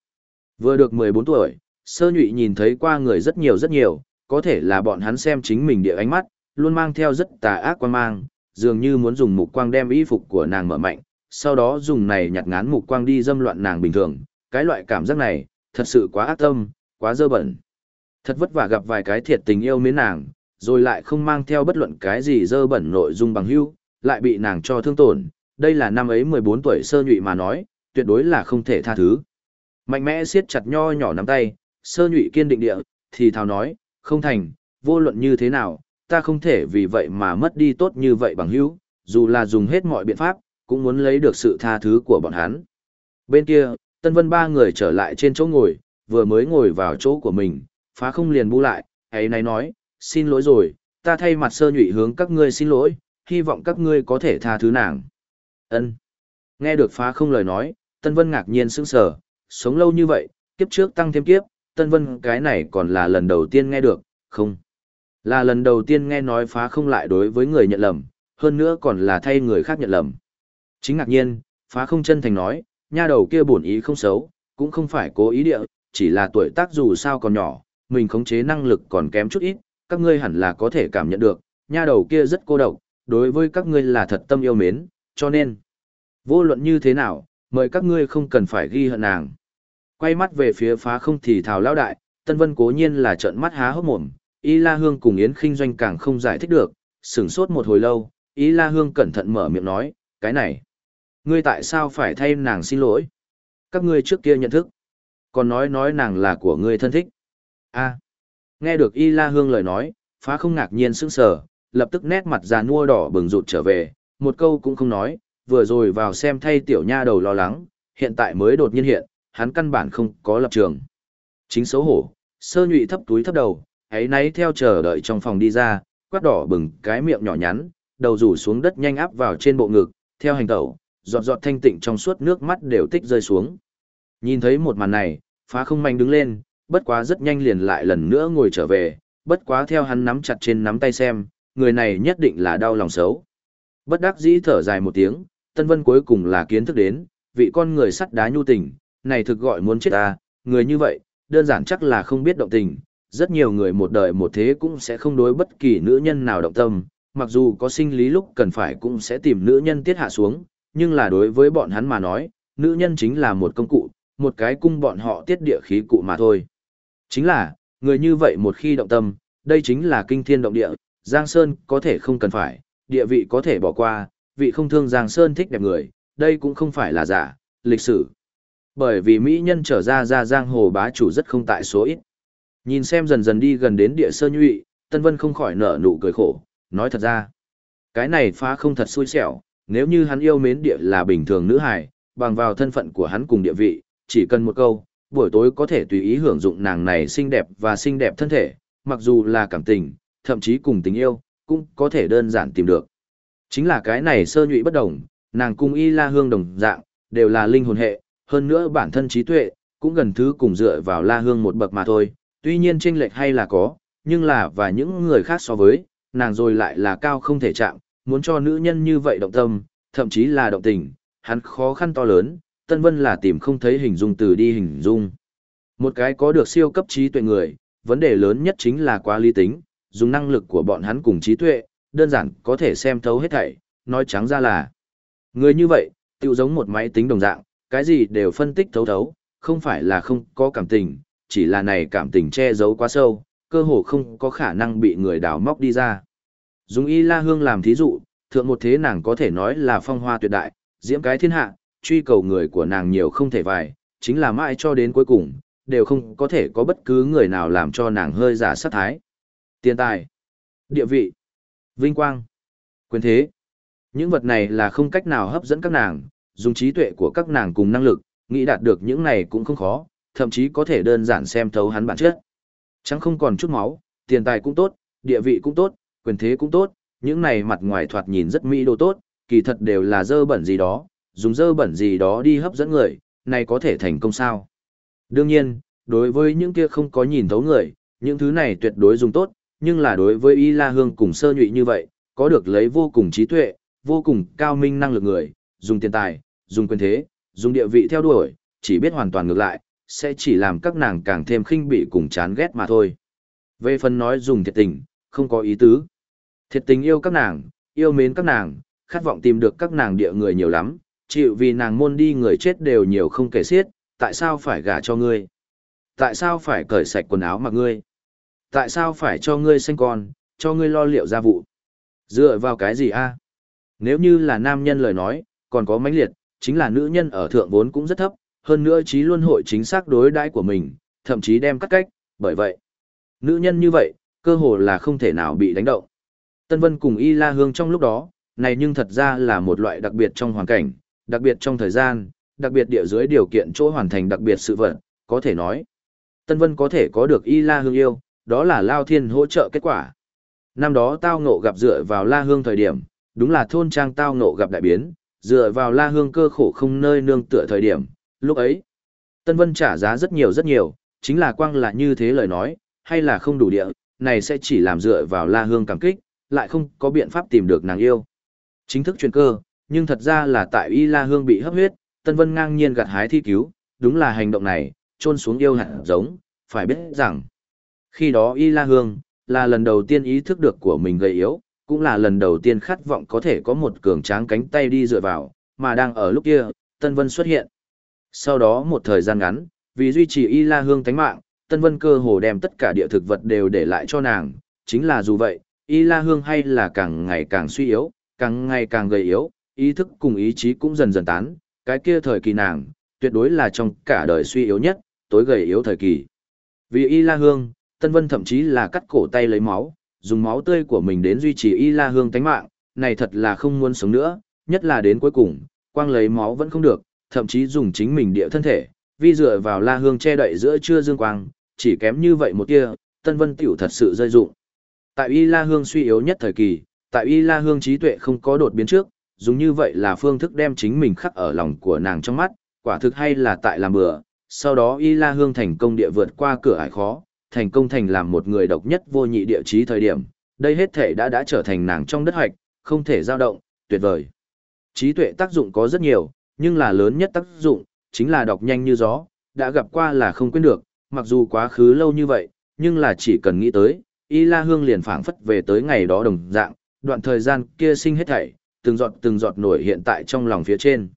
Vừa được 14 tuổi, sơ nhụy nhìn thấy qua người rất nhiều rất nhiều, có thể là bọn hắn xem chính mình địa ánh mắt, luôn mang theo rất tà ác quan mang, dường như muốn dùng mục quang đem y phục của nàng mở mạnh, sau đó dùng này nhặt ngán mục quang đi dâm loạn nàng bình thường, cái loại cảm giác này, thật sự quá ác tâm, quá dơ bẩn. Thật vất vả gặp vài cái thiệt tình yêu mến nàng, rồi lại không mang theo bất luận cái gì dơ bẩn nội dung bằng hữu, lại bị nàng cho thương tổn, đây là năm ấy 14 tuổi sơ nhụy mà nói, tuyệt đối là không thể tha thứ. Mạnh mẽ siết chặt nho nhỏ nắm tay, sơ nhụy kiên định địa, thì thào nói, không thành, vô luận như thế nào, ta không thể vì vậy mà mất đi tốt như vậy bằng hữu, dù là dùng hết mọi biện pháp, cũng muốn lấy được sự tha thứ của bọn hắn. Bên kia, Tân Vân ba người trở lại trên chỗ ngồi, vừa mới ngồi vào chỗ của mình, phá không liền bu lại, ấy này nói, xin lỗi rồi, ta thay mặt sơ nhụy hướng các ngươi xin lỗi, hy vọng các ngươi có thể tha thứ nàng. Ân. Nghe được phá không lời nói, Tân Vân ngạc nhiên sững sờ, sống lâu như vậy, kiếp trước tăng thêm kiếp, Tân Vân cái này còn là lần đầu tiên nghe được, không. Là lần đầu tiên nghe nói phá không lại đối với người nhận lầm, hơn nữa còn là thay người khác nhận lầm. Chính ngạc nhiên, phá không chân thành nói, nha đầu kia bổn ý không xấu, cũng không phải cố ý địa, chỉ là tuổi tác dù sao còn nhỏ, mình khống chế năng lực còn kém chút ít, các ngươi hẳn là có thể cảm nhận được, nha đầu kia rất cô độc, đối với các ngươi là thật tâm yêu mến, cho nên, vô luận như thế nào, mời các ngươi không cần phải ghi hận nàng. Quay mắt về phía phá không thì thào lão đại, Tân Vân cố nhiên là trợn mắt há hốc mồm, Y La Hương cùng Yến Kinh Doanh càng không giải thích được, sửng sốt một hồi lâu, Y La Hương cẩn thận mở miệng nói, cái này, ngươi tại sao phải thay nàng xin lỗi? Các ngươi trước kia nhận thức, còn nói nói nàng là của ngươi thân thích. a nghe được Y La Hương lời nói, phá không ngạc nhiên sững sờ, lập tức nét mặt già nua đỏ bừng rụt trở về, một câu cũng không nói, vừa rồi vào xem thay tiểu nha đầu lo lắng, hiện tại mới đột nhiên hiện, hắn căn bản không có lập trường. Chính xấu hổ, sơ nhụy thấp túi thấp đầu, ấy nấy theo chờ đợi trong phòng đi ra, quát đỏ bừng cái miệng nhỏ nhắn, đầu rủ xuống đất nhanh áp vào trên bộ ngực, theo hành tẩu, giọt giọt thanh tịnh trong suốt nước mắt đều tích rơi xuống. Nhìn thấy một màn này, phá không manh đứng lên, bất quá rất nhanh liền lại lần nữa ngồi trở về, bất quá theo hắn nắm chặt trên nắm tay xem, người này nhất định là đau lòng xấu. Bất đắc dĩ thở dài một tiếng, Tân Vân cuối cùng là kiến thức đến, vị con người sắt đá nhu tình, này thực gọi muốn chết ta, người như vậy, đơn giản chắc là không biết động tình, rất nhiều người một đời một thế cũng sẽ không đối bất kỳ nữ nhân nào động tâm, mặc dù có sinh lý lúc cần phải cũng sẽ tìm nữ nhân tiết hạ xuống, nhưng là đối với bọn hắn mà nói, nữ nhân chính là một công cụ, một cái cung bọn họ tiết địa khí cụ mà thôi. Chính là, người như vậy một khi động tâm, đây chính là kinh thiên động địa, Giang Sơn có thể không cần phải, địa vị có thể bỏ qua, vị không thương Giang Sơn thích đẹp người, đây cũng không phải là giả, lịch sử. Bởi vì Mỹ nhân trở ra ra Giang Hồ bá chủ rất không tại số ít. Nhìn xem dần dần đi gần đến địa sơ nhụy, Tân Vân không khỏi nở nụ cười khổ, nói thật ra. Cái này phá không thật xui xẻo, nếu như hắn yêu mến địa là bình thường nữ hài, bằng vào thân phận của hắn cùng địa vị, chỉ cần một câu, buổi tối có thể tùy ý hưởng dụng nàng này xinh đẹp và xinh đẹp thân thể, mặc dù là cảm tình, thậm chí cùng tình yêu, cũng có thể đơn giản tìm được. Chính là cái này sơ nhụy bất đồng, nàng cùng y la hương đồng dạng, đều là linh hồn hệ, hơn nữa bản thân trí tuệ, cũng gần thứ cùng dựa vào la hương một bậc mà thôi, tuy nhiên chênh lệch hay là có, nhưng là và những người khác so với, nàng rồi lại là cao không thể chạm, muốn cho nữ nhân như vậy động tâm, thậm chí là động tình, hắn khó khăn to lớn, Tân Vân là tìm không thấy hình dung từ đi hình dung. Một cái có được siêu cấp trí tuệ người, vấn đề lớn nhất chính là quá lý tính, dùng năng lực của bọn hắn cùng trí tuệ, đơn giản có thể xem thấu hết thảy, nói trắng ra là. Người như vậy, tự giống một máy tính đồng dạng, cái gì đều phân tích thấu thấu, không phải là không có cảm tình, chỉ là này cảm tình che giấu quá sâu, cơ hồ không có khả năng bị người đào móc đi ra. Dùng y la hương làm thí dụ, thượng một thế nàng có thể nói là phong hoa tuyệt đại, diễm cái thiên hạ, truy cầu người của nàng nhiều không thể vài, chính là mãi cho đến cuối cùng, đều không có thể có bất cứ người nào làm cho nàng hơi giả sát thái. Tiền tài, địa vị, vinh quang, quyền thế. Những vật này là không cách nào hấp dẫn các nàng, dùng trí tuệ của các nàng cùng năng lực, nghĩ đạt được những này cũng không khó, thậm chí có thể đơn giản xem thấu hắn bản chất. Chẳng không còn chút máu, tiền tài cũng tốt, địa vị cũng tốt, quyền thế cũng tốt, những này mặt ngoài thoạt nhìn rất mỹ đồ tốt, kỳ thật đều là dơ bẩn gì đó, dùng dơ bẩn gì đó đi hấp dẫn người, này có thể thành công sao. Đương nhiên, đối với những kia không có nhìn thấu người, những thứ này tuyệt đối dùng tốt, nhưng là đối với Y La Hương cùng sơ nhụy như vậy, có được lấy vô cùng trí tuệ, vô cùng cao minh năng lực người, dùng tiền tài, dùng quyền thế, dùng địa vị theo đuổi, chỉ biết hoàn toàn ngược lại, sẽ chỉ làm các nàng càng thêm khinh bị cùng chán ghét mà thôi. Về phần nói dùng thiệt tình, không có ý tứ. Thiệt tình yêu các nàng, yêu mến các nàng, khát vọng tìm được các nàng địa người nhiều lắm, chịu vì nàng môn đi người chết đều nhiều không kể xiết, tại sao phải gả cho ngươi? Tại sao phải cởi sạch quần áo mặc ngươi? Tại sao phải cho ngươi sinh con, cho ngươi lo liệu gia vụ? Dựa vào cái gì a? Nếu như là nam nhân lời nói, còn có mãnh liệt, chính là nữ nhân ở thượng vốn cũng rất thấp, hơn nữa trí luân hội chính xác đối đãi của mình, thậm chí đem cắt cách, bởi vậy, nữ nhân như vậy, cơ hồ là không thể nào bị đánh động. Tân Vân cùng Y La Hương trong lúc đó, này nhưng thật ra là một loại đặc biệt trong hoàn cảnh, đặc biệt trong thời gian, đặc biệt địa dưới điều kiện chỗ hoàn thành đặc biệt sự vật, có thể nói. Tân Vân có thể có được Y La Hương yêu, đó là Lao Thiên hỗ trợ kết quả. Năm đó tao ngộ gặp dựa vào La Hương thời điểm, đúng là thôn trang tao ngộ gặp đại biến, dựa vào La Hương cơ khổ không nơi nương tựa thời điểm, lúc ấy. Tân Vân trả giá rất nhiều rất nhiều, chính là quang là như thế lời nói, hay là không đủ địa, này sẽ chỉ làm dựa vào La Hương cảm kích, lại không có biện pháp tìm được nàng yêu. Chính thức truyền cơ, nhưng thật ra là tại Y La Hương bị hấp huyết, Tân Vân ngang nhiên gặt hái thi cứu, đúng là hành động này, trôn xuống yêu hạt giống, phải biết rằng. Khi đó Y La Hương, là lần đầu tiên ý thức được của mình gầy yếu, cũng là lần đầu tiên khát vọng có thể có một cường tráng cánh tay đi dựa vào, mà đang ở lúc kia, Tân Vân xuất hiện. Sau đó một thời gian ngắn, vì duy trì Y La Hương tánh mạng, Tân Vân cơ hồ đem tất cả địa thực vật đều để lại cho nàng, chính là dù vậy, Y La Hương hay là càng ngày càng suy yếu, càng ngày càng gầy yếu, ý thức cùng ý chí cũng dần dần tán, cái kia thời kỳ nàng, tuyệt đối là trong cả đời suy yếu nhất, tối gầy yếu thời kỳ. Vì Y La Hương, Tân Vân thậm chí là cắt cổ tay lấy máu, dùng máu tươi của mình đến duy trì Y La Hương tánh mạng, này thật là không muốn sống nữa, nhất là đến cuối cùng, quang lấy máu vẫn không được, thậm chí dùng chính mình địa thân thể, vi dựa vào La Hương che đậy giữa trưa dương quang, chỉ kém như vậy một tia, Tân Vân tiểu thật sự rơi dụng. Tại Y La Hương suy yếu nhất thời kỳ, tại Y La Hương trí tuệ không có đột biến trước, dùng như vậy là phương thức đem chính mình khắc ở lòng của nàng trong mắt, quả thực hay là tại làm bừa. Sau đó Y La Hương thành công địa vượt qua cửa ải khó, thành công thành làm một người độc nhất vô nhị địa chí thời điểm, đây hết thể đã đã trở thành nàng trong đất hoạch, không thể dao động, tuyệt vời. Trí tuệ tác dụng có rất nhiều, nhưng là lớn nhất tác dụng, chính là đọc nhanh như gió, đã gặp qua là không quên được, mặc dù quá khứ lâu như vậy, nhưng là chỉ cần nghĩ tới, Y La Hương liền phảng phất về tới ngày đó đồng dạng, đoạn thời gian kia sinh hết thảy, từng giọt từng giọt nổi hiện tại trong lòng phía trên.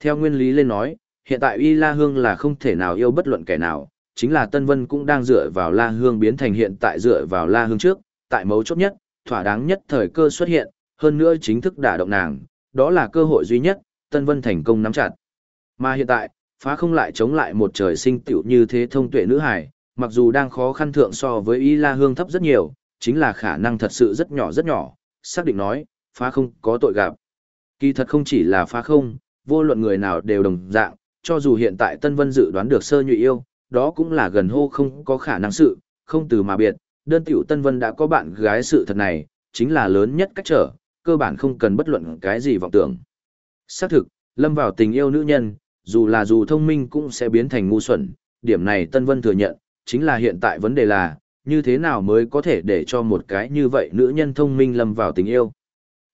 Theo nguyên lý lên nói, hiện tại Y La Hương là không thể nào yêu bất luận kẻ nào, chính là Tân Vân cũng đang dựa vào La Hương biến thành hiện tại dựa vào La Hương trước, tại mấu chốt nhất, thỏa đáng nhất thời cơ xuất hiện, hơn nữa chính thức đả động nàng, đó là cơ hội duy nhất, Tân Vân thành công nắm chặt. Mà hiện tại, phá không lại chống lại một trời sinh tiểu như thế thông tuệ nữ hải, mặc dù đang khó khăn thượng so với Y La Hương thấp rất nhiều, chính là khả năng thật sự rất nhỏ rất nhỏ, xác định nói, phá không có tội gặp. Kỳ thật không chỉ là phá không, vô luận người nào đều đồng dạng, cho dù hiện tại Tân Vân dự đoán được sơ nhụy yêu, đó cũng là gần hô không có khả năng sự, không từ mà biệt, đơn tiểu Tân Vân đã có bạn gái sự thật này, chính là lớn nhất cách trở, cơ bản không cần bất luận cái gì vọng tưởng. Xác thực, lâm vào tình yêu nữ nhân, dù là dù thông minh cũng sẽ biến thành ngu xuẩn, điểm này Tân Vân thừa nhận, chính là hiện tại vấn đề là, như thế nào mới có thể để cho một cái như vậy nữ nhân thông minh lâm vào tình yêu.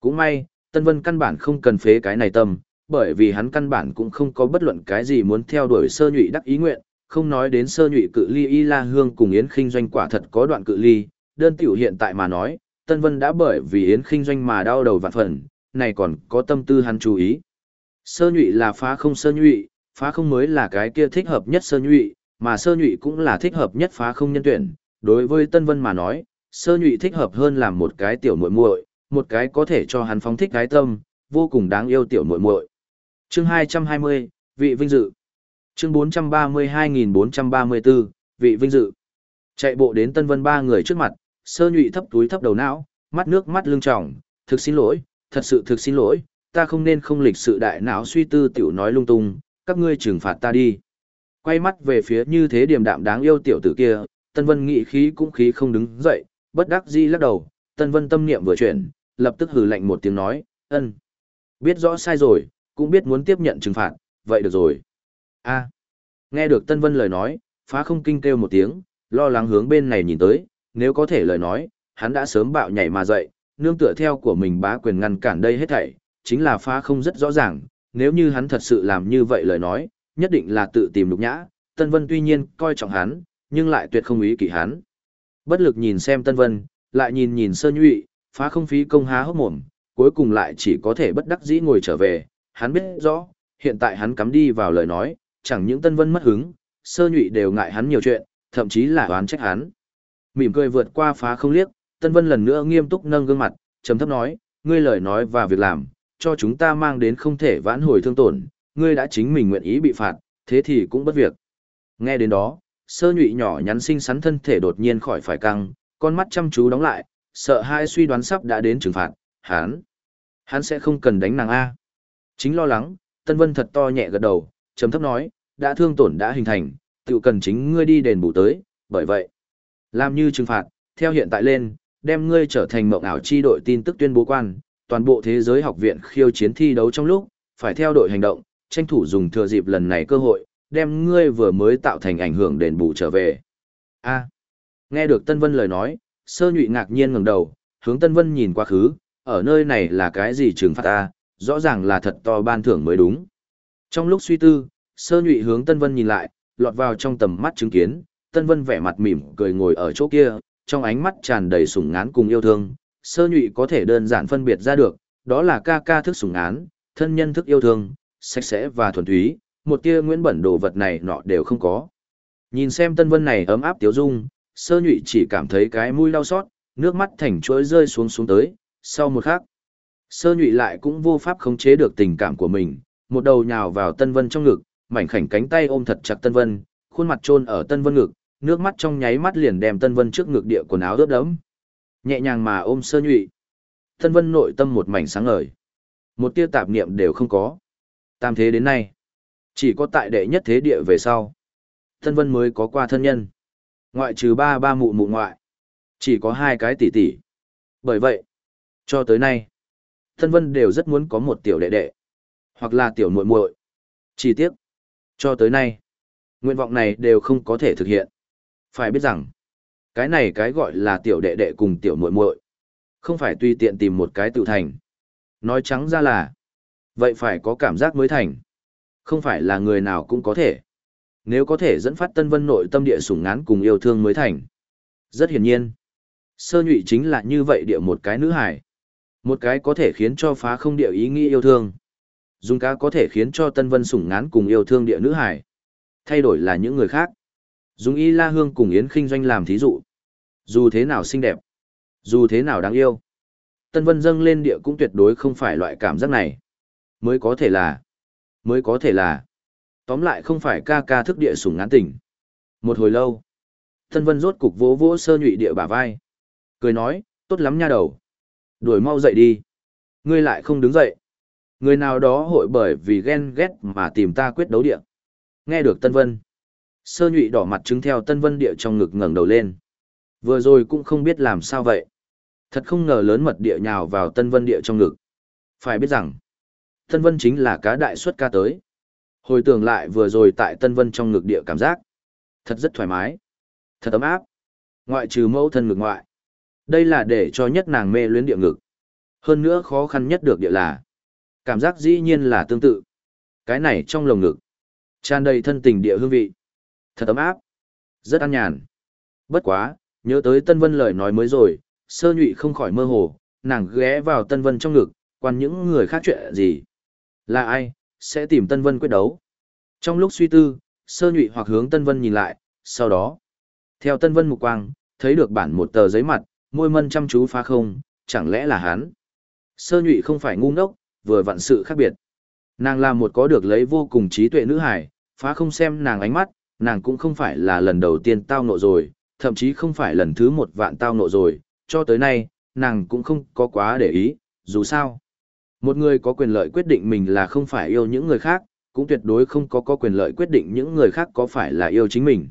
Cũng may, Tân Vân căn bản không cần phế cái này tâm, bởi vì hắn căn bản cũng không có bất luận cái gì muốn theo đuổi sơ nhụy đắc ý nguyện, không nói đến sơ nhụy cự ly y la hương cùng yến khinh doanh quả thật có đoạn cự ly, đơn tiểu hiện tại mà nói, Tân Vân đã bởi vì yến khinh doanh mà đau đầu vạn phần, này còn có tâm tư hắn chú ý. Sơ nhụy là phá không sơ nhụy, phá không mới là cái kia thích hợp nhất sơ nhụy, mà sơ nhụy cũng là thích hợp nhất phá không nhân tuyển. Đối với Tân Vân mà nói, sơ nhụy thích hợp hơn làm một cái tiểu muội muội, một cái có thể cho hắn phóng thích cái tâm, vô cùng đáng yêu tiểu muội muội. Chương 220, vị vinh dự. Chương 432434, vị vinh dự. Chạy bộ đến Tân Vân ba người trước mặt, sơ nhụy thấp túi thấp đầu não, mắt nước mắt lưng tròng, thực xin lỗi, thật sự thực xin lỗi, ta không nên không lịch sự đại não suy tư tiểu nói lung tung, các ngươi trừng phạt ta đi. Quay mắt về phía như thế điềm đạm đáng yêu tiểu tử kia, Tân Vân nghị khí cũng khí không đứng dậy, bất đắc dĩ lắc đầu, Tân Vân tâm niệm vừa chuyển, lập tức hừ lạnh một tiếng nói, ân. Biết rõ sai rồi, cũng biết muốn tiếp nhận trừng phạt, vậy được rồi a nghe được Tân Vân lời nói, phá không kinh kêu một tiếng, lo lắng hướng bên này nhìn tới, nếu có thể lời nói, hắn đã sớm bạo nhảy mà dậy, nương tựa theo của mình bá quyền ngăn cản đây hết thảy, chính là phá không rất rõ ràng, nếu như hắn thật sự làm như vậy lời nói, nhất định là tự tìm lục nhã, Tân Vân tuy nhiên coi trọng hắn, nhưng lại tuyệt không ý kỷ hắn. Bất lực nhìn xem Tân Vân, lại nhìn nhìn sơ nhụy, phá không phí công há hốc mồm, cuối cùng lại chỉ có thể bất đắc dĩ ngồi trở về, hắn biết rõ, hiện tại hắn cắm đi vào lời nói, chẳng những Tân Vân mất hứng, sơ nhụy đều ngại hắn nhiều chuyện, thậm chí là oán trách hắn. Mỉm cười vượt qua phá không liếc, Tân Vân lần nữa nghiêm túc nâng gương mặt, trầm thấp nói, ngươi lời nói và việc làm, cho chúng ta mang đến không thể vãn hồi thương tổn, ngươi đã chính mình nguyện ý bị phạt, thế thì cũng bất việc. Nghe đến đó, sơ nhụy nhỏ nhắn xinh xắn thân thể đột nhiên khỏi phải căng, con mắt chăm chú đóng lại, sợ hai suy đoán sắp đã đến trừng phạt, hắn, hắn sẽ không cần đánh nàng A. Chính lo lắng, Tân Vân thật to nhẹ gật đầu, trầm thấp nói, đã thương tổn đã hình thành, tự cần chính ngươi đi đền bù tới, bởi vậy, làm như trừng phạt, theo hiện tại lên, đem ngươi trở thành mộng ảo chi đội tin tức tuyên bố quan, toàn bộ thế giới học viện khiêu chiến thi đấu trong lúc, phải theo đội hành động, tranh thủ dùng thừa dịp lần này cơ hội, đem ngươi vừa mới tạo thành ảnh hưởng đền bù trở về. A. nghe được Tân Vân lời nói, sơ nhụy ngạc nhiên ngẩng đầu, hướng Tân Vân nhìn quá khứ, ở nơi này là cái gì trừng phạt ta, rõ ràng là thật to ban thưởng mới đúng. Trong lúc suy tư, sơ nhụy hướng Tân Vân nhìn lại, lọt vào trong tầm mắt chứng kiến, Tân Vân vẻ mặt mỉm cười ngồi ở chỗ kia, trong ánh mắt tràn đầy sủng ngán cùng yêu thương, sơ nhụy có thể đơn giản phân biệt ra được, đó là ca ca thức sủng ngán, thân nhân thức yêu thương, sạch sẽ và thuần túy, một tia nguyễn bẩn đồ vật này nọ đều không có. Nhìn xem Tân Vân này ấm áp tiếu dung, sơ nhụy chỉ cảm thấy cái mũi đau xót, nước mắt thành chuỗi rơi xuống xuống tới, sau một khắc. Sơ nhụy lại cũng vô pháp khống chế được tình cảm của mình, một đầu nhào vào Tân Vân trong ngực, mảnh khảnh cánh tay ôm thật chặt Tân Vân, khuôn mặt chôn ở Tân Vân ngực, nước mắt trong nháy mắt liền đem Tân Vân trước ngực địa quần áo ướt đẫm. Nhẹ nhàng mà ôm sơ nhụy. Tân Vân nội tâm một mảnh sáng ngời. Một tia tạp niệm đều không có. Tam thế đến nay, chỉ có tại đệ nhất thế địa về sau. Tân Vân mới có qua thân nhân. Ngoại trừ ba ba mụ mụ ngoại. Chỉ có hai cái tỷ tỷ. Bởi vậy, cho tới nay, Tân Vân đều rất muốn có một tiểu đệ đệ. Hoặc là tiểu muội muội. Chỉ tiếc. Cho tới nay, nguyện vọng này đều không có thể thực hiện. Phải biết rằng, cái này cái gọi là tiểu đệ đệ cùng tiểu muội muội, không phải tùy tiện tìm một cái tự thành. Nói trắng ra là, vậy phải có cảm giác mới thành. Không phải là người nào cũng có thể. Nếu có thể dẫn phát tân vân nội tâm địa sủng ngán cùng yêu thương mới thành. Rất hiển nhiên. Sơ nhụy chính là như vậy địa một cái nữ hải. Một cái có thể khiến cho phá không địa ý nghĩ yêu thương. Dùng cá có thể khiến cho tân vân sủng ngán cùng yêu thương địa nữ hải. Thay đổi là những người khác. Dùng y la hương cùng yến khinh doanh làm thí dụ. Dù thế nào xinh đẹp. Dù thế nào đáng yêu. Tân vân dâng lên địa cũng tuyệt đối không phải loại cảm giác này. Mới có thể là mới có thể là. Tóm lại không phải ca ca thức địa sủng ngán tỉnh. Một hồi lâu, Tân Vân rốt cục vỗ vỗ sơ nhụy địa bả vai. Cười nói, tốt lắm nha đầu. Đuổi mau dậy đi. Ngươi lại không đứng dậy. Người nào đó hội bởi vì ghen ghét mà tìm ta quyết đấu địa. Nghe được Tân Vân. Sơ nhụy đỏ mặt chứng theo Tân Vân địa trong ngực ngẩng đầu lên. Vừa rồi cũng không biết làm sao vậy. Thật không ngờ lớn mật địa nhào vào Tân Vân địa trong ngực. Phải biết rằng, Tân Vân chính là cá đại xuất ca tới. Hồi tưởng lại vừa rồi tại Tân Vân trong ngực địa cảm giác. Thật rất thoải mái. Thật ấm áp. Ngoại trừ mẫu thân ngực ngoại. Đây là để cho nhất nàng mê luyến địa ngực. Hơn nữa khó khăn nhất được địa là. Cảm giác dĩ nhiên là tương tự. Cái này trong lồng ngực. tràn đầy thân tình địa hương vị. Thật ấm áp. Rất an nhàn. Bất quá, nhớ tới Tân Vân lời nói mới rồi, sơ nhụy không khỏi mơ hồ, nàng ghé vào Tân Vân trong ngực, quan những người khác chuyện gì. Là ai, sẽ tìm Tân Vân quyết đấu. Trong lúc suy tư, sơ nhụy hoặc hướng Tân Vân nhìn lại, sau đó, theo Tân Vân mục quang, thấy được bản một tờ giấy mặt, môi mân chăm chú phá không, chẳng lẽ là hắn. Sơ nhụy không phải ngu ngốc, vừa vặn sự khác biệt. Nàng là một có được lấy vô cùng trí tuệ nữ hải, phá không xem nàng ánh mắt, nàng cũng không phải là lần đầu tiên tao nộ rồi, thậm chí không phải lần thứ một vạn tao nộ rồi, cho tới nay, nàng cũng không có quá để ý, dù sao. Một người có quyền lợi quyết định mình là không phải yêu những người khác, cũng tuyệt đối không có có quyền lợi quyết định những người khác có phải là yêu chính mình.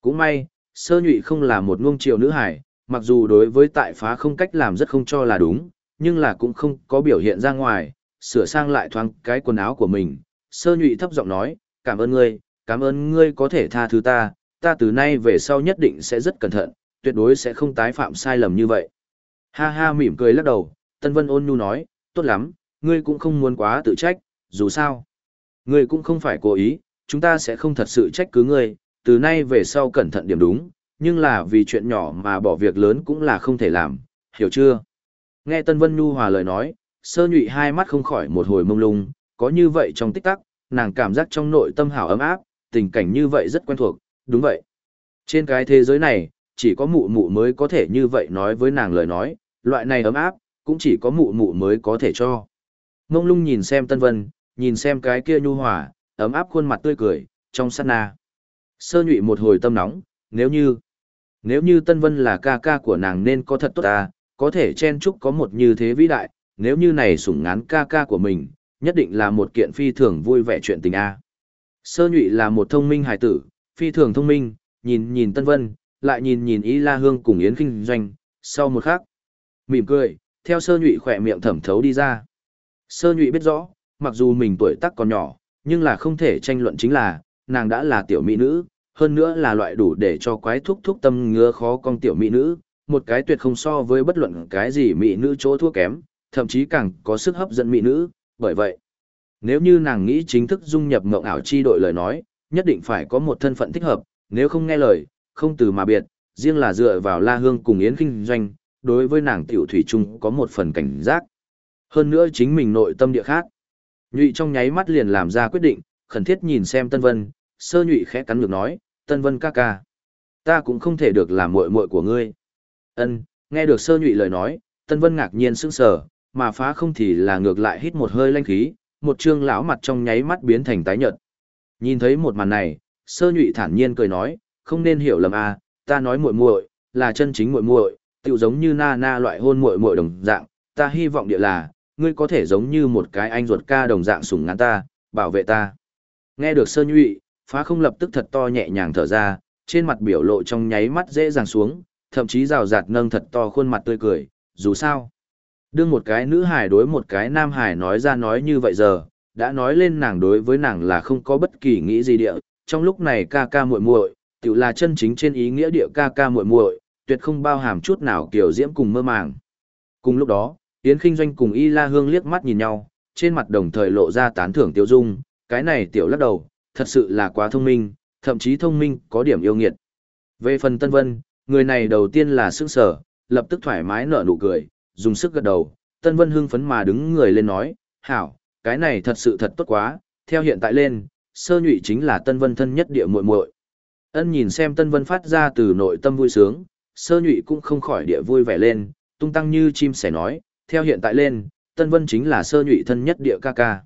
Cũng may, sơ nhụy không là một ngông triều nữ hải, mặc dù đối với tại phá không cách làm rất không cho là đúng, nhưng là cũng không có biểu hiện ra ngoài, sửa sang lại thoáng cái quần áo của mình. Sơ nhụy thấp giọng nói, cảm ơn ngươi, cảm ơn ngươi có thể tha thứ ta, ta từ nay về sau nhất định sẽ rất cẩn thận, tuyệt đối sẽ không tái phạm sai lầm như vậy. Ha ha mỉm cười lắc đầu, Tân Vân ôn nhu nói, tốt lắm, ngươi cũng không muốn quá tự trách, dù sao. Ngươi cũng không phải cố ý, chúng ta sẽ không thật sự trách cứ ngươi, từ nay về sau cẩn thận điểm đúng, nhưng là vì chuyện nhỏ mà bỏ việc lớn cũng là không thể làm, hiểu chưa? Nghe Tân Vân Nhu hòa lời nói, sơ nhụy hai mắt không khỏi một hồi mông lung, có như vậy trong tích tắc, nàng cảm giác trong nội tâm hảo ấm áp, tình cảnh như vậy rất quen thuộc, đúng vậy. Trên cái thế giới này, chỉ có mụ mụ mới có thể như vậy nói với nàng lời nói, loại này ấm áp, cũng chỉ có mụ mụ mới có thể cho. Mông lung nhìn xem Tân Vân, nhìn xem cái kia nhu hòa, ấm áp khuôn mặt tươi cười, trong sát na. Sơ nhụy một hồi tâm nóng, nếu như, nếu như Tân Vân là ca ca của nàng nên có thật tốt ta, có thể chen chúc có một như thế vĩ đại, nếu như này sủng ngán ca ca của mình, nhất định là một kiện phi thường vui vẻ chuyện tình a. Sơ nhụy là một thông minh hài tử, phi thường thông minh, nhìn nhìn Tân Vân, lại nhìn nhìn Y La Hương cùng Yến Kinh Doanh, sau một khắc, mỉm cười, theo sơ nhụy khỏe miệng thẩm thấu đi ra. Sơ nhụy biết rõ, mặc dù mình tuổi tác còn nhỏ, nhưng là không thể tranh luận chính là, nàng đã là tiểu mỹ nữ, hơn nữa là loại đủ để cho quái thúc thúc tâm ngứa khó con tiểu mỹ nữ, một cái tuyệt không so với bất luận cái gì mỹ nữ chỗ thua kém, thậm chí càng có sức hấp dẫn mỹ nữ, bởi vậy, nếu như nàng nghĩ chính thức dung nhập ngộng ảo chi đội lời nói, nhất định phải có một thân phận thích hợp, nếu không nghe lời, không từ mà biệt, riêng là dựa vào La Hương cùng Yến Kinh Doanh, đối với nàng tiểu thủy trung có một phần cảnh giác. Hơn nữa chính mình nội tâm địa khác. Nhụy trong nháy mắt liền làm ra quyết định, khẩn thiết nhìn xem Tân Vân, sơ nhụy khẽ cắn ngược nói, Tân Vân ca ca. Ta cũng không thể được làm muội muội của ngươi. Ân, nghe được sơ nhụy lời nói, Tân Vân ngạc nhiên sững sờ, mà phá không thì là ngược lại hít một hơi lanh khí, một trương lão mặt trong nháy mắt biến thành tái nhợt. Nhìn thấy một màn này, sơ nhụy thản nhiên cười nói, không nên hiểu lầm à, ta nói muội muội là chân chính muội muội, tựu giống như na na loại hôn muội muội đồng dạng, ta hy vọng địa là, ngươi có thể giống như một cái anh ruột ca đồng dạng sủng ngắn ta, bảo vệ ta. Nghe được sơ nhụy, phá không lập tức thật to nhẹ nhàng thở ra, trên mặt biểu lộ trong nháy mắt dễ dàng xuống, thậm chí rào rạt nâng thật to khuôn mặt tươi cười, dù sao. Đương một cái nữ hài đối một cái nam hài nói ra nói như vậy giờ, đã nói lên nàng đối với nàng là không có bất kỳ nghĩ gì địa, trong lúc này ca ca muội muội, tự là chân chính trên ý nghĩa địa ca ca muội muội, tuyệt không bao hàm chút nào kiểu diễm cùng mơ màng. Cùng lúc đó, Yến Kinh Doanh cùng Y La Hương liếc mắt nhìn nhau, trên mặt đồng thời lộ ra tán thưởng tiêu dung, cái này tiểu lắc đầu, thật sự là quá thông minh, thậm chí thông minh có điểm yêu nghiệt. Về phần Tân Vân, người này đầu tiên là sức sở, lập tức thoải mái nở nụ cười, dùng sức gật đầu, Tân Vân hưng phấn mà đứng người lên nói, hảo, cái này thật sự thật tốt quá, theo hiện tại lên, sơ nhụy chính là Tân Vân thân nhất địa muội muội. Ân nhìn xem Tân Vân phát ra từ nội tâm vui sướng, sơ nhụy cũng không khỏi địa vui vẻ lên, tung tăng như chim sẻ nói, theo hiện tại lên, Tân Vân chính là sơ nhụy thân nhất địa ca ca.